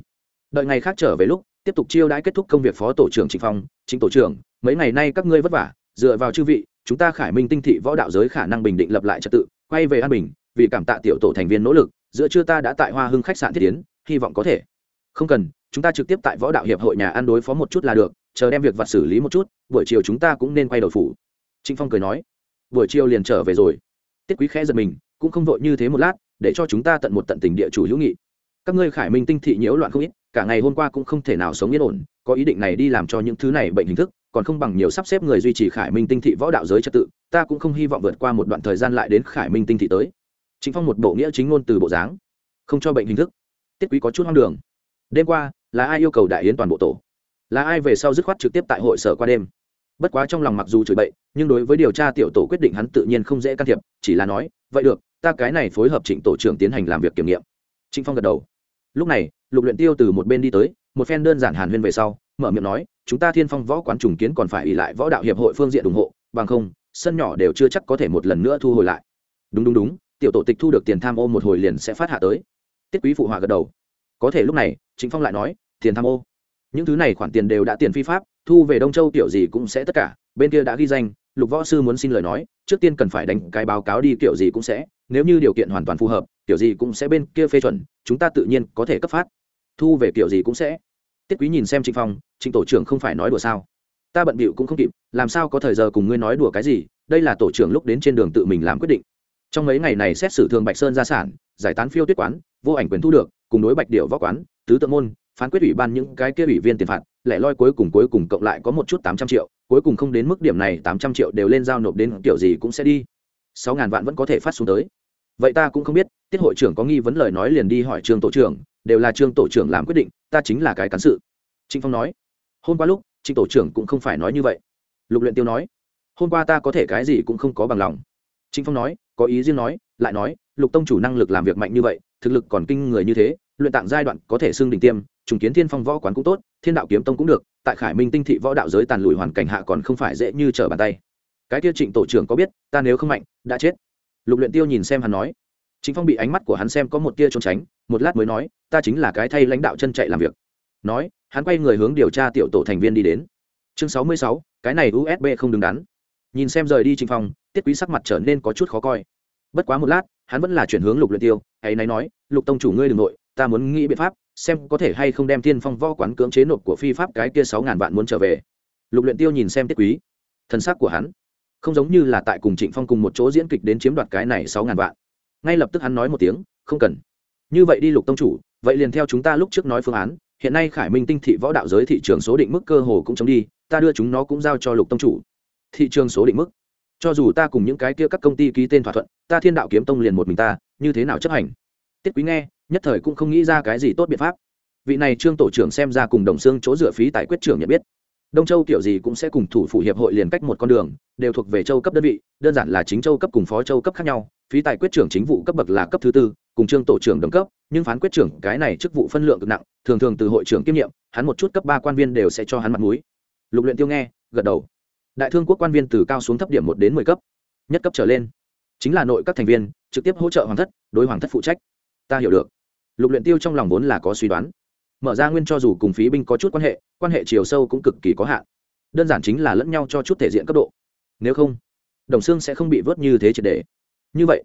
Đợi ngày khác trở về lúc, tiếp tục chiêu đãi kết thúc công việc phó tổ trưởng trịnh phong. Trịnh tổ trưởng, mấy ngày nay các ngươi vất vả dựa vào chư vị, chúng ta khải minh tinh thị võ đạo giới khả năng bình định lập lại trật tự, quay về an bình, vì cảm tạ tiểu tổ thành viên nỗ lực, giữa trưa ta đã tại hoa hưng khách sạn thiết tiến hy vọng có thể. Không cần, chúng ta trực tiếp tại võ đạo hiệp hội nhà ăn đối phó một chút là được, chờ đem việc vặt xử lý một chút, buổi chiều chúng ta cũng nên quay đầu phủ. Trịnh phong cười nói. Buổi chiều liền trở về rồi. Tiết quý khẽ giật mình, cũng không vội như thế một lát, để cho chúng ta tận một tận tình địa chủ hữu nghị. Các ngươi khải minh tinh thị nhiễu loạn không ít, cả ngày hôm qua cũng không thể nào sống yên ổn, có ý định này đi làm cho những thứ này bệnh hình thức còn không bằng nhiều sắp xếp người duy trì khải minh tinh thị võ đạo giới trật tự, ta cũng không hy vọng vượt qua một đoạn thời gian lại đến khải minh tinh thị tới. Chính phong một bộ nghĩa chính ngôn từ bộ dáng, không cho bệnh hình thức. Tiết quý có chút hoang đường. Đêm qua, là ai yêu cầu đại yến toàn bộ tổ? Là ai về sau dứt khoát trực tiếp tại hội sở qua đêm? Bất quá trong lòng mặc dù chửi bậy, nhưng đối với điều tra tiểu tổ quyết định hắn tự nhiên không dễ can thiệp, chỉ là nói, vậy được, ta cái này phối hợp trịnh tổ trưởng tiến hành làm việc kiểm nghiệm. Trịnh phong gật đầu. Lúc này, lục luyện tiêu từ một bên đi tới, một phen đơn giản hàn huyên về sau mở miệng nói, chúng ta thiên phong võ quán trùng kiến còn phải ỉ lại võ đạo hiệp hội phương diện ủng hộ, bằng không, sân nhỏ đều chưa chắc có thể một lần nữa thu hồi lại. Đúng đúng đúng, tiểu tổ tịch thu được tiền tham ô một hồi liền sẽ phát hạ tới. Tiết quý phụ họa gật đầu. Có thể lúc này chính phong lại nói, tiền tham ô, những thứ này khoản tiền đều đã tiền phi pháp, thu về đông châu kiểu gì cũng sẽ tất cả, bên kia đã ghi danh, lục võ sư muốn xin lời nói, trước tiên cần phải đánh cái báo cáo đi kiểu gì cũng sẽ, nếu như điều kiện hoàn toàn phù hợp, kiểu gì cũng sẽ bên kia phê chuẩn, chúng ta tự nhiên có thể cấp phát, thu về kiểu gì cũng sẽ tiết quý nhìn xem trịnh phong, trịnh tổ trưởng không phải nói đùa sao? Ta bận bịu cũng không kịp, làm sao có thời giờ cùng ngươi nói đùa cái gì? Đây là tổ trưởng lúc đến trên đường tự mình làm quyết định. Trong mấy ngày này xét xử thường bạch sơn gia sản, giải tán phiêu tuyết quán, vô ảnh quyền thu được, cùng đối bạch điệu võ quán, tứ tự môn, phán quyết ủy ban những cái kia ủy viên tiền phạt, lẻ loi cuối cùng cuối cùng cộng lại có một chút tám trăm triệu, cuối cùng không đến mức điểm này tám trăm triệu đều lên giao nộp đến kiểu gì cũng sẽ đi. Sáu ngàn vạn vẫn có thể phát xuống tới. Vậy ta cũng không biết, tiết hội trưởng có nghi vấn lời nói liền đi hỏi trường tổ trưởng đều là trương tổ trưởng làm quyết định, ta chính là cái cán sự. Trịnh phong nói, hôm qua lúc, trịnh tổ trưởng cũng không phải nói như vậy. Lục luyện tiêu nói, hôm qua ta có thể cái gì cũng không có bằng lòng. Trịnh phong nói, có ý riêng nói, lại nói, lục tông chủ năng lực làm việc mạnh như vậy, thực lực còn kinh người như thế, luyện tạng giai đoạn có thể xưng đỉnh tiêm, trùng kiến thiên phong võ quán cũng tốt, thiên đạo kiếm tông cũng được, tại khải minh tinh thị võ đạo giới tàn lùi hoàn cảnh hạ còn không phải dễ như trở bàn tay. Cái kia trịnh tổ trưởng có biết, ta nếu không mạnh, đã chết. Lục luyện tiêu nhìn xem hắn nói. Chính phong bị ánh mắt của hắn xem có một tia trốn tránh, một lát mới nói ta chính là cái thay lãnh đạo chân chạy làm việc. Nói hắn quay người hướng điều tra tiểu tổ thành viên đi đến. Chương sáu mươi sáu cái này usb không đứng đắn. Nhìn xem rời đi trình phòng, tiết quý sắc mặt trở nên có chút khó coi. Bất quá một lát hắn vẫn là chuyển hướng lục luyện tiêu hay nay nói lục tông chủ ngươi đừng nội ta muốn nghĩ biện pháp xem có thể hay không đem thiên phong võ quán cưỡng chế nộp của phi pháp cái kia sáu ngàn vạn muốn trở về. Lục luyện tiêu nhìn xem tiết quý thân xác của hắn không giống như là tại cùng trịnh phong cùng một chỗ diễn kịch đến chiếm đoạt cái này sáu ngàn vạn. Ngay lập tức hắn nói một tiếng không cần. Như vậy đi lục tông chủ vậy liền theo chúng ta lúc trước nói phương án, hiện nay khải minh tinh thị võ đạo giới thị trường số định mức cơ hồ cũng chống đi, ta đưa chúng nó cũng giao cho lục tông chủ. Thị trường số định mức. Cho dù ta cùng những cái kia các công ty ký tên thỏa thuận, ta thiên đạo kiếm tông liền một mình ta, như thế nào chấp hành? Tiết quý nghe, nhất thời cũng không nghĩ ra cái gì tốt biện pháp. Vị này trương tổ trưởng xem ra cùng đồng xương chỗ dựa phí tại quyết trưởng nhận biết. Đông châu kiểu gì cũng sẽ cùng thủ phủ hiệp hội liền cách một con đường, đều thuộc về châu cấp đơn vị, đơn giản là chính châu cấp cùng phó châu cấp khác nhau, phí tài quyết trưởng chính vụ cấp bậc là cấp thứ tư cùng trương tổ trưởng đồng cấp, nhưng phán quyết trưởng cái này chức vụ phân lượng cực nặng, thường thường từ hội trưởng kiêm nhiệm, hắn một chút cấp ba quan viên đều sẽ cho hắn mặt mũi. Lục luyện tiêu nghe, gật đầu. Đại thương quốc quan viên từ cao xuống thấp điểm một đến mười cấp, nhất cấp trở lên. Chính là nội các thành viên, trực tiếp hỗ trợ hoàng thất, đối hoàng thất phụ trách. Ta hiểu được. Lục luyện tiêu trong lòng vốn là có suy đoán. Mở ra nguyên cho dù cùng phí binh có chút quan hệ quan hệ chiều sâu cũng cực kỳ có hạn. Đơn giản chính là lẫn nhau cho chút thể diện cấp độ. Nếu không, đồng xương sẽ không bị vớt như thế triệt đề như vậy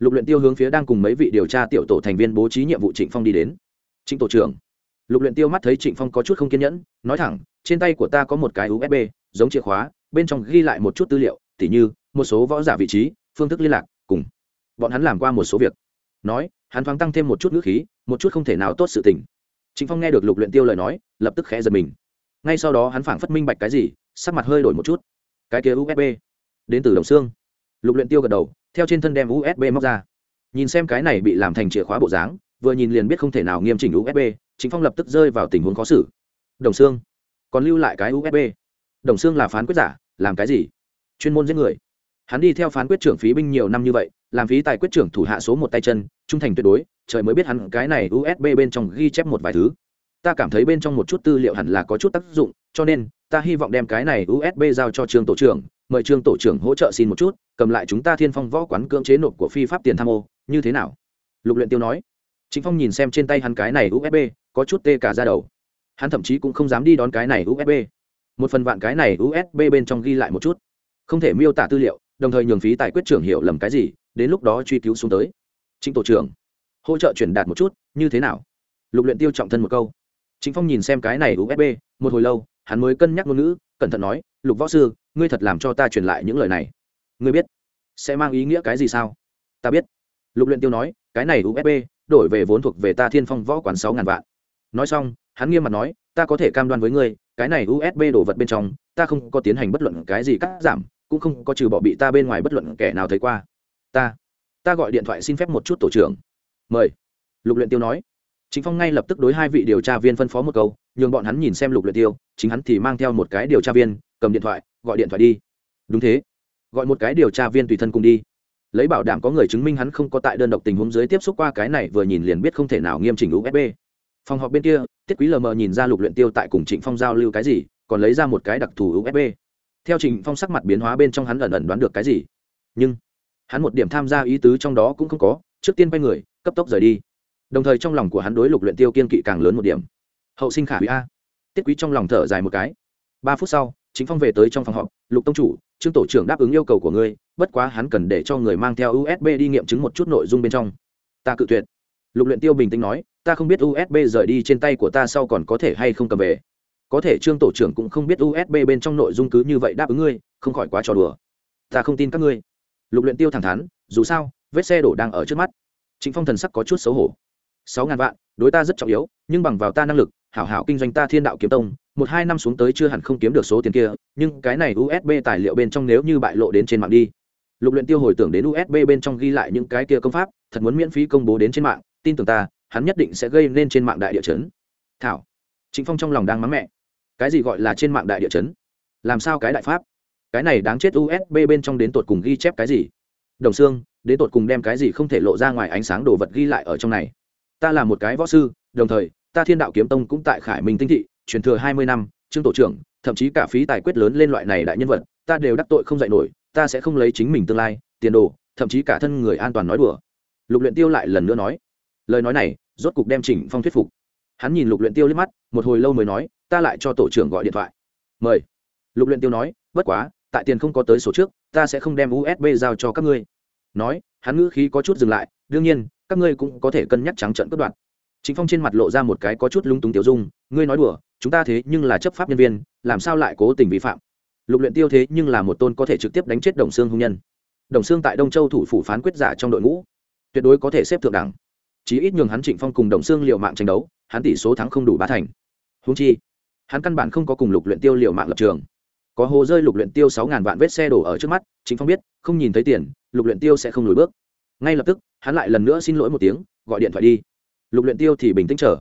lục luyện tiêu hướng phía đang cùng mấy vị điều tra tiểu tổ thành viên bố trí nhiệm vụ trịnh phong đi đến. Trịnh tổ trưởng, lục luyện tiêu mắt thấy trịnh phong có chút không kiên nhẫn, nói thẳng, trên tay của ta có một cái usb giống chìa khóa, bên trong ghi lại một chút tư liệu, tỉ như, một số võ giả vị trí, phương thức liên lạc, cùng bọn hắn làm qua một số việc. Nói, hắn thoáng tăng thêm một chút ngữ khí, một chút không thể nào tốt sự tình. Trịnh phong nghe được lục luyện tiêu lời nói, lập tức khẽ giật mình. Ngay sau đó hắn phảng phất minh bạch cái gì, sắc mặt hơi đổi một chút. Cái kia usb đến từ đồng xương. Lục luyện tiêu gật đầu theo trên thân đem usb móc ra. Nhìn xem cái này bị làm thành chìa khóa bộ dáng, vừa nhìn liền biết không thể nào nghiêm chỉnh usb chính phong lập tức rơi vào tình huống khó xử. Đồng xương còn lưu lại cái usb đồng xương là phán quyết giả, làm cái gì? Chuyên môn giết người. Hắn đi theo phán quyết trưởng phí binh nhiều năm như vậy, làm phí tài quyết trưởng thủ hạ số một tay chân, trung thành tuyệt đối, trời mới biết hắn cái này usb bên trong ghi chép một vài thứ. Ta cảm thấy bên trong một chút tư liệu hẳn là có chút tác dụng, cho nên, ta hy vọng đem cái này usb giao cho trường tổ trưởng, mời trường tổ trưởng hỗ trợ xin một chút cầm lại chúng ta thiên phong võ quán cưỡng chế nộp của phi pháp tiền tham ô, như thế nào? Lục luyện tiêu nói. Chính phong nhìn xem trên tay hắn cái này usb có chút tê cả ra đầu. Hắn thậm chí cũng không dám đi đón cái này usb một phần vạn cái này usb bên trong ghi lại một chút. Không thể miêu tả tư liệu, đồng thời nhường phí tài quyết trưởng hiểu lầm cái gì, đến lúc đó truy cứu xuống tới. Trịnh tổ trưởng, hỗ trợ truyền đạt một chút, như thế nào? Lục luyện tiêu trọng thân một câu. Chính phong nhìn xem cái này usb một hồi lâu, hắn mới cân nhắc ngôn ngữ, cẩn thận nói, lục võ sư, ngươi thật làm cho ta truyền lại những lời này ngươi biết sẽ mang ý nghĩa cái gì sao? Ta biết. Lục luyện tiêu nói, cái này usb đổi về vốn thuộc về ta thiên phong võ quán sáu ngàn vạn. Nói xong, hắn nghiêm mặt nói, ta có thể cam đoan với ngươi, cái này usb đổ vật bên trong, ta không có tiến hành bất luận cái gì cắt giảm, cũng không có trừ bỏ bị ta bên ngoài bất luận kẻ nào thấy qua. Ta ta gọi điện thoại xin phép một chút tổ trưởng. Mời. Lục luyện tiêu nói. Chính phong ngay lập tức đối hai vị điều tra viên phân phó một câu, nhường bọn hắn nhìn xem lục luyện tiêu, chính hắn thì mang theo một cái điều tra viên, cầm điện thoại, gọi điện thoại đi. Đúng thế gọi một cái điều tra viên tùy thân cùng đi. Lấy bảo đảm có người chứng minh hắn không có tại đơn độc tình huống dưới tiếp xúc qua cái này vừa nhìn liền biết không thể nào nghiêm chỉnh usb phòng họp bên kia, tiết quý lờ mờ nhìn ra lục luyện tiêu tại cùng trịnh phong giao lưu cái gì, còn lấy ra một cái đặc thù usb theo trịnh phong sắc mặt biến hóa bên trong hắn ẩn ẩn đoán được cái gì. Nhưng, hắn một điểm tham gia ý tứ trong đó cũng không có, trước tiên quay người, cấp tốc rời đi. Đồng thời trong lòng của hắn đối lục luyện tiêu kiên kỵ càng lớn một điểm. Hậu sinh khả hủy a. Tiết quý trong lòng thở dài một cái. Ba phút sau chính phong về tới trong phòng họp, lục tông chủ, trương tổ trưởng đáp ứng yêu cầu của ngươi, bất quá hắn cần để cho người mang theo usb đi nghiệm chứng một chút nội dung bên trong. Ta cự tuyệt. Lục luyện tiêu bình tĩnh nói, ta không biết usb rời đi trên tay của ta sau còn có thể hay không cầm về. Có thể trương tổ trưởng cũng không biết usb bên trong nội dung cứ như vậy đáp ứng ngươi, không khỏi quá trò đùa. Ta không tin các ngươi. Lục luyện tiêu thẳng thắn, dù sao, vết xe đổ đang ở trước mắt. Chính phong thần sắc có chút xấu hổ sáu ngàn vạn, đối ta rất trọng yếu, nhưng bằng vào ta năng lực, hảo hảo kinh doanh ta thiên đạo kiếm tông, một hai năm xuống tới chưa hẳn không kiếm được số tiền kia, nhưng cái này usb tài liệu bên trong nếu như bại lộ đến trên mạng đi. Lục luyện tiêu hồi tưởng đến usb bên trong ghi lại những cái kia công pháp, thật muốn miễn phí công bố đến trên mạng, tin tưởng ta, hắn nhất định sẽ gây nên trên mạng đại địa chấn. Thảo. Chính phong trong lòng đang mắng mẹ. Cái gì gọi là trên mạng đại địa chấn? Làm sao cái đại pháp? Cái này đáng chết usb bên trong đến tột cùng ghi chép cái gì? Đồng xương, đến tột cùng đem cái gì không thể lộ ra ngoài ánh sáng đồ vật ghi lại ở trong này? Ta là một cái võ sư, đồng thời, ta thiên đạo kiếm tông cũng tại khải minh tinh thị, truyền thừa hai mươi năm, trương tổ trưởng, thậm chí cả phí tài quyết lớn lên loại này đại nhân vật, ta đều đắc tội không dạy nổi, ta sẽ không lấy chính mình tương lai, tiền đồ, thậm chí cả thân người an toàn nói đùa. Lục luyện tiêu lại lần nữa nói. Lời nói này, rốt cục đem chỉnh phong thuyết phục. Hắn nhìn lục luyện tiêu liếc mắt, một hồi lâu mới nói, ta lại cho tổ trưởng gọi điện thoại. Mời. Lục luyện tiêu nói, bất quá, tại tiền không có tới số trước, ta sẽ không đem usb giao cho các ngươi. Nói, hắn ngữ khí có chút dừng lại, đương nhiên các ngươi cũng có thể cân nhắc trắng trận cướp đoạt. Chính phong trên mặt lộ ra một cái có chút lung túng tiểu dung, ngươi nói đùa, chúng ta thế nhưng là chấp pháp nhân viên, làm sao lại cố tình vi phạm? Lục luyện tiêu thế nhưng là một tôn có thể trực tiếp đánh chết đồng xương hung nhân. Đồng xương tại đông châu thủ phủ phán quyết giả trong đội ngũ, tuyệt đối có thể xếp thượng đẳng. Chí ít nhường hắn trịnh phong cùng đồng xương liều mạng tranh đấu, hắn tỷ số thắng không đủ ba thành. Hung chi, hắn căn bản không có cùng lục luyện tiêu liều mạng lập trường. Có hồ rơi lục luyện tiêu sáu ngàn vạn vết xe đổ ở trước mắt, trịnh phong biết, không nhìn thấy tiền, lục luyện tiêu sẽ không lùi bước ngay lập tức, hắn lại lần nữa xin lỗi một tiếng, gọi điện thoại đi. Lục luyện tiêu thì bình tĩnh chờ.